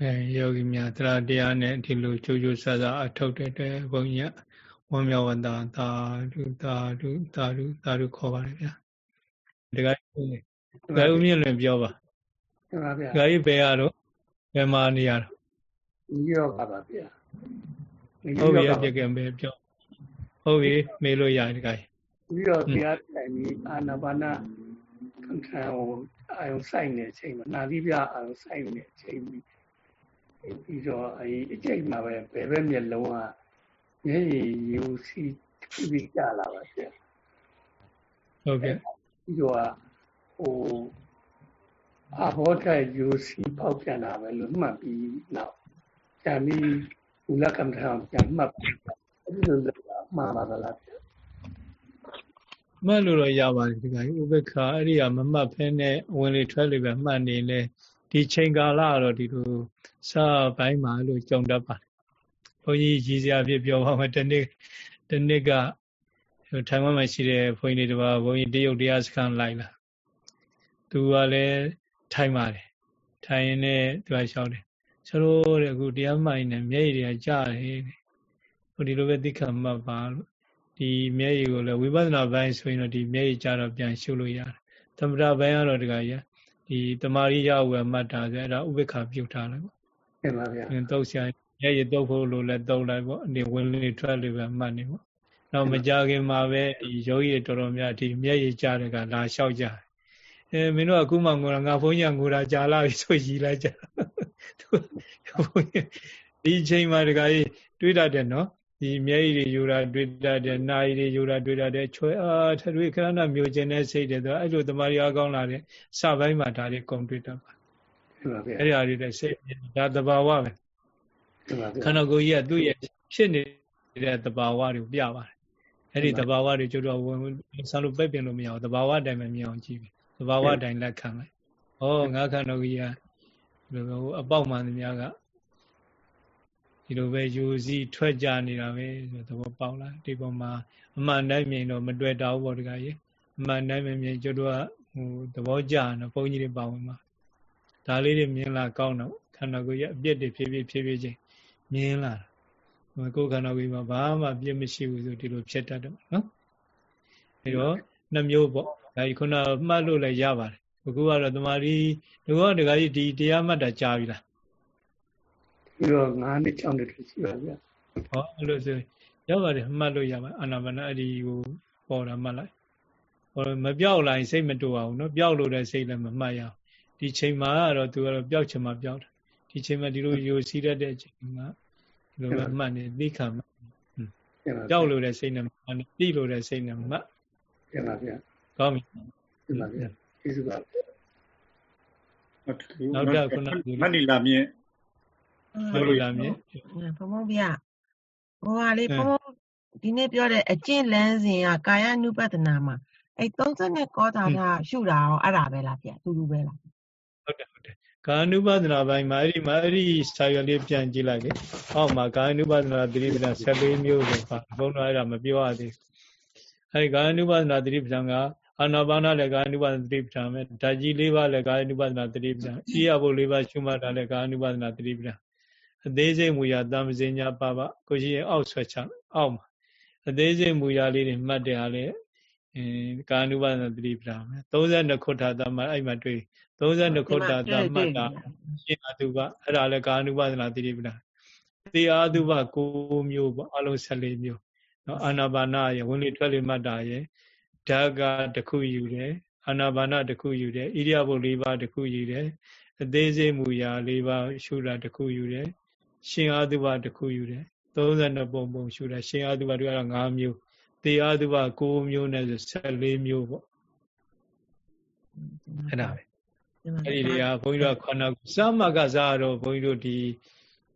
အဲယောဂီများတရားတရားနဲ့ဒီလိုကြိုးကြိုးဆဆအထုတ်တဲ့တဲ့ဘုန်းကြီးဝမ်းမြောက်ဝန္တာသာဓုသာဓုသာဓုသာဓုခေါ်ပါတယ်ဗျာတခါတခါဦးမြင့်လည်းပြောပါဟုတ်ပါဗျာတခါကြီးဘယ်ရတော့ဘယ်မှာနေရတော့ညရောပါပါဗျာဟုတ်ပြီပြက်ကံပဲပြောဟုတ်ပြီမေးလို့ရတယ်တခါကြီးပြီးတော့တရားတိုင်ပြီးအာနာပါနာခံခံဟိုအာယုဆိုင်နေတဲ့အချိန်မှာနာသီပြအာယုဆိုင်နေတဲ့အချိန်ပြီး ပြီးတော့အဲအချိန်မှာပဲဘယ်ဘက်မျက်လုံးကမျက်ရည်ယူစီပြီးကြလာပါဗျာဟုတ်ကဲ့ပြီးတော့ဟိုအဘောကယူစီပေါက်ပြန်လာပဲလို့မှတ်ပြီးနောက်ဇာမီဥလကံထောင်ပြန်မှတ်အဲ့ဒီလိုမှားပါလားဗျာမှတ်လို့တော့ရပါတယ်ဒီကကြီးဥပ္ပခါအဲ့ဒီကမမှတ်ဖဲနဲ့ဝင်လေထွက်လေပဲမှတ်နေလေ ဒီချိန်ကာလကတော့ဒီလိုစပိုင်းမှာလို့ကြုံတတ်ပါတယ်ဘုန်းကြီးရည်စရာဖြစ်ပြောပါမယ်တနေ့တနေ့ကထိုင်ဝမ်မှာရှိတဲ့ဘုန်းကြီးတွေတပါဘုန်းကြီးတရုတ်တရားစခန်းလိုက်လာသူကလည်းထိုင်ပါတယ်ထိုင်ရင်လည်းသူကရှောက်တယ်ဆရိုးတဲ့အခုတရားမှန်နေမျက်ရည်တွေကကြားတယ်ဟိုဒီလိုပဲသိခံမှတ်ပါလို့ဒီမျက်ရည်ကိုလည်းဝိပဿနာပိုင်းဆိုရင်တော့ဒီမျက်ရည်ကြတော့ပြန်ရှုလို့ရတယ်သမထပိုင်းကတော့တခါကြီး ဒီတမာရိယဝယ်မှတ်တာဆိုအဲ့ဒါဥပိ္ပခာပြုထားလိုက်ပေါ့မှန်ပါဗျာသင်တုတ်ဆရာမျက်ရည်တုတ်ဖို့လို့လည်းတုတ်လိုက်ပေါ့အနေဝင်လေထွက်လေပဲမှတ်နေပေါ့နောက်မကြခင်မှာပဲဒီယောဂီတော်တော်များဒီမျက်ရည်ကြတဲ့ကလာလျှောက်ကြအဲမင်းတို့အခုမှငိုတာငါဘုန်းကြီးကငိုတာကြာလာပြီဆိုရည်လိုက်ကြဒီအချိန်မှာတခါကြီးတွေးတတ်တယ်နော် ဒီမျက်ရည်တွေယူတာတွေ့တတ်တယ်နာရီတွေယူတာတွေ့တတ်တယ်ချွဲအားထတွေခဏနာမျိုးကျင်တဲ့စိတ်တွေဆိုအဲ့လိုတမာရီအားကောင်းလာတယ်စပိုင်းမှာဒါတွေကုန်တွေ့တတ်ပါအဲ့ဒီအရာတွေစိတ်ဒါတဘာဝပဲခန္ဓာကိုယ်ကြီးကသူ့ရဲ့ဖြစ်နေတဲ့တဘာဝတွေကိုပြပါတယ်အဲ့ဒီတဘာဝတွေကျွတ်တော့ဝင်ဆန်းလို့ပဲ့ပြင်လို့မရဘူးတဘာဝအတိုင်းပဲမြင်အောင်ကြည့်ပြီတဘာဝအတိုင်းလက်ခံလိုက်ဩငါခန္ဓာကိုယ်ကြီးကဒီလိုအပေါက်မှန်သမျှက ဒီလိုပဲယူစည်းထွက်ကြနေတာပဲဆိုသဘောပေါက်လာဒီပုံမှာအမှန်တိုင်းမြင်တော့မတွေ့တာဘူးပေါ့တခါကြီးအမှန်တိုင်းမြင်ကျွတ်တော့ဟိုသဘောကျနော်ဘုန်းကြီးတွေပါဝင်မှာဒါလေးတွေမြင်လာကောင်းတော့ခန္ဓာကိုယ်ရဲ့အပြစ်တွေဖြည်းဖြည်းဖြည်းဖြည်းချင်းမြင်လာကိုယ်ခန္ဓာကိုယ်မှာဘာမှပြစ်မရှိဘူးဆိုဒီလိုဖြစ်တတ်တော့နော်အဲတော့နှမျိုးပေါ့ဒါကြီးခုနမှတ်လို့လည်းရပါတယ်အခုကတော့တမာရီဒီကတခါကြီးဒီတရားမှတ်တာကြားပြီလား ပြီးတော့9နှစ်6နှစ်ရှိပါဗျာဟောအဲ့လိုဆိုရပါတယ်မှတ်လို့ရပါအာနာပါနအဲ့ဒီကိုပေါ်တာမှတ်လိုက်ဟောမပြောက်လာရင်စိတ်မတူအောင်နော်ပြောက်လို့တဲ့စိတ်လည်းမမှတ်ရအောင်ဒီချိန်မှာကတော့သူကတော့ပြောက်ချင်မှပြောက်တယ်ဒီချိန်မှာဒီလိုယိုစီးတတ်တဲ့ချိန်မှာဒီလိုပဲမှတ်နေသိခံမှပြောက်လို့တဲ့စိတ်နဲ့မှတ်နေသိလို့တဲ့စိတ်နဲ့မှတ်ပြန်ပါဗျာကောင်းပြီပြန်ပါဗျာကျေးဇူးပါနောက်တော့ခုနကမနီလာမြင့် ပြောလို့ရမြင်ဘုံဘုံဗျဟိုဟာလေးဘုံဘုံဒီနေ့ပြောတဲ့အကျင့်လန်းစဉ်ကကာယ ानु ပဒနာမှာအဲ30ကောတာတာရှုတာရောအဲ့ဒါပဲလားဗျအတူတူပဲလားဟုတ်တယ်ဟုတ်တယ်ကာယ ानु ပဒနာပိုင်းမှာအဲ့ဒီမှာအဲ့ဒီစာရွက်လေးပြန်ကြည့်လိုက်လေအောက်မှာကာယ ानु ပဒနာသတိပ္ပံ14မျိုးလို့ပါဘုံတော့အဲ့ဒါမပြောရသေးဘူးအဲ့ဒီကာယ ानु ပဒနာသတိပ္ပံကအာနာပါနလည်းကာယ ानु ပဒနာသတိပ္ပံပဲဓာကြီး၄ပါးလည်းကာယ ानु ပဒနာသတိပ္ပံဣရိယာပု၄ပါးရှုမှတ်တာလည်းကာယ ानु ပဒနာသတိပ္ပံ အသေးစိတ်မူရတမစင်ညာပါပါကိုရှိရင်အောက်ဆွဲချအောက်မှာအသေးစိတ်မူရလေးတွေမှတ်တယ်ဟာလေအဲကာနုပါဒသတိပ္ပာမယ်32ခုထာသမအဲ့မှာတွေ့32ခုထာသမတ်တာရှင်အတုပအဲ့ဒါလည်းကာနုပါဒနာသတိပ္ပာသေအာတုပ9မျိုးပေါ့အလုံး14မျိုးနော်အာနာပါနာရဝင်လေထွက်လေမှတ်တာရဓာကတစ်ခုယူတယ်အာနာပါနာတစ်ခုယူတယ်ဣရိယာပုတ်၄ပါးတစ်ခုယူတယ်အသေးစိတ်မူရာ၄ပါးရှုတာတစ်ခုယူတယ် ရှင်အာသုဘတစ်ခုယူတယ်32ပုံပုံရှုတယ်ရှင်အာသုဘတို့ကတော့5မျိုးသေအာသုဘ9မျိုးနဲ့ဆို14မျိုးပေါ့အဲ့ဒါပဲအဲ့ဒီတွေကဘုန်းကြီးတို့ခန္ဓာစမကစားတော့ဘုန်းကြီးတို့ဒီ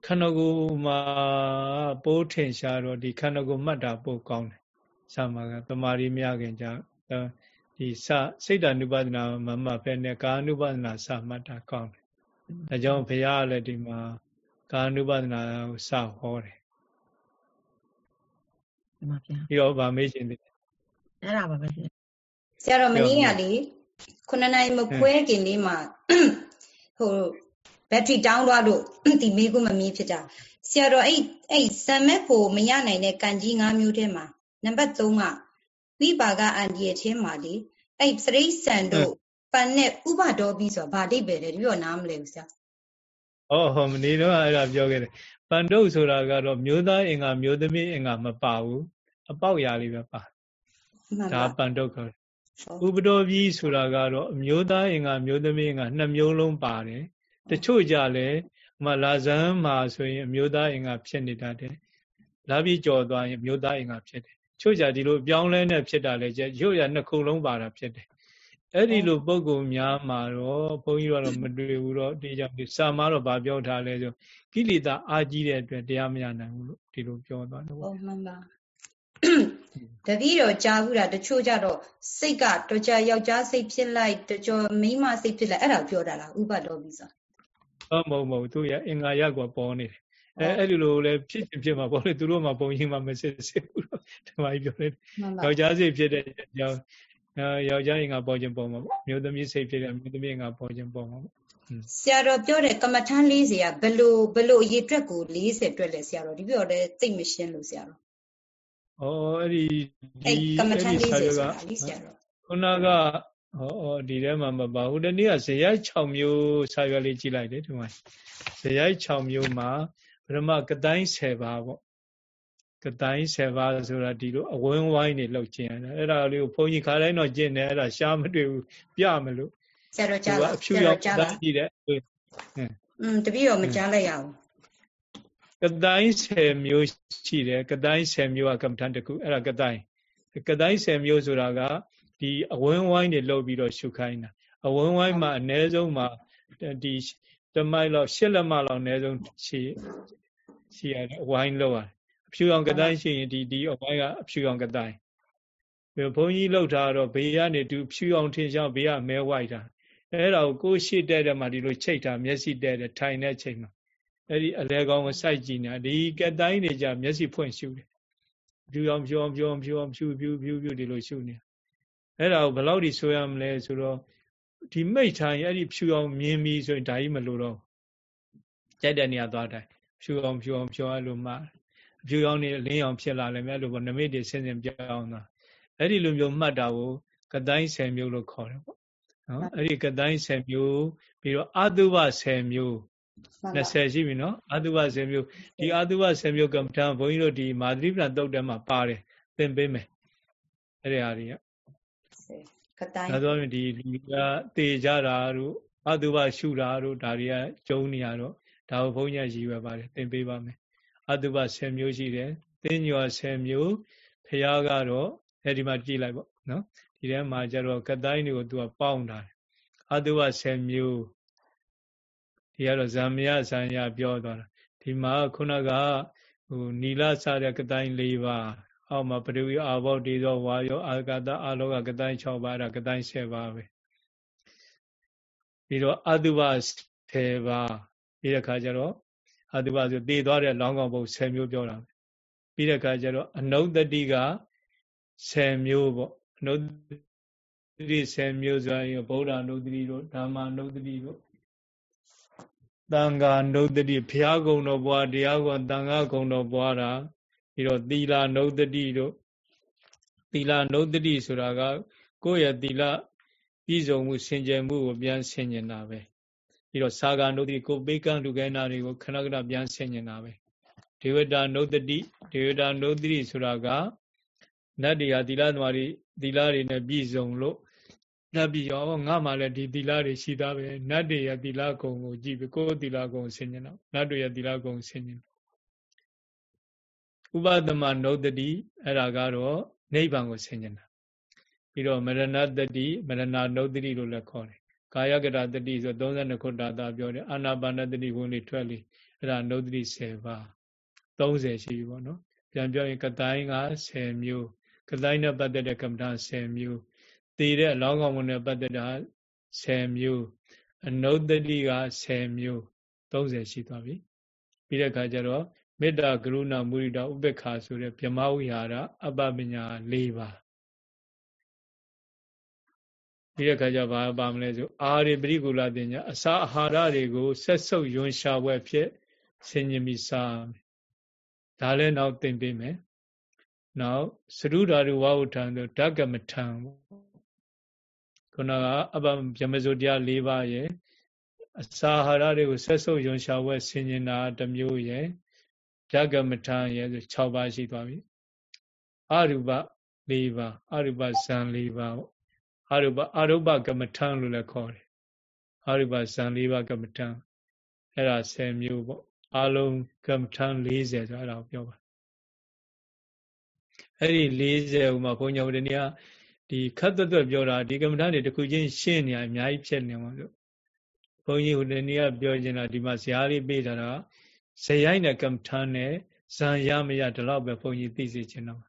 ခန္ဓာကိုယ်မှာပိုးထင်ရှားတော့ဒီခန္ဓာကိုယ်မှတ်တာပိုကောင်းတယ်စမကတမာရီမြခင်ကြဒီစစိတ်တ ानु ပါဒနာမမဖဲနဲ့ကာ ानु ပါဒနာစမှတ်တာကောင်းတယ်အဲကြောင့်ဘုရားလည်းဒီမှာ ကာနုပဒနာကိုစဟောတယ်မှန်ပါဗျာပြီးတော့ဗာမေးရှင်တယ်အဲ့ဒါပါပဲဆရာတော်မင်းကလေခုနှစ်နိုင်မခွဲခင်လေးမှာဟိုဘက်ထရီတောင်းသွားလို့ဒီမေးခွန်းမမီးဖြစ်ကြဆရာတော်အဲ့အဲ့ဇမက်ကိုမရနိုင်တဲ့ကံကြီး၅မျိုးထဲမှာနံပါတ်3ကဝိပါကအန်ဒီရဲ့ချင်းမှာလေအဲ့သရိษံတို့ပန်နဲ့ဥပတော်ပြီးဆိုတော့ဗာတိပဲလေဒီတော့နားမလဲဘူးဆရာ။ အော်ဟောမနေတော့အဲ့ဒါပြောခဲ့တယ်။ပန်တုတ်ဆိုတာကတော့မျိုးသားအင်္ဂါမျိုးသမီးအင်္ဂါမပါဘူး။အပေါက်ရာလေးပဲပါ။ဒါပန်တုတ်ခေါ်တယ်။ဥပတော်ပြီးဆိုတာကတော့မျိုးသားအင်္ဂါမျိုးသမီးအင်္ဂါနှစ်မျိုးလုံးပါတယ်။တချို့ကြလည်းမလာဇန်းမှာဆိုရင်အမျိုးသားအင်္ဂါဖြစ်နေတတ်တယ်။လာပြီးကြော်သွားရင်မျိုးသားအင်္ဂါဖြစ်တယ်။ချို့ကြဒီလိုပြောင်းလဲနဲ့ဖြစ်တာလည်းကျရုပ်ရနှစ်ခုလုံးပါတာဖြစ်တယ် အဲ့ဒီလိုပုံကုများမှာတော့ဘုန်းကြီးတို့တော့မတွေ့ဘူးတော့ဒီကြောင့်ဒီစာမတော့ဗာပြောထားလဲဆိုကိလေသာအာကြီးတဲ့အတွက်တရားမရနိုင်ဘူးလို့ဒီလိုပြောသွားတယ်ပေါ့ဟုတ်မှန်ပါတတိတော့ကြားဘူးတာတချို့ကြတော့စိတ်ကတော်ကြယောက်ျားစိတ်ဖြစ်လိုက်တကြောမိန်းမစိတ်ဖြစ်လိုက်အဲ့ဒါပြောတာလားဥပတော်ပြီဆိုဟုတ်မဟုတ်မဟုတ်သူရအင်္ဂါရကွာပေါ်နေတယ်အဲအဲ့လိုလိုလဲဖြစ်ဖြစ်မှာပေါ့လေသူတို့မှပုံရင်မှမစစ်စစ်ဘူးတော့ဒီမှာပြောနေယောက်ျားစိတ်ဖြစ်တဲ့ကြောင့် ယောက်ျားရင်ကပေါ်ခြင်းပေါ်မှာပေါ့မျိုးသမီးစိတ်ဖြစ်တဲ့မျိုးသမီးကပေါ်ခြင်းပေါ်မှာပေါ့ဆရာတော်ပြောတဲ့ကမ္မထမ်း40ကဘယ်လိုဘယ်လိုအရေးအတွက်ကို40အတွက်လဲဆရာတော်ဒီပြောတဲ့သိမရှင်းလို့ဆရာတော်ဩအဲ့ဒီဒီကမ္မထမ်း40ဆိုတာလေဆရာတော်ခုနကဟောဒီထဲမှာမပါဘူးတနေ့ကဇယိုက်6မျိုးစာရွက်လေးကြည့်လိုက်တယ်ဒီမှာဇယိုက်6မျိုးမှာပရမကတိုင်း10ပါပေါ့ ကတိုင်းဆယ်ပါးဆိုတာဒီလိုအဝင်းဝိုင်းနေလောက်ကျင်ရတယ်အဲ့ဒါလေးကိုဘုန်းကြီးခါတိုင်းတော့ကျင့်တယ်အဲ့ဒါရှားမတွေ့ဘူးပြမလို့ဆရာတော်ကြားပါအဖြူရောက်တာကြည့်တယ်อืมတပည့်တော်မကြားလိုက်ရဘူးကတိုင်း10မျိုးရှိတယ်ကတိုင်း10မျိုးကကမ္ဘာတခုအဲ့ဒါကတိုင်းကတိုင်း10မျိုးဆိုတာကဒီအဝင်းဝိုင်းနေလောက်ပြီးတော့ရှုခိုင်းတာအဝင်းဝိုင်းမှာအ ਨੇ ဆုံးမှာဒီတမိုက်လောက်ရှစ်လက်မလောက်အ ਨੇ ဆုံးရှိရှိရတယ်အဝိုင်းလောက်ရတယ် ဖြူအောင်ကတိုင်းရှိရင်ဒီဒီအပိုင်းကအဖြူအောင်ကတိုင်းပြီးဘုန်းကြီးလှုပ်တာတော့ဘေးကနေတူဖြူအောင်ထင်ရှားဘေးကမဲဝိုက်တာအဲ့ဒါကိုကိုရှိတဲ့တဲ့မှာဒီလိုချိတ်တာမျက်စိတဲ့တဲ့ထိုင်တဲ့ချိန်မှာအဲ့ဒီအလဲကောင်းကိုစိုက်ကြည့်နေတာဒီကတိုင်းတွေကြမျက်စိဖွင့်ရှုတယ်ဖြူအောင်ဖြူအောင်ဖြူအောင်ဖြူအောင်ဖြူဖြူဖြူဖြူဒီလိုရှုနေအဲ့ဒါကိုဘယ်လောက်ဒီဆိုရမလဲဆိုတော့ဒီမိတ်ထိုင်အဲ့ဒီဖြူအောင်မြင်ပြီဆိုရင်ဒါကြီးမလို့တော့ကြိုက်တဲ့နေရာသွားတိုင်းဖြူအောင်ဖြူအောင်ဖြူအောင်လို့မှ ဖြူရောင်နေလင်းရောင်ဖြစ်လာလည်းမဲ့လို့ပေါ့နမိတ်တွေဆင်းဆင်းပြောင်းသွားအဲ့ဒီလိုမျိုးမှတ်တာကိုကတိုင်း10မျိုးလို့ခေါ်တယ်ပေါ့နော်အဲ့ဒီကတိုင်း10မျိုးပြီးတော့အတုပ10မျိုး20ရှိပြီနော်အတုပ10မျိုးဒီအတုပ10မျိုးကမ္ဘာဘုန်းကြီးတို့ဒီမာသရိပ္ပံတုတ်တဲမှာပါတယ်သင်ပေးမယ်အဲ့ဒီဟာတွေကကတိုင်းဒါဆိုရင်ဒီလူကတေကြတာတို့အတုပရှုတာတို့ဒါတွေကကျုံနေရတော့ဒါကိုဘုန်းကြီးရည်ရွယ်ပါတယ်သင်ပေးပါမယ် အတုပ10မျိုးရှိတယ်သင်ညော10မျိုးဖះကတော့အဲဒီမှာကြည့်လိုက်ပေါ့နော်ဒီထဲမှာကျတော့ကတိုင်းတွေကိုသူကပေါင်းတာအတုပ10မျိုးဒီကတော့ဇံမယဇံရပြောသွားတာဒီမှာခုနကဟိုနီလစတဲ့ကတိုင်း၄ပါးအောက်မှာပရိဝေအာဘောတေဇောဝါယောအာဂတအာလောကကတိုင်း6ပါးအဲ့ဒါကတိုင်း10ပါးပဲပြီးတော့အတုပ10ပါးပြီးတဲ့ခါကျတော့ အတုပဆိုတည်သွားတဲ့လောင်းကောင်ပုံ10မျိုးပြောတာပြီးတဲ့အခါကျတော့အနုတတိက10မျိုးပေါ့အနုတတိ10မျိုးဆိုရင်ဗုဒ္ဓအနုတတိတို့ဓမ္မအနုတတိတို့တန်ခါအနုတတိဘုရားကုံတော်ဘွားတရားကုံတန်ခါကုံတော်ဘွားတာပြီးတော့သီလာအနုတတိတို့သီလာအနုတတိဆိုတာကကိုယ့်ရဲ့သီလပြည့်စုံမှုစင်ကြယ်မှုကိုပြန်ဆင်ញင်တာပဲ ပြီးတော့စာဂာနုတ္တိကိုပိကံလူကဲနာတွေကိုခဏခဏပြန်ဆင်ញင်တာပဲဒေဝတာနုတ္တိဒေဝတာနုတ္တိဆိုတာကနတ်တွေကသီလသမารီသီလတွေနဲ့ပြည့်စုံလို့နတ်ပြည်ရောငါမှလည်းဒီသီလတွေရှိသားပဲနတ်တွေရဲ့သီလကုံကိုကြည့်ပြီးကိုယ်သီလကုံဆင်ញင်တော့နတ်တွေရဲ့သီလကုံဆင်ញင်ဥပသမနုတ္တိအဲ့ဒါကတော့နိဗ္ဗာန်ကိုဆင်ញင်တာပြီးတော့မရဏတတိမရဏနုတ္တိလို့လည်းခေါ်တယ် ကာယကတာတတိဆို32ခုတာတာပြောတယ်အာနာပါနတတိဝင်လေထွက်လေအဲ့ဒါနုဒတိ10ပါး30ရှိပြီပေါ့နော်ပြန်ပြောရင်ကတိုင်းက10မျိုးကတိုင်းနဲ့ပတ်သက်တဲ့ကမ္မထာ10မျိုးတည်တဲ့အလောင်းကောင်ဝင်နဲ့ပတ်သက်တာ10မျိုးအနုဒတိက10မျိုး30ရှိသွားပြီပြီးတဲ့အခါကျတော့မေတ္တာကရုဏာမုရိဒဥပေက္ခာဆိုတဲ့ဗြဟ္မဝိဟာရအပပညာ၄ပါး ပြီးတဲ့ခါကျဘာပါမလဲဆိုအာရိပရိကူလာတင်ညာအစာအာဟာရတွေကိုဆက်ဆုပ်ယွန်ရှာဝဲဖြစ်ဆင်ញင်ပြီးစားဒါလည်းနောက်သင်ပေးမယ်နောက်သရုဓာရုဝဝထံဆိုဓကမထံခုနကအပဗြမဇုတရား၄ပါးရဲ့အစာအာဟာရတွေကိုဆက်ဆုပ်ယွန်ရှာဝဲဆင်ញင်တာတစ်မျိုးရဲ့ဓကမထံရဲ့ဆို6ပါးရှိသွားပြီအရူပ၄ပါးအရူပဇံ၄ပါးပေါ့ အရူပအရုပကမ္မထံလို့လည်းခေါ်တယ်အရူပဇံ၄ပါးကမ္မထံအဲ့ဒါ10မျိုးပေါ့အလုံးကမ္မထံ40ဆိုအဲ့ဒါကိုပြောပါအဲ့ဒီ40ဥမှာဘုန်းကြီးတို့ဒီနေ့ကဒီခတ်သွက်သွက်ပြောတာဒီကမ္မထံတွေတစ်ခုချင်းရှင်းနေရအများကြီးဖြစ်နေမှာလို့ဘုန်းကြီးဟိုဒီနေ့ကပြောချင်တာဒီမှာဇာလေးပေးထားတာဇယိုင်းတဲ့ကမ္မထံနဲ့ဇံရမရဒီလောက်ပဲဘုန်းကြီးသိစေချင်တော့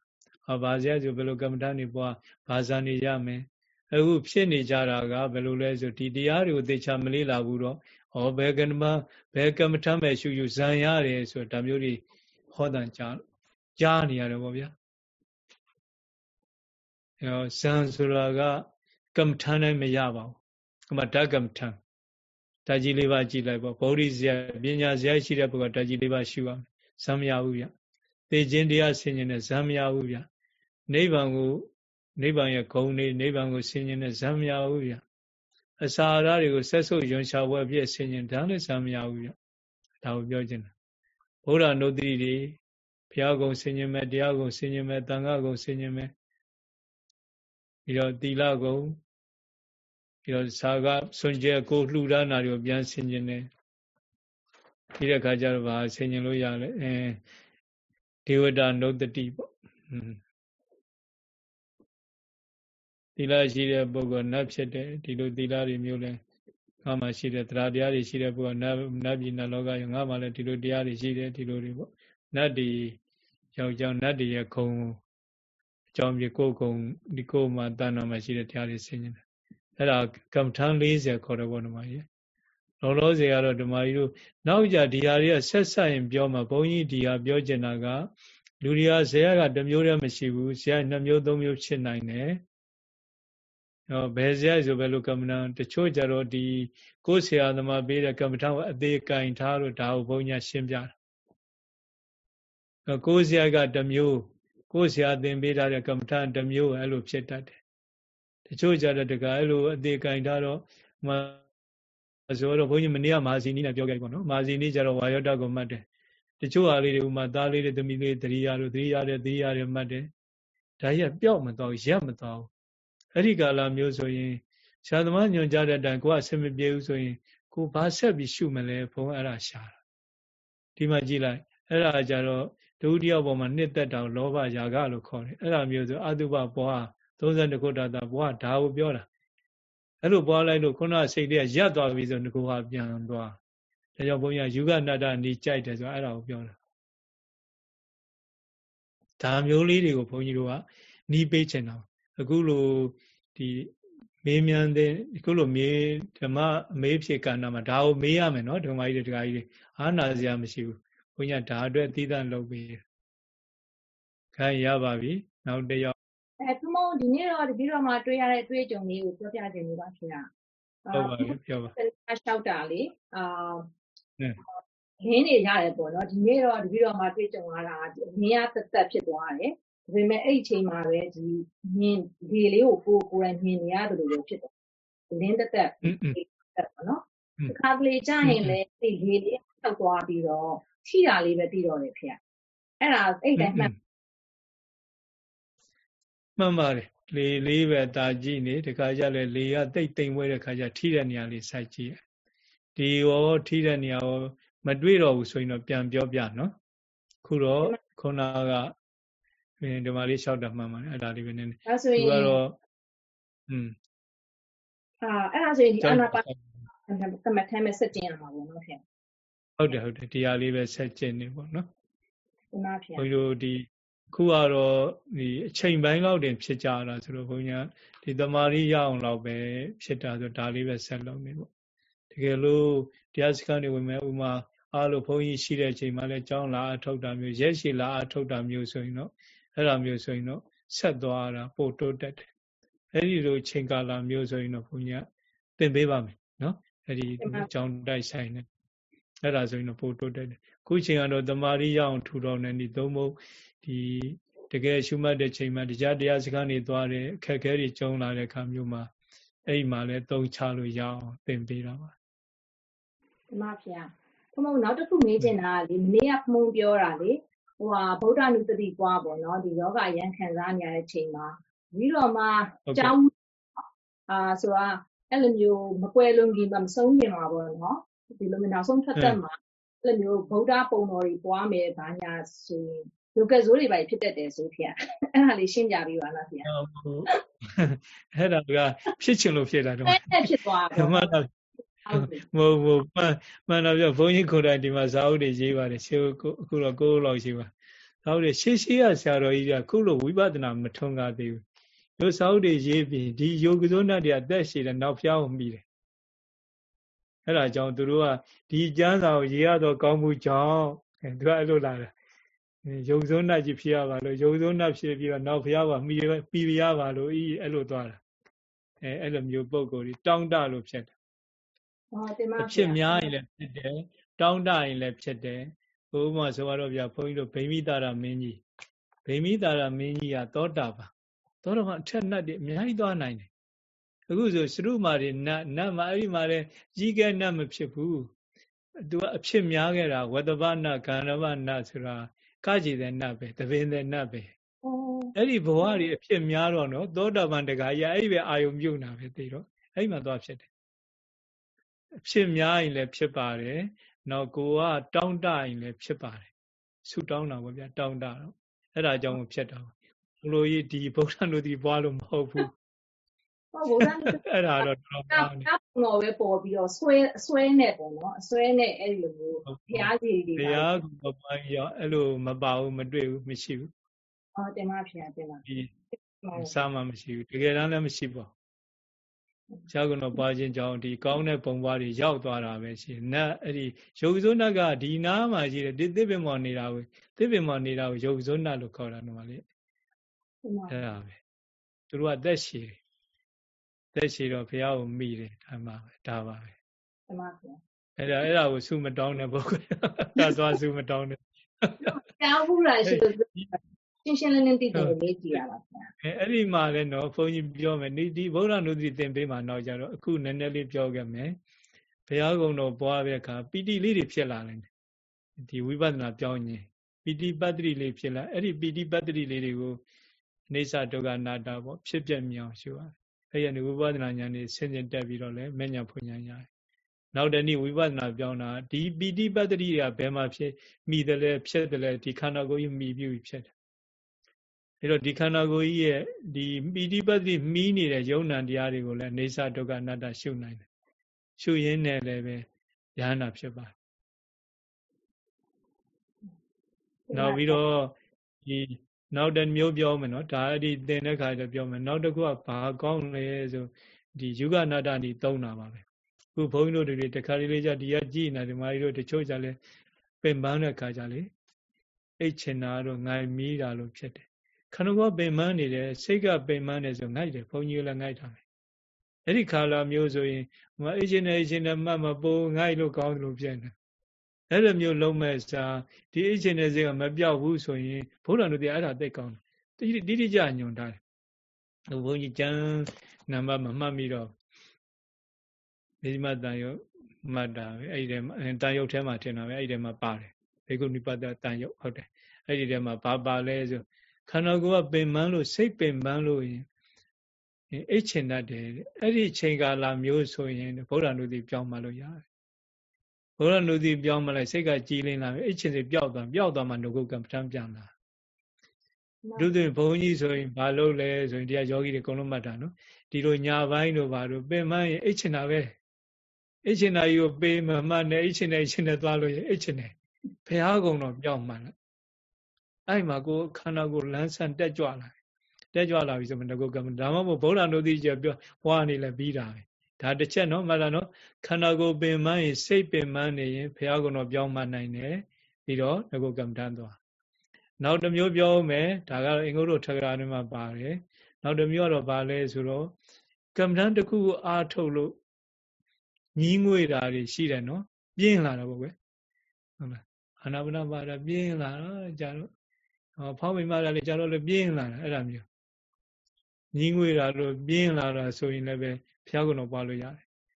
ဟောဗာဇယဆိုဘယ်လိုကမ္မထံတွေပွားဘာဇံတွေရမယ် အခုဖြစ်နေကြတာကဘယ်လိုလဲဆိုဒီတရားတွေကိုသေချာမလေးလာဘူးတော့ဟောဘယ်ကမ္မဘယ်ကမ္မထမ်းပဲရှုရှုဇံရတယ်ဆိုဒါမျိုးတွေဟောတန်ကြားကြားနေရတယ်ပေါ့ဗျာအဲဇံဆိုတာကကမ္မထမ်းတိုင်းမရပါဘူးကမ္မဓကမ္မထမ်းဓာကြီးလေးပါကြည့်လိုက်ပေါ့ဗောဓိဇယပညာဇယရှိတဲ့ပုဂ္ဂိုလ်ဓာကြီးလေးပါရှုရမယ်ဇံမရဘူးဗျသေခြင်းတရားဆင်ញင်တဲ့ဇံမရဘူးဗျနိဗ္ဗာန်ကို နိဗ္ဗာန်ရဲ့ဂုဏ်တွေနိဗ္ဗာန်ကိုဆင်ញင်တဲ့ဇံမရဘူးဗျအစာအရာတွေကိုဆက်ဆုပ်ယွန်ရှာဝဲပြည့်ဆင်ញင်ဒါလည်းဇံမရဘူးဗျဒါကိုပြောချင်တာဘုရားနုဒတိတွေဘုရားကုံဆင်ញင်မဲ့တရားကုံဆင်ញင်မဲ့တန်ခါကုံဆင်ញင်မဲ့ပြီးတော့သီလကုံပြီးတော့ဇာကစွန့်ကြဲကိုလှူဒါနာတွေကိုပြန်ဆင်ញင်တယ်ပြီးတဲ့အခါကျတော့ဗာဆင်ញင်လို့ရလဲအဲဒေဝတာနုဒတိပေါ့ သီလရှိတဲ့ပုဂ္ဂိုလ်နတ်ဖြစ်တယ်ဒီလိုသီလတွေမျိုးလဲငါမှရှိတယ်တရားတရားတွေရှိတဲ့ပုဂ္ဂိုလ်နတ်နတ်ပြည်နတ်လောကရောငါမှလည်းဒီလိုတရားတွေရှိတယ်ဒီလိုတွေပေါ့နတ်တွေယောက်ျောင်းနတ်တွေရဲ့ခုံအကြောင်းပြကိုယ်ကုံဒီကိုယ်မှာတဏ္ဍာမှာရှိတဲ့တရားတွေဆင်ញင်တယ်အဲ့ဒါကမ္မထမ်း40ခေါ်တယ်ပေါ့ဓမ္မကြီးလောလောဆယ်ကတော့ဓမ္မကြီးတို့နောက်ကြဒီဟာတွေကဆက်ဆက်ရင်ပြောမှာဘုန်းကြီးဒီဟာပြောချင်တာကလူတွေကဇေယကတစ်မျိုးတည်းမရှိဘူးဇေယနှစ်မျိုးသုံးမျိုးဖြစ်နိုင်တယ် ဟောဘယ်ဇယဆိုဘယ်လိုကမ္မဋ္ဌာန်းတချို့ကြတော့ဒီကိုယ်ဆရာသမားပေးတဲ့ကမ္မဋ္ဌာန်းကိုအသေးကင်ထားလို့ဒါကိုဘုန်းကြီးရှင်းပြတာကိုယ်ဆရာကတစ်မျိုးကိုယ်ဆရာသင်ပေးထားတဲ့ကမ္မဋ္ဌာန်းတစ်မျိုးအဲ့လိုဖြစ်တတ်တယ်တချို့ကြတော့တကအဲ့လိုအသေးကင်ထားတော့မဆိုတော့ဘုန်းကြီးမနေ့ကမာဇီနီနဲ့ပြောခဲ့ပြီပေါ့နော်မာဇီနီကြတော့ဝါယောတကိုမှတ်တယ်တချို့ဟာလေးတွေဥမာသားလေးတွေသမီးလေးသတိရလို့သတိရတယ်သတိရတယ်မှတ်တယ်ဒါကြီးကပျောက်မသွားဘူးရက်မသွားဘူး အဲ့ဒီကာလမျိုးဆိုရင်ဆရာသမားညွှန်ကြားတဲ့အတိုင်းကိုကအဆင်မပြေဘူးဆိုရင်ကိုဘာဆက်ပြီးရှုမလဲဘုံအဲ့ဒါရှာတာဒီမှာကြည့်လိုက်အဲ့ဒါကြတော့ဒုတိယဘောမှာနှစ်သက်တာလောဘຢာကလို့ခေါ်တယ်အဲ့ဒါမျိုးဆိုအတုပဘော32ခုတတာဘောဒါကိုပြောတာအဲ့လိုပွားလိုက်လို့ခုနစိတ်တွေကရပ်သွားပြီဆိုငကိုဟာပြန်သွားဒါကြောင့်ဘုန်းကြီးကယူဂနာတနီကြိုက်တယ်ဆိုအဲ့ဒါကိုပြောတာဒါမျိုးလေးတွေကိုဘုန်းကြီးတို့ကနီးပေးချင်တာ အခုလိုဒီမေးမြန်းတဲ့အခုလိုမေးဓမ္မအမေးဖြေကဏ္ဍမှာဒါကိုမေးရမယ်နော်ဓမ္မကြီးတွေဒကာကြီးတွေအာနာစရာမရှိဘူးဘုန်းကြီးဒါအတွက်သီးသန့်လုပ်ပေးခိုင်းရပါပြီနောက်တစ်ယောက်အဲသူမဒီနေ့တော့တပည့်တော်မှာတွေ့ရတဲ့အတွေ့အကြုံလေးကိုပြောပြခြင်းလေးပါခင်ဗျာဟုတ်ပါပြီပြောပါလျှောက်တာလေအာလင်းနေရတယ်ပေါ့နော်ဒီနေ့တော့တပည့်တော်မှာတွေ့ကြုံရတာလင်းရသက်သက်ဖြစ်သွားတယ် ဒါပေမဲ့အဲ့ဒီအချိန်မှာပဲဒီမြင်ဒီလေးကို ကိုကိုယ်တိုင် မြင်နေရတယ်လို့ဖြစ်တယ်လင်းသက်သက်ပေါ့နော်တခါကလေးကြာရင်လည်းဒီလေးလေးထောက်သွားပြီးတော့ထိတာလေးပဲပြီးတော့တယ်ဖေအဲ့ဒါအဲ့တိုင်း မှတ်မှန်ပါတယ် လေလေးပဲတာကြည့်နေ တခါကျလဲလေကတိတ်တိမ်ဝဲတဲ့ခါကျထိတဲ့နေရာလေး စိုက်ကြည့်ဒီရောထိတဲ့နေရာရောမတွေ့တော့ဘူးဆိုရင်တော့ ပြန်ပြောပြနော်ခုတော့ ခုနက ဒီမှာလေးလျှောက်တာမှန်ပါတယ်အဲ့ဒါလေးပဲနည်းနည်းအဲဆိုရင်သူကတော့อืมအာအဲ့ဒါဆိုရင်ဒီအာနာပါကမ္မထမ်းမဲ့ဆက်ကျင်ရမှာပေါ့နော်ဖေဟုတ်တယ်ဟုတ်တယ်ဒီဟာလေးပဲဆက်ကျင်နေပေါ့နော်မှန်ပါဖေဘုန်းကြီးတို့ဒီခုကတော့ဒီအချိန်ပိုင်းလောက်တင်ဖြစ်ကြတာဆိုတော့ဘုန်းကြီးဒီတမာရီရအောင်လောက်ပဲဖြစ်တာဆိုဒါလေးပဲဆက်လုပ်နေပေါ့တကယ်လို့တရားစခန်းတွေဝင်မဲ့ဥမာအားလို့ဘုန်းကြီးရှိတဲ့အချိန်မှလည်းကြောင်းလာအထုတ်တာမျိုးရက်ရှိလာအထုတ်တာမျိုးဆိုရင်တော့ အဲ့လိုမျိုးဆိုရင်တော့ဆက်သွားတာပို့တိုးတက်တယ်အဲ့ဒီလိုချိန်ကာလမျိုးဆိုရင်တော့ဘုန်းကြီးကသင်ပေးပါမယ်နော်အဲ့ဒီကြောင်းတိုက်ဆိုင်နေအဲ့ဒါဆိုရင်တော့ပို့တိုးတက်တယ်ခုချိန်ကတော့တမာရီရအောင်ထူတော်နေဒီသုံးဖို့ဒီတကယ်ရှုမှတ်တဲ့ချိန်မှာတရားတရားစကားနေသွားတယ်အခက်အခဲတွေကြုံလာတဲ့အခါမျိုးမှာအဲ့ဒီမှာလည်းသုံးချလို့ရအောင်သင်ပေးတာပါဒီမှာဖေဘုံဘုံနောက်တစ်ခုမေးချင်တာကလေမနေ့ကဘုံပြောတာလေဟိုဟာ ဗုဒ္ဓနုတတိပွားပေါ့နော်ဒီယောဂရန်ခံစားနေရတဲ့ချိန်မှာပြီးတော့မှကြောင်းအာဆိုတာအဲ့လိုမျိုးမကွယ်လွန်ခင်မဆုံးခင်မှာပေါ့နော်ဒီလိုမျိုးနောက်ဆုံးထွက်သက်မှာအဲ့လိုမျိုးဗုဒ္ဓပုံတော်တွေပွားမယ်ဘာညာဆိုရင်လူကဇိုးတွေပါဖြစ်တတ်တယ်ဆိုဖေအဲ့ဒါလေးရှင်းပြပေးပါလားဖေအဲ့ဒါကဖြစ်ချင်လို့ဖြစ်တာတော့ဖြစ်သွားပါမှန်တော့ မဟုတ်ဘူးမှန်မှန်တော့ပြောဘုန်းကြီးကိုယ်တိုင်ဒီမှာဇာတ်တွေရေးပါတယ်ရှေ့အခုတော့ကိုယ်လောက်ရှိပါဇာတ်တွေရှေ့ရှေ့ရဆရာတော်ကြီးကခုလိုဝိပဿနာမထွန်းကားသေးဘူးတို့ဇာတ်တွေရေးပြီးဒီယောဂဇုဏတ်တွေအသက်ရှည်တဲ့နောက်ဖျားကိုမိတယ်အဲ့ဒါကြောင့်သူတို့ကဒီကျမ်းစာကိုရေးရတော့ကောင်းမှုကြောင့်သူကအဲ့လိုလာတယ်ယုံစုံနှတ်ကြီးဖြစ်ရပါလို့ယုံစုံနှတ်ဖြစ်ပြီးတော့နောက်ဖျားပါမိပြီးရပါလို့ဤအဲ့လိုသွားတာအဲအဲ့လိုမျိုးပုံကိုယ်ကြီးတောင်းတလို့ဖြစ်တယ်ဟုတ်တယ်မ အဖြစ်များရင်လည်းဖြစ်တယ်တောင်းတရင်လည်းဖြစ်တယ်ဘုရားဆိုတော့ဗျာဘုန်းကြီးတို့ဗိမိတာရမင်းကြီးဗိမိတာရမင်းကြီးကသောတာပါသောတာပန်အထက်နှတ်တွေအများကြီးသွားနိုင်တယ်အခုဆိုစရုမာတွေနတ်နတ်မှာအဲ့ဒီမှာလည်းကြီးကဲနတ်မဖြစ်ဘူးသူကအဖြစ်များခဲ့တာဝတ္တဗနတ်ကန္ဓဗနတ်ဆိုတာကကြည်တဲ့နတ်ပဲတပင်တဲ့နတ်ပဲအဲ့ဒီဘဝတွေအဖြစ်များတော့နော်သောတာပန်တခါရအဲ့ဒီပဲအာယုံပြုတ်နာပဲသိတော့အဲ့ဒီမှာသွားဖြစ်တယ်အ ဖြစ်များရင်လည်းဖြစ်ပါတယ်နောက်ကိုကတောင်းတရင်လည်းဖြစ်ပါတယ်ဆူတောင်းတာပေါ့ဗျာတောင်းတတော့အဲ့ဒါကြောင့်ဖြစ်တာဘလိုကြီးဒီဗုဒ္ဓနုတိပွားလို့မဟုတ်ဘူးဟုတ်ဗုဒ္ဓနုတိအဲ့ဒါတော့တော်တော်ကောင်းတယ်တော့ပဲပေါ်ပြီးတော့ဆွဲဆွဲနဲ့ပေါ့နော်အဆွဲနဲ့အဲ့လိုမျိုးဘုရားကြီးတွေဘုရားကမပိုင်ရောအဲ့လိုမပါဘူးမတွေ့ဘူးမရှိဘူးဟုတ်တယ်မဖေတင်ပါဒီစာမှမရှိဘူးတကယ်တမ်းလည်းမရှိပါ ရှားကုဏပွားခြင်းကြောင့်ဒီကောင်းတဲ့ပုံပွားတွေရောက်သွားတာပဲရှိနတ်အဲ့ဒီယုတ်ဇုနတ်ကဒီနားမှာရှိတယ်ဒီသစ်ပင်မော်နေတာကိုသစ်ပင်မော်နေတာကိုယုတ်ဇုနတ်လို့ခေါ်တာနော်လေအဲ့ဒါပဲသူတို့ကသက်ရှည်သက်ရှည်တော့ဘုရားကိုမိတယ်ဒါမှပဲဒါပါပဲမှန်ပါဗျာအဲ့ဒါအဲ့ဒါကိုစုမတောင်းတဲ့ပုဂ္ဂိုလ်ဒါသွားစုမတောင်းတဲ့ကျောင်းဘူးလားရှိလို့ ရှင်းရှင်းလင်းလင်းသိတယ်လေးကြည့်ရပါဗျာအဲအဲ့ဒီမှာလည်းနော်ဘုန်းကြီးပြောမယ်ဒီဒီဗုဒ္ဓနုတိသင်ပေးမှာတော့ကြတော့အခုနည်းနည်းလေးပြောခဲ့မယ်ဘုရားကုံတော်ပွားတဲ့အခါပီတိလေးတွေဖြစ်လာနိုင်တယ်ဒီဝိပဿနာပြောင်းရင်ပီတိပတ္တိလေးဖြစ်လာအဲ့ဒီပီတိပတ္တိလေးတွေကိုအိဋ္ဌဒုက္ခနာတာပေါ့ဖြစ်ပြမြောင်ရှုရတယ်အဲ့ရနေဝိပဿနာဉာဏ်นี่ဆင်းဆင်းတက်ပြီးတော့လည်းမဲ့ညာဖွညာရတယ်နောက်တနေ့ဝိပဿနာပြောင်းတာဒီပီတိပတ္တိတွေကဘယ်မှာဖြစ်မိတယ်လဲဖြစ်တယ်လဲဒီခန္ဓာကိုယ်ကြီးမိပြီးဖြစ်တယ် အဲ့တော့ဒီခန္ဓာကိုယ်ကြီးရဲ့ဒီပီတိပတ္တိမီးနေတဲ့ယုံ nant တရားတွေကိုလည်းနေသဒုက္ခအနတ္တရှုနိုင်တယ်ရှုရင်းနဲ့လည်းပဲယဟနာဖြစ်ပါတယ်နောက်ပြီးတော့ဒီနောက်တစ်မျိုးပြောမယ်နော်ဒါအဲ့ဒီသင်တဲ့ခါကျပြောမယ်နောက်တစ်ခုကဘာကောင်းလဲဆိုဒီယုဂနာတဏီသုံးတာပါပဲခုဘုန်းကြီးတို့တွေတခါလေးလေးကြဒီကကြည်နေတယ်မာကြီးတို့တချို့ကြလဲပင်ပန်းတဲ့ခါကြလေအိတ်ချင်တာတို့ငိုင်မီးတာလို့ဖြစ်တယ် ခန္ဓာကိုယ်ပင်ပန်းနေတယ်စိတ်ကပင်ပန်းနေဆိုငိုက်တယ်ဘုန်းကြီးလည်းငိုက်တာပဲအဲ့ဒီခါလာမျိုးဆိုရင်မအိတ်ချင်နေအိတ်ချင်နေမှတ်မပိုးငိုက်လို့ကောင်းတယ်လို့ဖြစ်နေအဲ့လိုမျိုးလုံးမဲ့စားဒီအိတ်ချင်တဲ့စိတ်ကမပြောက်ဘူးဆိုရင်ဘုရားတို့တရားအဲ့ဒါသိကောင်းတယ်တိတိကျညွန်ထားတယ်ဘုန်းကြီးကျမ်းနံပါတ်မမှတ်မိတော့မိမတန်ရုပ်မှတ်တာပဲအဲ့ဒီထဲမှာတန်ရုပ်ထဲမှာထင်တာပဲအဲ့ဒီထဲမှာပါတယ်ဘေကုဏိပတ္တတန်ရုပ်ဟုတ်တယ်အဲ့ဒီထဲမှာဘာပါလဲဆို ခန္ဓာကိုယ်ကပင်ပန်းလို့စိတ်ပင်ပန်းလို့ရင်အိတ်ချင်တတ်တယ်အဲ့ဒီချိန်ကာလမျိုးဆိုရင်ဗုဒ္ဓနုတိပြောင်းမှလို့ရတယ်ဘုရားနုတိပြောင်းမလိုက်စိတ်ကကြည်လင်းလာပြီအိတ်ချင်စိပျောက်သွားပျောက်သွားမှငုတ်ကံပဋ္ဌာန်းပြန်လာဒုတိယဘုန်းကြီးဆိုရင်ဘာလုပ်လဲဆိုရင်တရားယောဂီတွေအကုန်လုံးမှတ်တာနော်ဒီလိုညာပိုင်းတို့ဘာတို့ပင်မရင်အိတ်ချင်တာပဲအိတ်ချင်တာကြီးကိုပေးမမှတ်နဲ့အိတ်ချင်တဲ့အိတ်ချင်တဲ့သွားလို့ရင်အိတ်ချင်တယ်ဘုရားကုံတော့ပြောင်းမှန်လား အဲ့မှာကိုခန္ဓာကိုလန်းဆန်တက်ကြွလာတက်ကြွလာပြီဆိုမှငုတ်ကံဒါမှမဟုတ်ဗုဒ္ဓနုတိကျပြောဘွားနေလဲပြီးတာပဲဒါတစ်ချက်နော်မှတ်လားနော်ခန္ဓာကိုယ်ပင်မရင်စိတ်ပင်မနေရင်ဘုရားကတော့ပြောင်းမှနိုင်တယ်ပြီးတော့ငကုကမ္မဋ္ဌာန်းသွားနောက်တစ်မျိုးပြောမယ်ဒါကတော့အင်္ဂုတ္တထကရာထဲမှာပါတယ်နောက်တစ်မျိုးကတော့ဘာလဲဆိုတော့ကမ္မဋ္ဌာန်းတစ်ခုကိုအားထုတ်လို့ညီးငွေတာတွေရှိတယ်နော် ပြင်းလာတော့ဘုပဲဟုတ်လားအာနာပါနပါဒပြင်းလာတော့ကြာတော့ဟော ဖောင်းမိမတာလေကြာတော့လည်းပြင်းလာတာအဲ့ဒါမျိုးညီးငွေတာလို့ပြင်းလာတာဆိုရင်လည်းပဲဘုရားကုံတော်ပါလို့ရတယ်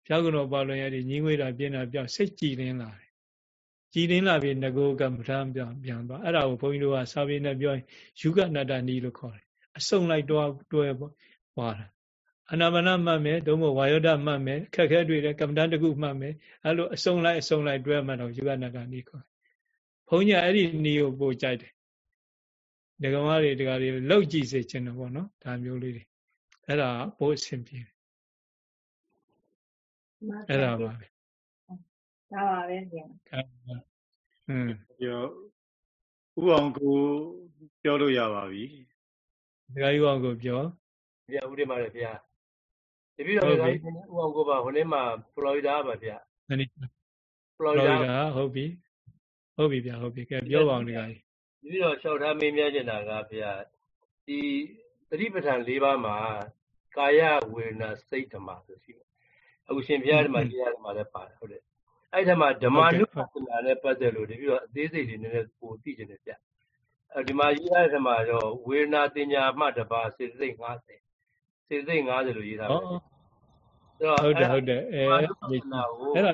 ဘုရားကုံတော်ပါလို့ရတယ်ညီးငွေတာပြင်းတာပြောက်စိတ်ကြည်လင်းလာတယ်ကြည်လင်းလာပြီးငကိုကမ္မဋ္ဌာန်းပြန်ပြန်သွားအဲ့ဒါကိုဘုန်းကြီးတို့ကစာပေနဲ့ပြောရင်ယူကနတ္တနီလို့ခေါ်တယ်အစုံလိုက်တွားတွဲပွားတာအနာမနာမှတ်မယ်ဒုမို့ဝါယောဒမှတ်မယ်ခက်ခဲတွေ့တယ်ကမ္မဋ္ဌာန်းတစ်ခုမှတ်မယ်အဲ့လိုအစုံလိုက်အစုံလိုက်တွဲမှတော့ယူကနတ္တနီခေါ်တယ်ဘုန်းကြီးအဲ့ဒီနီကိုပို့ကြိုက်တယ် ဒကမတွေဒကာတွေလောက်ကြည့်စေချင်တယ်ပေါ့နော်ဒါမျိုးလေးတွေအဲ့ဒါပို့အဆင်ပြေတယ်အဲ့ဒါပါပဲဒါပါပဲဗျာอืมပြောဥအောင်ကိုပြောလို့ရပါပြီဒကာကြီးအောင်ကိုပြောဗျာဦးတင်ပါတယ်ဗျာတပည့်တော်ဒကာကြီးဥအောင်ကိုပါဟိုနေ့မှာဖလော်ရီဒါပါဗျာဖလော်ရီဒါဟုတ်ပြီဟုတ်ပြီဗျာဟုတ်ပြီကဲပြောပါအောင်ဒကာကြီး တပည့်တော် လျှောက်ထားမင်းများကျင်တာကဗျာဒီ သတိပဋ္ဌာန် ၄ ပါးမှာ ကာယ ဝေဒနာ စိတ် ဓမ္မ ဆိုရှိတယ် အခု ရှင်ဘုရားဓမ္မတရားဓမ္မလည်း ပါတယ်ဟုတ်တယ်အဲ့ဒီမှာ ဓမ္မနုပဒနာနဲ့ ပတ်သက်လို့ တပည့်တော် အသေးစိတ်တွေနည်းနည်း ပိုသိကျင်တယ်ဗျ ဒီမှာ ရေးရတဲ့မှာတော့ ဝေဒနာတင်ညာမှတပါစေစိတ်50စေစိတ်50လို့ ရေးထားတယ်ဟုတ်တယ်ဟုတ်တယ်အဲအဲ့ဒါ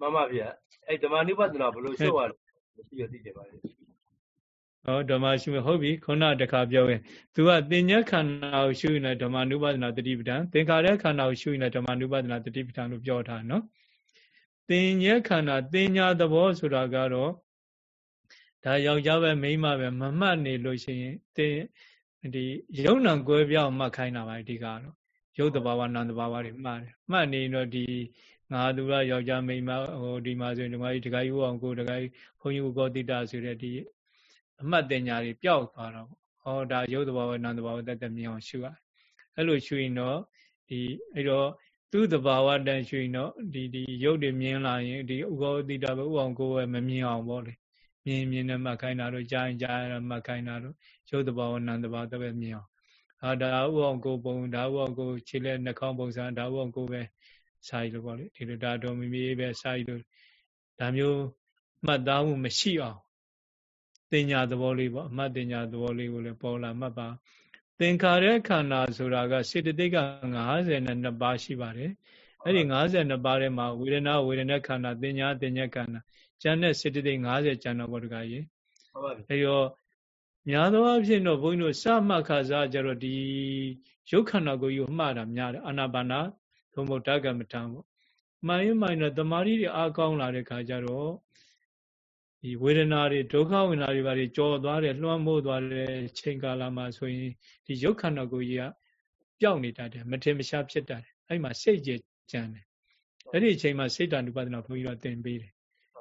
မမဗျအဲ့ဓမ္မနုပဒနာဘယ်လိုရှုပ်ရလဲမရှိရသိကြပါလေ ဟောဓမ္မရှိမဟုတ်ပြီခုနတခါပြောရင် तू ကတင်ညက်ခန္ဓာကိုရှုရင်ဓမ္မနုပဒနာတတိပဋ္ဌာန်သင်္ခါရခန္ဓာကိုရှုရင်ဓမ္မနုပဒနာတတိပဋ္ဌာန်လို့ပြောထားနော်တင်ညက်ခန္ဓာတင်ညာသဘောဆိုတာကတော့ဒါယောက်ျားပဲမိန်းမပဲမမှတ်နေလို့ရှိရင်တင်ဒီယုံ nant ကွဲပြောင်းမှတ်ခိုင်းတာပါဒီကတော့ရုပ်တဘာဝနာမ်တဘာဝတွေမှတ်တယ်မှတ်နေတော့ဒီငါသူကယောက်ျားမိန်းမဟိုဒီမှာဆိုရင်ဒီမှာဒီကကြီးဦးအောင်ကိုဒီကကြီးဘုန်းကြီးဦးကောတိတာဆိုတဲ့ဒီ အမှတ်တင်ညာတွေပျောက်သွားတော့ဟောဒါရုပ်တဘာဝနာမ်တဘာဝတက်တက်မြင်အောင်ရှုရအဲ့လိုရှုရင်တော့ဒီအဲ့တော့သူ့တဘာဝတန်ရှုရင်တော့ဒီဒီရုပ်တွေမြင်လာရင်ဒီဥကောတိတာပဲဥအောင်ကိုပဲမမြင်အောင်ပေါ့လေမြင်မြင်နဲ့မှတ်ခိုင်းတာတို့ကြားရင်ကြားရမှတ်ခိုင်းတာတို့ရုပ်တဘာဝနာမ်တဘာဝတက်ပဲမြင်အောင်အာဒါဥအောင်ကိုပုံဒါဥအောင်ကိုခြေလက်နှာခေါင်းပုံစံဒါဥအောင်ကိုပဲစာရီလို့ပေါ့လေဒီလိုဒါတော်မီမီပဲစာရီလို့ဒါမျိုးမှတ်သားမှုမရှိအောင် တင်ညာသဘောလေးပေါ့အမှတ်တင်ညာသဘောလေးကိုလည်းပေါ်လာမှတ်ပါသင်္ခါရခန္ဓာဆိုတာကစေတသိက်က52ပါးရှိပါတယ်အဲ့ဒီ52ပါးထဲမှာဝေဒနာဝေဒနာခန္ဓာသင်ညာသင်ညာခန္ဓာကျန်တဲ့စေတသိက်50ကျန်တော့ဘောတကကြီးဟုတ်ပါပြီအဲ့တော့များသောအားဖြင့်တော့ဘုန်းကြီးတို့စမှတ်ခါစားကြတော့ဒီရုပ်ခန္ဓာကိုယ်ကြီးကိုမှားတာများတယ်အာနာပါနာသို့မဟုတ်တက္ကမတံပေါ့မှန်ရင်မှန်တော့တမာရီတွေအားကောင်းလာတဲ့ခါကျတော့ ဒီဝေဒနာတွေဒုက္ခဝေဒနာတွေဘာတွေကြော်သွားတယ်လွှမ်းမိုးသွားတဲ့ချိန်ကာလမှာဆိုရင်ဒီရုပ်ခန္ဓာကိုယ်ကြီးကပျောက်နေတတ်တယ်မထင်မရှားဖြစ်တတ်တယ်အဲ့မှာစိတ်ကြည်ကြံတယ်အဲ့ဒီအချိန်မှာစိတ်တ ानु ပဒနာဘုန်းကြီးကသင်ပေးတယ်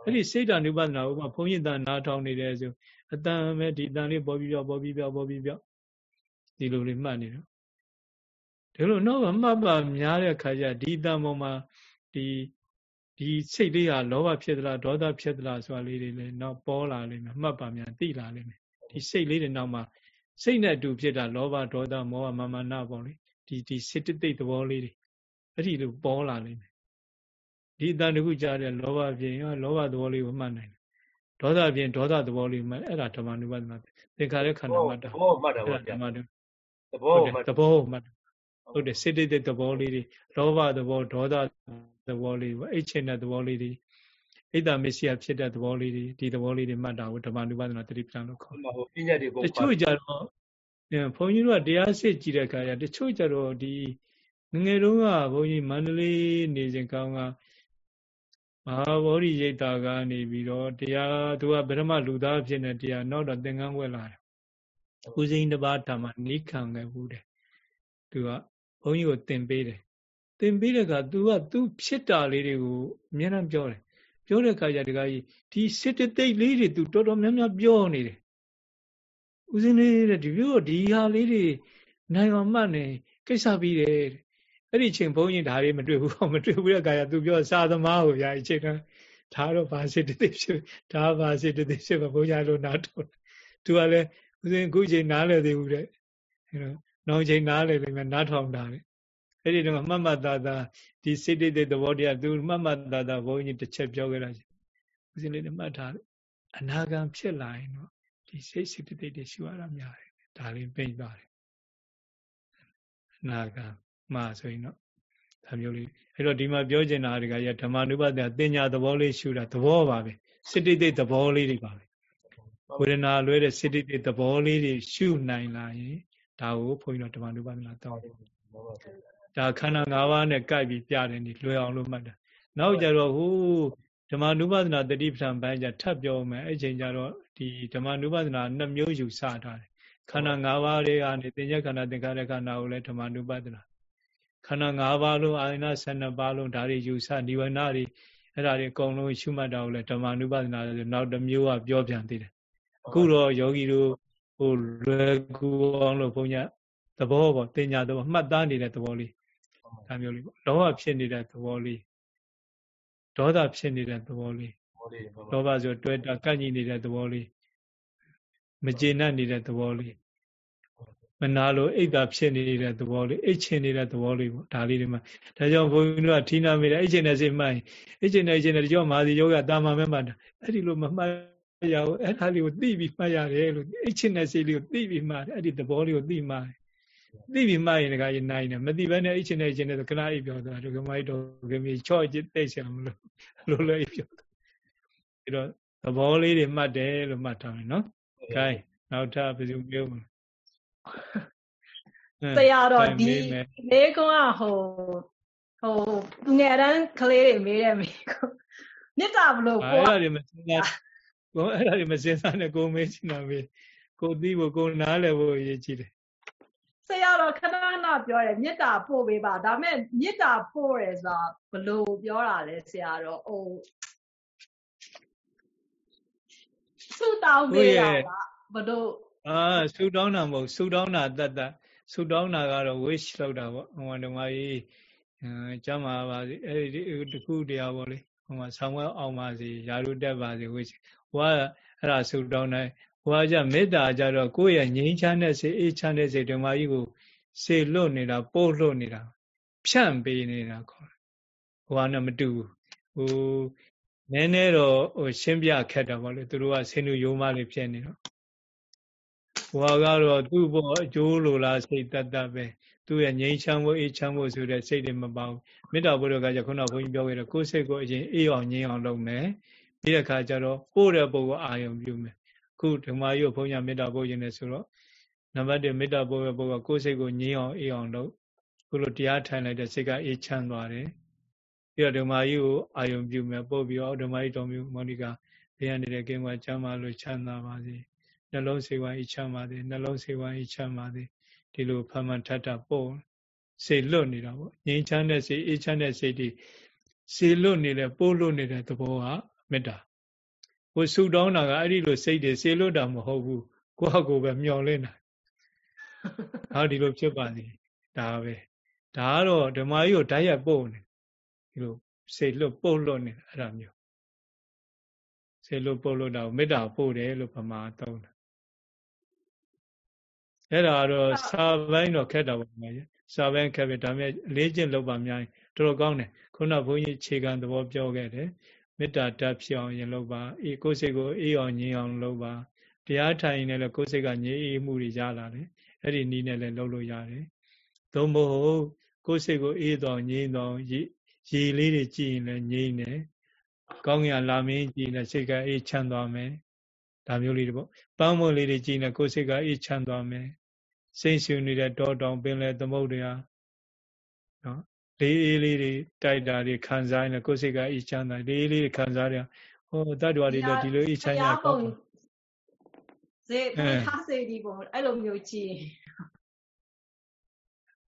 အဲ့ဒီစိတ်တ ानु ပဒနာဥပဘုန်းကြီးတန်နားထောင်နေတယ်ဆိုအတန်ပဲဒီတန်လေးပေါ်ပြီးပြောပေါ်ပြီးပြောပေါ်ပြီးပြောဒီလိုလေးမှတ်နေတော့ဒီလိုတော့မှတ်ပါများတဲ့ခါကျဒီတန်ပေါ်မှာဒီ ဒီစိတ်လေးဟာလောဘဖြစ်သလားဒေါသဖြစ်သလားဆိုတာလေးတွေလည်းတော့ပေါ်လာလိမ့်မယ်မှတ်ပါများသိလာလိမ့်မယ်ဒီစိတ်လေးတွေနောက်မှာစိတ်နဲ့အတူဖြစ်တာလောဘဒေါသမောဟမာမနာပေါ့လေဒီဒီစိတ်တိတ်သဘောလေးတွေအဲ့ဒီလိုပေါ်လာလိမ့်မယ်ဒီအတန်တခုကြားတဲ့လောဘပြင်ရောလောဘသဘောလေးကိုမှတ်နိုင်တယ်ဒေါသပြင်ဒေါသသဘောလေးမှအဲ့ဒါဓမ္မနုပဒနာသင်္ခါရခန္ဓာမှတ်တာသဘောမှတ်တာပေါ့ဗျာသဘောမှတ်သဘောမှတ်ဟုတ်တယ်စိတ်တိတ်သဘောလေးတွေလောဘသဘောဒေါသ သဘောလေးပေါ့အိတ်ချင်တဲ့သဘောလေးတွေဣဒ္ဓမစ္စယဖြစ်တဲ့သဘောလေးတွေဒီသဘောလေးတွေမှတ်တာကိုဓမ္မနုပါဒနာတတိပ္ပံလို့ခေါ်တယ်ဟိုပညာတွေတချို့ကြတော့ဘုန်းကြီးတို့ကတရားစစ်ကြည့်တဲ့အခါကျတချို့ကြတော့ဒီငငယ်တုန်းကဘုန်းကြီးမန္တလေးနေစဉ်ကောင်းကမဟာဗောဓိရိတ်တာကနေပြီးတော့တရားသူကဗရမလူသားဖြစ်နေတရားနောက်တော့သင်္ကန်းွက်လာတယ်ဦးစိန်တပါးဓမ္မနိခံခဲ့ဘူးတယ်သူကဘုန်းကြီးကိုသင်ပေးတယ် သင်ပေးတဲ့အခါ तू က तू ဖြစ်တာလေးတွေကိုအများအားပြောတယ်ပြောတဲ့အခါကျတခါကြီးဒီစေတသိက်လေးတွေ तू တော်တော်များများပြောနေတယ်ဦးစင်းလေးတဲ့ဒီပြောဒီဟာလေးတွေနိုင်အောင်မှတ်နေကိစ္စပြီးတယ်အဲ့ဒီချိန်ဘုန်းကြီးဒါတွေမတွေ့ဘူးမတွေ့ဘူးတဲ့အခါကျ तू ပြောစာသမားကိုဗျာအချိန်ကဒါတော့ဗာစေတသိက်ဖြစ်ဒါဗာစေတသိက်ဖြစ်ဘုန်းကြီးလို့နားထောင် तू ကလည်းဦးစင်းအခုချိန်နားလဲသေးဘူးတဲ့အဲ့တော့ နောက်ချိန်နားလေလိမ့်မယ်နားထောင်တာလေ အဲ့ဒီတော့မှတ်မှတ်သားသားဒီစိတ်တိတ်သဘောတရားသူမှတ်မှတ်သားသားဘုန်းကြီးတစ်ချက်ပြောခဲ့တာဦးဇင်းလေးမှတ်ထားတယ်အနာဂံဖြစ်လာရင်တော့ဒီစိတ်စိတ်တိတ်တွေရှုရတာများတယ်ဒါလေးပြိသွားတယ်အနာဂံမှာဆိုရင်တော့ဒါမျိုးလေးအဲ့တော့ဒီမှာပြောချင်တာတကယ်ဓမ္မနုပဒတင်ညာသဘောလေးရှုတာသဘောပါပဲစိတ်တိတ်သဘောလေးတွေပါပဲဝေဒနာလွဲတဲ့စိတ်တိတ်သဘောလေးတွေရှုနိုင်လာရင်ဒါကိုဘုန်းကြီးတို့ဓမ္မနုပဒနာတောင်းတယ် ဒါခန္ဓာ၅ပါးနဲ့ကြိုက်ပြီးပြတယ်ဒီလွယ်အောင်လို့မှတ်တာနောက်ကြတော့ဟိုဓမ္မနုပဒနာတတိပဋ္ဌာန်ပိုင်းကျထပ်ပြောမယ်အဲ့ချိန်ကျတော့ဒီဓမ္မနုပဒနာနှစ်မျိုးယူဆထားတယ်ခန္ဓာ၅ပါးတွေကနေသင်္ကြခန္ဓာသင်္ခါရခန္ဓာကိုလည်းဓမ္မနုပဒနာခန္ဓာ၅ပါးလုံးအာယနာ12ပါးလုံးဒါတွေယူဆနိဗ္ဗာန်တွေအဲ့ဒါတွေအကုန်လုံးရှုမှတ်တာကိုလည်းဓမ္မနုပဒနာဆိုနောက်တစ်မျိုးကပြောပြန်သေးတယ်အခုတော့ယောဂီတို့ဟိုလွယ်ကူအောင်လို့ဘုန်းကြီးသဘောပေါ့တင်ညာသဘောမှတ်သားနေတဲ့သဘောလေး ဒါမျိုးလေးပေါ့လောဘဖြစ်နေတဲ့သဘောလေးဒေါသဖြစ်နေတဲ့သဘောလေးလောဘဆိုတွေ့တာကန့်ညီနေတဲ့သဘောလေးမကျေနပ်နေတဲ့သဘောလေးမနာလိုအိတ်သာဖြစ်နေတဲ့သဘောလေးအိတ်ချင်နေတဲ့သဘောလေးပေါ့ဒါလေးတွေမှာဒါကြောင့်ဘုန်းကြီးတို့ကဌိနာမိတယ်အိတ်ချင်တဲ့စိတ်မှန်အိတ်ချင်တဲ့အိတ်ချင်တဲ့ကြောမာစီယောဂတာမန်မဲ့မှတ်တာအဲ့ဒီလိုမမှတ်ရဘူးအဲ့ဒါလေးကိုသိပြီးမှတ်ရတယ်လို့အိတ်ချင်တဲ့စိတ်လေးကိုသိပြီးမှတ်တယ်အဲ့ဒီသဘောလေးကိုသိမှတ် သိပြီးမှရင်တခါရင်နိုင်တယ်မသိဘဲနဲ့အိတ်ချင်တဲ့ချင်တဲ့ခဏအိပ်ပြောသွားဒုက္ခမိုက်တော်ကမီချော့ကျသိချင်မလို့လိုလိုအိပ်ပြောအဲ့တော့သဘောလေးတွေမှတ်တယ်လို့မှတ်ထားမယ်နော်။ gain နောက်ထပ်ဘယ်သူပြောမလဲဆရာတော်ဒီမေကုန်းကဟိုဟိုသူငယ်တန်းကလေးတွေမေးတယ်မေကုန်းမြစ်တာဘလို့ကိုအဲ့ဒါတွေမစဉ်းစားကိုအဲ့ဒါတွေမစဉ်းစားနဲ့ကိုမေးချင်တာမေးကိုသိဖို့ကိုနားလည်ဖို့အရေးကြီးတယ် ဆရာတော်ခဏခဏပြောတယ်မေတ္တာပို့ပေးပါဒါမဲ့မေတ္တာပို့တယ်ဆိုတာဘလို့ပြောတာလဲဆရာတော်ဟိုဆုတောင်းပေးတာကဘလို့အာဆုတောင်းတာမဟုတ်ဆုတောင်းတာတတ်တတ်ဆုတောင်းတာကတော့ wish လောက်တာပေါ့ဟိုမှာဓမ္မကြီးအဲကျမ်းမာပါစေအဲဒီတခုတရားပေါ့လေဟိုမှာဆောင်းဝဲအောင်ပါစေယာရုတက်ပါစေ wish ဟိုကအဲ့ဒါဆုတောင်းတယ် ဟိုကကြမေတ္တာကြတော့ကိုယ့်ရဲ့ငြိမ်းချမ်းတဲ့စိတ်အေးချမ်းတဲ့စိတ်ဓမ္မကြီးကိုစေလွတ်နေတာပို့လွတ်နေတာဖြန့်ပေးနေတာခေါ်တယ်ဟိုကနဲ့မတူဟိုနည်းနည်းတော့ဟိုရှင်းပြခက်တာပေါ့လေသူတို့ကဆင်းလူရိုးမလေးဖြစ်နေတော့ဘဝကတော့သူ့ဘောအကျိုးလိုလားစိတ်တတ်တတ်ပဲသူ့ရဲ့ငြိမ်းချမ်းဖို့အေးချမ်းဖို့ဆိုတဲ့စိတ်တွေမပေါဘူးမေတ္တာဘုရားကခုနကဘုန်းကြီးပြောခဲ့တယ်ကိုယ်စိတ်ကိုအရင်အေးအောင်ငြိမ်းအောင်လုပ်မယ်ပြီးတဲ့အခါကျတော့ပို့တဲ့ပုဂ္ဂိုလ်အာယုံပြုမယ် ခုဓမ္မယုတ်ဘုန်းကြီးမေတ္တာပို့ခြင်းနဲ့ဆိုတော့နံပါတ်1မေတ္တာပို့တဲ့ပုဂ္ဂိုလ်ကိုယ်စိတ်ကိုငြိမ်းအောင်အေးအောင်လုပ်ခုလိုတရားထိုင်လိုက်တဲ့စိတ်ကအေးချမ်းသွားတယ်ပြီးတော့ဓမ္မကြီးကိုအာယုံပြုမယ်ပို့ပြီးတော့ဓမ္မကြီးတော်မျိုးမောနိကာဘေးရနေတဲ့ကိန်းကချမ်းသာလို့ချမ်းသာပါစေနှလုံးစေဝါဤချမ်းပါစေနှလုံးစေဝါဤချမ်းပါစေဒီလိုဖမှန်ထထပို့စေလွတ်နေတာပေါ့ငြိမ်းချမ်းတဲ့စိတ်အေးချမ်းတဲ့စိတ်ဒီစေလွတ်နေတဲ့ပို့လွတ်နေတဲ့သဘောကမေတ္တာ ဟိုဆူတောင်းတာကအဲ့ဒီလိုစိတ်တွေစေလွတ်တာမဟုတ်ဘူးကိုယ့်ဟာကိုယ်ပဲမျောလင်းတာဟာဒီလိုဖြစ်ပါစေဒါပဲဒါကတော့ဓမ္မကြီးကိုဓာတ်ရိုက်ပို့နေဒီလိုစေလွတ်ပို့လွတ်နေတာအဲ့ဒါမျိုးစေလွတ်ပို့လွတ်တာကိုမေတ္တာပို့တယ်လို့ဗမာသုံးတာအဲ့ဒါတော့စာပိုင်းတော့ခက်တာပါမယ်စာပိုင်းခက်ပြီဒါပေမဲ့လေးကျင့်လုပ်ပါများတော်တော်ကောင်းတယ်ခုနဘုန်းကြီးခြေခံသဘောပြောခဲ့တယ် မေတ္တာဓာတ်ဖြစ်အောင်ရင်လုပ်ပါအေးကိုယ်စိတ်ကိုအေးအောင်ငြိမ်းအောင်လုပ်ပါတရားထိုင်နေလည်းကိုယ်စိတ်ကငြိမ်းအေးမှုတွေရလာတယ်အဲ့ဒီနည်းနဲ့လည်းလုပ်လို့ရတယ်သို့မဟုတ်ကိုယ်စိတ်ကိုအေးတော့ငြိမ်းတော့ရေလေးတွေကြည့်ရင်လည်းငြိမ်းတယ်ကောင်းရလာမင်းကြည့်ရင်စိတ်ကအေးချမ်းသွားမယ်ဒါမျိုးလေးတွေပေါ့ပန်းမွန်လေးတွေကြည့်ရင်ကိုယ်စိတ်ကအေးချမ်းသွားမယ်စိတ်ရှူနေတဲ့တောတောင်ပင်လယ်သမုဒ္ဒရာနော် လေးအေးလေးတွေတိုက်တာတွေခံစားရင်ကိုယ်စိတ်ကအေးချမ်းသာလေးအေးလေးတွေခံစားရဟောတတ္တဝါတွေလည်းဒီလိုအေးချမ်းရကောင်းစေထားစေဒီပေါ့အဲ့လိုမျိုးကြည့်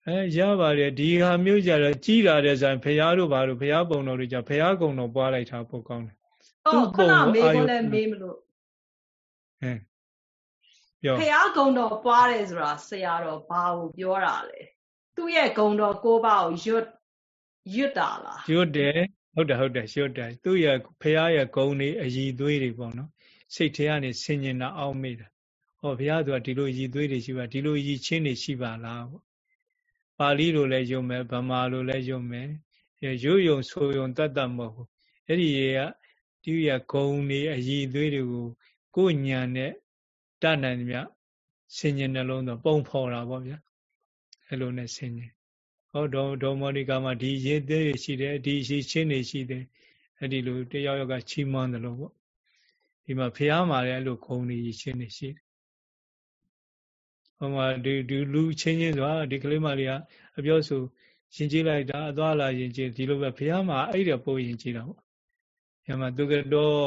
အဲရပါတယ်ဒီဟာမျိုးကြတော့ကြီးလာတဲ့ဆိုရင်ဖះတို့ဘာလို့ဖះပုံတော်တွေကြဖះကုံတော်ပွားလိုက်တာပိုကောင်းတယ်။အော်ခဏမေးဖို့လည်းမေးမလို့ဟင်ပြောဖះကုံတော်ပွားတယ်ဆိုတာဆရာတော်ဘာကိုပြောတာလဲ။သူ့ရဲ့ကုံတော်ကိုးပါကိုရွတ် ရွတ်တာလား။ရွတ်တယ်ဟုတ်တယ်ဟုတ်တယ်ရွတ်တယ်သူ့ရဲ့ဖះရဲ့ဂုံတွေအည်သွေးတွေပေါ့နော်။စိတ်ထဲကနေဆင်ញင်တာအောက်မေ့တာ ဟောဘုရားဆိုတာဒီလိုရည်သွေးတွေရှိပါဒီလိုရည်ချင်းတွေရှိပါလားပေါ့ပါဠိလိုလည်းယုံမယ်ဗမာလိုလည်းယုံမယ်ရိုးယုံဆိုယုံတတ်တတ်မဟုတ်ဘူးအဲ့ဒီရေကဒီရဂုံတွေအည်သွေးတွေကိုကိုယ်ညာနဲ့တတ်နိုင်မြဆင်ញင်နှလုံးတော့ပုံဖော်တာပေါ့ဗျာအဲ့လိုနဲ့ဆင်ញင် ဟောဒေါဒေါမောနိကာမှာဒီရေသေးတွေရှိတယ်ဒီရှိချင်းတွေရှိတယ်အဲ့ဒီလိုတယောက်ယောက်ကချီးမွမ်းတယ်လို့ပေါ့ဒီမှာဖះမှာလည်းအဲ့လိုဂုံတွေချင်းတွေရှိတယ်ဟောမှာဒီဒီလူချင်းချင်းဆိုတာဒီကလေးမလေးကအပြောဆိုရင်ကြည့်လိုက်တာအသွားလာရင်ကြည့်ဒီလိုပဲဘုရားမှာအဲ့ဒါပို့ရင်ကြည့်တာပေါ့။ညမှာသူကတော့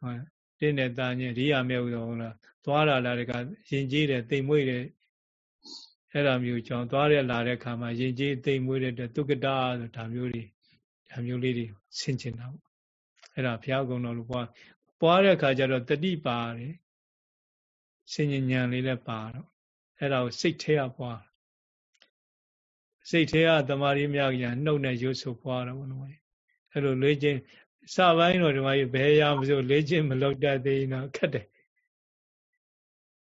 ဟောတင်းတဲ့တာညရိယာမြဲဥတော်ဟုတ်လားသွားလာလာတဲ့ကရင်ကြည့်တယ်တိမ်မွေ့တယ် အဲ့ဒါမျိုးကြောင့်သွားရလာတဲ့ခါမှာရင်ကြည့်တိမ်မွေ့တဲ့သူကတာဆိုတာမျိုးတွေဒါမျိုးလေးတွေဆင်ကျင်တာပေါ့။အဲ့ဒါဘုရားကုံတော်လို့ပွားပွားတဲ့ခါကျတော့တတိပါတယ်ဆင်ញဉဏ်လေးလည်းပါတော့အဲ့ဒါကိုစိတ်ထဲကပွားစိတ်ထဲကတမာရီမြောက်ညာနှုတ်နဲ့ရွတ်ဆိုပွားတော့ဘုရားအဲ့လိုလေးချင်းစပိုင်းတော့ဒီမှာဘယ်ရမစို့လေးချင်းမလောက်တတ်သေးတော့ခက်တယ်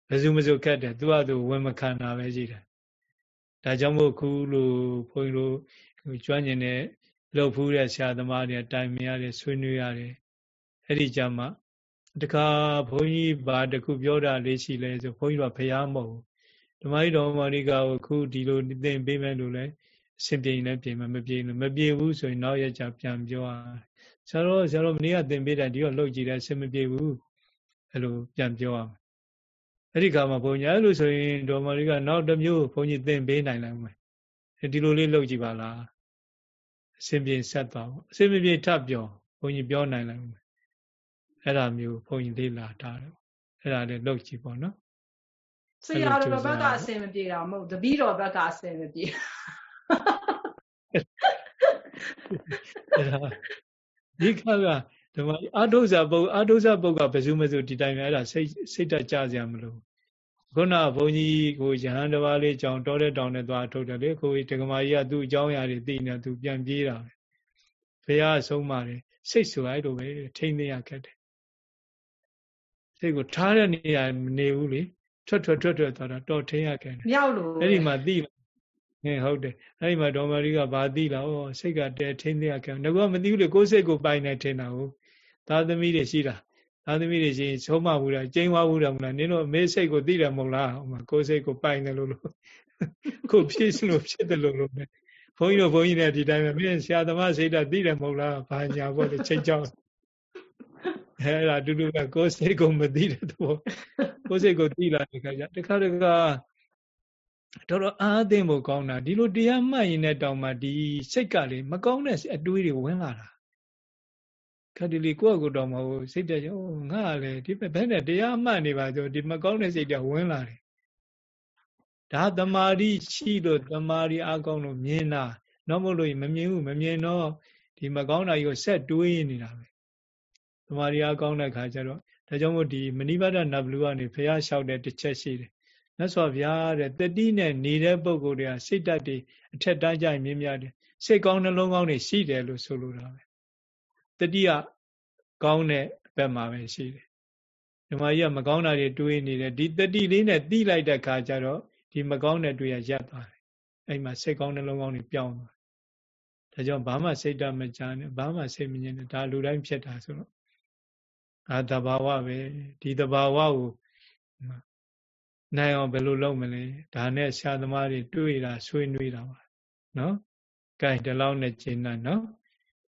ဘယ်သူမစို့ခက်တယ်သူကသူဝင်မခံတာပဲရှိတယ် ဒါကြောင့်မို့ခုလိုဘုန်းကြီးတို့ကျွမ်းကျင်တဲ့လှုပ်ဖူးတဲ့ဆရာသမားတွေတိုင်မြင်ရတယ်ဆွေးနွေးရတယ်အဲ့ဒီကြမှာတခါဘုန်းကြီးဘာတခုပြောတာလေးရှိလဲဆိုဘုန်းကြီးကဖျားမဟုတ်ဓမ္မကြီးတော်မာရိကကိုခုဒီလိုသင်ပေးမယ်လို့လဲအဆင်ပြေရင်လည်းပြေမှာမပြေလို့မပြေဘူးဆိုရင်နောက်ရကြပြန်ပြောရဆရာတော်ဆရာတော်မနေ့ကသင်ပေးတယ်ဒီတော့လှုပ်ကြည့်တယ်အဆင်မပြေဘူးအဲ့လိုပြန်ပြောရမယ် အဲ့ဒီခါမှာဘုန်းကြီးအဲ့လိုဆိုရင်တော်မာရိကနောက်တစ်မျိုးဘုန်းကြီးသင်ပေးနိုင်လိုက်မယ်ဒီလိုလေးလှုပ်ကြည့်ပါလားအဆင်ပြေဆက်သွားအဆင်မပြေထပ်ပြောဘုန်းကြီးပြောနိုင်လိုက်မယ်အဲ့ဒါမျိုးဘုန်းကြီးလေးလာတာတယ်အဲ့ဒါလေးလှုပ်ကြည့်ပေါ့နော်ဆရာတော်ဘက်ကအဆင်မပြေတာမဟုတ်တပည့်တော်ဘက်ကအဆင်မပြေဒီခါကဓမ္မအာထုဇာပုတ်အာထုဇာပုတ်ကဘယ်သူမှဆိုဒီတိုင်းပဲအဲ့ဒါစိတ်စိတ်တကြစရာမလို ခုနဘုန်းကြီးကိုယဟန်တစ်ပါးလေးကြောင်တောတဲ့တောင်နဲ့သွားထုတ်တယ်လေကိုကြီးတက္ကမကြီးကသူ့အကြောင်းအရာတွေသိနေသူပြန်ပြေးတာပဲဘုရားဆုံးပါတယ်စိတ်ဆိုအဲ့လိုပဲထိမ့်နေရခဲ့တယ်စိတ်ကိုထားတဲ့နေရာမနေဘူးလေထွက်ထွက်ထွက်ထွက်သွားတာတော်ထင်းရခဲ့တယ်မြောက်လို့အဲ့ဒီမှာသိဟင်ဟုတ်တယ်အဲ့ဒီမှာဒေါ်မာရီကဘာသိလားဩစိတ်ကတဲထင်းရခဲ့ငါကမသိဘူးလေကိုယ်စိတ်ကိုပိုင်နေထင်တာဟုတ်သာသမီတွေရှိတာ သာသမီတွေရှိရင်ဆုံးမဘူးလားကျင်းဝဘူးလားမလားနင်တို့အမေစိတ်ကိုသိတယ်မဟုတ်လားဟိုမှာကိုယ်စိတ်ကိုပိုင်တယ်လို့လို့ကိုဖြစ်စလို့ဖြစ်တယ်လို့လို့ပဲဘုန်းကြီးတို့ဘုန်းကြီးတွေဒီတိုင်းပဲမင်းဆရာသမားစိတ်ဓာတ်သိတယ်မဟုတ်လားဘာညာပေါ့လေချိန်ကြောင်းအဲ့ဒါအတူတူပဲကိုယ်စိတ်ကိုမသိတဲ့သဘောကိုယ်စိတ်ကိုသိလာတဲ့ခါကျတခါတခါတော်တော်အားသိဖို့ကောင်းတာဒီလိုတရားမှတ်ရင်လည်းတောင်မှဒီစိတ်ကလေမကောင်းတဲ့အတွေးတွေဝင်လာတာ ခက်တလီကိုယ့်အကူတော်မဟုတ်စိတ်တကြငါလည်းဒီဘက်နဲ့တရားမှတ်နေပါဆိုဒီမကောင်းတဲ့စိတ်တွေဝင်လာတယ်ဒါတမာရီရှိလို့တမာရီအကောင်းလို့မြင်တာတော့မလို့မမြင်ဘူးမမြင်တော့ဒီမကောင်းတာကြီးကိုဆက်တွေးနေတာပဲတမာရီအကောင်းတဲ့ခါကျတော့ဒါကြောင့်မို့ဒီမဏိပါဒနဘလူကနေဖះလျှောက်တဲ့တစ်ချက်ရှိတယ်မြတ်စွာဘုရားတဲ့တတိနဲ့နေတဲ့ပုံကိုယ်တွေကစိတ်တတ်တွေအထက်တန်းကြရင်မြင်များတယ်စိတ်ကောင်းနှလုံးကောင်းတွေရှိတယ်လို့ဆိုလိုတာပဲ တတိယကောင်းတဲ့ဘက်မှာပဲရှိတယ်ဓမ္မကြီးကမကောင်းတာတွေတွေးနေတယ်ဒီတတိလေးနဲ့တီးလိုက်တဲ့ခါကျတော့ဒီမကောင်းတဲ့တွေးရရပ်သွားတယ်အဲ့မှာစိတ်ကောင်းနှလုံးကောင်းတွေပြောင်းသွားဒါကြောင့်ဘာမှစိတ်တမကြနဲ့ဘာမှစိတ်မငြင်းနဲ့ဒါလူတိုင်းဖြစ်တာဆိုတော့အာတဘာဝပဲဒီတဘာဝကိုနိုင်အောင်ဘယ်လိုလုပ်မလဲဒါနဲ့ဆရာသမားတွေတွေ့တာဆွေးနွေးတာပါနော်။ကဲဒီလောက်နဲ့ကျင်းတာနော်။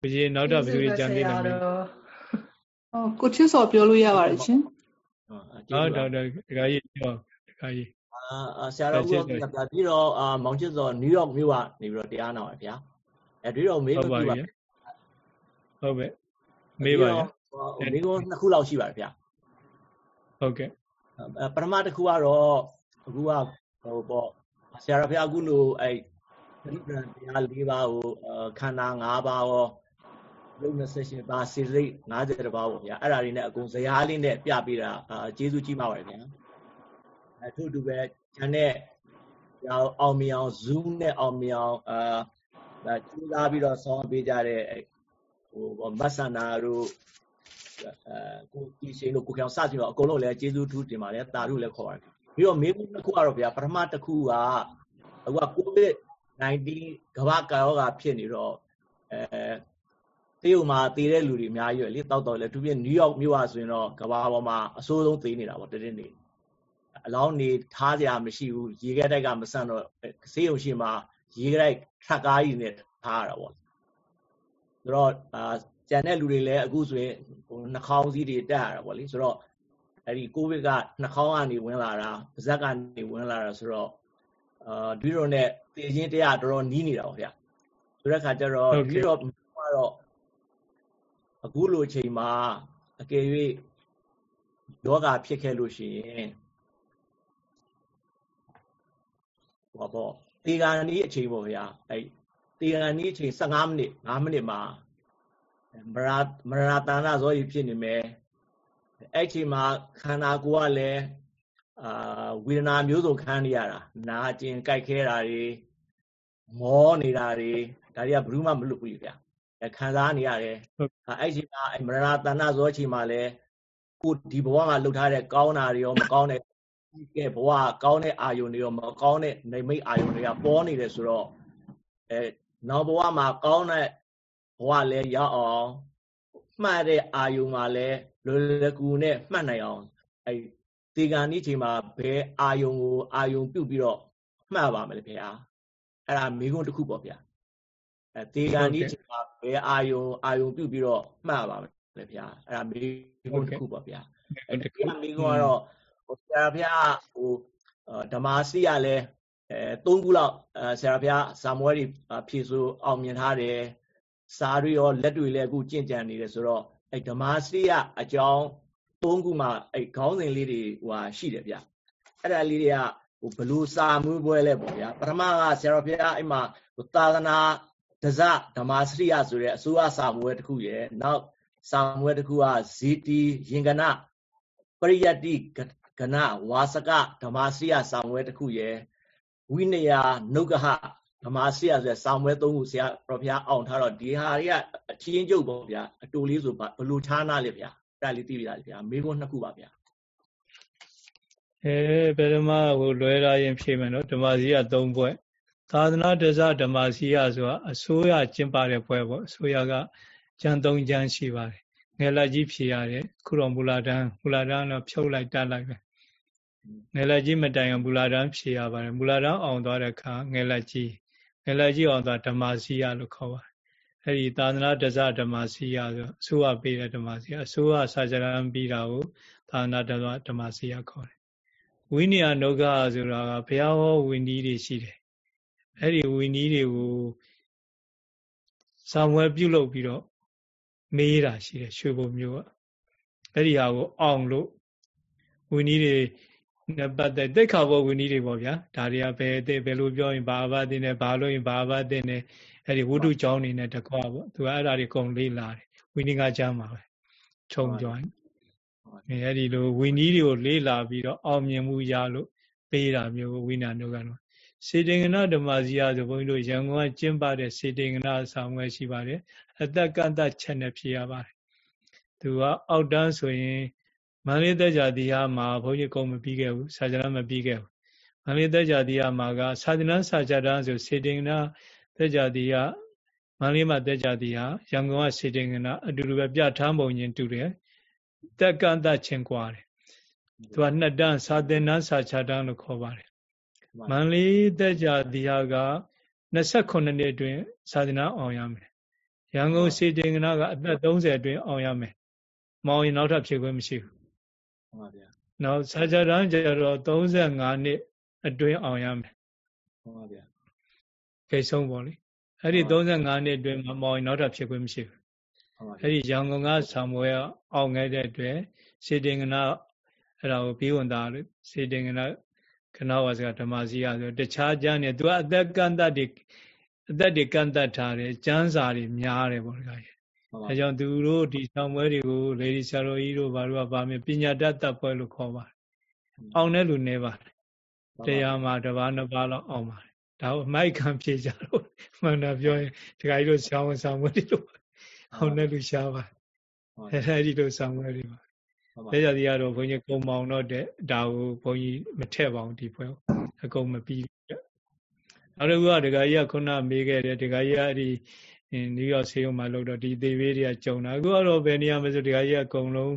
ဘုရားနောက်တော့ဘယ်လိုကြံသေးလဲမသိဘူး။ဟုတ်ကိုချစ်စော်ပြောလို့ရပါတယ်ရှင်။ဟုတ်တော့တော့ဒကာကြီးပြောဒကာကြီးအာဆရာတော်ဘုရားပြပြီးတော့အာမောင်ချစ်စော်နယူးယောက်မြို့ကနေပြီးတော့တရားနာပါဗျာ။အဲဒီတော့မေးလို့ပြပါဟုတ်ပဲမေးပါရမိကုန်းနှစ်ခုလောက်ရှိပါတယ်ဗျဟုတ်ကဲ့ပထမတစ်ခုကတော့အခုကဟိုပေါ့ဆရာတော်ဘုရားအခုလိုအဲပရိပဒတရား၄ပါးကိုခန္ဓာ၅ပါးရော လုံး28ပါးစေစိတ်50ပါးပေါ့ဗျာအဲ့ဒါတွေနဲ့အကုန်ဇရာလေးနဲ့ပြပေးတာအာကျေးဇူးကြီးပါပါတယ်ဗျာအဲထို့တူပဲဉာဏ်နဲ့အောင်မြောင် zoom နဲ့အောင်မြောင်အာကျူးစားပြီးတော့ဆောင်းပေးကြတဲ့ဟိုမတ်ဆန္ဒတို့အဲကိုဒီရှင်တို့ကိုခေါင်စကြည့်တော့အကုန်လုံးလည်းကျေးဇူးထူးတင်ပါတယ်တာတို့လည်းခေါ်ပါတယ်ပြီးတော့မေးခွန်းတစ်ခုကတော့ဗျာပထမတစ်ခုကအခုက covid 19ကမ္ဘာကာရောဂါဖြစ်နေတော့အဲ တရုတ်မှာတည်တဲ့လူတွေအများကြီးပဲလေတောက်တော့လေသူပြနယူးယောက်မြို့อ่ะဆိုရင်တော့ကမ္ဘာပေါ်မှာအဆိုးဆုံးသေးနေတာပေါ့တတင်းနေအလောင်းနေထားကြမရှိဘူးရေခဲတိုက်ကမဆန့်တော့ဆေးရုံရှိမှာရေခဲတိုက်ထပ်ကားကြီးနဲ့ထားရတာပေါ့ဆိုတော့အာကြံတဲ့လူတွေလည်းအခုဆိုရင်ဟိုနှာခေါင်းစည်းတွေတက်ရတာပေါ့လေဆိုတော့အဲ့ဒီကိုဗစ်ကနှာခေါင်းကနေဝင်လာတာပါးစပ်ကနေဝင်လာတာဆိုတော့အာဒီလိုနဲ့တေချင်းတရားတော်တော်နီးနေတာပေါ့ဗျဆိုတဲ့ခါကျတော့ဒီတော့ကတော့ အခုလိုအချိန်မှာအကယ်၍ယောဂဖြစ်ခဲ့လို့ရှိရင်ဟောပေါ့တေဂာနီးအချိန်ပေါ့ဗျာအဲ့တေဂာနီးအချိန်15မိနစ်5မိနစ်မှာမရမရတာနာဇောကြီးဖြစ်နေမယ်အဲ့ချိန်မှာခန္ဓာကိုယ်ကလည်းအာဝေဒနာမျိုးစုံခံနေရတာနာကျင်ကြိုက်ခဲတာတွေမောနေတာတွေဒါတွေကဘယ်သူမှမလွတ်ဘူးဗျာ ခံစားနေရတယ်အဲ့ချိန်မှာမရဏတဏ္ဍဇောချိန်မှာလည်းကိုဒီဘဝမှာလှုပ်ထားတဲ့ကောင်းတာတွေရောမကောင်းတဲ့ကဲဘဝကောင်းတဲ့အာယုန်တွေရောမကောင်းတဲ့နေမိတ်အာယုန်တွေကပေါ်နေတယ်ဆိုတော့အဲနောက်ဘဝမှာကောင်းတဲ့ဘဝလည်းရောက်အောင်မှတ်တဲ့အာယုံမှာလည်းလွယ်လွယ်ကူနဲ့မှတ်နိုင်အောင်အဲဒီကံဤချိန်မှာဘယ်အာယုံကိုအာယုံပြုတ်ပြီးတော့မှတ်ပါမလဲခင်ဗျာအဲ့ဒါမိကုန်းတစ်ခုပေါ့ဗျာအဲဒီကံဤချိန်မှာ ဘယ်အာယုံအာယုံပြုတ်ပြီးတော့မှတ်ပါမလဲဗျာအဲ့ဒါမိကုန်းတစ်ခုပေါ့ဗျာအဲဒီမိကုန်းကတော့ဟိုဆရာဗျာဟိုဓမ္မစီရလဲအဲ၃ခုလောက်အဲဆရာဗျာဇာမွဲတွေဖြည့်ဆိုအောင်မြင်ထားတယ်စာတွေရောလက်တွေလည်းအခုကြင့်ကြံနေတယ်ဆိုတော့အဲဓမ္မစီရအကြောင်း၃ခုမှအဲခေါင်းစဉ်လေးတွေဟိုရှိတယ်ဗျအဲ့ဒါလေးတွေကဟိုဘလူစာမွေးပွဲလဲပေါ့ဗျာပထမကဆရာတော်ဘုရားအဲ့မှာဟိုသာသနာ ဒဇဓမ္မစရိယဆိုတဲ့အစိုးရစာမွေးတစ်ခုရယ်နောက်စာမွေးတစ်ခုကဇီတီရင်ကနပရိယတ္တိကဏဝါစကဓမ္မစရိယစာမွေးတစ်ခုရယ်ဝိနယနုဂဟဓမ္မစရိယဆိုတဲ့စာမွေးသုံးခုဆရာတော်ဘုရားအောင်ထားတော့ဒီဟာတွေကအချင်းကျုပ်ပေါ့ဗျာအတူလေးဆိုဘလို့ခြားနာလေဗျာအဲ့ဒါလေးသိပြတာလေဗျာမေးခွန်းနှစ်ခုပါဗျာအဲဘယ်ဓမ္မဟိုလွယ်လာရင်ဖြေမယ်နော်ဓမ္မစီရ၃ဘွဲ့ သာသနာတဇဓမ္မစီရဆိုတာအစိုးရကျင့်ပတဲ့ဘွဲ့ပေါ့အစိုးရကကျန်၃ကျန်ရှိပါတယ်ငယ်လက်ကြီးဖြေရတယ်ခုတော်မူလာတန်းမူလာတန်းတော့ဖြုတ်လိုက်တတ်လိုက်ပဲငယ်လက်ကြီးမတိုင်အောင်မူလာတန်းဖြေရပါတယ်မူလာတန်းအောင်သွားတဲ့အခါငယ်လက်ကြီးငယ်လက်ကြီးအောင်သွားဓမ္မစီရလို့ခေါ်ပါတယ်အဲ့ဒီသာသနာတဇဓမ္မစီရဆိုအစိုးရပေးတဲ့ဓမ္မစီရအစိုးရစာကြရန်ပြီးတာကိုသာသနာတဇဓမ္မစီရခေါ်တယ်ဝိနည်းနုဂဆိုတာကဘုရားဟောဝိနည်းတွေရှိတယ် အဲ့ဒီဝိနည်းတွေကိုစာမွဲပြုလုပ်ပြီးတော့မေးတာရှိတယ်ရွှေဘုံမျိုးကအဲ့ဒီဟာကိုအောင်လို့ဝိနည်းတွေနဲ့ပတ်သက်တိတ်ခါဘောဝိနည်းတွေပေါ့ဗျာဒါတွေကဘယ်တဲ့ဘယ်လိုပြောရင်ဘာဘာတင်နေဘာလို့ရင်ဘာဘာတင်နေအဲ့ဒီဝိတုကြောင်းနေနဲ့တကွာပေါ့သူကအဲ့ဒါတွေကုန်လေးလာတယ်ဝိနည်းကကျမ်းပါပဲခြုံကြွရင်အဲ့ဒီလိုဝိနည်းတွေကိုလေးလာပြီးတော့အောင်မြင်မှုရလို့ပေးတာမျိုးဝိနာနုကတော့ စေတင်္ဂနာဓမ္မစီရဆိုဘုန်းကြီးတို့ရန်ကုန်ကကျင်းပတဲ့စေတင်္ဂနာဆောင်ွယ်ရှိပါတယ်အသက်ကန့်သတ်ချက်နဲ့ဖြေရပါတယ်သူကအောက်တန်းဆိုရင်မန္တလေးတက်ကြတရားမှာဘုန်းကြီးကုံမပြီးခဲ့ဘူးဆာကြမ်းမပြီးခဲ့ဘူးမန္တလေးတက်ကြတရားမှာကဆာကြမ်းဆာကြတန်းဆိုစေတင်္ဂနာတက်ကြတရားမန္တလေးမှာတက်ကြတရားရန်ကုန်ကစေတင်္ဂနာအတူတူပဲပြထမ်းပုံချင်းတူတယ်တက်ကန့်သတ်ချင်းကွာတယ်သူကနှစ်တန်းစာသင်တန်းစာချတန်းလို့ခေါ်ပါတယ် မန္တလေးတက်ကြတိဟာက28နှစ်အတွင်းစာသင်တန်းအောင်ရမယ်ရန်ကုန်စေတေငနာကအသက်30အတွင်းအောင်ရမယ်။မောင်ရင်နောက်ထပ်ဖြည့်ခွင့်မရှိဘူး။ဟုတ်ပါဗျာ။နောက်စာကြတန်းကျတော့35နှစ်အတွင်းအောင်ရမယ်။ဟုတ်ပါဗျာ။ခေဆုံးပေါ့လေ။အဲ့ဒီ35နှစ်အတွင်းမှာမောင်ရင်နောက်ထပ်ဖြည့်ခွင့်မရှိဘူး။ဟုတ်ပါဗျာ။အဲ့ဒီရန်ကုန်ကဆံမွေအောင်ခဲ့တဲ့အတွက်စေတေငနာအဲ့ဒါကိုပြီးဝန်သားလို့စေတေငနာ ခဏဝါစကဓမ္မစီရဆိုတခြားကျမ်းနေသူကအသက်ကန့်တတ်တွေအသက်တွေကန့်တတ်ထားတယ်ကျမ်းစာတွေများတယ်ပေါ့ဒီကကြီးအဲကြောင့်သူတို့ဒီဆောင်ပွဲတွေကိုလေဒီဆရာတော်ကြီးတို့ဘာလို့ကပါမယ်ပညာတတ်တပ်ပွဲလို့ခေါ်ပါတယ်အောင်တဲ့လူနေပါတယ်တရားမှာတစ်ပါးနှစ်ပါးလောက်အောင်ပါတယ်ဒါကိုအမိုက်ခံဖြေကြတော့မှန်တာပြောရင်ဒီကကြီးတို့ဆောင်းဆောင်ပွဲတွေလို့အောင်တဲ့လူရှားပါအဲဒီလိုဆောင်ွယ်တွေပါ လက်ရသည်ကတော့ဘုန်းကြီးကုံမောင်တော့တဲ့ဒါကိုဘုန်းကြီးမထည့်ပါဘူးဒီဖွဲအကုန်မပြီးနောက်တစ်ခုကဒကာကြီးကခုနမေးခဲ့တယ်ဒကာကြီးကအဲ့ဒီနယူးယောက်ဆေးရုံမှာလို့တော့ဒီသေဘေးတွေကကြုံတာအခုကတော့ဘယ်နေရာမှာဆိုဒကာကြီးကအကုန်လုံး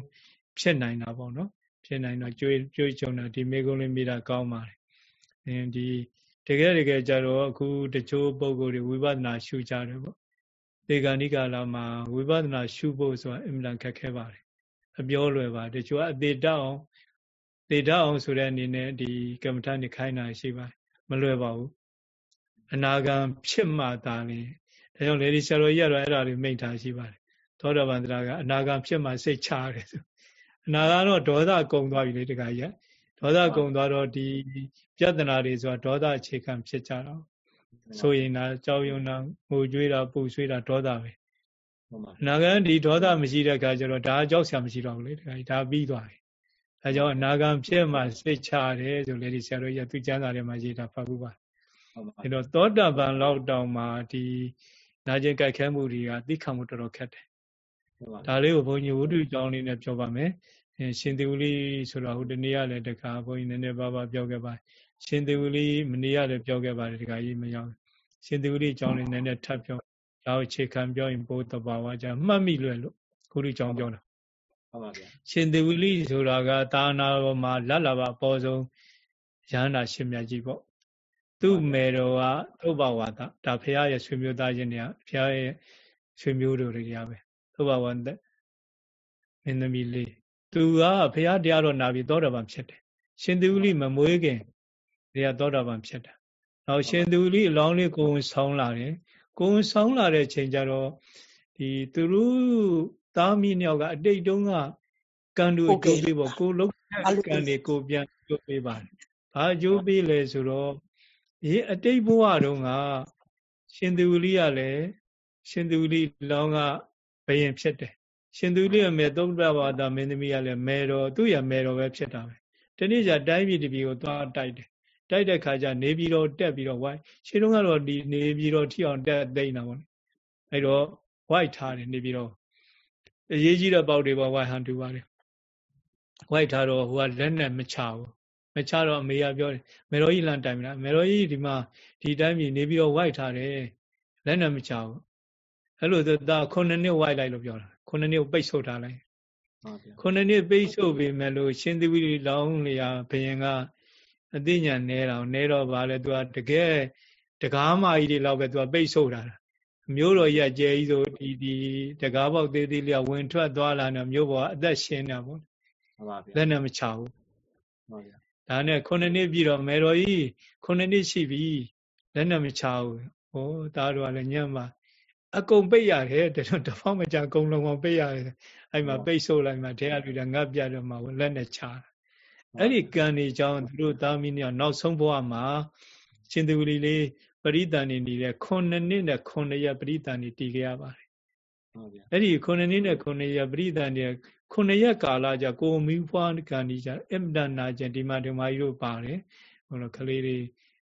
ဖြစ်နိုင်တာပေါ့နော်ဖြစ်နိုင်တော့ကြွေးကြွေးကြုံတာဒီမေကုံးလေးမိတာကောင်းပါတယ်အင်းဒီတကယ်တကယ်ကြတော့အခုတချို့ပုံကိုယ်တွေဝိပဿနာရှုကြတယ်ပေါ့ဒေဂာနိကာလာမှာဝိပဿနာရှုဖို့ဆိုတာအင်မတန်ခက်ခဲပါတယ် အပြောလွယ်ပါတချို့အသေးတောက်သေတအောင်ဆိုတဲ့အနေနဲ့ဒီကမ္မထာနေခိုင်းတာရှိပါတယ်မလွယ်ပါဘူးအနာဂံဖြစ်မှသာလေဒါကြောင့်လေဒီဆရာတော်ကြီးကတော့အဲ့ဒါတွေမိန့်ထားရှိပါတယ်သောတာပန်တရားကအနာဂံဖြစ်မှစိတ်ချရတယ်ဆိုအနာဂံတော့ဒေါသကုံသွားပြီလေတခါကြီးဒေါသကုံသွားတော့ဒီပြဿနာတွေဆိုတာဒေါသအခြေခံဖြစ်ကြတော့ဆိုရင်ဒါကြောက်ရွံ့တာငိုကြွေးတာပူဆွေးတာဒေါသပဲ အနာဂံဒီဒေါသမရှိတဲ့အခါကျတော့ဒါအကြောက်ဆရာမရှိတော့ဘူးလေတခါကြီးဒါပြီးသွားပြီဒါကြောင့်အနာဂံဖြစ်မှစိတ်ချတယ်ဆိုလေဒီဆရာတော်ကြီးကသူကျမ်းစာထဲမှာရေးတာဖတ်ဘူးပါအဲတော့သောတာပန်လောက်တောင်မှဒီနာကျင်ကြိုက်ခဲမှုတွေကသိခံမှုတော်တော်ခက်တယ်ဒါလေးကိုဘုန်းကြီးဝိတုကြောင်းလေးနဲ့ပြောပါမယ်ရှင်သေဝလိဆိုတော့ဟိုတနေ့ကလည်းတခါဘုန်းကြီးနည်းနည်းပါးပါးပြောခဲ့ပါရှင်သေဝလိမနေ့ကလည်းပြောခဲ့ပါတယ်တခါကြီးမရောက်ရှင်သေဝလိကြောင်းလေးနည်းနည်းထပ်ပြော ဒါကိုခြေခံပြောရင်ပို့တဘာဝကြမှတ်မိလွယ်လို့ခုဒီကြောင်းပြောတာဟုတ်ပါဗျာရှင်သေဝလိဆိုတာကတာနာတော်မှာလတ်လာပါအပေါ်ဆုံးရဟန္တာရှင်မြတ်ကြီးပေါ့သူ့မေတော်ကသုဘဝါဒဒါဖရာရဲ့ဆွေမျိုးသားချင်းတွေကဖရာရဲ့ဆွေမျိုးတို့တွေကပဲသုဘဝါဒမင်းသမီးလေးသူကဖရာတရားတော်နာပြီးသောတာပန်ဖြစ်တယ်ရှင်သေဝလိမမွေးခင်တရားသောတာပန်ဖြစ်တာနောက်ရှင်သေဝလိအလောင်းလေးကိုယ်ဆောင်းလာတယ် ကိုယ်ဆောင်းလာတဲ့ချိန်ကျတော့ဒီသူတို့သားမီးနှစ်ယောက်ကအတိတ်တုန်းကကံတူအကျိုးပေးပေါ့ကိုလုံးကံတွေကိုပြန်ကျိုးပေးပါတယ်။ဘာအကျိုးပေးလဲဆိုတော့ဒီအတိတ်ဘဝတုန်းကရှင်သူလိကလည်းရှင်သူလိလောင်းကဘယင်ဖြစ်တယ်။ရှင်သူလိရဲ့မေသုဒ္ဓဘာသာမင်းသမီးကလည်းမေတော်သူ့ရမေတော်ပဲဖြစ်တာပဲ။ဒီနေ့ကျတိုင်းပြည်တပြည်ကိုသွားတိုက်တယ်။ တိုက်တဲ့ခါကျနေပြည်တော်တက်ပြီးတော့ဝိုင်းရှင်းတော့ကတော့ဒီနေပြည်တော်ထိအောင်တက်သိနေတာပေါ့။အဲတော့ဝိုက်ထားတယ်နေပြည်တော်အရေးကြီးတဲ့ပေါက်တွေပေါ်ဝိုက်ဟန်တူပါတယ်ဝိုက်ထားတော့ဟိုကလက်နဲ့မချဘူးမချတော့အမေကပြောတယ်မေတော်ကြီးလန်တိုင်မလားမေတော်ကြီးဒီမှာဒီတိုင်းပြည်နေပြီးတော့ဝိုက်ထားတယ်လက်နဲ့မချဘူးအဲ့လိုသာခုနှစ်နှစ်ဝိုက်လိုက်လို့ပြောတာခုနှစ်နှစ်ကိုပိတ်ဆို့ထားလိုက်ခုနှစ်နှစ်ပိတ်ဆို့ပြီမဲ့လို့ရှင်သီဝီလောင်းလျာဘယင်က အသိဉာဏ်နဲတော့နဲတော့ဗာလဲသူကတကယ်တကားမကြီးတွေလောက်ပဲသူကပိတ်ဆို့တာမျိုးတော်ကြီးကကျဲကြီးဆိုဒီဒီတကားပေါက်သေးသေးလေးကဝင်ထွက်သွားလာနေမျိုးပေါ်ကအသက်ရှင်နေတာပေါ့ဟုတ်ပါဗျာလက်နဲ့မချဘူးဟုတ်ဗျာဒါနဲ့ခုနှစ်နှစ်ပြည်တော့မေတော်ကြီးခုနှစ်နှစ်ရှိပြီလက်နဲ့မချဘူးဟောသားတော်ကလည်းညံ့ပါအကုန်ပိတ်ရတယ်တတော့တဖောက်မကြအကုန်လုံးအောင်ပိတ်ရတယ်အဲ့မှာပိတ်ဆို့လိုက်မှထဲကလူတွေငတ်ပြတော့မှလက်နဲ့ချတာ အဲ့ဒီကံတွေကြောင့်သူတို့သားမီးတွေကနောက်ဆုံးဘဝမှာရှင်သူလီလေးပရိသန်နေနေတဲ့9နှစ်နဲ့9ရက်ပရိသန်နေတည်ခဲ့ရပါတယ်အဲ့ဒီ9နှစ်နဲ့9ရက်ပရိသန်နေ9ရက်ကာလကြာကိုမီးဖွားကံဒီကြာအင်မတန်နာကျင်ဒီမှာဒီမှာကြီးတို့ပါတယ်ဟိုလိုကလေးတွေ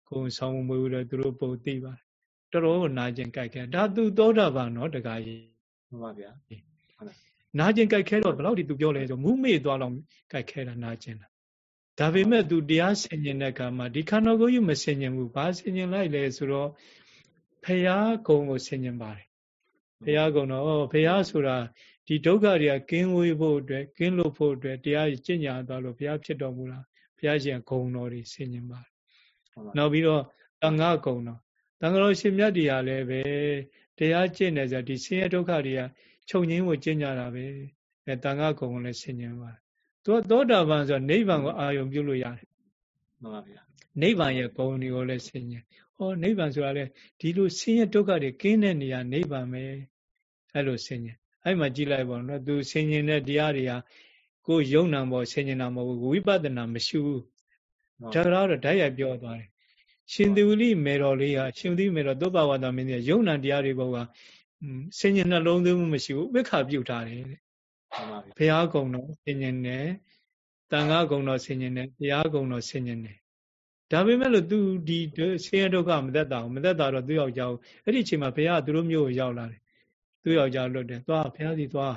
ကိုဆောင်းမွေးဦးတော့သူတို့ပုံသိပါတယ်တော်တော်နာကျင်ကြိုက်ခဲဒါသူသောတာပန်နော်တခါကြီးဟုတ်ပါဗျာနာကျင်ကြိုက်ခဲတော့ဘယ်လောက်ဒီသူပြောလဲဆိုမူးမေ့သွားတော့ကြိုက်ခဲတာနာကျင်တာ ဒါပေမဲ့သူတရားဆင်ញင်တဲ့အခါမှာဒီခန္ဓာကိုယ်ကြီးမဆင်ញင်ဘူးဘာဆင်ញင်လိုက်လဲဆိုတော့ဖရာကုံကိုဆင်ញင်ပါတယ်ဖရာကုံတော့ဖရာဆိုတာဒီဒုက္ခတွေကကင်းဝေးဖို့အတွက်ကင်းလို့ဖို့အတွက်တရားကျင့်ကြံသွားလို့ဘုရားဖြစ်တော်မူတာဘုရားရှင်ဂုံတော်တွေဆင်ញင်ပါတယ်နောက်ပြီးတော့တန်ခါဂုံတော်တန်ခါတော်ရှင်မြတ်တရားလည်းပဲတရားကျင့်နေကြဒီဆင်းရဲဒုက္ခတွေကချုပ်ငင်းဖို့ကျင့်ကြတာပဲအဲတန်ခါဂုံကိုလည်းဆင်ញင်ပါတယ် သူကသောတာပန်ဆိုနိဗ္ဗာန်ကိုအာယုံပြုလို့ရတယ်မှန်ပါဗျာနိဗ္ဗာန်ရဲ့ဂုဏ်တွေကိုလည်းဆင်ញင်ဟောနိဗ္ဗာန်ဆိုတာလေဒီလိုဆင်းရဲဒုက္ခတွေကင်းတဲ့နေရာနိဗ္ဗာန်ပဲအဲ့လိုဆင်ញင်အဲ့မှာကြည့်လိုက်ပါတော့ သူဆင်ញင်တဲ့တရားတွေကကိုယုံနာပေါ်ဆင်ញင်တာမဟုတ်ဘူးဝိပဿနာမရှိဘူးဒါကတော့ဓာတ်ရိုက်ပြောသွားတယ်ရှင်သူလိမေတော်လေးဟာရှင်သူမေတော်သုဘဝါဒမင်းကြီးယုံနာတရားတွေဘောကဆင်ញင်နှလုံးသွင်းမှုမရှိဘူးဥပ္ပခါပြုတ်ထားတယ်တဲ့ ဘုရားကုံတော်ဆင်ញင်တယ်တန်ခါကုံတော်ဆင်ញင်တယ်တရားကုံတော်ဆင်ញင်တယ်ဒါပေမဲ့လို့ तू ဒီဆင်းရဲဒုက္ခမသက်တာဘူးမသက်တာတော့သူ့ယောက်ျားအဲ့ဒီအချိန်မှာဘုရားကသူတို့မျိုးကိုရောက်လာတယ်သူ့ယောက်ျားလွတ်တယ်သွားဘုရားစီသွား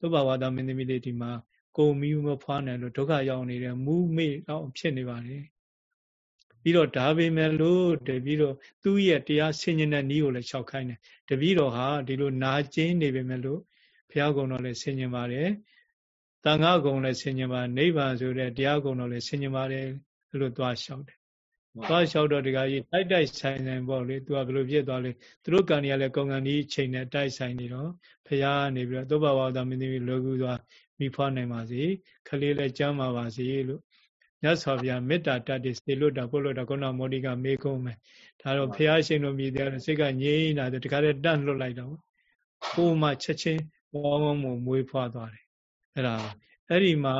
သုဘဝါဒမင်းသမီးလေးဒီမှာကိုမီးမဖွားနိုင်လို့ဒုက္ခရောက်နေတယ်မူးမေ့တော့ဖြစ်နေပါတယ်ပြီးတော့ဒါပေမဲ့လို့တပည့်တော့သူ့ရဲ့တရားဆင်ញင်တဲ့ဤကိုလည်းလျှောက်ခိုင်းတယ်တပည့်တော်ဟာဒီလိုနာကျင်းနေပေမဲ့လို့ဘု ရားကုံတော်လည်းဆင်ញင်ပါတယ်တန်ခါကုံလည်းဆင်ញင်ပါနိဗ္ဗာန်ဆိုတဲ့တရားကုံတော်လည်းဆင်ញင်ပါတယ်လို့သွားလျှောက်တယ်သွားလျှောက်တော့ဒီကကြီးတိုက်တိုက်ဆိုင်ဆိုင်ပေါ့လေသူကဘယ်လိုဖြစ်သွားလဲသူတို့ကံကြီးကလည်းကုံကံကြီးချိန်နဲ့တိုက်ဆိုင်နေတော့ဘုရားကနေပြီးတော့သုဘဝါဒမင်းသမီးလောကူသွားမိဖွားနိုင်ပါစေခလေးလည်းကျမ်းပါပါစေလို့မြတ်စွာဘုရားမေတ္တာတတ်တဲ့စေလွတ်တာပုတ်လို့တာကုဏမောဒိကမေကုံးမယ်ဒါတော့ဘုရားရှင်တို့မြည်တဲ့စိတ်ကငြိမ်းလာတယ်တခါတည်းတန့်လွတ်လိုက်တော့ကိုမှချက်ချင်း ဝေါင်းဝေါင်းမမွေးဖွားသွားတယ်အဲ့ဒါအဲ့ဒီမှာ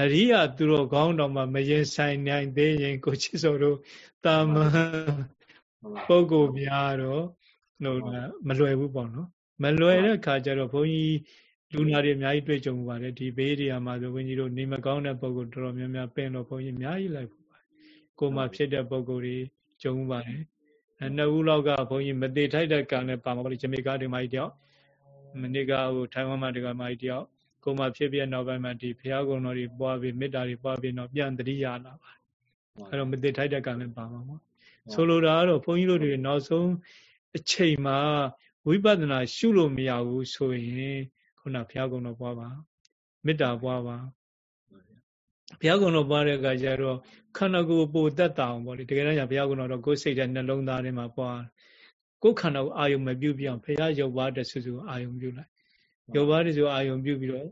အရိယာသူတို့ခေါင်းတော်မှာမရင်ဆိုင်နိုင်သေးရင်ကိုချစ်စောတို့တာမန်ပုဂ္ဂိုလ်များတော့ဟိုမလွယ်ဘူးပေါ့နော်မလွယ်တဲ့ခါကျတော့ဘုန်းကြီးလူနာတွေအများကြီးတွေ့ကြုံပါတယ်ဒီဘေးတွေကမှာဆိုဘုန်းကြီးတို့နေမကောင်းတဲ့ပုံကိုတော်တော်များများပင်တော့ဘုန်းကြီးအများကြီးလိုက်ပါတယ်ကိုမှဖြစ်တဲ့ပုံကိုတွေကြုံပါတယ်အဲနှစ်ဦးလောက်ကဘုန်းကြီးမသေးထိုက်တဲ့ကံနဲ့ပါမှာပေါ့လေဂျမေကာဒီမိုက်တယောက် မနေ့ကဟိုထိုင်ဝမ်မှာဒီကမိုက်တယောက်ကိုမှဖြစ်ပြနောက်ပိုင်းမှာဒီဘုရားကုံတော်တွေပွားပြီးမေတ္တာတွေပွားပြီးတော့ပြန်တတိယလာပါတယ်အဲတော့မသေးထိုက်တဲ့ကံနဲ့ပါမှာပေါ့ဆိုလိုတာကတော့ဘုန်းကြီးတို့တွေနောက်ဆုံးအချိန်မှာဝိပဿနာရှုလို့မရဘူးဆိုရင်ခုနဘုရားကုံတော်ပွားပါမေတ္တာပွားပါဘုရားကုံတော်ပွားတဲ့အခါကျတော့ခန္ဓာကိုယ်ပိုတက်တာအောင်ပေါ့လေတကယ်တမ်းကျဘုရားကုံတော်တော့ကိုယ်စိတ်တဲ့နှလုံးသားထဲမှာပွား ကိုယ်ခန္ဓာကိုအာယုံမပြုတ်ပြအောင်ဘုရားရုပ်ပါတဲ့ဆူဆူအာယုံပြုတ်လိုက်ရုပ်ပါတဲ့ဆူအာယုံပြုတ်ပြီးတော့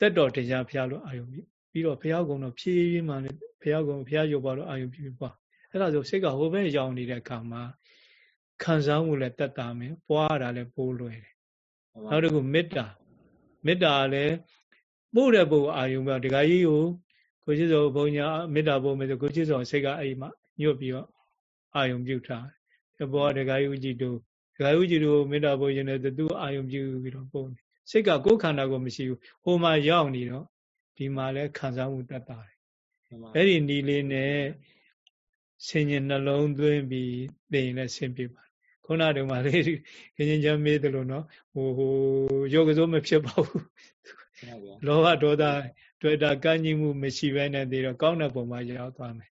တက်တော်တရားဘုရားလို့အာယုံပြုပြီးတော့ဘုရားကုံတော်ဖြည်းဖြည်းမှလည်းဘုရားကုံဘုရားရုပ်ပါတော့အာယုံပြုပြီးပွားအဲ့ဒါဆိုစိတ်ကဟိုဘက်ရောက်နေတဲ့အခါမှာခံစားမှုလည်းတက်တာမယ်ပွားတာလည်းပိုးလွယ်တယ်နောက်တစ်ခုမေတ္တာမေတ္တာလည်းပို့တဲ့ပုဂ္ဂိုလ်အာယုံပဲဒကာကြီးကိုကိုချစ်စောဘုံညာမေတ္တာပို့မယ်ဆိုကိုချစ်စောစိတ်ကအဲ့မှာညွတ်ပြီးတော့အာယုံပြုထား တယ်ဘောဒကာကြီးဥကြည်တို့ဒကာကြီးဥကြည်တို့မေတ္တာပို့ရင်လည်းသူအာယုံပြုပြီးတော့ပုံတယ်စိတ်ကကိုယ်ခန္ဓာကိုမရှိဘူးဟိုမှာရောက်နေတော့ဒီမှာလည်းခံစားမှုတက်တာတယ်အဲ့ဒီနီလေးနဲ့ဆင်ញင်နှလုံးသွင်းပြီးသိရင်လည်းဆင်ပြေပါခုနတုန်းကလေခင်ချင်းချမ်းမေးတယ်လို့နော်ဟိုဟိုယောဂစိုးမဖြစ်ပါဘူးလောဘဒေါသတွေ့တာကန့်ညှိမှုမရှိဘဲနဲ့သေးတော့ကောင်းတဲ့ပုံမှာရောက်သွားမယ်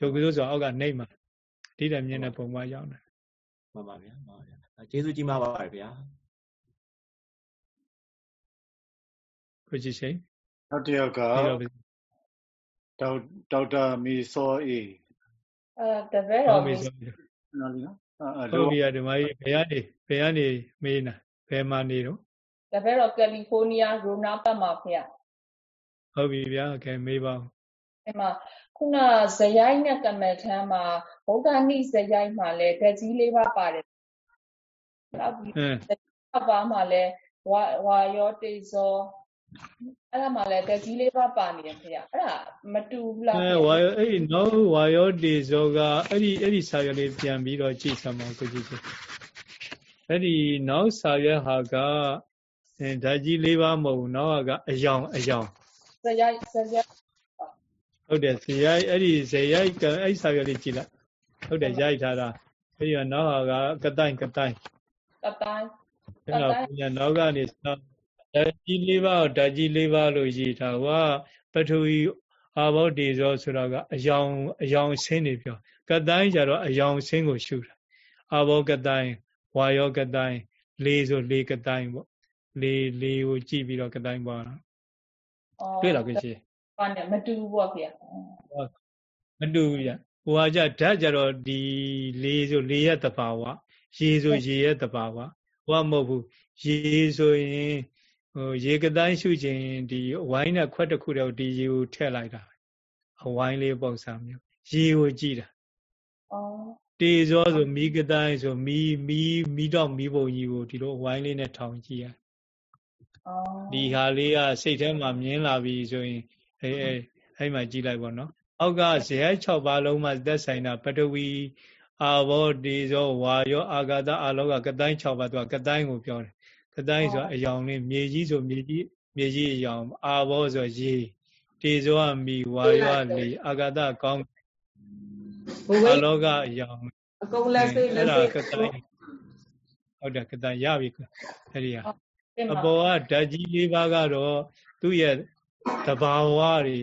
ယောဂစိုးဆိုအောက်ကနှိမ့်မှာ ဒီတည်းမြင်တဲ့ပုံမှာရောက်တယ်မှန်ပါဗျာမှန်ပါဗျာကျေးဇူးကြီးမပါပါဗျာကိုကြည့်စိနောက်တစ်ယောက်ကဒေါဒေါက်တာမီစောအေးအဲတပည့်တော်မီစောအေးနော်လीနော်ဟုတ်ပြီဓမ္မကြီးဘယ်ကနေဘယ်ကနေမေးနာဘယ်မှာနေတော့တပည့်တော်ကယ်လီဖိုးနီးယားရိုနာပတ်မှာဖေ။ဟုတ်ပြီဗျာ။ကဲမေးပါဦး။အဲ့မှာ ခုနဇယိုင်းနဲ့ကမထမ်းမှာဗုဒ္ဓနိဇယိုင်းမှာလည်းဓာတ်ကြီးလေးပါပါတယ်။နောက်ပြီးပါမှာလည်းဝါဝါရောတေဇောအဲ့ဒါမှလည်းဓာတ်ကြီးလေးပါပါနေတယ်ဖေ။အဲ့ဒါမတူဘူးလား။အဲဝါရောအဲ့ဒီနော်ဝါရောတေဇောကအဲ့ဒီအဲ့ဒီစာရွက်လေးပြန်ပြီးတော့ကြည့်စမ်းပါကိုကြည့်ကြည့်။အဲ့ဒီနောက်စာရွက်ဟာကအဲဓာတ်ကြီး၄ပါးမဟုတ်ဘူးနောက်က အယောင်အယောင်ဇယိုက်ဇယိုက် ဟုတ်တယ်ဇယိုက်အဲ့ဒီဇယိုက်ကအဲ့စာရွက်လေးကြည့်လိုက်ဟုတ်တယ်ရိုက်ထားတာအဲ့ဒီကနောက်ကကတိုင်ကတိုင်ကတိုင်အဲ့တော့ဘုရားနောက်ကနေဓာတ်ကြီး၄ပါးဓာတ်ကြီး၄ပါးလို့ရေးထားဟောပထဝီအာဘောတေဇောဆိုတာကအယောင်အယောင်ဆင်းနေပြောကတိုင်းကြတော့အယောင်ဆင်းကိုရှုတာအာဘောကတိုင်းဝါယောကတိုင်းလေးဆိုလေးကတိုင်းပေါ့လေလေကိုကြည့်ပြီးတော့ကတိုင်းပွားတာတွေ့လားခင်ဗျ။ ဟုတ်တယ်မတူဘူးပေါ့ဗျာ။မတူဘူးဗျ။ဟိုဟာကြဓာတ်ကြတော့ဒီလေဆိုလေရဲ့တဘာဝရေဆိုရေရဲ့တဘာဝဟိုကမဟုတ်ဘူးရေဆိုရင်ဟိုရေကတိုင်းရှုခြင်းဒီဝိုင်းနဲ့ခွက်တစ်ခုတည်းဒီရေကိုထည့်လိုက်တာအဝိုင်းလေးပုံစံမျိုးရေကိုကြည့်တာ။အော်တေဇောဆိုမီးကတိုင်းဆိုမီးမီးမီးတော့မီးပုံကြီးကိုဒီလိုဝိုင်းလေးနဲ့ထောင်ကြည့်ရဒီဟာလေးကစိတ်ထဲမှာမြင်လာပြီဆိုရင် အဲအဲအဲ့မှာကြည့်လိုက်ပါတော့အောက်ကဇေယ6ပါးလုံးမှာသက်ဆိုင်တာပထဝီအာဘောဒီဇောဝါယောအာဂါသအာလောကကတိုင်း6ပါးသူကကတိုင်းကိုပြောတယ်ကတိုင်းဆိုအယောင်လေးမြေကြီးဆိုမြေကြီးမြေကြီးအယောင်အာဘောဆိုရေတေဇောကမီဝါယောကလေအာဂါသကောင်းအာလောကအယောင်အကုန်လက်စိတ်လက်စိတ်ကတိုင်းဟုတ်တယ်ကတိုင်းရပြီအဲ့ဒီဟာအပေါ်ကဓာတ်ကြီး၄ပါးကတော့သူ့ရဲ့ တဘာဝတွေ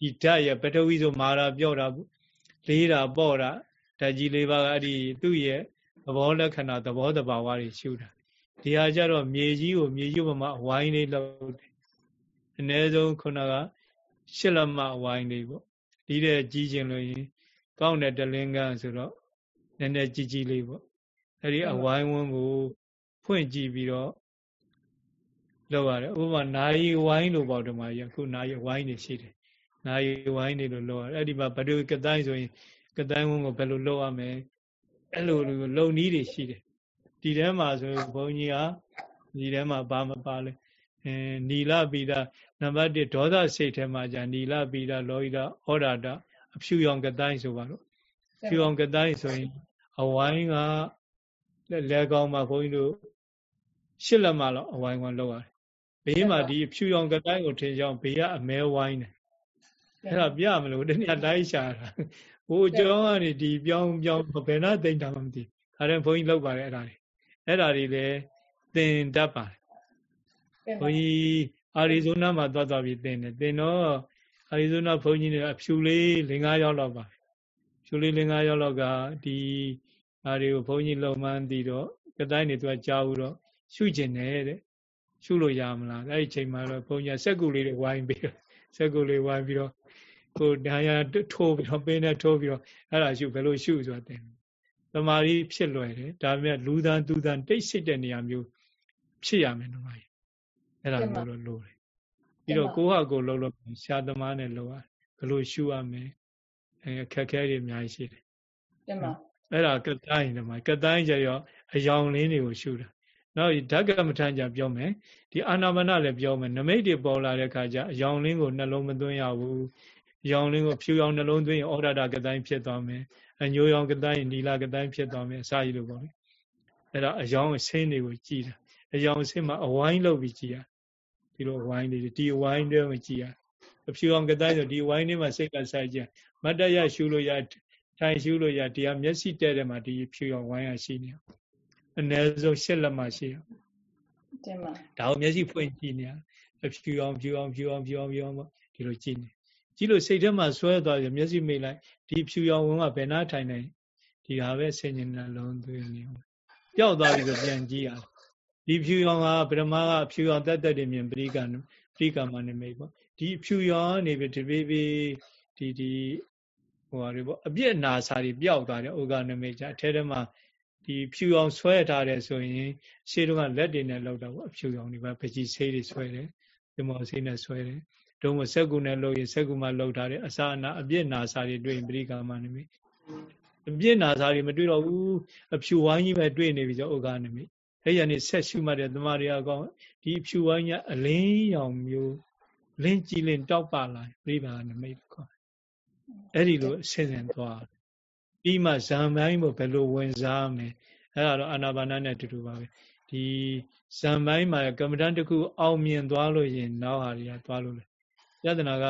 ဒီဓာတ်ရဲ့ပထဝီဆိုမာတာပြော့တာလေးတာပေါ့တာဓာတ်ကြီး၄ပါးကအဲ့ဒီသူ့ရဲ့သဘောလက္ခဏာသဘောတဘာဝတွေရှုတာဒီဟာကြတော့မြေကြီးကိုမြေကြီးပေါ်မှာအဝိုင်းလေးလောက်တယ်အ ਨੇ ဆုံးခုနကရှစ်လက်မအဝိုင်းလေးပေါ့ဒီတဲ့ကြီးခြင်းလို့ရင်ကောင်းတဲ့တလင်းကန်းဆိုတော့နည်းနည်းကြီးကြီးလေးပေါ့အဲ့ဒီအဝိုင်းဝန်းကိုဖွင့်ကြည့်ပြီးတော့ လောက်ရတယ်ဥပမာနာယီဝိုင်းလို့ပေါ့ဒီမှာရခုနာယီဝိုင်းနေရှိတယ်နာယီဝိုင်းနေလို့လောက်ရတယ်အဲ့ဒီမှာဘဒုကတိုင်းဆိုရင်ကတိုင်းဝန်းကိုဘယ်လိုလောက်ရမလဲအဲ့လိုလုံနီးတွေရှိတယ်ဒီထဲမှာဆိုဘုန်းကြီးကဒီထဲမှာဘာမပါလဲအဲနီလပိဒနံပါတ်1ဒေါသစိတ်ထဲမှာじゃနီလပိဒလောဟိတဩဒါတအဖြူရောင်ကတိုင်းဆိုပါတော့ဖြူရောင်ကတိုင်းဆိုရင်အဝိုင်းကလဲကောင်းမှာဘုန်းကြီးတို့ရှစ်လက်မလောက်အဝိုင်းကလောက်ရတယ် ဘေးမှာဒီဖြူရောင်ကတိုင်းကိုထင်ကြောင်းဘေးကအမဲဝိုင်းတယ်အဲ့ဒါပြမလို့တနည်းတိုင်းရှာတာဟိုအကျောင်းကနေဒီပြောင်းပြောင်းဘယ်နှသိမ့်တာမှမသိဒါရင်ဘုန်းကြီးလောက်ပါတယ်အဲ့ဒါတွေအဲ့ဒါတွေလည်းသင်တတ်ပါတယ်ဘုန်းကြီးအာရီဇိုနာမှာသွားသွားပြီးသင်တယ်သင်တော့အာရီဇိုနာဘုန်းကြီးတွေအဖြူလေး၄၅ရောက်လောက်ပါဖြူလေး၄၅ရောက်လောက်ကဒီအားတွေကိုဘုန်းကြီးလုံမှန်းတည်တော့ကတိုင်းတွေသူကကြားဘူးတော့ရှုကျင်တယ်တဲ့ ရှုလို့ရမလားအဲ့ဒီချိန်မှာတော့ဘုန်းကြီးစက်ကူလေးတွေဝိုင်းပြီးစက်ကူလေးဝိုင်းပြီးတော့ကိုဒါရထိုးပြီးတော့ပင်းနဲ့ထိုးပြီးတော့အဲ့ဒါရှုဘယ်လိုရှုဆိုတာတင်သမာဓိဖြစ်လွယ်တယ်ဒါပေမဲ့လူသားသူသားတိတ်ဆိတ်တဲ့နေရာမျိုးဖြစ်ရမယ်နော်အဲ့ဒါမျိုးတော့လိုတယ်ပြီးတော့ကိုဟာကိုလှုပ်လို့ရှားသမားနဲ့လှုပ်ရဘယ်လိုရှုရမလဲအဲခက်ခဲတွေအများကြီးရှိတယ်တင်ပါအဲ့ဒါကတိုင်းတယ်မှာကတိုင်းကြရောအယောင်လင်းတွေကိုရှုတာ နောက်ဓကမထန်ကြပြောမယ်ဒီအာနာပါနလည်းပြောမယ်နမိတ်တွေပေါ်လာတဲ့အခါကျအယောင်လင်းကိုနှလုံးမသွင်းရဘူးအယောင်လင်းကိုဖြူရောင်နှလုံးသွင်းရင်ဩရဒကတိုင်းဖြစ်သွားမယ်အညိုရောင်ကတိုင်းနီလာကတိုင်းဖြစ်သွားမယ်အစာရည်လိုပေါ့လေအဲ့ဒါအယောင်ဆင်းတွေကိုကြည်တာအယောင်ဆင်းမှာအဝိုင်းလုပ်ပြီးကြည်ရဒီလိုအဝိုင်းတွေဒီအဝိုင်းတွေမှာကြည်ရအဖြူအောင်ကတိုင်းဆိုဒီအဝိုင်းတွေမှာစိတ်ကဆိုင်ကြမတ္တရရှုလို့ရထိုင်ရှုလို့ရတရားမျက်စိတဲ့တဲ့မှာဒီဖြူအောင်ဝိုင်းရရှိနေ အနည်းဆုံးရှစ်လက်မှရှိရတင်ပါဒါကိုမျက်စိဖွင့်ကြည့်နေရအဖြူအောင်ဖြူအောင်ဖြူအောင်ဖြူအောင်ဖြူအောင်ဒီလိုကြည့်နေကြည့်လို့စိတ်ထဲမှာဆွဲသွားရမျက်စိမိတ်လိုက်ဒီဖြူရောင်ဝင်ကဘယ်နာထိုင်နေဒီဟာပဲဆင်ញင်နှလုံးသွင်းနေပျောက်သွားပြီဆိုပြန်ကြည့်ရဒီဖြူရောင်ကပရမကဖြူရောင်တက်တက်တွေမြင်ပရိကံပရိကမနိမိတ်ပေါ့ဒီဖြူရောင်နေပြီတပြေးပြေးဒီဒီဟိုဟာတွေပေါ့အပြစ်နာစာတွေပျောက်သွားတယ်ဩဃနမိတ်ကြအထဲထဲမှာ ဒီဖြူအောင်ဆွဲထားတယ်ဆိုရင်ရှေးတုန်းကလက်တွေနဲ့လောက်တာပေါ့အဖြူအောင်ဒီမှာပကြီးဆေးတွေဆွဲတယ်ဒီမောဆေးနဲ့ဆွဲတယ်ဒုံမစက်ကူနဲ့လုပ်ရင်စက်ကူမှလောက်ထားတယ်အစာအနာအပြစ်နာစာတွေတွေ့ရင်ပရိကာမနိမိတ်အပြစ်နာစာတွေမတွေ့တော့ဘူးအဖြူဝိုင်းကြီးပဲတွေ့နေပြီဆိုဩဃနိမိတ်အဲ့ရနေဆက်ရှုမှတ်တဲ့တမာရီအကောင်ဒီဖြူဝိုင်းကြီးအလင်းရောင်မျိုးလင်းကြည်လင်တောက်ပလာပြိပါနမိတ်ခေါ်အဲ့ဒီလိုဆင်ဆင်သွား ပြီးမှဇံပိုင်းကိုဘယ်လိုဝင်စားမလဲအဲ့ဒါတော့အာနာပါနနဲ့တူတူပါပဲဒီဇံပိုင်းမှာကမ္မဋ္ဌာန်းတစ်ခုအောင်မြင်သွားလို့ရင်နောက်ဟာတွေကသွားလို့လေယတနာက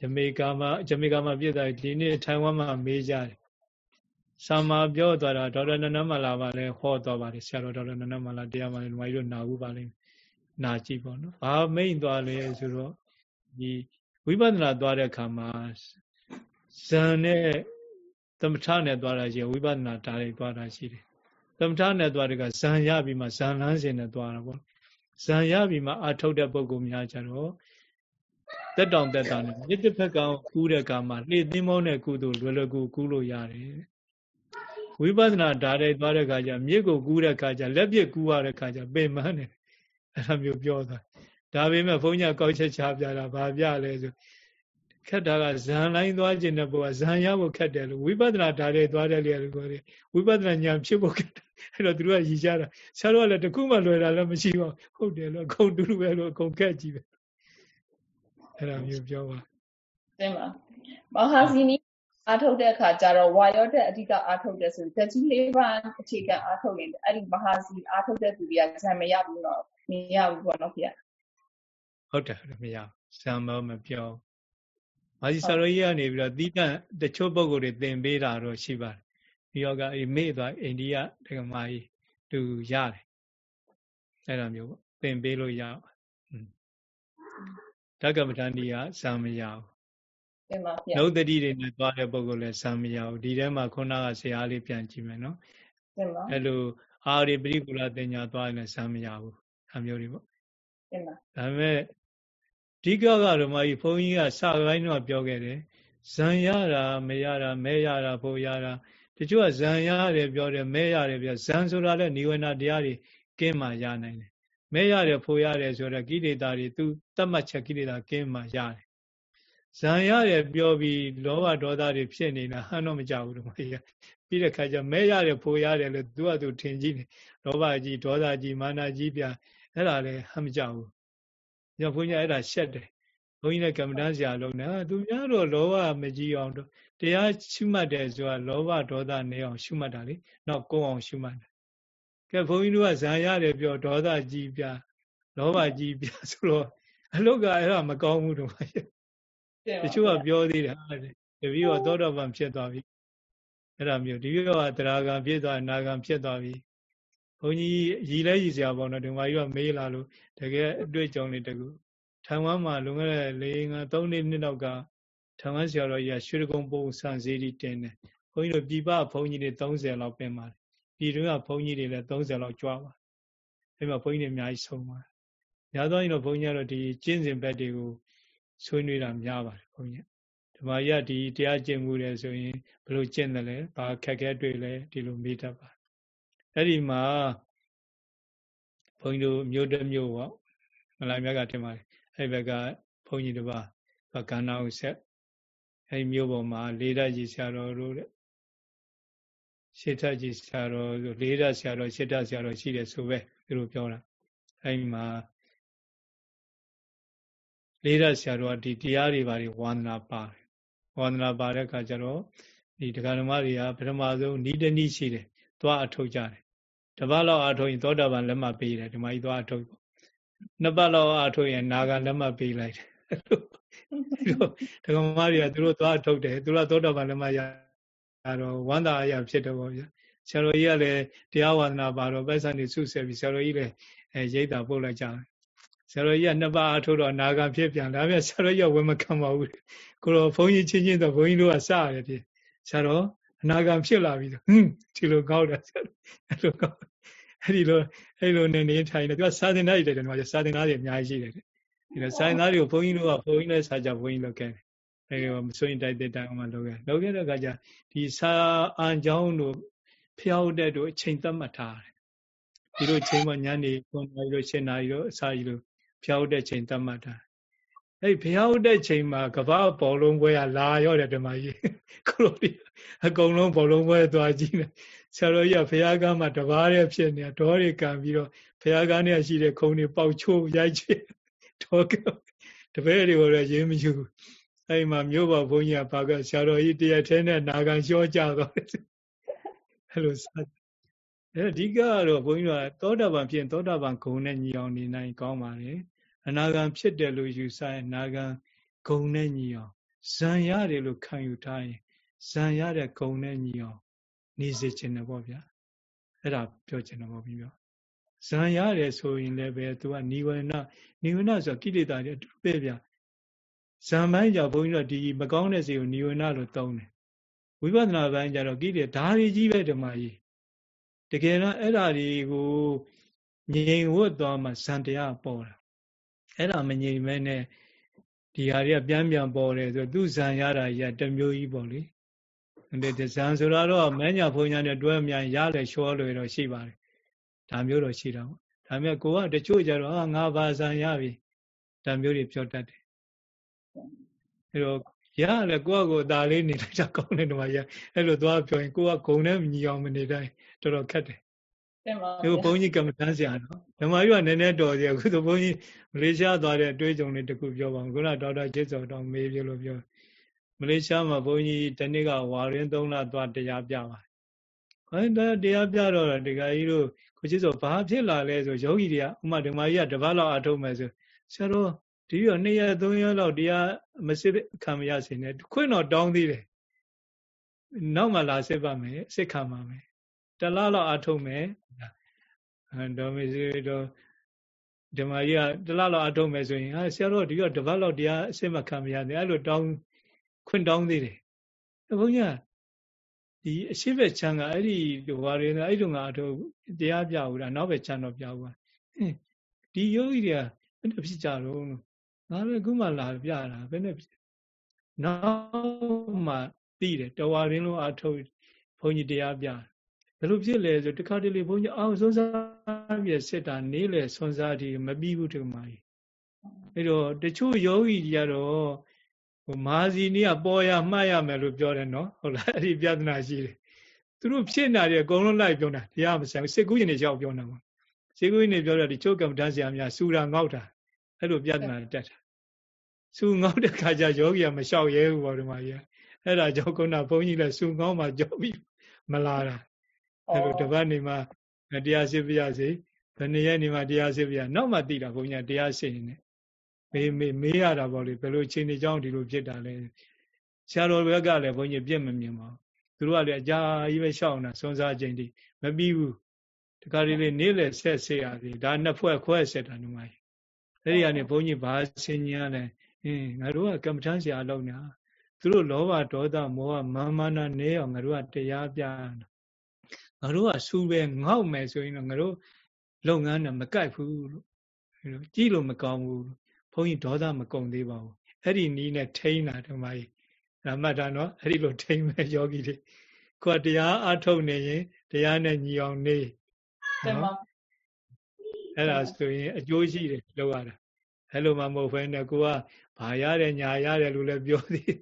ဂျမေကာမှာဂျမေကာမှာပြည့်တယ်ဒီနေ့ထိုင်ဝမ်မှာမေးကြတယ်ဆာမာပြောသွားတာဒေါက်တာနန္ဒမလာပါလဲဟောသွားပါတယ်ဆရာတော်ဒေါက်တာနန္ဒမလာတရားမှလည်းဒီမှာတို့နာဘူးပါလိမ့်နာကြည့်ပေါ့နော်ဘာမိတ်သွားလဲဆိုတော့ဒီဝိပဿနာသွားတဲ့အခါမှာဇန်နဲ့ သမထနဲ့သွားတာရှိဝိပဿနာဓာတ်တွေသွားတာရှိတယ်သမထနဲ့သွားတဲ့ကဇန်ရပြီးမှဇန်လန်းစင်နဲ့သွားတာပေါ့ဇန်ရပြီးမှအာထုတ်တဲ့ပုံကူများကြတော့တက်တောင်တက်တာနဲ့မြစ်တစ်ဖက်ကောင်ကူးတဲ့ကမှာလှေသင်းမောင်းတဲ့ကုသိုလ်လွယ်လွယ်ကူကူးလို့ရတယ်ဝိပဿနာဓာတ်တွေသွားတဲ့ခါကျမြစ်ကိုကူးတဲ့ခါကျလက်ပြကူးရတဲ့ခါကျပင်မန်းတယ်အဲ့လိုမျိုးပြောတာဒါပေမဲ့ဘုန်းကြီးကောက်ချက်ချပြတာဗာပြလဲဆို ခက်တာကဇန်လိုင်းသွားခြင်းတဲ့ဘောကဇန်ရဖို့ခက်တယ်လို့ဝိပဿနာဓာတ်တွေသွားတယ်လေလို့ပြောတယ်ဝိပဿနာဉာဏ်ဖြစ်ဖို့ခက်တယ်အဲ့တော့သူတို့ကရည်ကြတာဆရာတော်ကလည်းတခုမှလွယ်တာလည်းမရှိပါဘူးဟုတ်တယ်လို့အကုန်တူတူပဲလို့အကုန်ခက်ကြည့်ပဲအဲ့ဒါမျိုးပြောပါတင်ပါမဟာစီနီအားထုတ်တဲ့အခါကျတော့ဝါရောတဲ့အဓိကအားထုတ်တဲ့ဆိုဓာတ်ကြီးလေးပါအခြေခံအားထုတ်ရင်အဲ့ဒီမဟာစီအားထုတ်တဲ့သူတွေကဇံမရဘူးတော့မရဘူးပေါ့နော်ခင်ဗျဟုတ်တယ်မရဇံမမပြော မာစီဆရာတော်ကြီးကနေပြီးတော့သီးသန့်တချို့ပုံကိုယ်တွေသင်ပေးတာတော့ရှိပါတယ်ဒီယောကအေးမေ့သွားအိန္ဒိယဒကမာကြီးသူရတယ်အဲ့လိုမျိုးပေါ့သင်ပေးလို့ရဓကမဋ္ဌာန်းဒီကဇာမရဘူးတင်ပါဗျာနှုတ်တတိတွေနဲ့သွားတဲ့ပုံကလည်းဇာမရဘူးဒီထဲမှာခုနကဆရာလေးပြန်ကြည့်မယ်နော်တင်ပါအဲ့လိုအာရိပရိကူလတင်ညာသွားရင်လည်းဇာမရဘူးအမျိုးတွေပေါ့တင်ပါဒါပေမဲ့အ ဓိကကတော့မကြီးဘုန်းကြီးကစကိုင်းတော့ပြောခဲ့တယ်ဇံရတာမရတာမဲရတာဖို့ရတာတချို့ကဇံရတယ်ပြောတယ်မဲရတယ်ပြောဇံဆိုတာလည်းနိဝေနတရားတွေကင်းမှရနိုင်တယ်မဲရတယ်ဖို့ရတယ်ဆိုတော့ကိလေသာတွေသူတတ်မှတ်ချက်ကိလေသာကင်းမှရတယ်ဇံရတယ်ပြောပြီးလောဘဒေါသတွေဖြစ်နေတာဟန်တော့မကြဘူးတော့မကြီးပြီးတဲ့ခါကျမဲရတယ်ဖို့ရတယ်လို့သူကသူထင်ကြည့်နေလောဘကြီးဒေါသကြီးမာနကြီးပြအဲ့ဒါလည်းဟန်မကြဘူး ညဘုန်းကြီးအဲ့ဒါရှက်တယ်ဘုန်းကြီးလည်းကမ္မဋ္ဌာန်းဆရာလုံးနဲ့သူများတော့လောဘမကြီးအောင်တရားရှုမှတ်တယ်ဆိုတာလောဘဒေါသနေအောင် ရှုမှတ်တာလေနောက်ကိုယ်အောင်ရှုမှတ်တယ်ကဲဘုန်းကြီးတို့ကဇာရတယ်ပြောဒေါသကြီးပြလောဘကြီးပြဆိုတော့အလုတ်ကအဲ့ဒါမကောင်းဘူးတော့တချို့ကပြောသေးတယ်ဟာတပည့်တော့သောတော်ပန်ဖြစ်သွားပြီအဲ့ဒါမျိုးဒီပြောကတရားကံဖြစ်သွားနာကံဖြစ်သွားပြီ ဘုန်းကြီးရည်လဲရည်စရာပေါ့နော်ဒီမှာကြီးကမေးလာလို့တကယ်အတွေ့အကြုံလေးတကူထိုင်ဝမ်မှာလွန်ခဲ့တဲ့၄၅၃နှစ်နှစ်လောက်ကထိုင်ဝမ်ဆရာတော်ကြီးကရွှေကုံပုံစံစည်းတီတင်တယ်ဘုန်းကြီးတို့ပြည်ပဘုန်းကြီးတွေ30လောက်ပြင်ပါတယ်ပြည်တွင်းကဘုန်းကြီးတွေလည်း30လောက်ကြွားပါအဲ့မှာဘုန်းကြီးတွေအများကြီးဆုံးပါများသောရင်တော့ဘုန်းကြီးကတော့ဒီကျင့်စဉ်ဘက်တွေကိုဆွေးနွေးတာများပါတယ်ဘုန်းကြီးဓမ္မရဒီတရားကျင့်မှုတယ်ဆိုရင်ဘယ်လိုကျင့်တယ်လဲဘာခက်ခဲတွေ့လဲဒီလိုမေးတတ်ပါ အဲ့ဒီမှာဘုန်းကြီးတို့မြို့တစ်မြို့ပေါ့မလာမြတ်ကတင်ပါတယ်အဲ့ဘက်ကဘုန်းကြီးတစ်ပါးကန္နာဥဆက်အဲ့မြို့ပေါ်မှာလေးဓာတ်ကြီးဆရာတော်တို့တဲ့ရှစ်ထပ်ကြီးဆရာတော်လေးဓာတ်ဆရာတော်ရှစ်ထပ်ဆရာတော်ရှိတယ်ဆိုပဲသူတို့ပြောတာအဲ့မှာလေးဓာတ်ဆရာတော်ကဒီတရားတွေဘာတွေဝန္ဒနာပါတယ်ဝန္ဒနာပါတဲ့အခါကျတော့ဒီတရားဓမ္မတွေကပထမဆုံးဤတနည်းရှိတယ် သွားအထုတ်ကြတယ်တပတ်လောက်အထုတ်ရင်သောတာပန်လက်မှတ်ပေးတယ်ဒီမှာကြီးသွားအထုတ်နှစ်ပတ်လောက်အထုတ်ရင်နာဂလက်မှတ်ပေးလိုက်တယ်အဲ့လိုဒကမတွေကသူတို့သွားထုတ်တယ်သူတို့သောတာပန်လက်မှတ်ရတော့ဝန္တာအရာဖြစ်တော့ဗောဗျာဆရာတော်ကြီးကလည်းတရားဝါဒနာပါတော့ပိုက်ဆံနေစုဆက်ပြီးဆရာတော်ကြီးလည်းအဲရိတ်တာပို့လိုက်ကြတယ်ဆရာတော်ကြီးကနှစ်ပါးအထုတ်တော့နာဂဖြစ်ပြန်ဒါပေမဲ့ဆရာတော်ကြီးကဝယ်မခံပါဘူးကိုတော့ဘုန်းကြီးချင်းချင်းတော့ဘုန်းကြီးတို့ကစရတယ်ဖြစ်ဆရာတော် အနာဂံဖြစ်လာပြီဟွန်းဒီလိုကောက်တာဆရာအဲ့လိုကောက်အဲ့ဒီလိုအဲ့လိုနေနေထိုင်တယ်သူကစာသင်သားတွေတယ်ဒီမှာစာသင်သားတွေအများကြီးရှိတယ်ဒီလိုစာသင်သားတွေကိုဘုန်းကြီးတို့ကဘုန်းကြီးလည်းစာကြဘုန်းကြီးလုပ်ခဲ့တယ်အဲ့ဒီမစွရင်တိုက်တဲ့တိုင်အောင်မှလုပ်ခဲ့လုပ်ခဲ့တဲ့အခါကျဒီစာအန်ကြောင်းတို့ဖျောက်တဲ့တို့အချိန်သတ်မှတ်ထားတယ်ဒီလိုချိန်မှညနေ9နာရီလို့10နာရီလို့အစာကြီးလို့ဖျောက်တဲ့ချိန်သတ်မှတ်ထား အဲ့ဖျောက်တဲ့ချိန်မှာကဘာဘောလုံးပွဲကလာရောတယ်ဓမ္မကြီးခရိုဒီအကုန်လုံးဘောလုံးပွဲသွားကြည့်တယ်ဆရာတော်ကြီးကဖះကားမှာတဘာတဲ့ဖြစ်နေတာဒေါ်တွေကံပြီးတော့ဖះကားနဲ့ရှိတဲ့ခုံတွေပေါက်ချိုးရိုက်ချစ်ဒေါ်ကတပည့်တွေကိုလည်းရင်းမယူအဲ့မှာမြို့ပေါ်ဘုန်းကြီးကဘာကဆရာတော်ကြီးတရက်ထဲနဲ့နာခံလျှောကြတော့အဲ့လိုစအဲ့အဓိကကတော့ဘုန်းကြီးကသောတာပန်ဖြစ်သောတာပန်ဂုံနဲ့ညီအောင်နေနိုင်ကောင်းပါလေ အနာဂံဖြစ်တယ်လို့ယူဆရင်နာဂံဂုံနဲ့ညီအောင်ဇံရတယ်လို့ခံယူထားရင်ဇံရတဲ့ဂုံနဲ့ညီအောင်နေစေခြင်းတယ်ပေါ့ဗျာအဲ့ဒါပြောချင်တယ်ပေါ့ပြီးပြောဇံရတယ်ဆိုရင်လည်းပဲသူကနိဝရဏနိဝရဏဆိုကိလေသာတွေအတူပဲဗျာဇံပိုင်းကြောင့်ဘုန်းကြီးတို့ဒီမကောင်းတဲ့စိတ်ကိုနိဝရဏလို့သုံးတယ်ဝိပဿနာပိုင်းကျတော့ကိလေသာတွေကြီးပဲဓမ္မကြီးတကယ်တော့အဲ့ဓာတွေကိုငြိမ်ဝတ်သွားမှဇံတရားပေါ်တာ အဲ့ဒါမငြိမ်မဲနဲ့ဒီဟာတွေကပြန်ပြန်ပေါ်တယ်ဆိုသူဇံရတာကြီးတမျိုးကြီးပေါ့လေဒီဇံဆိုတော့မညာဘုံညာနဲ့တွဲမြန်ရလေလျှောလွယ်တော့ရှိပါတယ်ဒါမျိုးတော့ရှိတာပေါ့ဒါမြတ်ကိုကတချို့ကြတော့ဟာငါဘာဇံရပြီဒါမျိုးတွေပြောတတ်တယ်အဲတော့ရလေကိုကကိုဒါလေးနေလိုက်တာကောင်းတယ်တော့ရအဲ့လိုသွားပြောရင်ကိုကဂုံနဲ့ညီအောင်မနေတိုင်းတော်တော်ခက်တယ် တင်ပါဘူးဘုန်းကြီးကမ္မထမ်းဆရာနော်ဓမ္မကြီးကနည်းနည်းတော်တယ်အခုဆိုဘုန်းကြီးမလေးရှားသွားတဲ့အတွေ့အကြုံလေးတခုပြောပါဦးခုနဒေါက်တာကျစ်စောတော်မေးပြလို့ပြောမလေးရှားမှာဘုန်းကြီးတနေ့ကဝါရင်းသုံးလသွားတရားပြပါတယ်ဟဲ့တရားပြတော့ဒီကကြီးတို့ကိုကျစ်စောဘာဖြစ်လာလဲဆိုယောဂီတွေကဥမာဓမ္မကြီးကတပတ်လောက်အထုတ်မယ်ဆိုဆရာတော်ဒီရော2ရက်3ရက်လောက်တရားမစစ်ခံမရစေနဲ့ခွင့်တော့တောင်းသေးတယ်နောက်မှလာစစ်ပါမယ်စစ်ခံပါမယ် တလားလောက်အထုတ်မယ်ဒေါ်မေစီတော့ဓမ္မကြီးကတလားလောက်အထုံးမယ်ဆိုရင်ဟာဆရာတော်ဒီတော့တပတ်လောက်တရားအစစ်မခံမရတယ်အဲ့လိုတောင်းခွင့်တောင်းသေးတယ်ဘုန်းကြီးကဒီအရှိဘက်ချမ်းကအဲ့ဒီဟိုဘာတွေအဲ့ဒီငါအထုံးတရားပြဘူးလားနောက်ဘက်ချမ်းတော့ပြဘူးဒီယောဂီတွေကဘယ်နဲ့ဖြစ်ကြတော့ငါလည်းအခုမှလာပြတာဘယ်နဲ့နောက်မှသိတယ်တဝါရင်းလုံးအထုံးဘုန်းကြီးတရားပြ ဘယ်လိုဖြစ်လဲဆိုတခါတလေဘုန်းကြီးအောင်စွန်းစားပြစစ်တာနေလေစွန်းစားဒီမပြီးဘူးဒီမှာကြီးအဲ့တော့တချို့ယောဂီကြီးကတော့ဟိုမာဇီနီကပေါ်ရမှတ်ရမယ်လို့ပြောတယ်နော်ဟုတ်လားအဲ့ဒီပြဿနာရှိတယ်သူတို့ဖြစ်နေတယ်အကုန်လုံးလိုက်ပြောတာတရားမဆိုင်စစ်ကူးရင်တွေရောက်ပြောနေတာပေါ့စစ်ကူးရင်တွေပြောတော့ဒီချို့ကမ္ဘာတန်းဆရာများစူတာငေါက်တာအဲ့လိုပြဿနာတက်တာစူငေါက်တဲ့ခါကျယောဂီကမလျှောက်ရဲဘူးပေါ့ဒီမှာကြီးအဲ့ဒါကြောင့်ခုနဘုန်းကြီးလည်းစူငေါက်မှကြောက်ပြီးမလာတာ အဲ့လိုတပတ်နေမှတရားစစ်ပြရစေဘယ်နှစ်ရက်နေမှတရားစစ်ပြရနောက်မှသိတာဘုန်းကြီးတရားစစ်နေမေးမေးမေးရတာပေါ့လေဘယ်လိုချိန်နေကြောင်းဒီလိုဖြစ်တာလဲဆရာတော်ဘက်ကလည်းဘုန်းကြီးပြည့်မမြင်ပါဘူးသူတို့ကလည်းအကြာကြီးပဲရှောက်နေတာစွန်းစားချိန်တိမပြီးဘူးတခါတလေနေ့လေဆက်ဆက်ရစီဒါနှစ်ဖွဲ့ခွဲဆက်တာညီမကြီးအဲ့ဒီကနေဘုန်းကြီးဘာဆင်ញင်ရလဲအင်းငါတို့ကကမ္မထမ်းဆရာလုပ်နေတာသူတို့လောဘဒေါသမောဟမာမာနနေအောင်ငါတို့ကတရားပြတာ ငါတို့ကစူပဲငေါ့မယ်ဆိုရင်တော့ငါတို့လုပ်ငန်းနဲ့မကိုက်ဘူးလို့အဲလိုကြည့်လို့မကောင်းဘူးဘုန်းကြီးဒေါသမကုန်သေးပါဘူးအဲ့ဒီနီးနဲ့ထိန်းတာဓမ္မကြီးဒါမှတ်တာနော်အဲ့ဒီလိုထိန်းမဲ့ယောဂီတွေကိုယ်တရားအထုတ်နေရင်တရားနဲ့ညီအောင်နေနော်အဲ့ဒါဆိုရင်အကျိုးရှိတယ်လောက်ရတာအဲ့လိုမှမဟုတ်ဘဲနဲ့ကိုကဘာရတယ်ညာရတယ်လို့လည်းပြောသေး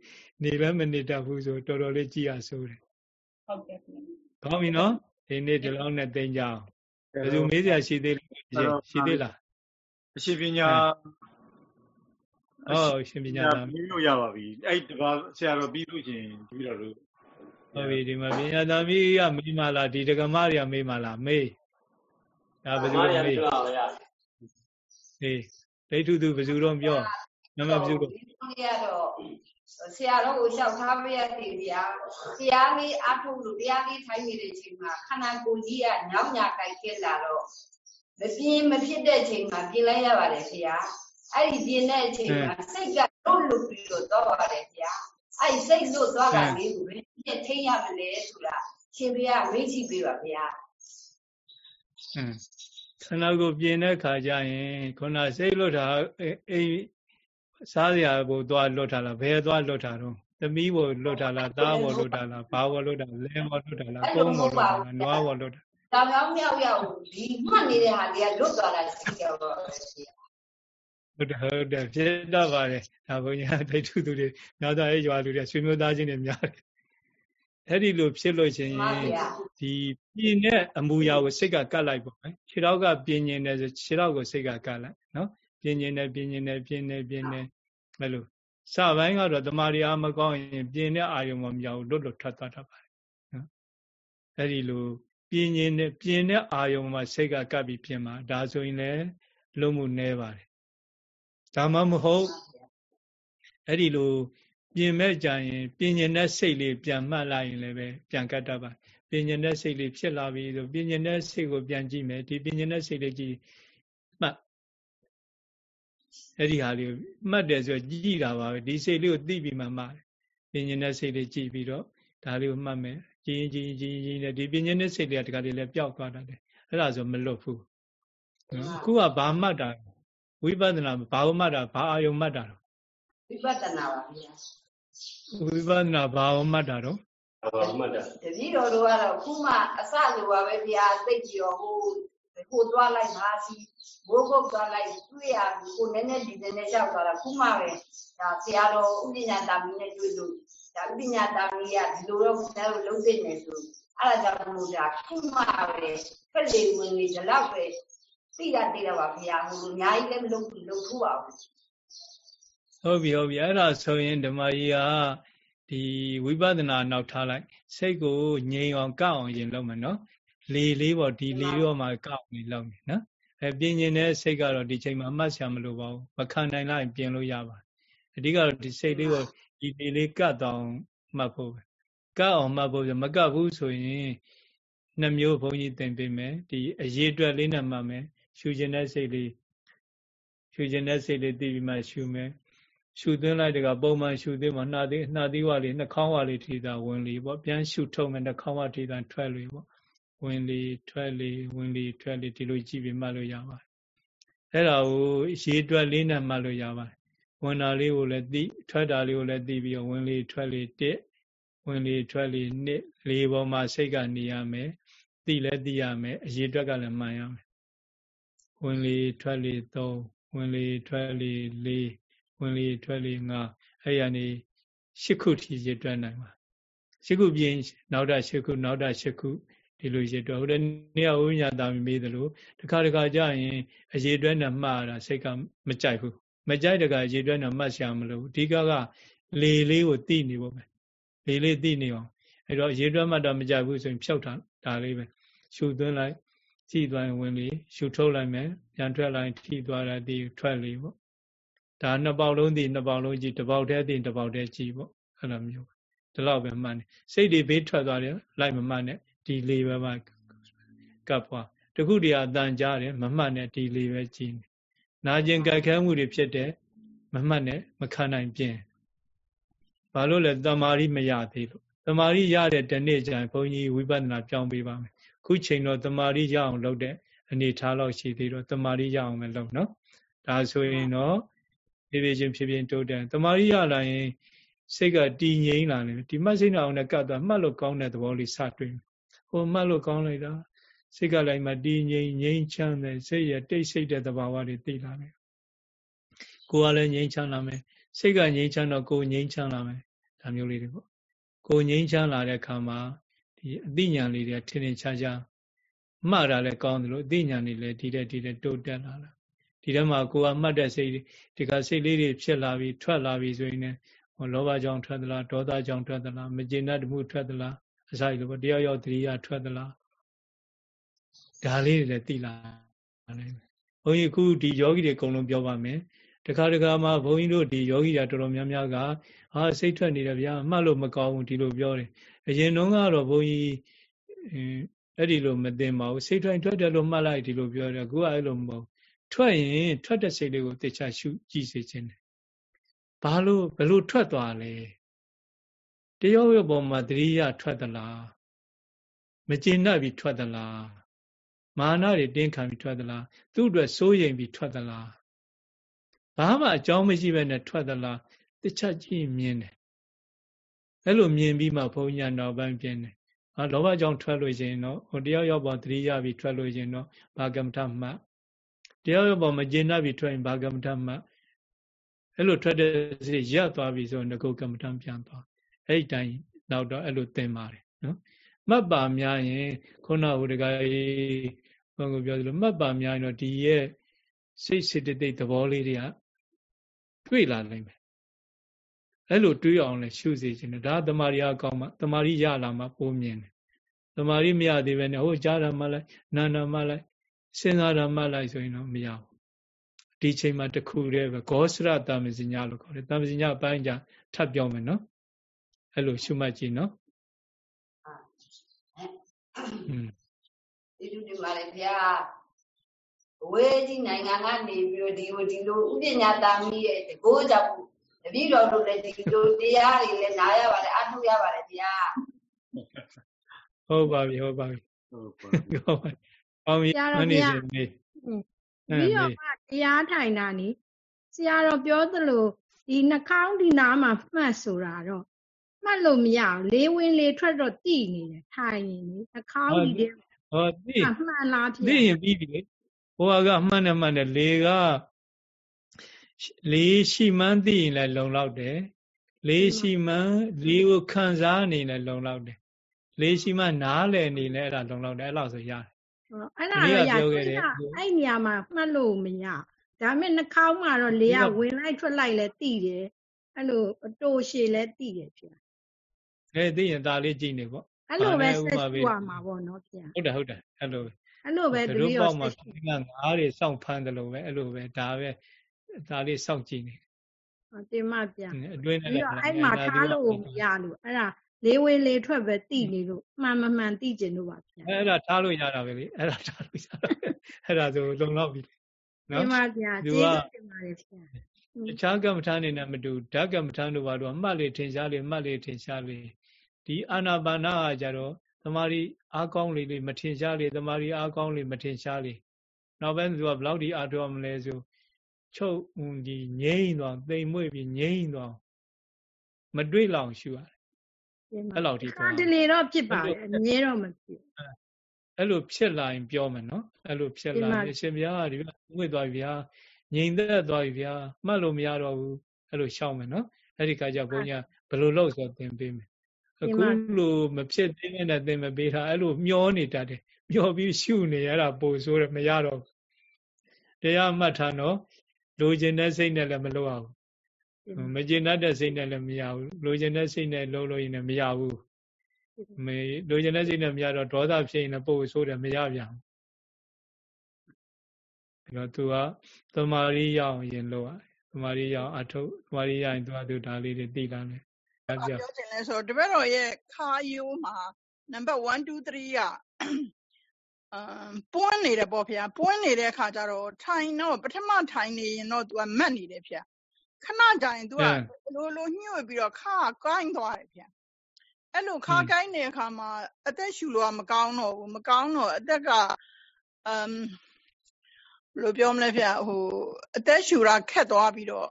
နေလည်းမနေတတ်ဘူးဆိုတော်တော်လေးကြည်ရဆိုတယ်ဟုတ်ကဲ့ကောင်းပြီနော် ဒီနေ့ဒီလောက်နဲ့တင်ကြအောင်ဘယ်သူမေးစရာရှိသေးလဲရှိသေးလားအရှင်ပညာဟုတ်ရှင်ပညာသားပြီးလို့ရပါပြီအဲ့တပါဆရာတော်ပြီးလို့ရှင်ပြီးတော့လို့ဟုတ်ပြီဒီမှာပညာသားမီးကမေးမှလားဒီဒကမတွေကမေးမှလားမေးဒါဘယ်သူမေးဟေးဒိဋ္ဌုသူဘယ်သူတော့ပြောနမဘယ်သူတော့ရတော့ ဆရာတော်ကိုလျှောက်ထားပြရစီဗျာတရားလေးအထုတ်လို့တရားလေးထိုင်နေတဲ့အချိန်မှာခန္ဓာကိုယ်ကြီးကညောင်းညာကြိုက်ခဲ့လာတော့မပြင်းမဖြစ်တဲ့အချိန်မှာပြင်လိုက်ရပါတယ်ဆရာအဲ့ဒီပြင်တဲ့အချိန်မှာစိတ်ကလွတ်လွတ်ပြီးတော့တော့ပါတယ်ဆရာအဲ့ဒီစိတ်လွတ်သွားတာလေးကိုဘယ်နဲ့ထိရမလဲဆိုတာရှင်ဘုရားမိတ်ချိပေးပါဗျာอืมခန္ဓာကိုယ်ပြင်တဲ့ခါကျရင်ခုနစိတ်လွတ်တာအိမ် စားစရာကိုသွားလွတ်ထားလားဘယ်သွားလွတ်ထားတော့သမီးဘောလွတ်ထားလားသားဘောလွတ်ထားလားဘာဘောလွတ်ထားလဲဘောလွတ်ထားလားကုန်းဘောလွတ်ထားလားနွားဘောလွတ်ထားတောင်ရောက်မြောက်ရောက်ဒီမှတ်နေတဲ့ဟာတွေကလွတ်သွားတာရှိကြတော့ဟုတ်တယ်ဟုတ်တယ်ဖြစ်တော့ပါတယ်ဒါဘုရားဒိဋ္ဌုသူတွေနောက်သားရဲ့ရွာလူတွေဆွေမျိုးသားချင်းတွေများတယ်အဲ့ဒီလိုဖြစ်လို့ချင်းဒီပြင်းတဲ့အမူအရာကိုစိတ်ကကတ်လိုက်ပေါ့နော်ခြေထောက်ကပြင်းញင်တယ်ဆိုခြေထောက်ကိုစိတ်ကကတ်လိုက်နော် ပြင်းញင်တယ်ပြင်းញင်တယ်ပြင်းနေပြင်းနေအဲ့လိုစပိုင်းကတော့တမာရီအားမကောင်းရင်ပြင်းတဲ့အာယုံမမြောက်လွတ်လွတ်ထွက်သွားတတ်ပါတယ်နော်အဲ့ဒီလိုပြင်းញင်တဲ့ပြင်းတဲ့အာယုံမှာစိတ်ကကပ်ပြီးပြင်းမှာဒါဆိုရင်လည်းလုံးမှုနဲပါတယ်ဒါမှမဟုတ်အဲ့ဒီလိုပြင်မဲ့ကြရင်ပြင်ញင်တဲ့စိတ်လေးပြန်မှတ်လိုက်ရင်လည်းပဲပြန်ကတ်တတ်ပါပြင်ញင်တဲ့စိတ်လေးဖြစ်လာပြီဆိုပြင်ញင်တဲ့စိတ်ကိုပြန်ကြည့်မယ်ဒီပြင်ញင်တဲ့စိတ်လေးကြည့်မှတ် အဲ့ဒီဟာလေးမှတ်တယ်ဆိုကြည့်တာပါပဲဒီစိတ်လေးကိုသိပြီးမှမှတ်ပြင်ញင်တဲ့စိတ်လေးကြည့်ပြီးတော့ဒါလေးကိုမှတ်မယ်ကြည်ကြည်ကြည်ကြည်နဲ့ဒီပြင်ញင်တဲ့စိတ်လေးကတခါတည်းလည်းပျောက်သွားတယ်အဲ့ဒါဆိုမလွတ်ဘူးနော်အခုကဘာမှတ်တာဝိပဿနာဘာမှတ်တာဘာအာယုံမှတ်တာတော့ဝိပဿနာပါဗျာဝိပဿနာဘာမှတ်တာတော့ဘာမှတ်တာတတိတော်တို့ကတော့ခုမှအစလိုပါပဲဗျာသိကြရောဟို ဟိုသွားလိုက်ပါစီဘိုးဘုတ်သွားလိုက်တွေ့ရပြီကိုနည်းနည်းဒီနည်းနည်းရောက်သွားတာခုမှပဲဒါဆရာတော်ဥပညာတာမီးနဲ့တွေ့လို့ဒါဥပညာတာမီးကဒီလိုတော့ဆရာတို့လုံးသိနေဆိုအဲ့ဒါကြောင့်မို့ဒါခုမှပဲဖက်လေဝင်နေကြတော့ပဲသိတာသိတော့ပါဗျာဟိုအများကြီးလည်းမလုပ်ဘူးလုပ်ထူပါဘူးဟုတ်ပြီဟုတ်ပြီအဲ့ဒါဆိုရင်ဓမ္မကြီးကဒီဝိပဿနာနောက်ထားလိုက်စိတ်ကိုငြိမ်အောင်ကောက်အောင်ရင်လုပ်မယ်နော် လေလေးပေါ့ဒီလေရောမှကောက်နေလုပ်မယ်နော်အဲပြင်းကျင်တဲ့စိတ်ကတော့ဒီချိန်မှာအမှတ်ဆရာမလိုပါဘူးမခံနိုင်လိုက်ပြင်လို့ရပါတယ်အဓိကတော့ဒီစိတ်လေးကိုဒီလေလေးကတ်တော့မှတ်ဖို့ပဲကတ်အောင်မှတ်ဖို့မကတ်ဘူးဆိုရင်နှမျိုးဘုန်းကြီးသင်ပေးမယ်ဒီအရေးအတွက်လေးနဲ့မှတ်မယ်ရှူခြင်းတဲ့စိတ်လေးရှုခြင်းတဲ့စိတ်လေးသိပြီးမှရှုမယ်ရှုသွင်းလိုက်တကပုံမှန်ရှုသွင်းမှနှာသီးနှာသီးဝါလေးနှာခေါင်းဝါလေးထိတာဝင်လေပေါ့ပြန်ရှုထုတ်မယ်နှာခေါင်းဝါထိတာထွက်လေပေါ့ ဝင်လေထွက်လေဝင်လေထွက်လေဒီလိုကြည့်ပြီးမှတ်လို့ရပါတယ်အဲ့ဒါကိုရေတွက်လေးနဲ့မှတ်လို့ရပါတယ်ဝင်တာလေးကိုလည်းသိထွက်တာလေးကိုလည်းသိပြီးဝင်လေထွက်လေတစ်ဝင်လေထွက်လေနှစ်လေးပေါ်မှာစိတ်ကနေရမယ်သိလည်းသိရမယ်အရေတွက်ကလည်းမှန်ရမယ်ဝင်လေထွက်လေသုံးဝင်လေထွက်လေလေးဝင်လေထွက်လေငါအဲ့ရနေရှစ်ခုထိရေတွက်နိုင်ပါရှစ်ခုပြင်နောက်တာရှစ်ခုနောက်တာရှစ်ခု ဒီလိုရေတွက်ဟိုတနေ့ဝိညာတာမေးသလိုတခါတခါကြာရင်အရေတွက်နဲ့မှားတာစိတ်ကမကြိုက်ဘူးမကြိုက်တခါရေတွက်နဲ့မှတ်ရှာမလို့အဓိကကလေလေးကိုသိနေဖို့ပဲလေလေးသိနေအောင်အဲ့တော့ရေတွက်မှတ်တော့မကြိုက်ဘူးဆိုရင်ဖြုတ်တာဒါလေးပဲရှုသွင်းလိုက်ကြည့်သွားရင်ဝင်လေရှုထုတ်လိုက်မယ်ပြန်ထွက်လိုက်ထိသွားတာဒီထွက်လေပေါ့ဒါနှစ်ပေါက်လုံးဒီနှစ်ပေါက်လုံးကြည့်တစ်ပေါက်တည်းဒီတစ်ပေါက်တည်းကြည့်ပေါ့အဲ့လိုမျိုးဒီလောက်ပဲမှတ်နေစိတ်တွေဘေးထွက်သွားတယ်လိုက်မမှတ်နဲ့ ဒီလေးပဲမှကပ်ဖွာတခုတည်းအတန်ကြားတယ်မမှတ်နဲ့ဒီလေးပဲကြည့်နေနာကျင်ကြိုက်ခဲမှုတွေဖြစ်တယ်မမှတ်နဲ့မခံနိုင်ပြင်ဘာလို့လဲတမာရီမရသေးလို့တမာရီရတဲ့တနေ့ကျရင်ဘုန်းကြီးဝိပဿနာပြောင်းပေးပါမယ်ခုချိန်တော့တမာရီရအောင်လုပ်တဲ့အနေထားလောက်ရှိသေးတော့တမာရီရအောင်ပဲလုပ်နော်ဒါဆိုရင်တော့ဖြည်းဖြည်းချင်းဖြည်းဖြည်းတိုးတက်တမာရီရလာရင်စိတ်ကတည်ငြိမ်လာတယ်ဒီမှတ်စိတ်အောင်နဲ့ကတ်သွားမှတ်လို့ကောင်းတဲ့သဘောလေးစတွေ့ ဟိုမှတ်လို့ကောင်းလိုက်တာစိတ်ကလည်းမှတည်ငြိမ်ငြိမ်ချမ်းတဲ့စိတ်ရတိတ်ဆိတ်တဲ့သဘာဝတွေသိလာတယ်ကိုယ်ကလည်းငြိမ်ချမ်းလာမယ်စိတ်ကငြိမ်ချမ်းတော့ကိုယ်ငြိမ်ချမ်းလာမယ်ဒါမျိုးလေးတွေပေါ့ကိုယ်ငြိမ်းချမ်းလာတဲ့အခါမှာဒီအသိဉာဏ်လေးတွေထင်ထင်ရှားရှားမှတ်တာလည်းကောင်းတယ်လို့အသိဉာဏ်လေးလည်းဒီတဲ့ဒီတဲ့တိုးတက်လာတာဒီထဲမှာကိုယ်ကမှတ်တဲ့စိတ်ဒီကစိတ်လေးတွေဖြစ်လာပြီးထွက်လာပြီးဆိုရင်လည်းဟောလောဘကြောင့်ထွက်သလားဒေါသကြောင့်ထွက်သလားမကျေနပ်မှုထွက်သလား အစာရလိုပေါ့တရားရောက်တရိယာထွက်သလားဒါလေးတွေလည်းသိလာတယ်ဘုန်းကြီးခုဒီယောဂီတွေအကုန်လုံးပြောပါမယ်တခါတခါမှဘုန်းကြီးတို့ဒီယောဂီတွေတော်တော်များများကဟာစိတ်ထွက်နေတယ်ဗျာမှတ်လို့မကောင်းဘူးဒီလိုပြောတယ်အရင်တုန်းကတော့ဘုန်းကြီးအဲ့ဒီလိုမသိပါဘူးစိတ်ထွက်ထွက်တယ်လို့မှတ်လိုက်ဒီလိုပြောတယ်အခုကအဲ့လိုမဟုတ်ထွက်ရင်ထွက်တဲ့စိတ်လေးကိုတေချာရှုကြည့်စေခြင်းတယ်ဘာလို့ဘလို့ထွက်သွားလဲ တယောက်ရဲ့ပုံမှာတတိယထွက်သလားမကျေနပ်ပြီးထွက်သလားမာနတွေတင်းခံပြီးထွက်သလားသူ့အတွက်စိုးရိမ်ပြီးထွက်သလားဘာမှအကြောင်းမရှိဘဲနဲ့ထွက်သလားတခြားကြည့်မြင်တယ်အဲ့လိုမြင်ပြီးမှဘုန်းကြီးနောက်ပိုင်းပြင်းတယ်ဟာလောဘကြောင့်ထွက်လို့ရှိရင်တော့ဟိုတယောက်ယောက်ပေါ်သတိရပြီးထွက်လို့ရှိရင်တော့ဘာကမ္မထမှတ်တယောက်ယောက်ပေါ်မကျေနပ်ပြီးထွက်ရင်ဘာကမ္မထမှတ်အဲ့လိုထွက်တဲ့စိတ်ရပ်သွားပြီဆိုရင်ငကုကမ္မထပြန်သွား အဲ့ဒီတိုင်းနောက်တော့အဲ့လိုသင်ပါတယ်နော်မှတ်ပါများရင်ခုနဟိုတကကြီးဘုန်းကပြောသလိုမှတ်ပါများရင်တော့ဒီရဲ့စိတ်စေတသိက်သဘောလေးတွေကတွေ့လာနိုင်မယ်အဲ့လိုတွေးအောင်လဲရှုစေခြင်းဒါတမာရီအကောင်းမှတမာရီရလာမှပိုးမြင်တယ်တမာရီမရသေးပဲနဲ့ဟိုကြားတာမှလိုက်နာနာမှလိုက်စဉ်းစားတာမှလိုက်ဆိုရင်တော့မရဘူးဒီချိန်မှာတခုတည်းပဲဂောစရတာမစညာလို့ခေါ်တယ်တာမစညာအပိုင်းကြထပ်ပြောမယ်နော် အဲ့လိုရှုမှတ်ကြည့်နော်อืมဒီလိုဒီမှာလေဗျာဝေးကြီးနိုင်ငံကနေပြီးတော့ဒီလိုဒီလိုဥပညာတာမီးရဲ့တကိုးကြောင့်တပည့်တော်တို့လည်းဒီလိုတရားတွေလည်းနားရပါတယ်အထုရပါတယ်ဗျာဟုတ်ပါပြီဟုတ်ပါပြီဟုတ်ပါပြီဟုတ်ပါအောင်ပြီမနေစေနေပြီးတော့မှတရားထိုင်တာနိဆရာတော်ပြောသလိုဒီနှာခေါင်းဒီနားမှာမှတ်ဆိုတာတော့ မှတ်လို့မရဘူးလေးဝင်လေးထွက်တော့တိနေတယ်ထိုင်ရင်နိနှာခေါင်းဒီတဲ့ဟောတိမှန်လားဖြစ်တိရင်ပြီးပြီဟိုကမှန်တယ်မှန်တယ်လေကလေးရှိမှန်းသိရင်လည်းလုံလောက်တယ်လေးရှိမှန်းလေးကိုခံစားနေလည်းလုံလောက်တယ်လေးရှိမှနားလည်နေလည်းအဲ့ဒါလုံလောက်တယ်အဲ့လောက်ဆိုရတယ်အဲ့ဒါတော့ရခဲ့တယ်အဲ့နေရာမှာမှတ်လို့မရဒါပေမဲ့နှာခေါင်းမှာတော့လေကဝင်လိုက်ထွက်လိုက်လဲတိတယ်အဲ့လိုအတိုးရှည်လဲတိတယ်ဖြစ် အဲသိရင်ဒါလေးကြည့်နေပေါ့အဲ့လိုပဲဆက်ရှိရမှာပေါ့နော်ဗျာဟုတ်တယ်ဟုတ်တယ်အဲ့လိုအဲ့လိုပဲတတိယဆက်ရှိငါးတွေစောင့်ဖမ်းတယ်လို့ပဲအဲ့လိုပဲဒါပဲဒါလေးစောင့်ကြည့်နေတင်မပြအတွင်းနဲ့လည်းအဲ့မှာထားလို့မရလို့အဲ့ဒါလေးဝင်လေးထွက်ပဲတိနေလို့မှန်မမှန်တိကျင်လို့ပါဗျာအဲ့ဒါထားလို့ရတာပဲလေအဲ့ဒါထားလို့ရတာအဲ့ဒါဆိုလုံလောက်ပြီနော်တင်ပါဗျာကျေးဇူးတင်ပါတယ်ဗျာတခြားကမ္မထာအနေနဲ့မတူဓာတ်ကမ္မထာတို့ဘာလို့အမှတ်လေးထင်ရှားလေးအမှတ်လေးထင်ရှားလေး ဒီအာနာပါနာကကြတော့တမာရီအားကောင်းလေးလေးမထင်ရှားလေးတမာရီအားကောင်းလေးမထင်ရှားလေးနောက်ပိုင်းသူကဘလောက်ဒီအားထုတ်မလဲဆိုချုပ်ဒီငြိမ့်သွားတိမ်မွေ့ပြီးငြိမ့်သွားမတွေးလောင်ရှူရတယ်အဲ့လောက်ထိသွားတယ်လေတော့ဖြစ်ပါတယ်အမြဲတော့မဖြစ်အဲ့လိုဖြစ်လာရင်ပြောမယ်နော်အဲ့လိုဖြစ်လာရင်အရှင်ဘုရားကဒီကငွေ့သွားပြီဗျာငြိမ်သက်သွားပြီဗျာမှတ်လို့မရတော့ဘူးအဲ့လိုရှောက်မယ်နော်အဲ့ဒီခါကျဘုန်းကြီးဘယ်လိုလုပ်ဆိုသင်ပေးမယ် အခုလိုမဖြစ်သေးတဲ့သင်မပေးတာအဲ့လိုမျောနေတတ်တယ်မျောပြီးရှုနေရတာပို့ဆိုးတယ်မရတော့ဘူးတရားမှတ်ထားနော်လိုချင်တဲ့စိတ်နဲ့လည်းမလုပ်အောင်မကျင်တတ်တဲ့စိတ်နဲ့လည်းမရဘူးလိုချင်တဲ့စိတ်နဲ့လုပ်လို့ရင်လည်းမရဘူးမေလိုချင်တဲ့စိတ်နဲ့မရတော့ဒေါသဖြစ်ရင်လည်းပို့ဆိုးတယ်မရပြန်ဘူးအဲ့တော့သူကသမာဓိရအောင်ရင်လုပ်ရတယ်သမာဓိရအောင်အထုတ်သမာဓိရရင်သူကသူဒါလေးတွေသိလာတယ် ပြောချင်လဲဆိုတပည့်တော်ရဲ့ခါယိုးမှာနံပါတ်1 2 3ကအမ်ပွန်းနေတယ်ပေါ့ဗျာပွန်းနေတဲ့အခါကျတော့ထိုင်တော့ပထမထိုင်နေရင်တော့ तू ကမက်နေတယ်ဗျာခဏကြာရင် तू ကလိုလိုညှို့ပြီးတော့ခါကိုင်းသွားတယ်ဗျာအဲ့လိုခါကိုင်းတဲ့အခါမှာအသက်ရှူလို့ကမကောင်းတော့ဘူးမကောင်းတော့အသက်ကအမ်ဘယ်လိုပြောမလဲဗျာဟိုအသက်ရှူတာခက်သွားပြီးတော့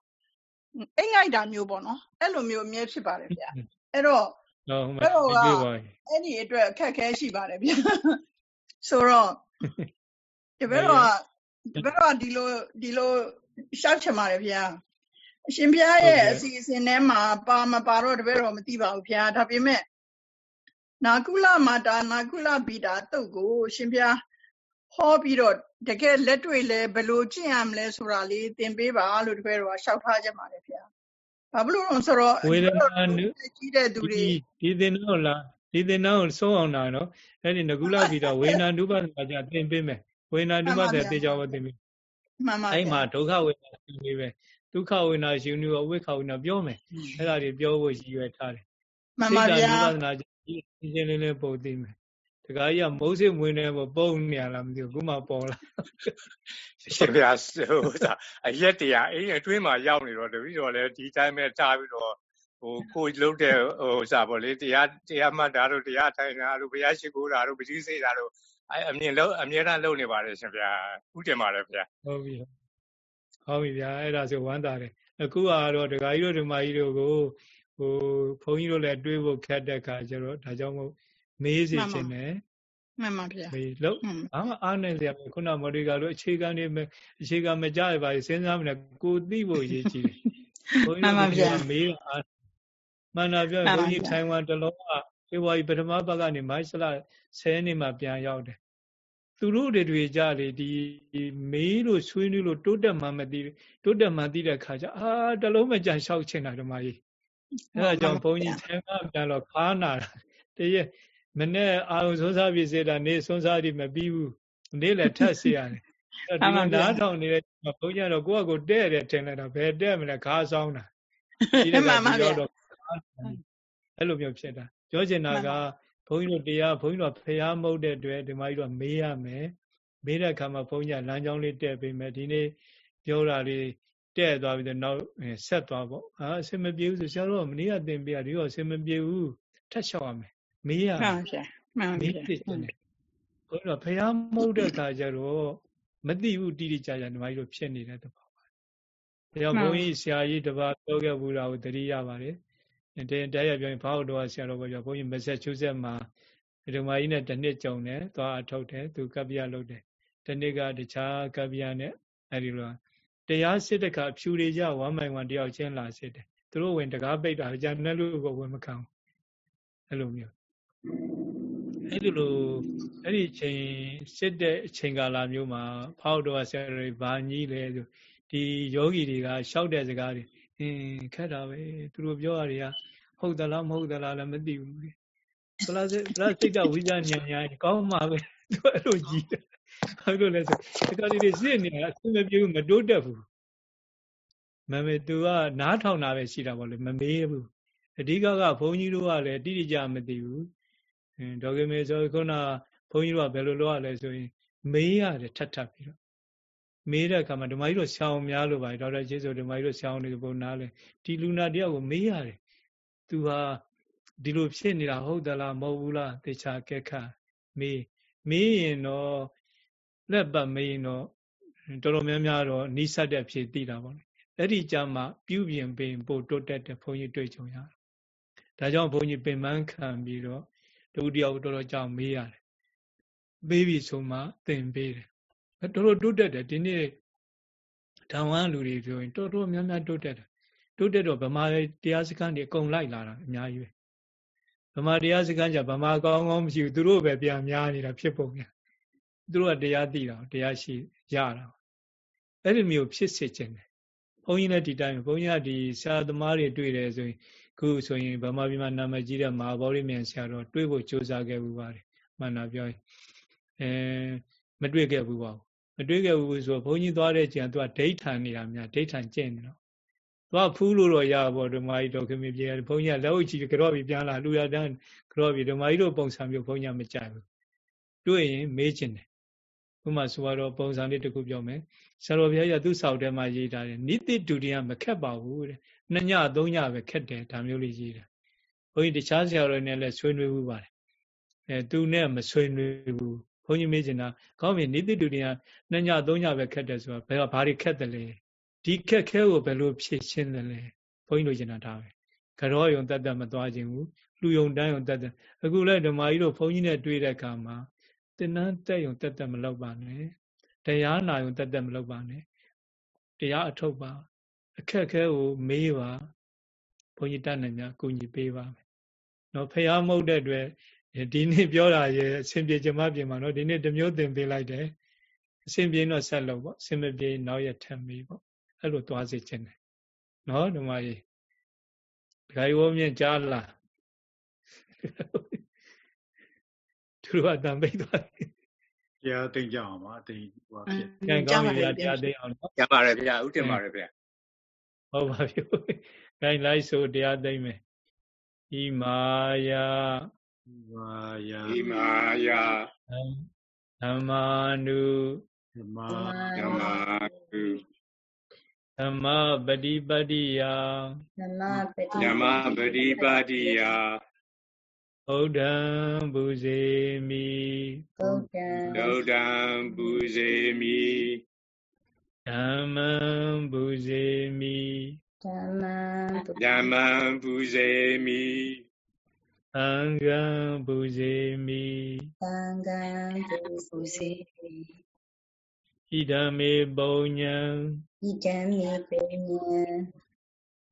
အိမ်ငိုက်တာမျိုးပေါ့နော် အဲ့လိုမျိုးအမြဲဖြစ်ပါတယ်ဗျာအဲ့တော့အဲ့တော့ကအဲ့ဒီအတွက်အခက်ခဲရှိပါတယ်ဗျာဆိုတော့တပည့်တော်တပည့်တော်ဒီလိုဒီလိုရှောက်ချင်ပါတယ်ဗျာအရှင်ဘုရားရဲ့အစီအစဉ်ထဲမှာပါမပါတော့တပည့်တော်မသိပါဘူးဗျာဒါပေမဲ့နာကုလမာတာနာကုလဘီတာတုတ်ကိုရှင်ဘုရားဟောပြီးတော့တကယ်လက်တွေ့လဲဘယ်လိုကျင့်ရမလဲဆိုတာလေးသင်ပေးပါလို့တပည့်တော်ကရှောက်ထားကြပါတယ်ဗျာဘာဖြ စ်လို့လဲဆိုတော့ဝေဒနာနုကြီးတဲ့သူတွေဒီသင်တော့လားဒီသင်တော့ဆုံးအောင်တာနော်အဲ့ဒီငကုလပြီးတော့ဝေဒနာနုပါဒနာကြသင်ပေးမယ်ဝေဒနာနုပါဒတေချာဝသင်ပေးမှန်ပါအဲ့မှာဒုက္ခဝေဒနာရှိနေပဲဒုက္ခဝေဒနာရှိနေရောဝိခဝေဒနာပြောမယ်အဲ့ဒါတွေပြောဖို့ရည်ရွယ်ထားတယ်မှန်ပါဗျာနုပါဒနာကြီးရှင်းရှင်းလင်းလင်းပို့သိမယ် တခါကြီးကမုန်းစစ်မွေးနေပေါ်ပုံနေရလားမသိဘူးခုမှပေါ်လာရှင်ဗျာဟိုသာအရက်တရားအိမ်အတွင်းမှာရောက်နေတော့တပည့်တော်လည်းဒီတိုင်းပဲထားပြီးတော့ဟိုကိုလုံးတဲ့ဟိုစာပေါ့လေတရားတရားမှတ်တာတို့တရားထိုင်တာတို့ဘုရားရှိခိုးတာတို့ပတိစိတ်တာတို့အဲအမြင်လုံးအမြဲတမ်းလုပ်နေပါတယ်ရှင်ဗျာဥတင်ပါတယ်ဗျာဟုတ်ပြီဟုတ်ပြီဗျာအဲ့ဒါဆိုဝမ်းသာတယ်အခုကတော့ဒကာကြီးတို့ဓမ္မကြီးတို့ကိုဟိုဘုန်းကြီးတို့လည်းတွေးဖို့ခက်တဲ့ခါကျတော့ဒါကြောင့်မို့ မေးစီခြင်းနဲ့မှန်ပါဗျာမေးလို့အာအားနေစရာခုနမော်ဒီကလို့အခြေခံနေအခြေခံမကြရပါဘူးစဉ်းစားမလဲကိုသိဖို့ရည်ကြည်တယ်ဘုန်းကြီးတို့မေးအားမှန်တာပြောဘုန်းကြီးထိုင်ဝမ်တလုံးကဖေဖော်ဝါရီပထမပတ်ကနေမတ်လ10နှစ်မှပြန်ရောက်တယ်သူတို့တွေတွေကြလေဒီမေးလို့ဆွေးနွေးလို့တိုးတက်မှမသိတိုးတက်မှသိတဲ့ခါကျအာတလုံးမကြံလျှောက်ချင်တာဓမ္မကြီးအဲဒါကြောင့်ဘုန်းကြီးထိုင်ဝမ်ပြန်တော့ခါနာတည်းရဲ့ မနေ့အာရုံဆုံးစားပြီးစေတာနေဆုံးစားပြီးမပြီးဘူးနေ့လည်းထက်စေရတယ်ဒီလိုနားထောင်နေတဲ့ဘုန်းကြီးကတော့ကိုယ့်အကိုတဲ့တယ်ထင်လိုက်တာဘယ်တဲ့မလဲခါဆောင်တာဒီလိုမှပြောတော့အဲ့လိုမျိုးဖြစ်တာပြောချင်တာကဘုန်းကြီးတို့တရားဘုန်းကြီးတို့ဖျားမဟုတ်တဲ့အတွက်ဒီမကြီးတို့မေးရမယ်မေးတဲ့အခါမှာဘုန်းကြီးကလမ်းကြောင်းလေးတက်ပေးမယ်ဒီနေ့ပြောတာလေးတဲ့သွားပြီးတော့နောက်ဆက်သွားပေါ့အာအစင်မပြေဘူးဆိုဆရာတော်ကမနေ့ကသင်ပေးရဒီတော့အစင်မပြေဘူးထက်လျှောက်ရမယ် မေးရမှန်ပါမှန်ပါမေးဖြစ်တယ်ဘုန်းကြီးတို့ဖျားမဟုတ်တဲ့အခါကျတော့မသိဘူးတိတိကျကျဒီမကြီးတို့ဖြစ်နေတဲ့သဘောပါဒါကြောင့်ဘုန်းကြီးဆရာကြီးတပါးပြောခဲ့ဘူးလားကိုသတိရပါတယ်တဲ့တရားပြောရင်ဘာလို့တော့ဆရာတော်ကပြောဘုန်းကြီးမဆက်ချူးဆက်မှာဒီမကြီးနဲ့တစ်နှစ်ကြုံတယ်သွားအထုတ်တယ်သူကပ္ပယလုပ်တယ်တနေ့ကတခြားကပ္ပယနဲ့အဲဒီလိုတရားစစ်တဲ့ခါဖြူတွေကြဝမ်းမိုင်ဝမ်တယောက်ချင်းလာစစ်တယ်သူတို့ဝင်တကားပိတ်တာကြာနဲ့လို့ကိုဝင်မခံဘူးအဲ့လိုမျိုး အဲ့ဒီလိုအဲ့ဒီချိန်စစ်တဲ့အချိန်ကာလမျိုးမှာဖောက်တော်ဆရာတွေဘာကြီးလဲဆိုဒီယောဂီတွေကရှောက်တဲ့စကားတွေအင်းခက်တာပဲသူတို့ပြောရတွေကဟုတ်သလားမဟုတ်သလားလည်းမသိဘူးလေပလတ်ပလတ်စိတ်တဝိဇ္ဇညာညာကောင်းမှာပဲသူအဲ့လိုကြီးတယ်ဘာလို့လဲဆိုဒီကလေးတွေစစ်နေတာအဆင်မပြေဘူးမတိုးတက်ဘူးမမေသူကနားထောင်တာပဲရှိတာပေါ့လေမမေးဘူးအဓိကကဘုန်းကြီးတို့ကလည်းတိတိကျမသိဘူးအင်း ဒေါ်ကမေဆိုခုနဘုန်းကြီးတို့ကဘယ်လိုလုပ်ရလဲဆိုရင် မေးရတယ်ထပ်ထပ်ပြီးတော့မေးတဲ့အခါမှာဓမ္မကြီးတို့ဆောင်းများလို့ပါဒေါက်တာကျေဆိုဓမ္မကြီးတို့ဆောင်းနေပုံနာလဲဒီလူနာတယောက်ကိုမေးရတယ်သူဟာဒီလိုဖြစ်နေတာဟုတ်သလားမဟုတ်ဘူးလားတေချာကက်ခမေးမေးရင်တော့လက်ပတ်မေးရင်တော့တော်တော်များများတော့နိစ္စတဲ့ဖြစ်သိတာပေါ့လေအဲ့ဒီကြမှာပြုပြင်ပင်ပို့တိုးတက်တဲ့ဘုန်းကြီးတွေ့ကြုံရတယ်ဒါကြောင့်ဘုန်းကြီးပင်ပန်းခံပြီးတော့ တူတယောက်တော်တော်ကြောင်မေးရတယ်ပေးပြီဆိုမှသင်ပေးတယ်တော်တော်တိုးတက်တယ်ဒီနေ့တောင်ဝမ်းလူတွေပြောရင်တော်တော်များများတိုးတက်တယ်တိုးတက်တော့ဗမာတရားစခန်းတွေအကုန်လိုက်လာတာအများကြီးပဲဗမာတရားစခန်းကြဗမာကောင်းကောင်းမရှိဘူးသူတို့ပဲပြန်များနေတာဖြစ်ပုံများသူတို့ကတရားသိတာတရားရှိရတာအဲ့ဒီမျိုးဖြစ်စေခြင်းတယ်ဘုန်းကြီးလည်းဒီတိုင်းဘုန်းကြီးကဒီဆရာသမားတွေတွေ့တယ်ဆိုရင် ခုဆိုရင်ဗမာပြည်မှာနာမည်ကြီးတဲ့မဟာဗောဓိမြန်ဆရာတော်တွေးဖို့ကြိုးစားခဲ့ဘူးပါတယ်မှန်တာပြောရင်အဲမတွေ့ခဲ့ဘူးပါဘူးမတွေ့ခဲ့ဘူးဆိုတော့ဘုန်းကြီးသွားတဲ့ကြံသူကဒိဋ္ဌံနေတာများဒိဋ္ဌံကျင့်နေတော့သွားဖူးလို့တော့ရပါဓမ္မကြီးတော်ခင်မပြေဘုန်းကြီးကလက်ဥချီကြော့ပြီးပြန်လာလူရတန်းကြော့ပြီးဓမ္မကြီးတို့ပုံစံမျိုးဘုန်းကြီးမကြိုက်ဘူးတွေ့ရင်မေးချင်တယ်ဥမာဆိုတော့ပုံစံလေးတစ်ခုပြောမယ်ဆရာတော်ဘုရားကြီးကသူ့ဆောက်ထဲမှာရေးထားတယ်နိတိဒုတိယမခက်ပါဘူးတဲ့ နှစ်ညသုံးညပဲခက်တယ်ဒါမျိုးလေးရေးတယ်ဘုန်းကြီးတခြားဆရာတော်တွေနဲ့လည်းဆွေးနွေးဘူးပါတယ်အဲသူနဲ့မဆွေးနွေးဘူးဘုန်းကြီးမေးချင်တာကောင်းပြီနိတိဒုတိယနှစ်ညသုံးညပဲခက်တယ်ဆိုတာဘယ်ဘာတွေခက်တယ်လဲဒီခက်ခဲကိုဘယ်လိုဖြည့်ရှင်းတယ်လဲဘုန်းကြီးတို့ကျင်တာဒါပဲကြောယုံတတ်တတ်မသွားခြင်းဘူးလူယုံတန်းယုံတတ်တတ်အခုလည်းဓမ္မကြီးတို့ဘုန်းကြီးနဲ့တွေ့တဲ့အခါမှာတင်နန်းတက်ယုံတက်တက်မလောက်ပါနဲ့တရားနာယုံတက်တက်မလောက်ပါနဲ့တရားအထုတ်ပါ အခက်ခဲကိုမေးပါဘုန်းကြီးတတ်နိုင်များကိုကြီးပေးပါမယ်နော်ဖះမဟုတ်တဲ့အတွက်ဒီနေ့ပြောတာရဲ့အစဉ်ပြေကျမပြင်မှာနော်ဒီနေ့တမျိုးသင်ပေးလိုက်တယ်အစဉ်ပြေတော့ဆက်လို့ပေါ့အစဉ်မပြေနောက်ရထပ်မေးပေါ့အဲ့လိုသွားစေခြင်းတယ်နော်ဓမ္မကြီးဒဂိုင်ဝမြင့်ကြားလားသူတို့ကတံပိတ်သွားတယ်တရားသိကြအောင်ပါအသိဟိုဖြစ်ကဲကောင်းပြီတရားသိအောင်နော်ရပါတယ်ဗျာဥတင်ပါတယ်ဗျာ ဟုတ်ပါပြီ။ခိုင်းလိုက်ဆိုတရားသိမ့်မယ်။ဤမာယာမာယာဤမာယာဓမ္မာနုဓမ္မာဓမ္မာနုဓမ္မပฏิပတ္တိယဓမ္မပฏิဓမ္မပฏิပတ္တိယဗုဒ္ဓံဘူဇေမိဗုဒ္ဓံဗုဒ္ဓံဘူဇေမိ ဓမ္မံဘူဇေမိဓမ္မံဓမ္မံဘူဇေမိသံဃံဘူဇေမိသံဃံဘူဇေမိဣဒံမေပုံညံဣဒံမေပုံညံ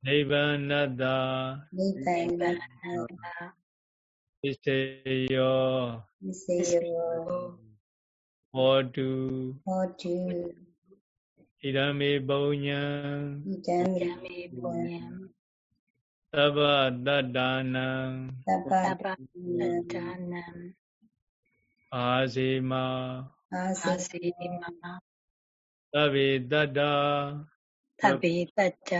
နိဗ္ဗာနတ္တနိဗ္ဗာနတ္တဣစေယောဣစေယောဟောတုဟောတု ဣဒံမေပုံညံဣဒံမေပုံညံသဗ္ဗတတ္တနံသဗ္ဗတတ္တနံအာစေမအာစေမသဗ္ဗေတတ္တသဗ္ဗေတတ္တ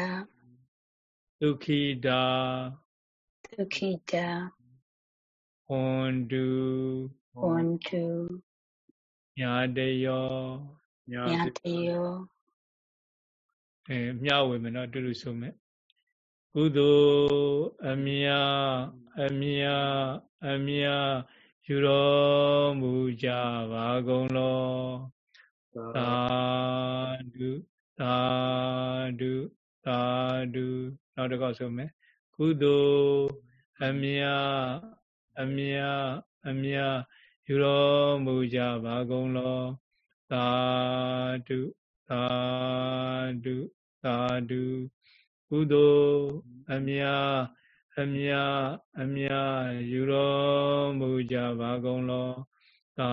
ဒုခိတာဒုခိတာဟွန်တုဟွန်တုညာတယောညာတယော အဲမျှဝေမယ်နော်တူတူဆိုမယ်ကုသိုလ်အမြအမြအမြယူတော်မူကြပါကုန်လောသာဓုသာဓုသာဓုနောက်တစ်ခေါက်ဆိုမယ်ကုသိုလ်အမြအမြအမြယူတော်မူကြပါကုန်လောသာဓုသာဓု သာဓုကုသိုလ်အမြအမြအမြယူတော်မူကြပါကုန်လောသာ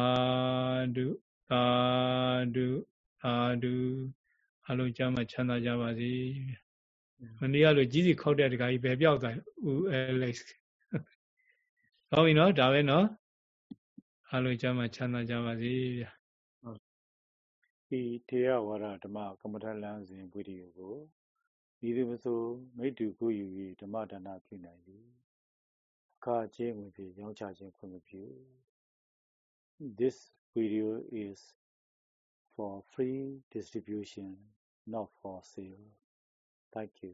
ဓုသာဓုသာဓုအလုံးကြမ်းမှချမ်းသာကြပါစေမနေ့ကလိုကြီးစီခောက်တဲ့တခါကြီးပဲပြောက်သွားဦးအဲလက်ကောင်းပြီနော်ဒါပဲနော်အလုံးကြမ်းမှချမ်းသာကြပါစေဗျာ ဒီတရားဝါဒဓမ္မကမ္မထလမ်းစဉ်ဗီဒီယိုကိုဤသူမဆိုမိတ္တူကိုယူ၍ဓမ္မဒါနပြုနိုင်သည်အခါချင်းဝင်ဖြင့်ရောင်းချခြင်းခွင့်မပြု This video is for free distribution not for sale thank you